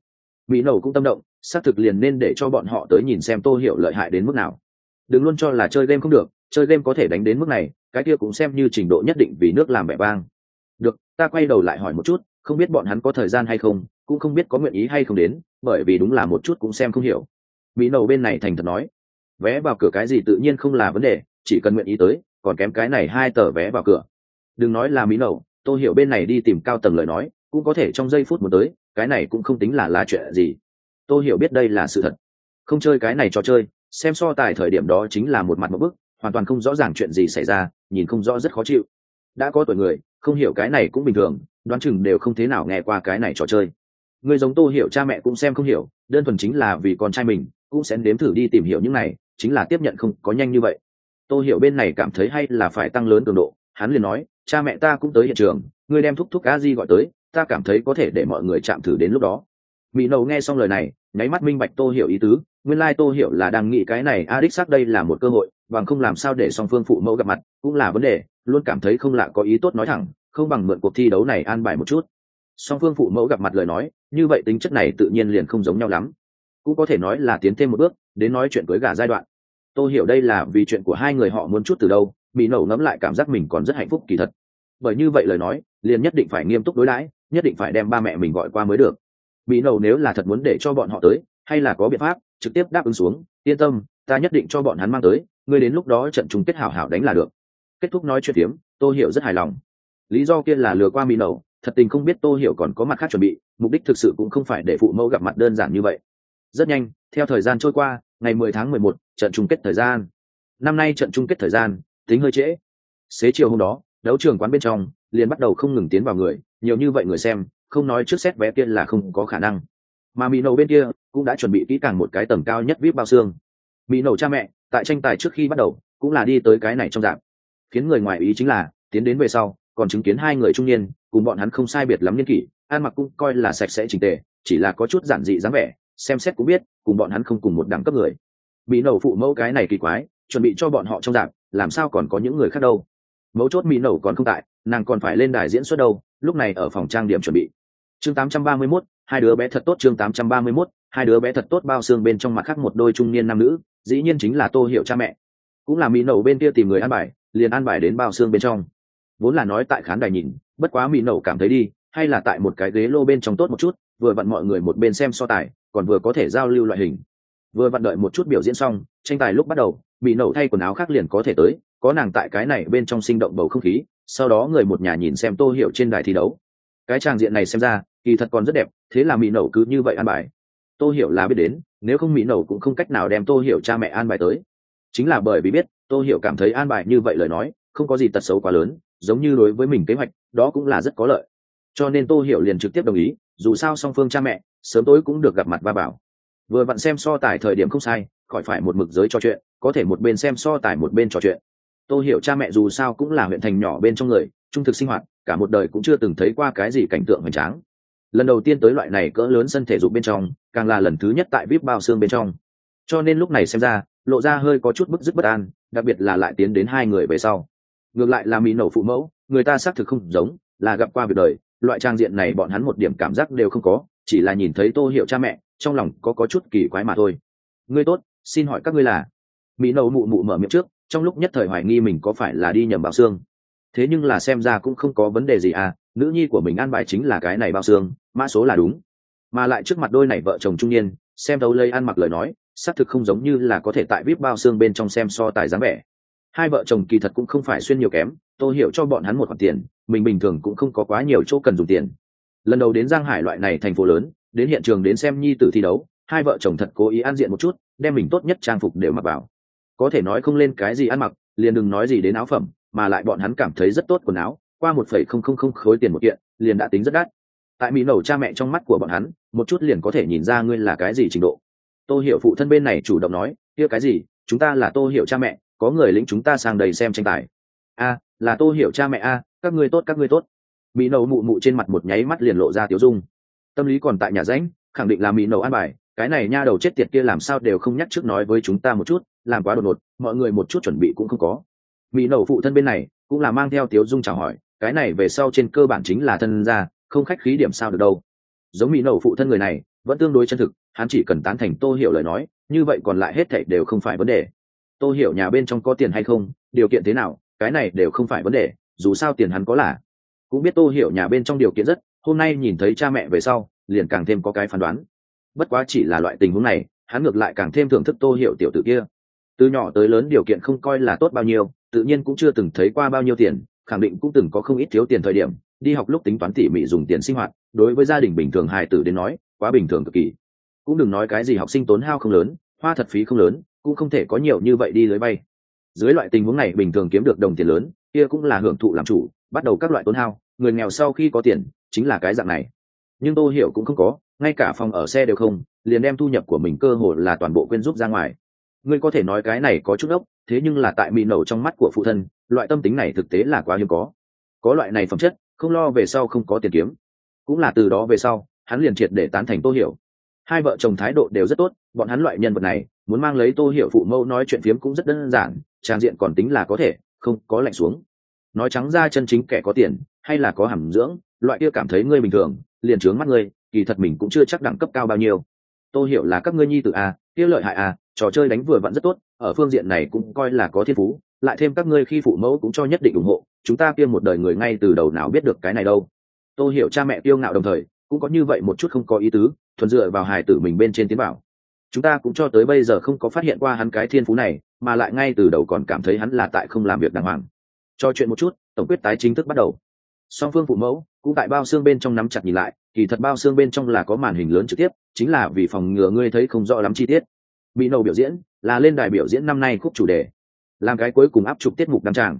Mỹ Nầu cũng tâm động, xác thực liền nên để cho bọn họ tới nhìn xem tô hiểu lợi hại đến mức nào. Đừng luôn cho là chơi game không được, chơi game có thể đánh đến mức này, cái kia cũng xem như trình độ nhất định vì nước làm vẻ vang được, ta quay đầu lại hỏi một chút, không biết bọn hắn có thời gian hay không cũng không biết có nguyện ý hay không đến, bởi vì đúng là một chút cũng xem không hiểu. Mỹ nầu bên này thành thật nói, vé vào cửa cái gì tự nhiên không là vấn đề, chỉ cần nguyện ý tới, còn kém cái này hai tờ vé vào cửa. Đừng nói là mỹ nầu tôi hiểu bên này đi tìm cao tầng lời nói, cũng có thể trong giây phút một tới, cái này cũng không tính là lá chuyện gì. Tôi hiểu biết đây là sự thật. Không chơi cái này cho chơi, xem so tài thời điểm đó chính là một mặt một bức, hoàn toàn không rõ ràng chuyện gì xảy ra, nhìn không rõ rất khó chịu. Đã có tuổi người, không hiểu cái này cũng bình thường, đoán chừng đều không thế nào nghe qua cái này trò chơi người giống tô hiểu cha mẹ cũng xem không hiểu, đơn thuần chính là vì con trai mình, cũng sẽ nếm thử đi tìm hiểu những này, chính là tiếp nhận không có nhanh như vậy. Tô hiểu bên này cảm thấy hay là phải tăng lớn cường độ, hắn liền nói, cha mẹ ta cũng tới hiện trường, ngươi đem thúc thúc a di gọi tới, ta cảm thấy có thể để mọi người chạm thử đến lúc đó. Mỹ nầu nghe xong lời này, nháy mắt minh bạch tô hiểu ý tứ, nguyên lai tô hiểu là đang nghĩ cái này, a đích xác đây là một cơ hội, bằng không làm sao để song phương phụ mẫu gặp mặt, cũng là vấn đề, luôn cảm thấy không lạ có ý tốt nói thẳng, không bằng mượn cuộc thi đấu này an bài một chút song phương phụ mẫu gặp mặt lời nói, như vậy tính chất này tự nhiên liền không giống nhau lắm. Cũng có thể nói là tiến thêm một bước, đến nói chuyện cưới gà giai đoạn. Tôi hiểu đây là vì chuyện của hai người họ muốn chút từ đâu mỹ nổ ngẫm lại cảm giác mình còn rất hạnh phúc kỳ thật. Bởi như vậy lời nói, liền nhất định phải nghiêm túc đối đãi, nhất định phải đem ba mẹ mình gọi qua mới được. Mỹ nổ nếu là thật muốn để cho bọn họ tới, hay là có biện pháp, trực tiếp đáp ứng xuống, yên tâm, ta nhất định cho bọn hắn mang tới, ngươi đến lúc đó trận chung kết hảo hảo đánh là được. Kết thúc nói chuyện tiếm tôi hiểu rất hài lòng. Lý do kia là lừa qua mỹ nổ thật tình không biết tô hiểu còn có mặt khác chuẩn bị mục đích thực sự cũng không phải để phụ mẫu gặp mặt đơn giản như vậy. Rất nhanh theo thời gian trôi qua ngày 10 tháng 11, trận chung kết thời gian. Năm nay trận chung kết thời gian tính hơi trễ. Xế chiều hôm đó đấu trường quán bên trong liền bắt đầu không ngừng tiến vào người nhiều như vậy người xem không nói trước xét vé kia là không có khả năng. Mà mỹ nầu bên kia cũng đã chuẩn bị kỹ càng một cái tầm cao nhất vip bao xương. Mỹ nầu cha mẹ tại tranh tài trước khi bắt đầu cũng là đi tới cái này trong dạng. Khiến người ngoài ý chính là tiến đến về sau còn chứng kiến hai người trung niên cùng bọn hắn không sai biệt lắm niên kỷ ăn mặc cũng coi là sạch sẽ trình tề chỉ là có chút giản dị dáng vẻ xem xét cũng biết cùng bọn hắn không cùng một đẳng cấp người. Bị nổ phụ mẫu cái này kỳ quái chuẩn bị cho bọn họ trong dạng làm sao còn có những người khác đâu? Mấu chốt mỹ nổ còn không tại nàng còn phải lên đài diễn xuất đâu lúc này ở phòng trang điểm chuẩn bị. Chương 831, hai đứa bé thật tốt chương 831, hai đứa bé thật tốt bao xương bên trong mặt khác một đôi trung niên nam nữ dĩ nhiên chính là tô hiểu cha mẹ. Cũng là mỹ nổ bên kia tìm người ăn bài liền ăn bài đến bao xương bên trong vốn là nói tại khán đài nhìn, bất quá mỹ nẩu cảm thấy đi, hay là tại một cái ghế lô bên trong tốt một chút, vừa vặn mọi người một bên xem so tài, còn vừa có thể giao lưu loại hình. Vừa vặn đợi một chút biểu diễn xong, tranh tài lúc bắt đầu mỹ nẩu thay quần áo khác liền có thể tới, có nàng tại cái này bên trong sinh động bầu không khí, sau đó người một nhà nhìn xem tô hiểu trên đài thi đấu. Cái tràng diện này xem ra, kỳ thật còn rất đẹp, thế là mỹ nẩu cứ như vậy an bài. Tô hiểu là biết đến, nếu không mỹ nẩu cũng không cách nào đem tô hiểu cha mẹ an bài tới. Chính là bởi vì biết, tô hiểu cảm thấy an bài như vậy lời nói, không có gì tật xấu quá lớn giống như đối với mình kế hoạch, đó cũng là rất có lợi. Cho nên tô hiểu liền trực tiếp đồng ý, dù sao song phương cha mẹ, sớm tối cũng được gặp mặt ba bảo. Vừa vặn xem so tài thời điểm không sai, khỏi phải một mực giới trò chuyện, có thể một bên xem so tài một bên trò chuyện. Tô hiểu cha mẹ dù sao cũng là huyện thành nhỏ bên trong người, trung thực sinh hoạt, cả một đời cũng chưa từng thấy qua cái gì cảnh tượng hoành tráng. Lần đầu tiên tới loại này cỡ lớn sân thể dục bên trong, càng là lần thứ nhất tại vip bao xương bên trong. Cho nên lúc này xem ra, lộ ra hơi có chút bức dứt bất an, đặc biệt là lại tiến đến hai người về sau ngược lại là mỹ nổ phụ mẫu, người ta xác thực không giống, là gặp qua việc đời. Loại trang diện này bọn hắn một điểm cảm giác đều không có, chỉ là nhìn thấy tô hiểu cha mẹ, trong lòng có có chút kỳ quái mà thôi. Ngươi tốt, xin hỏi các ngươi là? Mỹ nổ mụ mụ mở miệng trước, trong lúc nhất thời hoài nghi mình có phải là đi nhầm bao xương. Thế nhưng là xem ra cũng không có vấn đề gì à nữ nhi của mình an bài chính là cái này bao xương, mã số là đúng. Mà lại trước mặt đôi này vợ chồng trung niên, xem đấu lây ăn mặc lời nói, xác thực không giống như là có thể tại vip bao xương bên trong xem so tài dáng vẻ hai vợ chồng kỳ thật cũng không phải xuyên nhiều kém tôi hiểu cho bọn hắn một khoản tiền, mình bình thường cũng không có quá nhiều chỗ cần dùng tiền. Lần đầu đến giang hải loại này thành phố lớn, đến hiện trường đến xem nhi tử thi đấu, hai vợ chồng thật cố ý an diện một chút, đem mình tốt nhất trang phục đều mặc vào. Có thể nói không lên cái gì ăn mặc, liền đừng nói gì đến áo phẩm, mà lại bọn hắn cảm thấy rất tốt quần áo, qua một phẩy không không không khối tiền một kiện, liền đã tính rất đắt. Tại mỹ nầu cha mẹ trong mắt của bọn hắn, một chút liền có thể nhìn ra ngươi là cái gì trình độ. Tô hiểu phụ thân bên này chủ động nói, kia cái gì? Chúng ta là tô hiểu cha mẹ có người lĩnh chúng ta sang đầy xem tranh tài. A, là tô hiểu cha mẹ a, các ngươi tốt, các ngươi tốt. Mỹ nầu mụ mụ trên mặt một nháy mắt liền lộ ra tiếu dung. Tâm lý còn tại nhà ránh khẳng định là mỹ nầu an bài, cái này nha đầu chết tiệt kia làm sao đều không nhắc trước nói với chúng ta một chút, làm quá đột ngột, mọi người một chút chuẩn bị cũng không có. Mỹ nầu phụ thân bên này cũng là mang theo tiếu dung chào hỏi, cái này về sau trên cơ bản chính là thân gia, không khách khí điểm sao được đâu. Giống mỹ nầu phụ thân người này, vẫn tương đối chân thực, hắn chỉ cần tán thành tô hiểu lời nói, như vậy còn lại hết thảy đều không phải vấn đề tô hiểu nhà bên trong có tiền hay không, điều kiện thế nào, cái này đều không phải vấn đề, dù sao tiền hắn có là. Cũng biết tô hiểu nhà bên trong điều kiện rất, hôm nay nhìn thấy cha mẹ về sau, liền càng thêm có cái phán đoán. Bất quá chỉ là loại tình huống này, hắn ngược lại càng thêm thưởng thức tô hiểu tiểu tử kia. Từ nhỏ tới lớn điều kiện không coi là tốt bao nhiêu, tự nhiên cũng chưa từng thấy qua bao nhiêu tiền, khẳng định cũng từng có không ít thiếu tiền thời điểm, đi học lúc tính toán tỉ mỉ dùng tiền sinh hoạt, đối với gia đình bình thường hài tử đến nói, quá bình thường cực kỳ. Cũng đừng nói cái gì học sinh tốn hao không lớn, hoa thật phí không lớn cũng không thể có nhiều như vậy đi lưới bay. Dưới loại tình huống này, bình thường kiếm được đồng tiền lớn, kia cũng là hưởng thụ làm chủ, bắt đầu các loại tốn hao. Người nghèo sau khi có tiền, chính là cái dạng này. Nhưng tô hiểu cũng không có, ngay cả phòng ở xe đều không, liền đem thu nhập của mình cơ hội là toàn bộ quyên giúp ra ngoài. Ngươi có thể nói cái này có chút ốc, thế nhưng là tại mỹ nổ trong mắt của phụ thân, loại tâm tính này thực tế là quá hiếm có. Có loại này phẩm chất, không lo về sau không có tiền kiếm. Cũng là từ đó về sau, hắn liền triệt để tán thành tô hiểu. Hai vợ chồng thái độ đều rất tốt, bọn hắn loại nhân vật này muốn mang lấy tô hiểu phụ mẫu nói chuyện phiếm cũng rất đơn giản, trang diện còn tính là có thể, không có lạnh xuống. Nói trắng ra chân chính kẻ có tiền, hay là có hàm dưỡng, loại kia cảm thấy ngươi bình thường, liền trướng mắt ngươi, kỳ thật mình cũng chưa chắc đẳng cấp cao bao nhiêu. Tôi hiểu là các ngươi nhi tự a, kia lợi hại a, trò chơi đánh vừa vẫn rất tốt, ở phương diện này cũng coi là có thiên phú, lại thêm các ngươi khi phụ mẫu cũng cho nhất định ủng hộ, chúng ta kia một đời người ngay từ đầu nào biết được cái này đâu. Tôi hiểu cha mẹ tiêu ngạo đồng thời, cũng có như vậy một chút không có ý tứ, thuần dựa vào hài tử mình bên trên tiến bảo chúng ta cũng cho tới bây giờ không có phát hiện qua hắn cái thiên phú này, mà lại ngay từ đầu còn cảm thấy hắn là tại không làm việc đàng hoàng. Cho chuyện một chút, tổng quyết tái chính thức bắt đầu. Song phương phụ mẫu, cũng tại bao xương bên trong nắm chặt nhìn lại, kỳ thật bao xương bên trong là có màn hình lớn trực tiếp, chính là vì phòng ngừa ngươi thấy không rõ lắm chi tiết. Bị nầu biểu diễn, là lên đài biểu diễn năm nay khúc chủ đề. Làm cái cuối cùng áp trục tiết mục đăng tràng.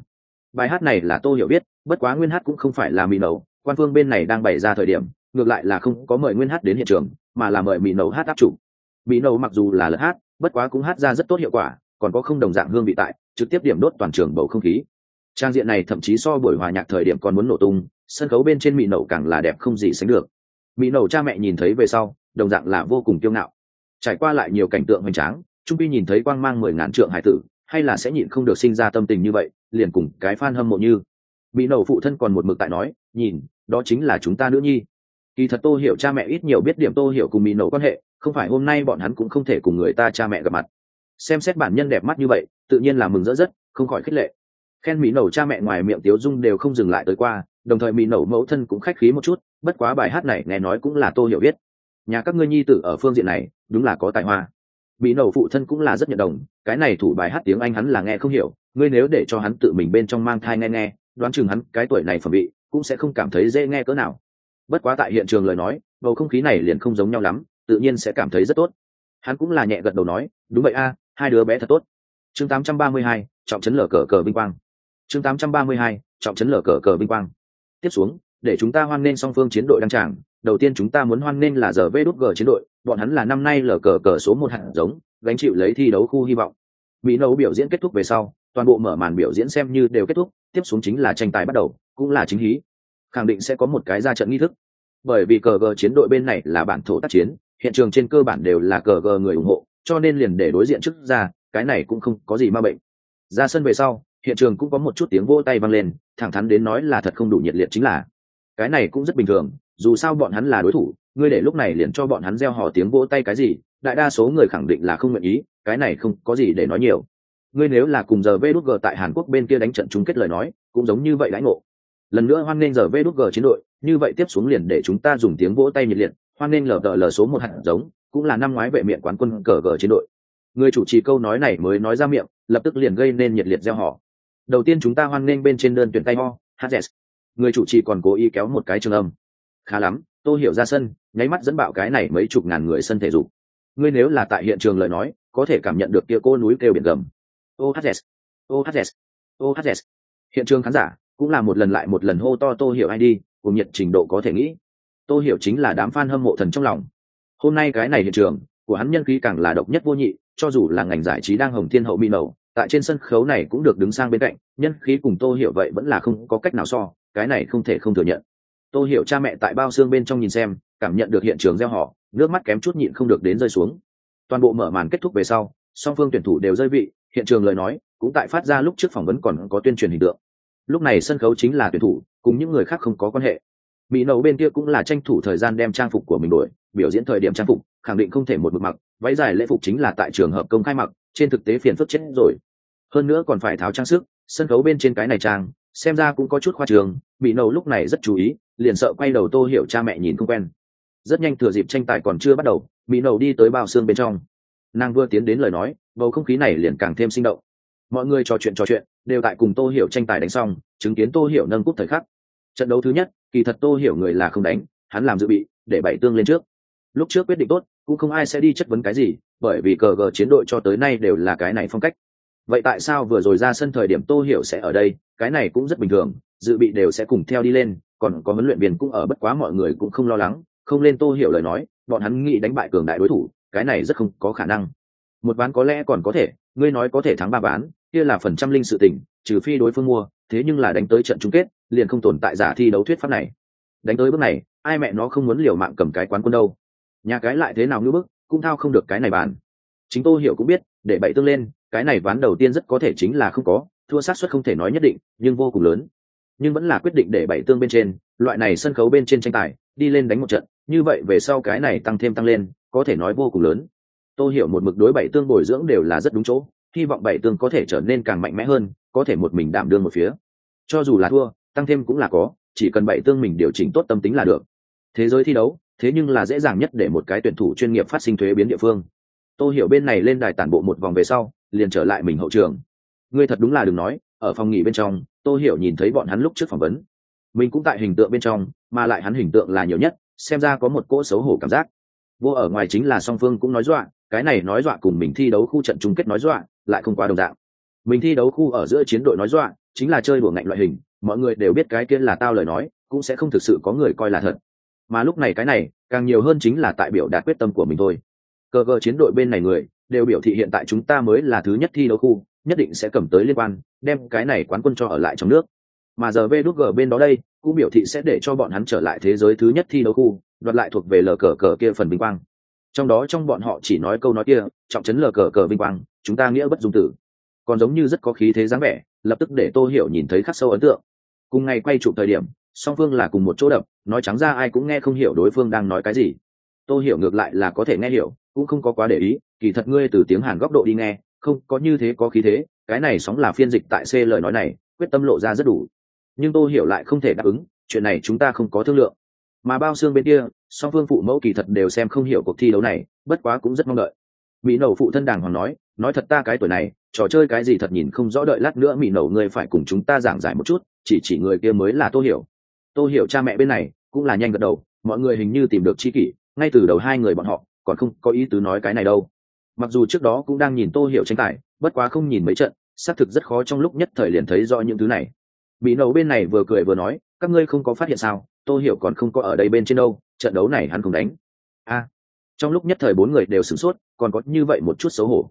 Bài hát này là tô hiểu biết, bất quá nguyên hát cũng không phải là mỹ nầu quan phương bên này đang bày ra thời điểm, ngược lại là không có mời nguyên hát đến hiện trường, mà là mời mỹ nầu hát áp trục bị nâu mặc dù là lật hát, bất quá cũng hát ra rất tốt hiệu quả, còn có không đồng dạng hương vị tại, trực tiếp điểm đốt toàn trường bầu không khí. Trang diện này thậm chí so buổi hòa nhạc thời điểm còn muốn nổ tung, sân khấu bên trên mỹ nậu càng là đẹp không gì sánh được. Mỹ nậu cha mẹ nhìn thấy về sau, đồng dạng là vô cùng kiêu ngạo. Trải qua lại nhiều cảnh tượng hoành tráng, trung Phi nhìn thấy quang mang mười ngàn trượng hải tử, hay là sẽ nhịn không được sinh ra tâm tình như vậy, liền cùng cái f hâm mộ như. Mỹ nậu phụ thân còn một mực tại nói, nhìn, đó chính là chúng ta nữ nhi. Kỳ thật tô hiểu cha mẹ ít nhiều biết điểm tô hiểu cùng mỹ nậu quan hệ không phải hôm nay bọn hắn cũng không thể cùng người ta cha mẹ gặp mặt. Xem xét bản nhân đẹp mắt như vậy, tự nhiên là mừng rỡ rất, không khỏi khích lệ. Khen mỹ nẩu cha mẹ ngoài miệng tiếu dung đều không dừng lại tới qua, đồng thời mỹ nẩu mẫu thân cũng khách khí một chút, bất quá bài hát này nghe nói cũng là tô hiểu biết. Nhà các ngươi nhi tử ở phương diện này, đúng là có tài hoa. Mỹ nẩu phụ thân cũng là rất nhận đồng, cái này thủ bài hát tiếng anh hắn là nghe không hiểu, ngươi nếu để cho hắn tự mình bên trong mang thai nghe nghe, đoán chừng hắn cái tuổi này phẩm bị cũng sẽ không cảm thấy dễ nghe cỡ nào. Bất quá tại hiện trường lời nói, bầu không khí này liền không giống nhau lắm tự nhiên sẽ cảm thấy rất tốt. Hắn cũng là nhẹ gật đầu nói đúng vậy a hai đứa bé thật tốt. Chương 832, trọng chấn lở cờ cờ vinh quang. Chương 832, trọng chấn lở cờ cờ vinh quang. Tiếp xuống để chúng ta hoan nên song phương chiến đội đăng tràng. Đầu tiên chúng ta muốn hoan nên là giờ vê đút g chiến đội. Bọn hắn là năm nay lở cờ cờ số một hạt giống gánh chịu lấy thi đấu khu hy vọng. Mỹ nấu biểu diễn kết thúc về sau toàn bộ mở màn biểu diễn xem như đều kết thúc tiếp xuống chính là tranh tài bắt đầu cũng là chính hí. Khẳng định sẽ có một cái ra trận nghi thức. Bởi vì cờ gờ chiến đội bên này là bản thổ tác chiến hiện trường trên cơ bản đều là cờ gờ người ủng hộ, cho nên liền để đối diện trước ra, cái này cũng không có gì ma bệnh. Ra sân về sau, hiện trường cũng có một chút tiếng vỗ tay vang lên, thẳng thắn đến nói là thật không đủ nhiệt liệt chính là. Cái này cũng rất bình thường, dù sao bọn hắn là đối thủ, ngươi để lúc này liền cho bọn hắn gieo hò tiếng vỗ tay cái gì, đại đa số người khẳng định là không nguyện ý, cái này không có gì để nói nhiều. Ngươi nếu là cùng giờ vê đút g tại hàn quốc bên kia đánh trận chung kết lời nói, cũng giống như vậy đãi ngộ. Lần nữa hoan nghênh giờ vê đút g chiến đội, như vậy tiếp xuống liền để chúng ta dùng tiếng vỗ tay nhiệt liệt hoan nghênh lờ đợ lờ số một hạt giống, cũng là năm ngoái vệ miệng quán quân cờ gờ chiến đội. Người chủ trì câu nói này mới nói ra miệng, lập tức liền gây nên nhiệt liệt gieo họ. Đầu tiên chúng ta hoan nghênh bên trên đơn tuyển tay ho hz người chủ trì còn cố ý kéo một cái trường âm. Khá lắm tôi hiểu ra sân, nháy mắt dẫn bạo cái này mấy chục ngàn người sân thể dục. Ngươi nếu là tại hiện trường lời nói, có thể cảm nhận được kia cô núi kêu biển gầm. Ohz ohz ohz hiện trường khán giả cũng là một lần lại một lần hô to tô hiểu ai đi, cùng nhiệt trình độ có thể nghĩ tô hiểu chính là đám fan hâm mộ thần trong lòng. Hôm nay cái này hiện trường, của hắn nhân khí càng là độc nhất vô nhị, cho dù là ngành giải trí đang hồng thiên hậu mỹ nầu tại trên sân khấu này cũng được đứng sang bên cạnh, nhân khí cùng tô hiểu vậy vẫn là không có cách nào so, cái này không thể không thừa nhận. Tô hiểu cha mẹ tại bao xương bên trong nhìn xem, cảm nhận được hiện trường gieo họ, nước mắt kém chút nhịn không được đến rơi xuống. Toàn bộ mở màn kết thúc về sau, song phương tuyển thủ đều rơi vị, hiện trường lời nói cũng tại phát ra lúc trước phỏng vấn còn có tuyên truyền hình tượng. Lúc này sân khấu chính là tuyển thủ, cùng những người khác không có quan hệ mỹ nấu bên kia cũng là tranh thủ thời gian đem trang phục của mình đổi, biểu diễn thời điểm trang phục, khẳng định không thể một mực mặc, váy dài lễ phục chính là tại trường hợp công khai mặc, trên thực tế phiền phức chết rồi. Hơn nữa còn phải tháo trang sức, sân khấu bên trên cái này trang, xem ra cũng có chút khoa trường, mỹ nấu lúc này rất chú ý, liền sợ quay đầu tô hiểu cha mẹ nhìn không quen. Rất nhanh thừa dịp tranh tài còn chưa bắt đầu, mỹ nấu đi tới bao xương bên trong. Nàng vừa tiến đến lời nói, bầu không khí này liền càng thêm sinh động. Mọi người trò chuyện trò chuyện, đều tại cùng tô hiểu tranh tài đánh xong, chứng kiến tô hiểu nâng cúp thời khắc trận đấu thứ nhất, kỳ thật tô hiểu người là không đánh, hắn làm dự bị, để bảy tương lên trước. Lúc trước quyết định tốt, cũng không ai sẽ đi chất vấn cái gì, bởi vì cờ gờ chiến đội cho tới nay đều là cái này phong cách. Vậy tại sao vừa rồi ra sân thời điểm tô hiểu sẽ ở đây? Cái này cũng rất bình thường, dự bị đều sẽ cùng theo đi lên, còn có huấn luyện viên cũng ở bất quá mọi người cũng không lo lắng, không lên tô hiểu lời nói, bọn hắn nghĩ đánh bại cường đại đối thủ, cái này rất không có khả năng. Một ván có lẽ còn có thể, ngươi nói có thể thắng ba ván, kia là phần trăm linh sự tình trừ phi đối phương mua, thế nhưng là đánh tới trận chung kết, liền không tồn tại giả thi đấu thuyết pháp này. Đánh tới bước này, ai mẹ nó không muốn liều mạng cầm cái quán quân đâu. Nhà cái lại thế nào ngưỡng bức, cũng thao không được cái này bàn. Chính tôi hiểu cũng biết, để bậy tương lên, cái này ván đầu tiên rất có thể chính là không có, thua sát suất không thể nói nhất định, nhưng vô cùng lớn. Nhưng vẫn là quyết định để bảy tương bên trên, loại này sân khấu bên trên tranh tài, đi lên đánh một trận, như vậy về sau cái này tăng thêm tăng lên, có thể nói vô cùng lớn. Tôi hiểu một mực đối bảy tương bồi dưỡng đều là rất đúng chỗ, hy vọng bảy tương có thể trở nên càng mạnh mẽ hơn có thể một mình đảm đương một phía. Cho dù là thua, tăng thêm cũng là có, chỉ cần bảy tương mình điều chỉnh tốt tâm tính là được. Thế giới thi đấu, thế nhưng là dễ dàng nhất để một cái tuyển thủ chuyên nghiệp phát sinh thuế biến địa phương. Tôi hiểu bên này lên đài tản bộ một vòng về sau, liền trở lại mình hậu trường. Ngươi thật đúng là đừng nói, ở phòng nghỉ bên trong tôi hiểu nhìn thấy bọn hắn lúc trước phỏng vấn. Mình cũng tại hình tượng bên trong, mà lại hắn hình tượng là nhiều nhất, xem ra có một cỗ xấu hổ cảm giác. Vô ở ngoài chính là song phương cũng nói dọa, cái này nói dọa cùng mình thi đấu khu trận chung kết nói dọa, lại không quá đồng dạng mình thi đấu khu ở giữa chiến đội nói dọa, chính là chơi đùa ngạnh loại hình, mọi người đều biết cái kia là tao lời nói, cũng sẽ không thực sự có người coi là thật. Mà lúc này cái này, càng nhiều hơn chính là tại biểu đạt quyết tâm của mình thôi. Cờ cờ chiến đội bên này người, đều biểu thị hiện tại chúng ta mới là thứ nhất thi đấu khu, nhất định sẽ cầm tới liên quan, đem cái này quán quân cho ở lại trong nước. Mà giờ vê đút g bên đó đây, cũng biểu thị sẽ để cho bọn hắn trở lại thế giới thứ nhất thi đấu khu, đoạt lại thuộc về lờ cờ cờ kia phần vinh quang. Trong đó trong bọn họ chỉ nói câu nói kia, trọng chấn lờ cờ cờ vinh quang, chúng ta nghĩa bất dung tử còn giống như rất có khí thế dáng vẻ, lập tức để tô hiểu nhìn thấy khắc sâu ấn tượng. Cùng ngày quay chụp thời điểm, song phương là cùng một chỗ đập, nói trắng ra ai cũng nghe không hiểu đối phương đang nói cái gì. Tô hiểu ngược lại là có thể nghe hiểu, cũng không có quá để ý, kỳ thật ngươi từ tiếng hàn góc độ đi nghe, không, có như thế có khí thế, cái này sóng là phiên dịch tại c lời nói này, quyết tâm lộ ra rất đủ. Nhưng tô hiểu lại không thể đáp ứng, chuyện này chúng ta không có thương lượng. Mà bao xương bên kia, song phương phụ mẫu kỳ thật đều xem không hiểu cuộc thi đấu này, bất quá cũng rất mong đợi mỹ nầu phụ thân đàng hoàng nói nói thật ta cái tuổi này, trò chơi cái gì thật nhìn không rõ đợi lát nữa mỹ nầu ngươi phải cùng chúng ta giảng giải một chút, chỉ chỉ người kia mới là tô hiểu. Tô hiểu cha mẹ bên này cũng là nhanh gật đầu, mọi người hình như tìm được chi kỷ, ngay từ đầu hai người bọn họ còn không có ý tứ nói cái này đâu. Mặc dù trước đó cũng đang nhìn tô hiểu tranh tài, bất quá không nhìn mấy trận, xác thực rất khó trong lúc nhất thời liền thấy rõ những thứ này. Bị nấu bên này vừa cười vừa nói, các ngươi không có phát hiện sao? Tô hiểu còn không có ở đây bên trên đâu, trận đấu này hắn không đánh. A trong lúc nhất thời bốn người đều sửng sốt, còn có như vậy một chút xấu hổ.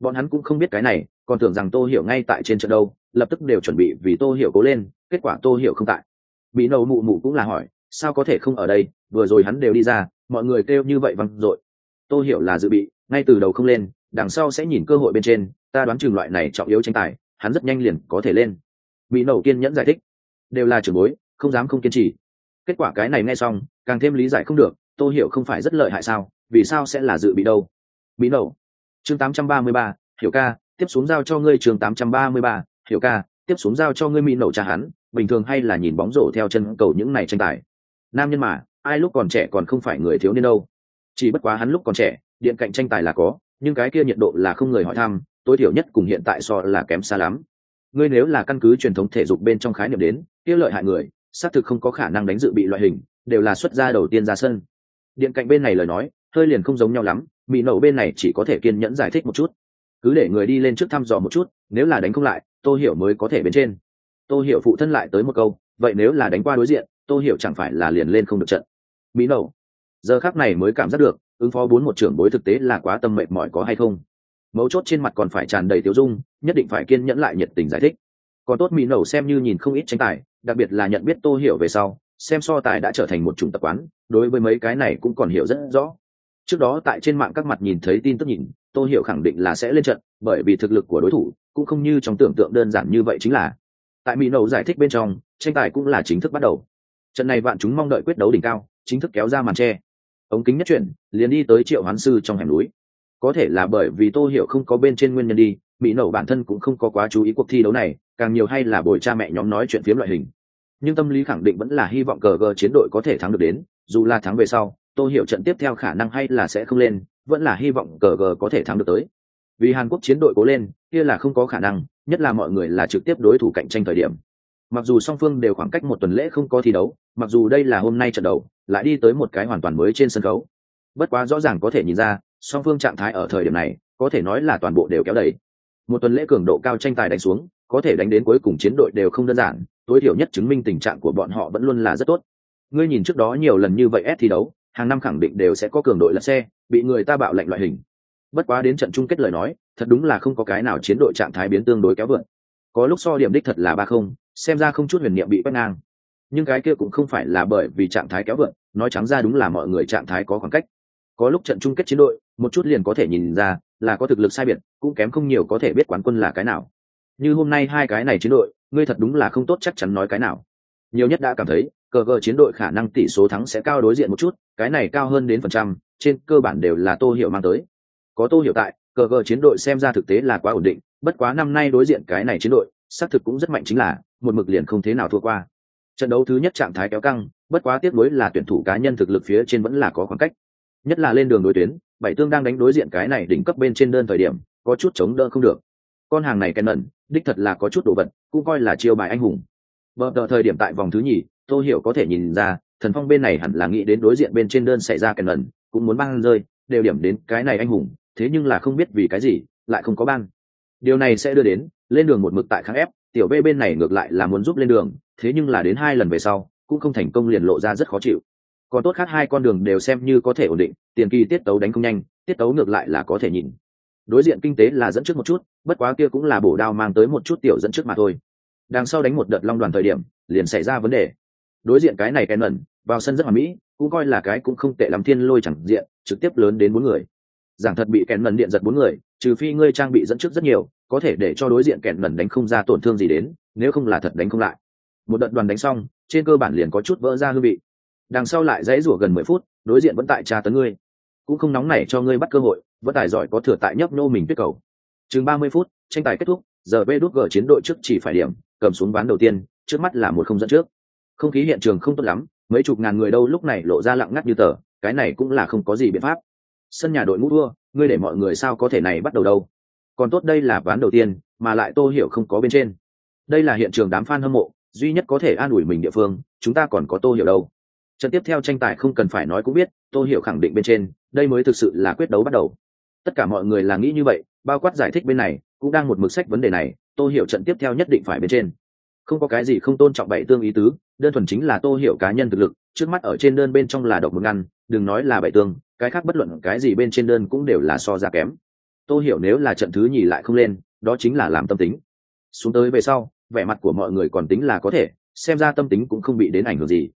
Bọn hắn cũng không biết cái này, còn tưởng rằng tô hiểu ngay tại trên trận đâu, lập tức đều chuẩn bị vì tô hiểu cố lên, kết quả tô hiểu không tại. Bị nầu mụ mụ cũng là hỏi, sao có thể không ở đây, vừa rồi hắn đều đi ra, mọi người kêu như vậy văng dội. Tô hiểu là dự bị, ngay từ đầu không lên, đằng sau sẽ nhìn cơ hội bên trên, ta đoán chừng loại này trọng yếu tranh tài, hắn rất nhanh liền có thể lên. Bị nầu kiên nhẫn giải thích, đều là trưởng bối, không dám không kiên trì. Kết quả cái này nghe xong, càng thêm lý giải không được, tô hiểu không phải rất lợi hại sao? Vì sao sẽ là dự bị đâu? Bí nầu chương 833, hiểu ca tiếp xuống giao cho ngươi chương 833, hiểu ca tiếp xuống giao cho ngươi mỹ nổ cha hắn bình thường hay là nhìn bóng rổ theo chân cầu những này tranh tài. Nam nhân mà ai lúc còn trẻ còn không phải người thiếu niên đâu. Chỉ bất quá hắn lúc còn trẻ điện cạnh tranh tài là có nhưng cái kia nhiệt độ là không người hỏi thăm tối thiểu nhất cùng hiện tại so là kém xa lắm. Ngươi nếu là căn cứ truyền thống thể dục bên trong khái niệm đến kia lợi hại người xác thực không có khả năng đánh dự bị loại hình đều là xuất gia đầu tiên ra sân. Điện cạnh bên này lời nói hơi liền không giống nhau lắm, mỹ nậu bên này chỉ có thể kiên nhẫn giải thích một chút. Cứ để người đi lên trước thăm dò một chút, nếu là đánh không lại, tô hiểu mới có thể bên trên. Tô hiểu phụ thân lại tới một câu, vậy nếu là đánh qua đối diện, tô hiểu chẳng phải là liền lên không được trận. Mỹ nậu, giờ khác này mới cảm giác được, ứng phó bốn một trưởng bối thực tế là quá tâm mệt mỏi có hay không. Mấu chốt trên mặt còn phải tràn đầy tiêu dung, nhất định phải kiên nhẫn lại nhiệt tình giải thích. Còn tốt mỹ nậu xem như nhìn không ít tranh tài, đặc biệt là nhận biết tô hiểu về sau, xem so tài đã trở thành một chủng tập quán, đối với mấy cái này cũng còn hiểu rất rõ trước đó tại trên mạng các mặt nhìn thấy tin tức nhìn, tô hiểu khẳng định là sẽ lên trận, bởi vì thực lực của đối thủ cũng không như trong tưởng tượng đơn giản như vậy chính là. Tại mỹ nổ giải thích bên trong, tranh tài cũng là chính thức bắt đầu. Trận này vạn chúng mong đợi quyết đấu đỉnh cao, chính thức kéo ra màn tre. Ống kính nhất chuyển, liền đi tới triệu hoán sư trong hẻm núi. Có thể là bởi vì tô hiểu không có bên trên nguyên nhân đi, mỹ nổ bản thân cũng không có quá chú ý cuộc thi đấu này, càng nhiều hay là bồi cha mẹ nhóm nói chuyện phiếm loại hình. Nhưng tâm lý khẳng định vẫn là hy vọng cờ gờ chiến đội có thể thắng được đến, dù là thắng về sau. Tôi hiểu trận tiếp theo khả năng hay là sẽ không lên, vẫn là hy vọng cờ gờ có thể thắng được tới. Vì hàn quốc chiến đội cố lên, kia là không có khả năng, nhất là mọi người là trực tiếp đối thủ cạnh tranh thời điểm. Mặc dù song phương đều khoảng cách một tuần lễ không có thi đấu, mặc dù đây là hôm nay trận đầu, lại đi tới một cái hoàn toàn mới trên sân khấu. Bất quá rõ ràng có thể nhìn ra, song phương trạng thái ở thời điểm này, có thể nói là toàn bộ đều kéo đầy. Một tuần lễ cường độ cao tranh tài đánh xuống, có thể đánh đến cuối cùng chiến đội đều không đơn giản, tối thiểu nhất chứng minh tình trạng của bọn họ vẫn luôn là rất tốt. Ngươi nhìn trước đó nhiều lần như vậy ép thi đấu hàng năm khẳng định đều sẽ có cường đội lật xe, bị người ta bạo lệnh loại hình. Bất quá đến trận chung kết lời nói, thật đúng là không có cái nào chiến đội trạng thái biến tương đối kéo vượn có lúc so điểm đích thật là ba không, xem ra không chút huyền niệm bị quét ngang. Nhưng cái kia cũng không phải là bởi vì trạng thái kéo vượn nói trắng ra đúng là mọi người trạng thái có khoảng cách. Có lúc trận chung kết chiến đội, một chút liền có thể nhìn ra là có thực lực sai biệt, cũng kém không nhiều có thể biết quán quân là cái nào. Như hôm nay hai cái này chiến đội, ngươi thật đúng là không tốt chắc chắn nói cái nào. Nhiều nhất đã cảm thấy cờ cờ chiến đội khả năng tỷ số thắng sẽ cao đối diện một chút, cái này cao hơn đến phần trăm, trên cơ bản đều là tô hiểu mang tới. Có tô hiểu tại, cờ cờ chiến đội xem ra thực tế là quá ổn định, bất quá năm nay đối diện cái này chiến đội, xác thực cũng rất mạnh chính là, một mực liền không thế nào thua qua. Trận đấu thứ nhất trạng thái kéo căng, bất quá tiếc nuối là tuyển thủ cá nhân thực lực phía trên vẫn là có khoảng cách. Nhất là lên đường đối tuyến, bảy tương đang đánh đối diện cái này đỉnh cấp bên trên đơn thời điểm, có chút chống đỡ không được. Con hàng này kèn mẩn đích thật là có chút đồ vật, cũng coi là chiêu bài anh hùng. Vợ tờ thời điểm tại vòng thứ nhì tô hiểu có thể nhìn ra, thần phong bên này hẳn là nghĩ đến đối diện bên trên đơn xảy ra kèn mẩn cũng muốn băng rơi, đều điểm đến cái này anh hùng, thế nhưng là không biết vì cái gì, lại không có ban điều này sẽ đưa đến, lên đường một mực tại kháng ép, tiểu v bên này ngược lại là muốn giúp lên đường, thế nhưng là đến hai lần về sau, cũng không thành công liền lộ ra rất khó chịu. Còn tốt khác hai con đường đều xem như có thể ổn định, tiền kỳ tiết tấu đánh không nhanh, tiết tấu ngược lại là có thể nhìn. Đối diện kinh tế là dẫn trước một chút, bất quá kia cũng là bổ đao mang tới một chút tiểu dẫn trước mà thôi. Đằng sau đánh một đợt long đoàn thời điểm, liền xảy ra vấn đề đối diện cái này kèn mẩn vào sân rất hoàn mỹ, cũng coi là cái cũng không tệ lắm thiên lôi chẳng diện, trực tiếp lớn đến bốn người. Giảng thật bị kèn mẩn điện giật bốn người, trừ phi ngươi trang bị dẫn trước rất nhiều, có thể để cho đối diện kèn mẩn đánh không ra tổn thương gì đến, nếu không là thật đánh không lại. Một đợt đoàn đánh xong, trên cơ bản liền có chút vỡ ra hương vị. Đằng sau lại dãy rủa gần mười phút, đối diện vẫn tại tra tấn ngươi. Cũng không nóng nảy cho ngươi bắt cơ hội, vẫn tài giỏi có thừa tại nhấp nô mình tuyết cầu. Chừng ba mươi phút, tranh tài kết thúc, giờ vê đút g chiến đội trước chỉ phải điểm, cầm xuống ván đầu tiên, trước mắt là một không dẫn trước không khí hiện trường không tốt lắm, mấy chục ngàn người đâu lúc này lộ ra lặng ngắt như tờ, cái này cũng là không có gì biện pháp. Sân nhà đội ngũ thua, ngươi để mọi người sao có thể này bắt đầu đâu? Còn tốt đây là ván đầu tiên, mà lại tô hiểu không có bên trên. Đây là hiện trường đám fan hâm mộ, duy nhất có thể an ủi mình địa phương, chúng ta còn có tô hiểu đâu. Trận tiếp theo tranh tài không cần phải nói cũng biết, tô hiểu khẳng định bên trên, đây mới thực sự là quyết đấu bắt đầu. Tất cả mọi người là nghĩ như vậy, bao quát giải thích bên này, cũng đang một mực sách vấn đề này, tô hiểu trận tiếp theo nhất định phải bên trên. Không có cái gì không tôn trọng bảy tương ý tứ đơn thuần chính là tô hiểu cá nhân thực lực, trước mắt ở trên đơn bên trong là độc một ngăn, đừng nói là bảy tương cái khác bất luận cái gì bên trên đơn cũng đều là so ra kém. Tô hiểu nếu là trận thứ nhì lại không lên, đó chính là làm tâm tính. Xuống tới về sau, vẻ mặt của mọi người còn tính là có thể, xem ra tâm tính cũng không bị đến ảnh hưởng gì.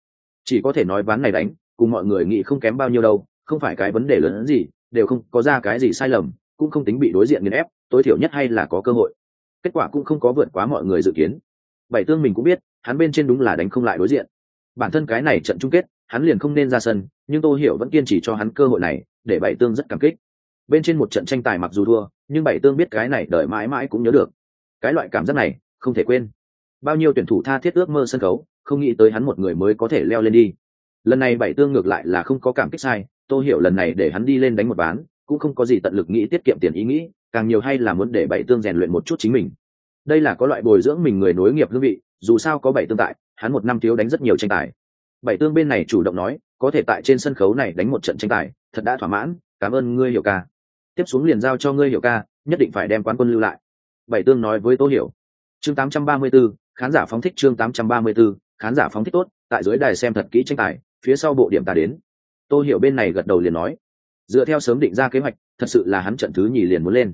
Chỉ có thể nói ván này đánh, cùng mọi người nghĩ không kém bao nhiêu đâu, không phải cái vấn đề lớn hơn gì, đều không có ra cái gì sai lầm, cũng không tính bị đối diện nghiền ép, tối thiểu nhất hay là có cơ hội. Kết quả cũng không có vượt quá mọi người dự kiến. Bảy tương mình cũng biết hắn bên trên đúng là đánh không lại đối diện. Bản thân cái này trận chung kết, hắn liền không nên ra sân, nhưng tô hiểu vẫn kiên trì cho hắn cơ hội này, để bảy tương rất cảm kích. Bên trên một trận tranh tài mặc dù thua, nhưng bảy tương biết cái này đợi mãi mãi cũng nhớ được. Cái loại cảm giác này, không thể quên. Bao nhiêu tuyển thủ tha thiết ước mơ sân khấu, không nghĩ tới hắn một người mới có thể leo lên đi. Lần này bảy tương ngược lại là không có cảm kích sai, tô hiểu lần này để hắn đi lên đánh một ván, cũng không có gì tận lực nghĩ tiết kiệm tiền ý nghĩ, càng nhiều hay là muốn để bảy tương rèn luyện một chút chính mình. Đây là có loại bồi dưỡng mình người nối nghiệp hương vị dù sao có bảy tương tại hắn một năm thiếu đánh rất nhiều tranh tài. Bảy tương bên này chủ động nói có thể tại trên sân khấu này đánh một trận tranh tài thật đã thỏa mãn cảm ơn ngươi hiểu ca. Tiếp xuống liền giao cho ngươi hiểu ca nhất định phải đem quán quân lưu lại. Bảy tương nói với tô hiểu. Chương 834, khán giả phóng thích chương 834, khán giả phóng thích tốt tại dưới đài xem thật kỹ tranh tài phía sau bộ điểm ta đến. Tô hiểu bên này gật đầu liền nói. Dựa theo sớm định ra kế hoạch thật sự là hắn trận thứ nhì liền muốn lên.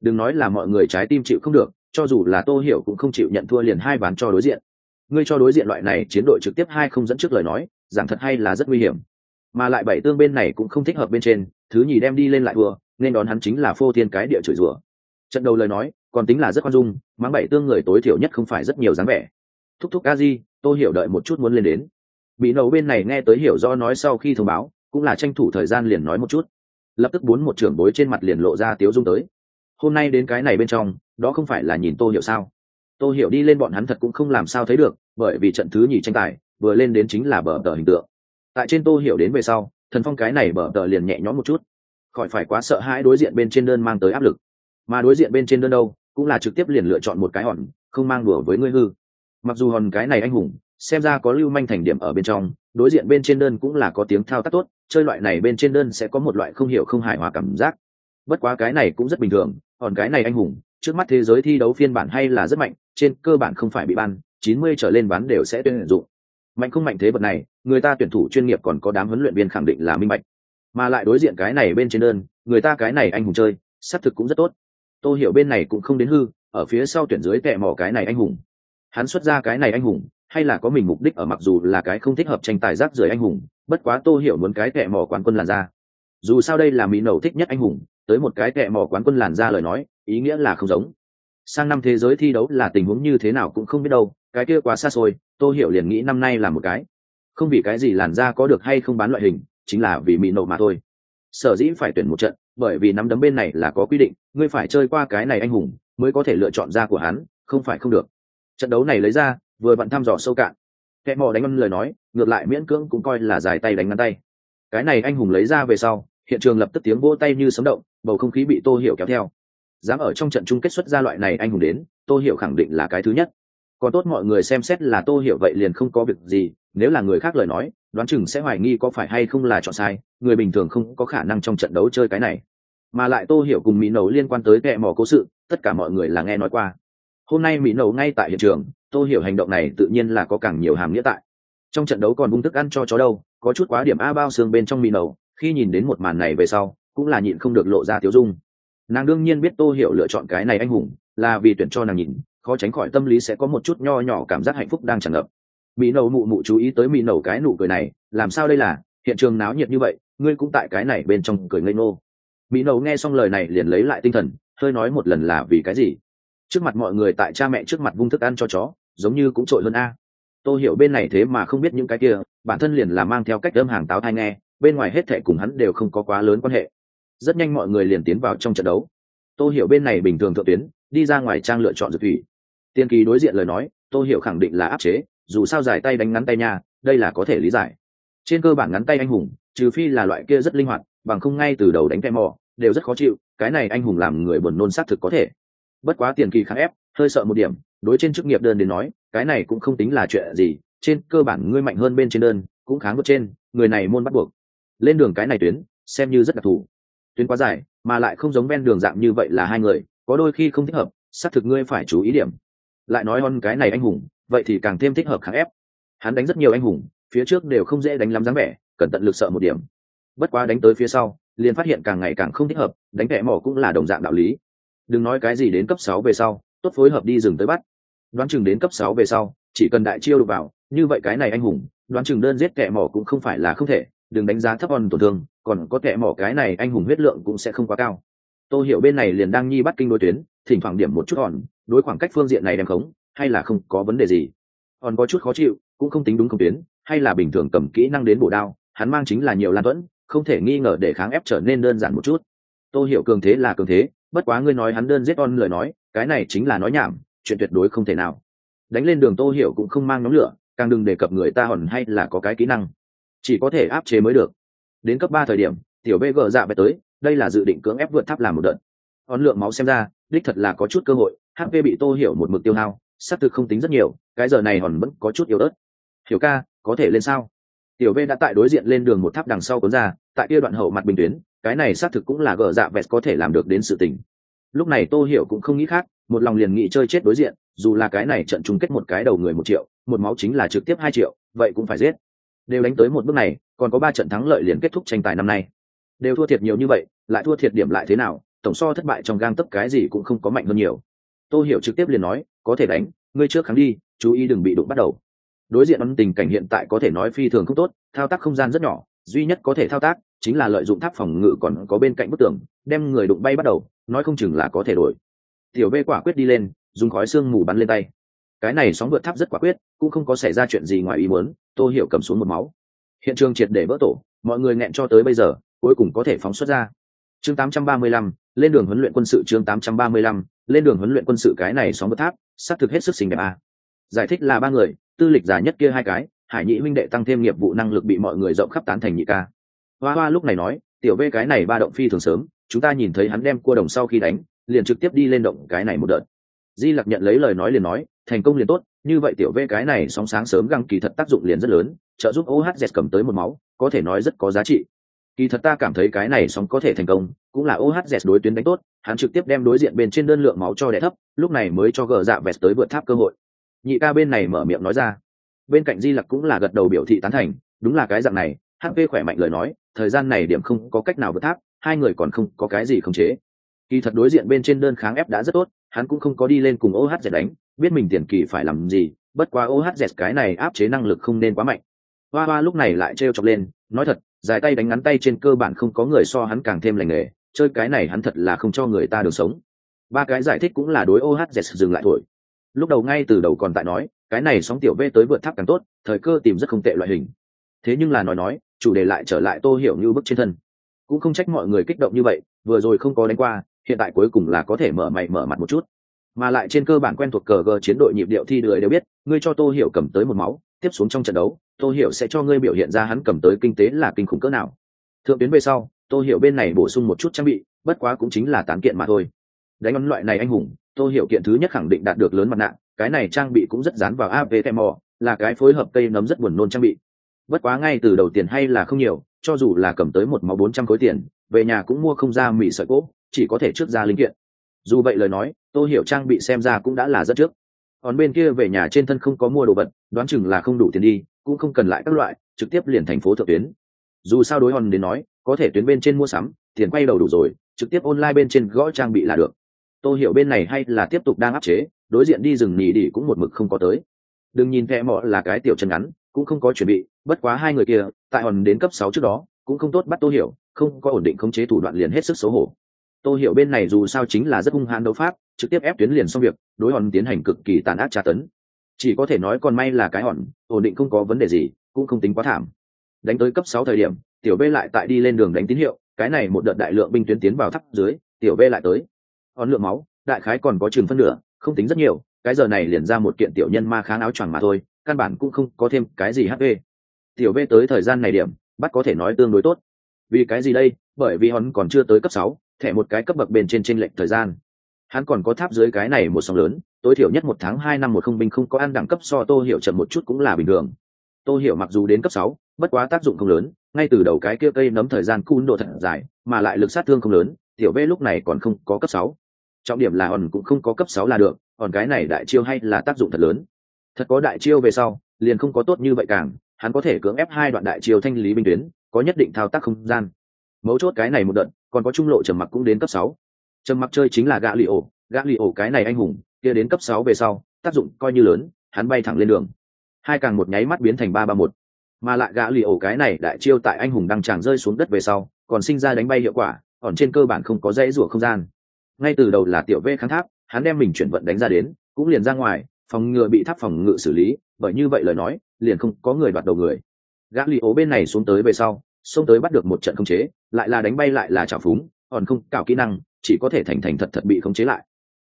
Đừng nói là mọi người trái tim chịu không được cho dù là tô hiểu cũng không chịu nhận thua liền hai ván cho đối diện. Ngươi cho đối diện loại này chiến đội trực tiếp hai không dẫn trước lời nói, giảng thật hay là rất nguy hiểm. Mà lại bảy tương bên này cũng không thích hợp bên trên, thứ nhì đem đi lên lại thua, nên đón hắn chính là phô thiên cái địa chửi rủa. Trận đầu lời nói, còn tính là rất khoan dung, mắng bảy tương người tối thiểu nhất không phải rất nhiều dáng vẻ. Thúc thúc a di tôi hiểu đợi một chút muốn lên đến. Bị nấu bên này nghe tới hiểu do nói sau khi thông báo, cũng là tranh thủ thời gian liền nói một chút. Lập tức bốn một trưởng bối trên mặt liền lộ ra tiếu dung tới hôm nay đến cái này bên trong, đó không phải là nhìn tô hiểu sao? Tô hiểu đi lên bọn hắn thật cũng không làm sao thấy được, bởi vì trận thứ nhì tranh tài, vừa lên đến chính là bờ tờ hình tượng. Tại trên tô hiểu đến về sau, thần phong cái này bờ tờ liền nhẹ nhõm một chút. Khỏi phải quá sợ hãi đối diện bên trên đơn mang tới áp lực. Mà đối diện bên trên đơn đâu, cũng là trực tiếp liền lựa chọn một cái hòn, không mang đùa với ngươi hư. Mặc dù hòn cái này anh hùng, xem ra có lưu manh thành điểm ở bên trong, đối diện bên trên đơn cũng là có tiếng thao tác tốt, chơi loại này bên trên đơn sẽ có một loại không hiểu không hài hòa cảm giác. Bất quá cái này cũng rất bình thường còn cái này anh hùng, trước mắt thế giới thi đấu phiên bản hay là rất mạnh, trên cơ bản không phải bị ban, chín mươi trở lên bán đều sẽ tuyển dụng. Mạnh không mạnh thế vật này, người ta tuyển thủ chuyên nghiệp còn có đám huấn luyện viên khẳng định là minh bạch. Mà lại đối diện cái này bên trên đơn, người ta cái này anh hùng chơi, xác thực cũng rất tốt. Tôi hiểu bên này cũng không đến hư, ở phía sau tuyển dưới tệ mỏ cái này anh hùng. Hắn xuất ra cái này anh hùng, hay là có mình mục đích ở mặc dù là cái không thích hợp tranh tài rác rưởi anh hùng, bất quá tô hiểu muốn cái tệ mỏ quán quân làn ra. Dù sao đây là mỹ nầu thích nhất anh hùng tới một cái kẹ mỏ quán quân làn ra lời nói, ý nghĩa là không giống. Sang năm thế giới thi đấu là tình huống như thế nào cũng không biết đâu, cái kia quá xa xôi, tô hiểu liền nghĩ năm nay là một cái. Không vì cái gì làn ra có được hay không bán loại hình, chính là vì mỹ nổ mà thôi. Sở dĩ phải tuyển một trận, bởi vì nắm đấm bên này là có quy định, ngươi phải chơi qua cái này anh hùng, mới có thể lựa chọn ra của hắn, không phải không được. Trận đấu này lấy ra, vừa bận thăm dò sâu cạn. Kẻ mò đánh âm lời nói, ngược lại miễn cưỡng cũng coi là dài tay đánh ngắn tay. Cái này anh hùng lấy ra về sau hiện trường lập tức tiếng vỗ tay như sấm động, bầu không khí bị tô hiểu kéo theo. Dám ở trong trận chung kết xuất ra loại này anh hùng đến, tô hiểu khẳng định là cái thứ nhất. Còn tốt mọi người xem xét là tô hiểu vậy liền không có việc gì, nếu là người khác lời nói, đoán chừng sẽ hoài nghi có phải hay không là chọn sai, người bình thường không có khả năng trong trận đấu chơi cái này. Mà lại tô hiểu cùng mỹ nấu liên quan tới kẹ mò cố sự, tất cả mọi người là nghe nói qua. Hôm nay mỹ nấu ngay tại hiện trường, tô hiểu hành động này tự nhiên là có càng nhiều hàm nghĩa tại. Trong trận đấu còn bung thức ăn cho chó đâu, có chút quá điểm a bao xương bên trong mỹ nấu khi nhìn đến một màn này về sau, cũng là nhịn không được lộ ra tiếu dung. Nàng đương nhiên biết tô hiểu lựa chọn cái này anh hùng, là vì tuyển cho nàng nhìn, khó tránh khỏi tâm lý sẽ có một chút nho nhỏ cảm giác hạnh phúc đang tràn ngập. Mỹ nầu mụ mụ chú ý tới mỹ nầu cái nụ cười này, làm sao đây là, hiện trường náo nhiệt như vậy, ngươi cũng tại cái này bên trong cười ngây ngô. Mỹ nầu nghe xong lời này liền lấy lại tinh thần, hơi nói một lần là vì cái gì? Trước mặt mọi người tại cha mẹ trước mặt vung thức ăn cho chó, giống như cũng trội hơn a. Tôi hiểu bên này thế mà không biết những cái kia, bản thân liền là mang theo cách âm hàng táo thai nghe bên ngoài hết thệ cùng hắn đều không có quá lớn quan hệ. Rất nhanh mọi người liền tiến vào trong trận đấu. Tôi hiểu bên này bình thường thượng tuyến, đi ra ngoài trang lựa chọn dược thủy. Tiên kỳ đối diện lời nói tôi hiểu khẳng định là áp chế, dù sao giải tay đánh ngắn tay nha, đây là có thể lý giải. Trên cơ bản ngắn tay anh hùng, trừ phi là loại kia rất linh hoạt, bằng không ngay từ đầu đánh tay mò, đều rất khó chịu, cái này anh hùng làm người buồn nôn xác thực có thể. Bất quá tiền kỳ kháng ép, hơi sợ một điểm, đối trên chức nghiệp đơn đến nói, cái này cũng không tính là chuyện gì, trên cơ bản ngươi mạnh hơn bên trên đơn, cũng kháng vượt trên, người này môn bắt buộc lên đường cái này tuyến, xem như rất đặc thù. Tuyến quá dài, mà lại không giống ven đường dạng như vậy là hai người, có đôi khi không thích hợp, xác thực ngươi phải chú ý điểm. Lại nói on cái này anh hùng, vậy thì càng thêm thích hợp kháng ép. Hắn đánh rất nhiều anh hùng, phía trước đều không dễ đánh lắm dáng vẻ, cẩn tận lực sợ một điểm. Bất quá đánh tới phía sau, liền phát hiện càng ngày càng không thích hợp, đánh kẻ mỏ cũng là đồng dạng đạo lý. Đừng nói cái gì đến cấp sáu về sau, tốt phối hợp đi rừng tới bắt. Đoán chừng đến cấp sáu về sau, chỉ cần đại chiêu được vào, như vậy cái này anh hùng, đoán chừng đơn giết kẻ mỏ cũng không phải là không thể đừng đánh giá thấp on tổn thương, còn có kẻ mỏ cái này anh hùng huyết lượng cũng sẽ không quá cao. Tôi hiểu bên này liền đang nhi bắt kinh đối tuyến, thỉnh thoảng điểm một chút hòn, đối khoảng cách phương diện này đem khống, hay là không có vấn đề gì. Hòn có chút khó chịu, cũng không tính đúng không tuyến, hay là bình thường cầm kỹ năng đến bổ đao, hắn mang chính là nhiều lan thuẫn không thể nghi ngờ để kháng ép trở nên đơn giản một chút. Tôi hiểu cường thế là cường thế, bất quá ngươi nói hắn đơn giết on lời nói, cái này chính là nói nhảm, chuyện tuyệt đối không thể nào. Đánh lên đường tô hiểu cũng không mang nóng lửa, càng đừng đề cập người ta hòn hay là có cái kỹ năng chỉ có thể áp chế mới được. Đến cấp ba thời điểm, tiểu bg dạ về tới, đây là dự định cưỡng ép vượt tháp làm một đợt. Hòn lượng máu xem ra, đích thật là có chút cơ hội hp bị tô hiểu một mực tiêu hao sắp thực không tính rất nhiều, cái giờ này hòn vẫn có chút yếu ớt. Hiểu ca, có thể lên sao? Tiểu v đã tại đối diện lên đường một tháp đằng sau cuốn ra, tại kia đoạn hậu mặt bình tuyến, cái này xác thực cũng là gờ dạ vẹt có thể làm được đến sự tình. Lúc này tô hiểu cũng không nghĩ khác, một lòng liền nghĩ chơi chết đối diện, dù là cái này trận chung kết một cái đầu người một triệu, một máu chính là trực tiếp hai triệu, vậy cũng phải giết đều đánh tới một bước này, còn có ba trận thắng lợi liền kết thúc tranh tài năm nay. Đều thua thiệt nhiều như vậy, lại thua thiệt điểm lại thế nào, tổng so thất bại trong gang tấp cái gì cũng không có mạnh hơn nhiều. Tô hiểu trực tiếp liền nói, có thể đánh, ngươi trước kháng đi, chú ý đừng bị đụng bắt đầu. Đối diện ấn tình cảnh hiện tại có thể nói phi thường không tốt, thao tác không gian rất nhỏ, duy nhất có thể thao tác chính là lợi dụng tháp phòng ngự còn có bên cạnh bức tường, đem người đụng bay bắt đầu, nói không chừng là có thể đổi. Tiểu b quả quyết đi lên, dùng khói xương mù bắn lên tay. Cái này sóng vượt tháp rất quả quyết, cũng không có xảy ra chuyện gì ngoài ý muốn tô hiểu cầm xuống một máu. Hiện trường triệt để vỡ tổ mọi người nghẹn cho tới bây giờ cuối cùng có thể phóng xuất ra. Chương 835, lên đường huấn luyện quân sự chương 835, lên đường huấn luyện quân sự cái này sóng vượt tháp xác thực hết sức xinh đẹp à. giải thích là ba người tư lịch giả nhất kia hai cái hải nhị huynh đệ tăng thêm nghiệp vụ năng lực bị mọi người rộng khắp tán thành nhị ca. Hoa hoa lúc này nói tiểu vê cái này ba động phi thường sớm chúng ta nhìn thấy hắn đem cua đồng sau khi đánh liền trực tiếp đi lên động cái này một đợt di lặc nhận lấy lời nói liền nói, thành công liền tốt, như vậy tiểu vê cái này sóng sáng sớm găng kỳ thật tác dụng liền rất lớn, trợ giúp ohz cầm tới một máu, có thể nói rất có giá trị. Kỳ thật ta cảm thấy cái này sóng có thể thành công, cũng là ohz đối tuyến đánh tốt, hắn trực tiếp đem đối diện bên trên đơn lượng máu cho đẻ thấp, lúc này mới cho gờ dạ vẹt tới vượt tháp cơ hội. Nhị ca bên này mở miệng nói ra. Bên cạnh di lặc cũng là gật đầu biểu thị tán thành, đúng là cái dạng này hp khỏe mạnh lời nói, thời gian này điểm không có cách nào vượt tháp, hai người còn không có cái gì khống chế kỳ thật đối diện bên trên đơn kháng ép đã rất tốt, hắn cũng không có đi lên cùng ohz đánh, biết mình tiền kỳ phải làm gì, bất quá ohz cái này áp chế năng lực không nên quá mạnh. Hoa hoa lúc này lại t chọc lên, nói thật, dài tay đánh ngắn tay trên cơ bản không có người so hắn càng thêm lành nghề, chơi cái này hắn thật là không cho người ta được sống. Ba cái giải thích cũng là đối ohz dừng lại thổi. Lúc đầu ngay từ đầu còn tại nói, cái này sóng tiểu v tới vượt tháp càng tốt, thời cơ tìm rất không tệ loại hình. Thế nhưng là nói nói, chủ đề lại trở lại tô hiểu như bức trên thân. Cũng không trách mọi người kích động như vậy, vừa rồi không có đánh qua hiện tại cuối cùng là có thể mở mày mở mặt một chút. Mà lại trên cơ bản quen thuộc cờ gờ chiến đội nhịp điệu thi đời đều biết, ngươi cho tô hiểu cầm tới một máu, tiếp xuống trong trận đấu, tô hiểu sẽ cho ngươi biểu hiện ra hắn cầm tới kinh tế là kinh khủng cỡ nào. Thượng tuyến về sau, tô hiểu bên này bổ sung một chút trang bị, bất quá cũng chính là tán kiện mà thôi. Đánh ấn loại này anh hùng, tô hiểu kiện thứ nhất khẳng định đạt được lớn mặt nạ, cái này trang bị cũng rất dán vào avtm là cái phối hợp cây nấm rất buồn nôn trang bị. Bất quá ngay từ đầu tiền hay là không nhiều, cho dù là cầm tới một máu bốn trăm khối tiền, về nhà cũng mua không ra mì sợi cỗ chỉ có thể trước ra linh kiện. Dù vậy lời nói, tô hiểu trang bị xem ra cũng đã là rất trước. Còn bên kia về nhà trên thân không có mua đồ vật, đoán chừng là không đủ tiền đi, cũng không cần lại các loại, trực tiếp liền thành phố thượng tuyến. Dù sao đối hòn đến nói, có thể tuyến bên trên mua sắm, tiền quay đầu đủ rồi, trực tiếp online bên trên gõ trang bị là được. Tô hiểu bên này hay là tiếp tục đang áp chế, đối diện đi rừng nhì đi cũng một mực không có tới. Đừng nhìn vẽ mọ là cái tiểu chân ngắn, cũng không có chuẩn bị, bất quá hai người kia, tại hòn đến cấp sáu trước đó, cũng không tốt bắt tô hiểu, không có ổn định khống chế thủ đoạn liền hết sức xấu hổ tô hiểu bên này dù sao chính là rất hung hãn đấu pháp, trực tiếp ép tuyến liền xong việc, đối hòn tiến hành cực kỳ tàn ác tra tấn. Chỉ có thể nói còn may là cái hòn, ổn định không có vấn đề gì, cũng không tính quá thảm. Đánh tới cấp sáu thời điểm, tiểu b lại tại đi lên đường đánh tín hiệu, cái này một đợt đại lượng binh tuyến tiến vào thấp dưới, tiểu b lại tới. Hòn lượng máu, đại khái còn có chừng phân nửa, không tính rất nhiều, cái giờ này liền ra một kiện tiểu nhân ma kháng áo choàng mà thôi, căn bản cũng không có thêm cái gì hp tiểu b tới thời gian này điểm, bắt có thể nói tương đối tốt. Vì cái gì đây? Bởi vì hắn còn chưa tới cấp sáu thẻ một cái cấp bậc bên trên trên lệnh thời gian. Hắn còn có tháp dưới cái này một sóng lớn, tối thiểu nhất một tháng hai năm một không binh không có ăn đẳng cấp so tô hiểu chậm một chút cũng là bình thường. Tô hiểu mặc dù đến cấp sáu, bất quá tác dụng không lớn, ngay từ đầu cái kia cây nấm thời gian cun độ thật dài, mà lại lực sát thương không lớn, tiểu v lúc này còn không có cấp sáu. Trọng điểm là hòn cũng không có cấp sáu là được còn cái này đại chiêu hay là tác dụng thật lớn. Thật có đại chiêu về sau, liền không có tốt như vậy càng, hắn có thể cưỡng ép hai đoạn đại chiêu thanh lý binh tuyến, có nhất định thao tác không gian mấu chốt cái này một đợt, còn có trung lộ trầm mặc cũng đến cấp sáu. Trầm mặc chơi chính là gã li ổ. Gã li ổ cái này anh hùng, kia đến cấp sáu về sau, tác dụng coi như lớn, hắn bay thẳng lên đường. Hai càng một nháy mắt biến thành ba ba một. Mà lại gã li ổ cái này đại chiêu tại anh hùng đang tràng rơi xuống đất về sau, còn sinh ra đánh bay hiệu quả còn trên cơ bản không có dãy rủa không gian. Ngay từ đầu là tiểu v kháng tháp, hắn đem mình chuyển vận đánh ra đến, cũng liền ra ngoài, phòng ngừa bị tháp phòng ngự xử lý, bởi như vậy lời nói, liền không có người đoạt đầu người. Gã li ổ bên này xuống tới về sau xông tới bắt được một trận khống chế, lại là đánh bay lại là trào phúng, còn không, cảo kỹ năng, chỉ có thể thành thành thật thật bị khống chế lại.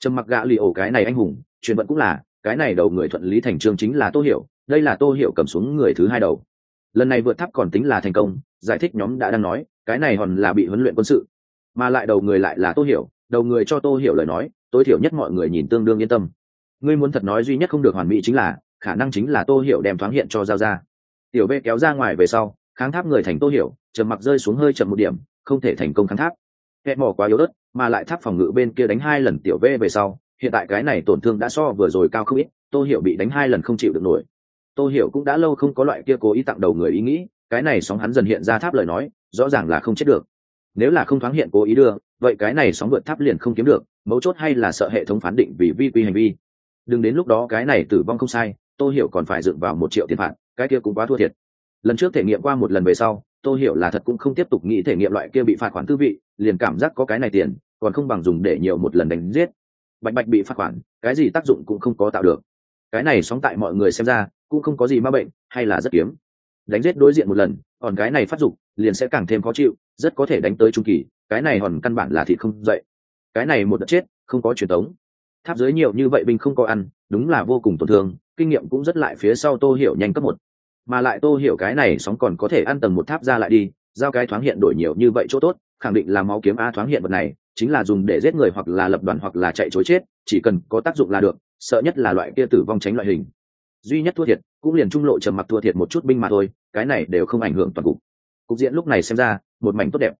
Trầm mặc gã lì ổ cái này anh hùng, truyền vận cũng là, cái này đầu người thuận lý thành trương chính là tô hiểu, đây là tô hiểu cầm xuống người thứ hai đầu. Lần này vượt tháp còn tính là thành công, giải thích nhóm đã đang nói, cái này hòn là bị huấn luyện quân sự. Mà lại đầu người lại là tô hiểu, đầu người cho tô hiểu lời nói, tối thiểu nhất mọi người nhìn tương đương yên tâm. Ngươi muốn thật nói duy nhất không được hoàn mỹ chính là, khả năng chính là tô hiểu đem thoáng hiện cho giao ra tiểu b kéo ra ngoài về sau kháng tháp người thành tô hiểu, trầm mặc rơi xuống hơi chậm một điểm, không thể thành công kháng tháp. Hẹn mỏ quá yếu ớt, mà lại tháp phòng ngự bên kia đánh hai lần tiểu v về sau, hiện tại cái này tổn thương đã so vừa rồi cao không ít, tô hiểu bị đánh hai lần không chịu được nổi. Tô hiểu cũng đã lâu không có loại kia cố ý tặng đầu người ý nghĩ, cái này sóng hắn dần hiện ra tháp lời nói, rõ ràng là không chết được. Nếu là không thoáng hiện cố ý đưa, vậy cái này sóng vượt tháp liền không kiếm được, mấu chốt hay là sợ hệ thống phán định vì vi quy hành vi. Đừng đến lúc đó cái này tử vong không sai, tô hiểu còn phải dựng vào một triệu tiền phạt, cái kia cũng quá thua thiệt lần trước thể nghiệm qua một lần về sau tô hiểu là thật cũng không tiếp tục nghĩ thể nghiệm loại kia bị phạt khoản tư vị, liền cảm giác có cái này tiền, còn không bằng dùng để nhiều một lần đánh giết. Bạch bạch bị phạt khoản, cái gì tác dụng cũng không có tạo được. Cái này sóng tại mọi người xem ra, cũng không có gì ma bệnh, hay là rất kiếm. Đánh giết đối diện một lần, còn cái này phát dục, liền sẽ càng thêm khó chịu, rất có thể đánh tới trung kỳ, cái này hòn căn bản là thịt không dậy. Cái này một đợt chết, không có truyền thống tháp dưới nhiều như vậy binh không có ăn, đúng là vô cùng tổn thương, kinh nghiệm cũng rất lại phía sau tô hiểu nhanh cấp một mà lại tô hiểu cái này sóng còn có thể ăn tầng một tháp ra lại đi, giao cái thoáng hiện đổi nhiều như vậy chỗ tốt, khẳng định là máu kiếm a thoáng hiện vật này, chính là dùng để giết người hoặc là lập đoàn hoặc là chạy chối chết, chỉ cần có tác dụng là được, sợ nhất là loại kia tử vong tránh loại hình. Duy nhất thua thiệt, cũng liền trung lộ trầm mặc thua thiệt một chút binh mà thôi, cái này đều không ảnh hưởng toàn cục. Cục diện lúc này xem ra, một mảnh tốt đẹp.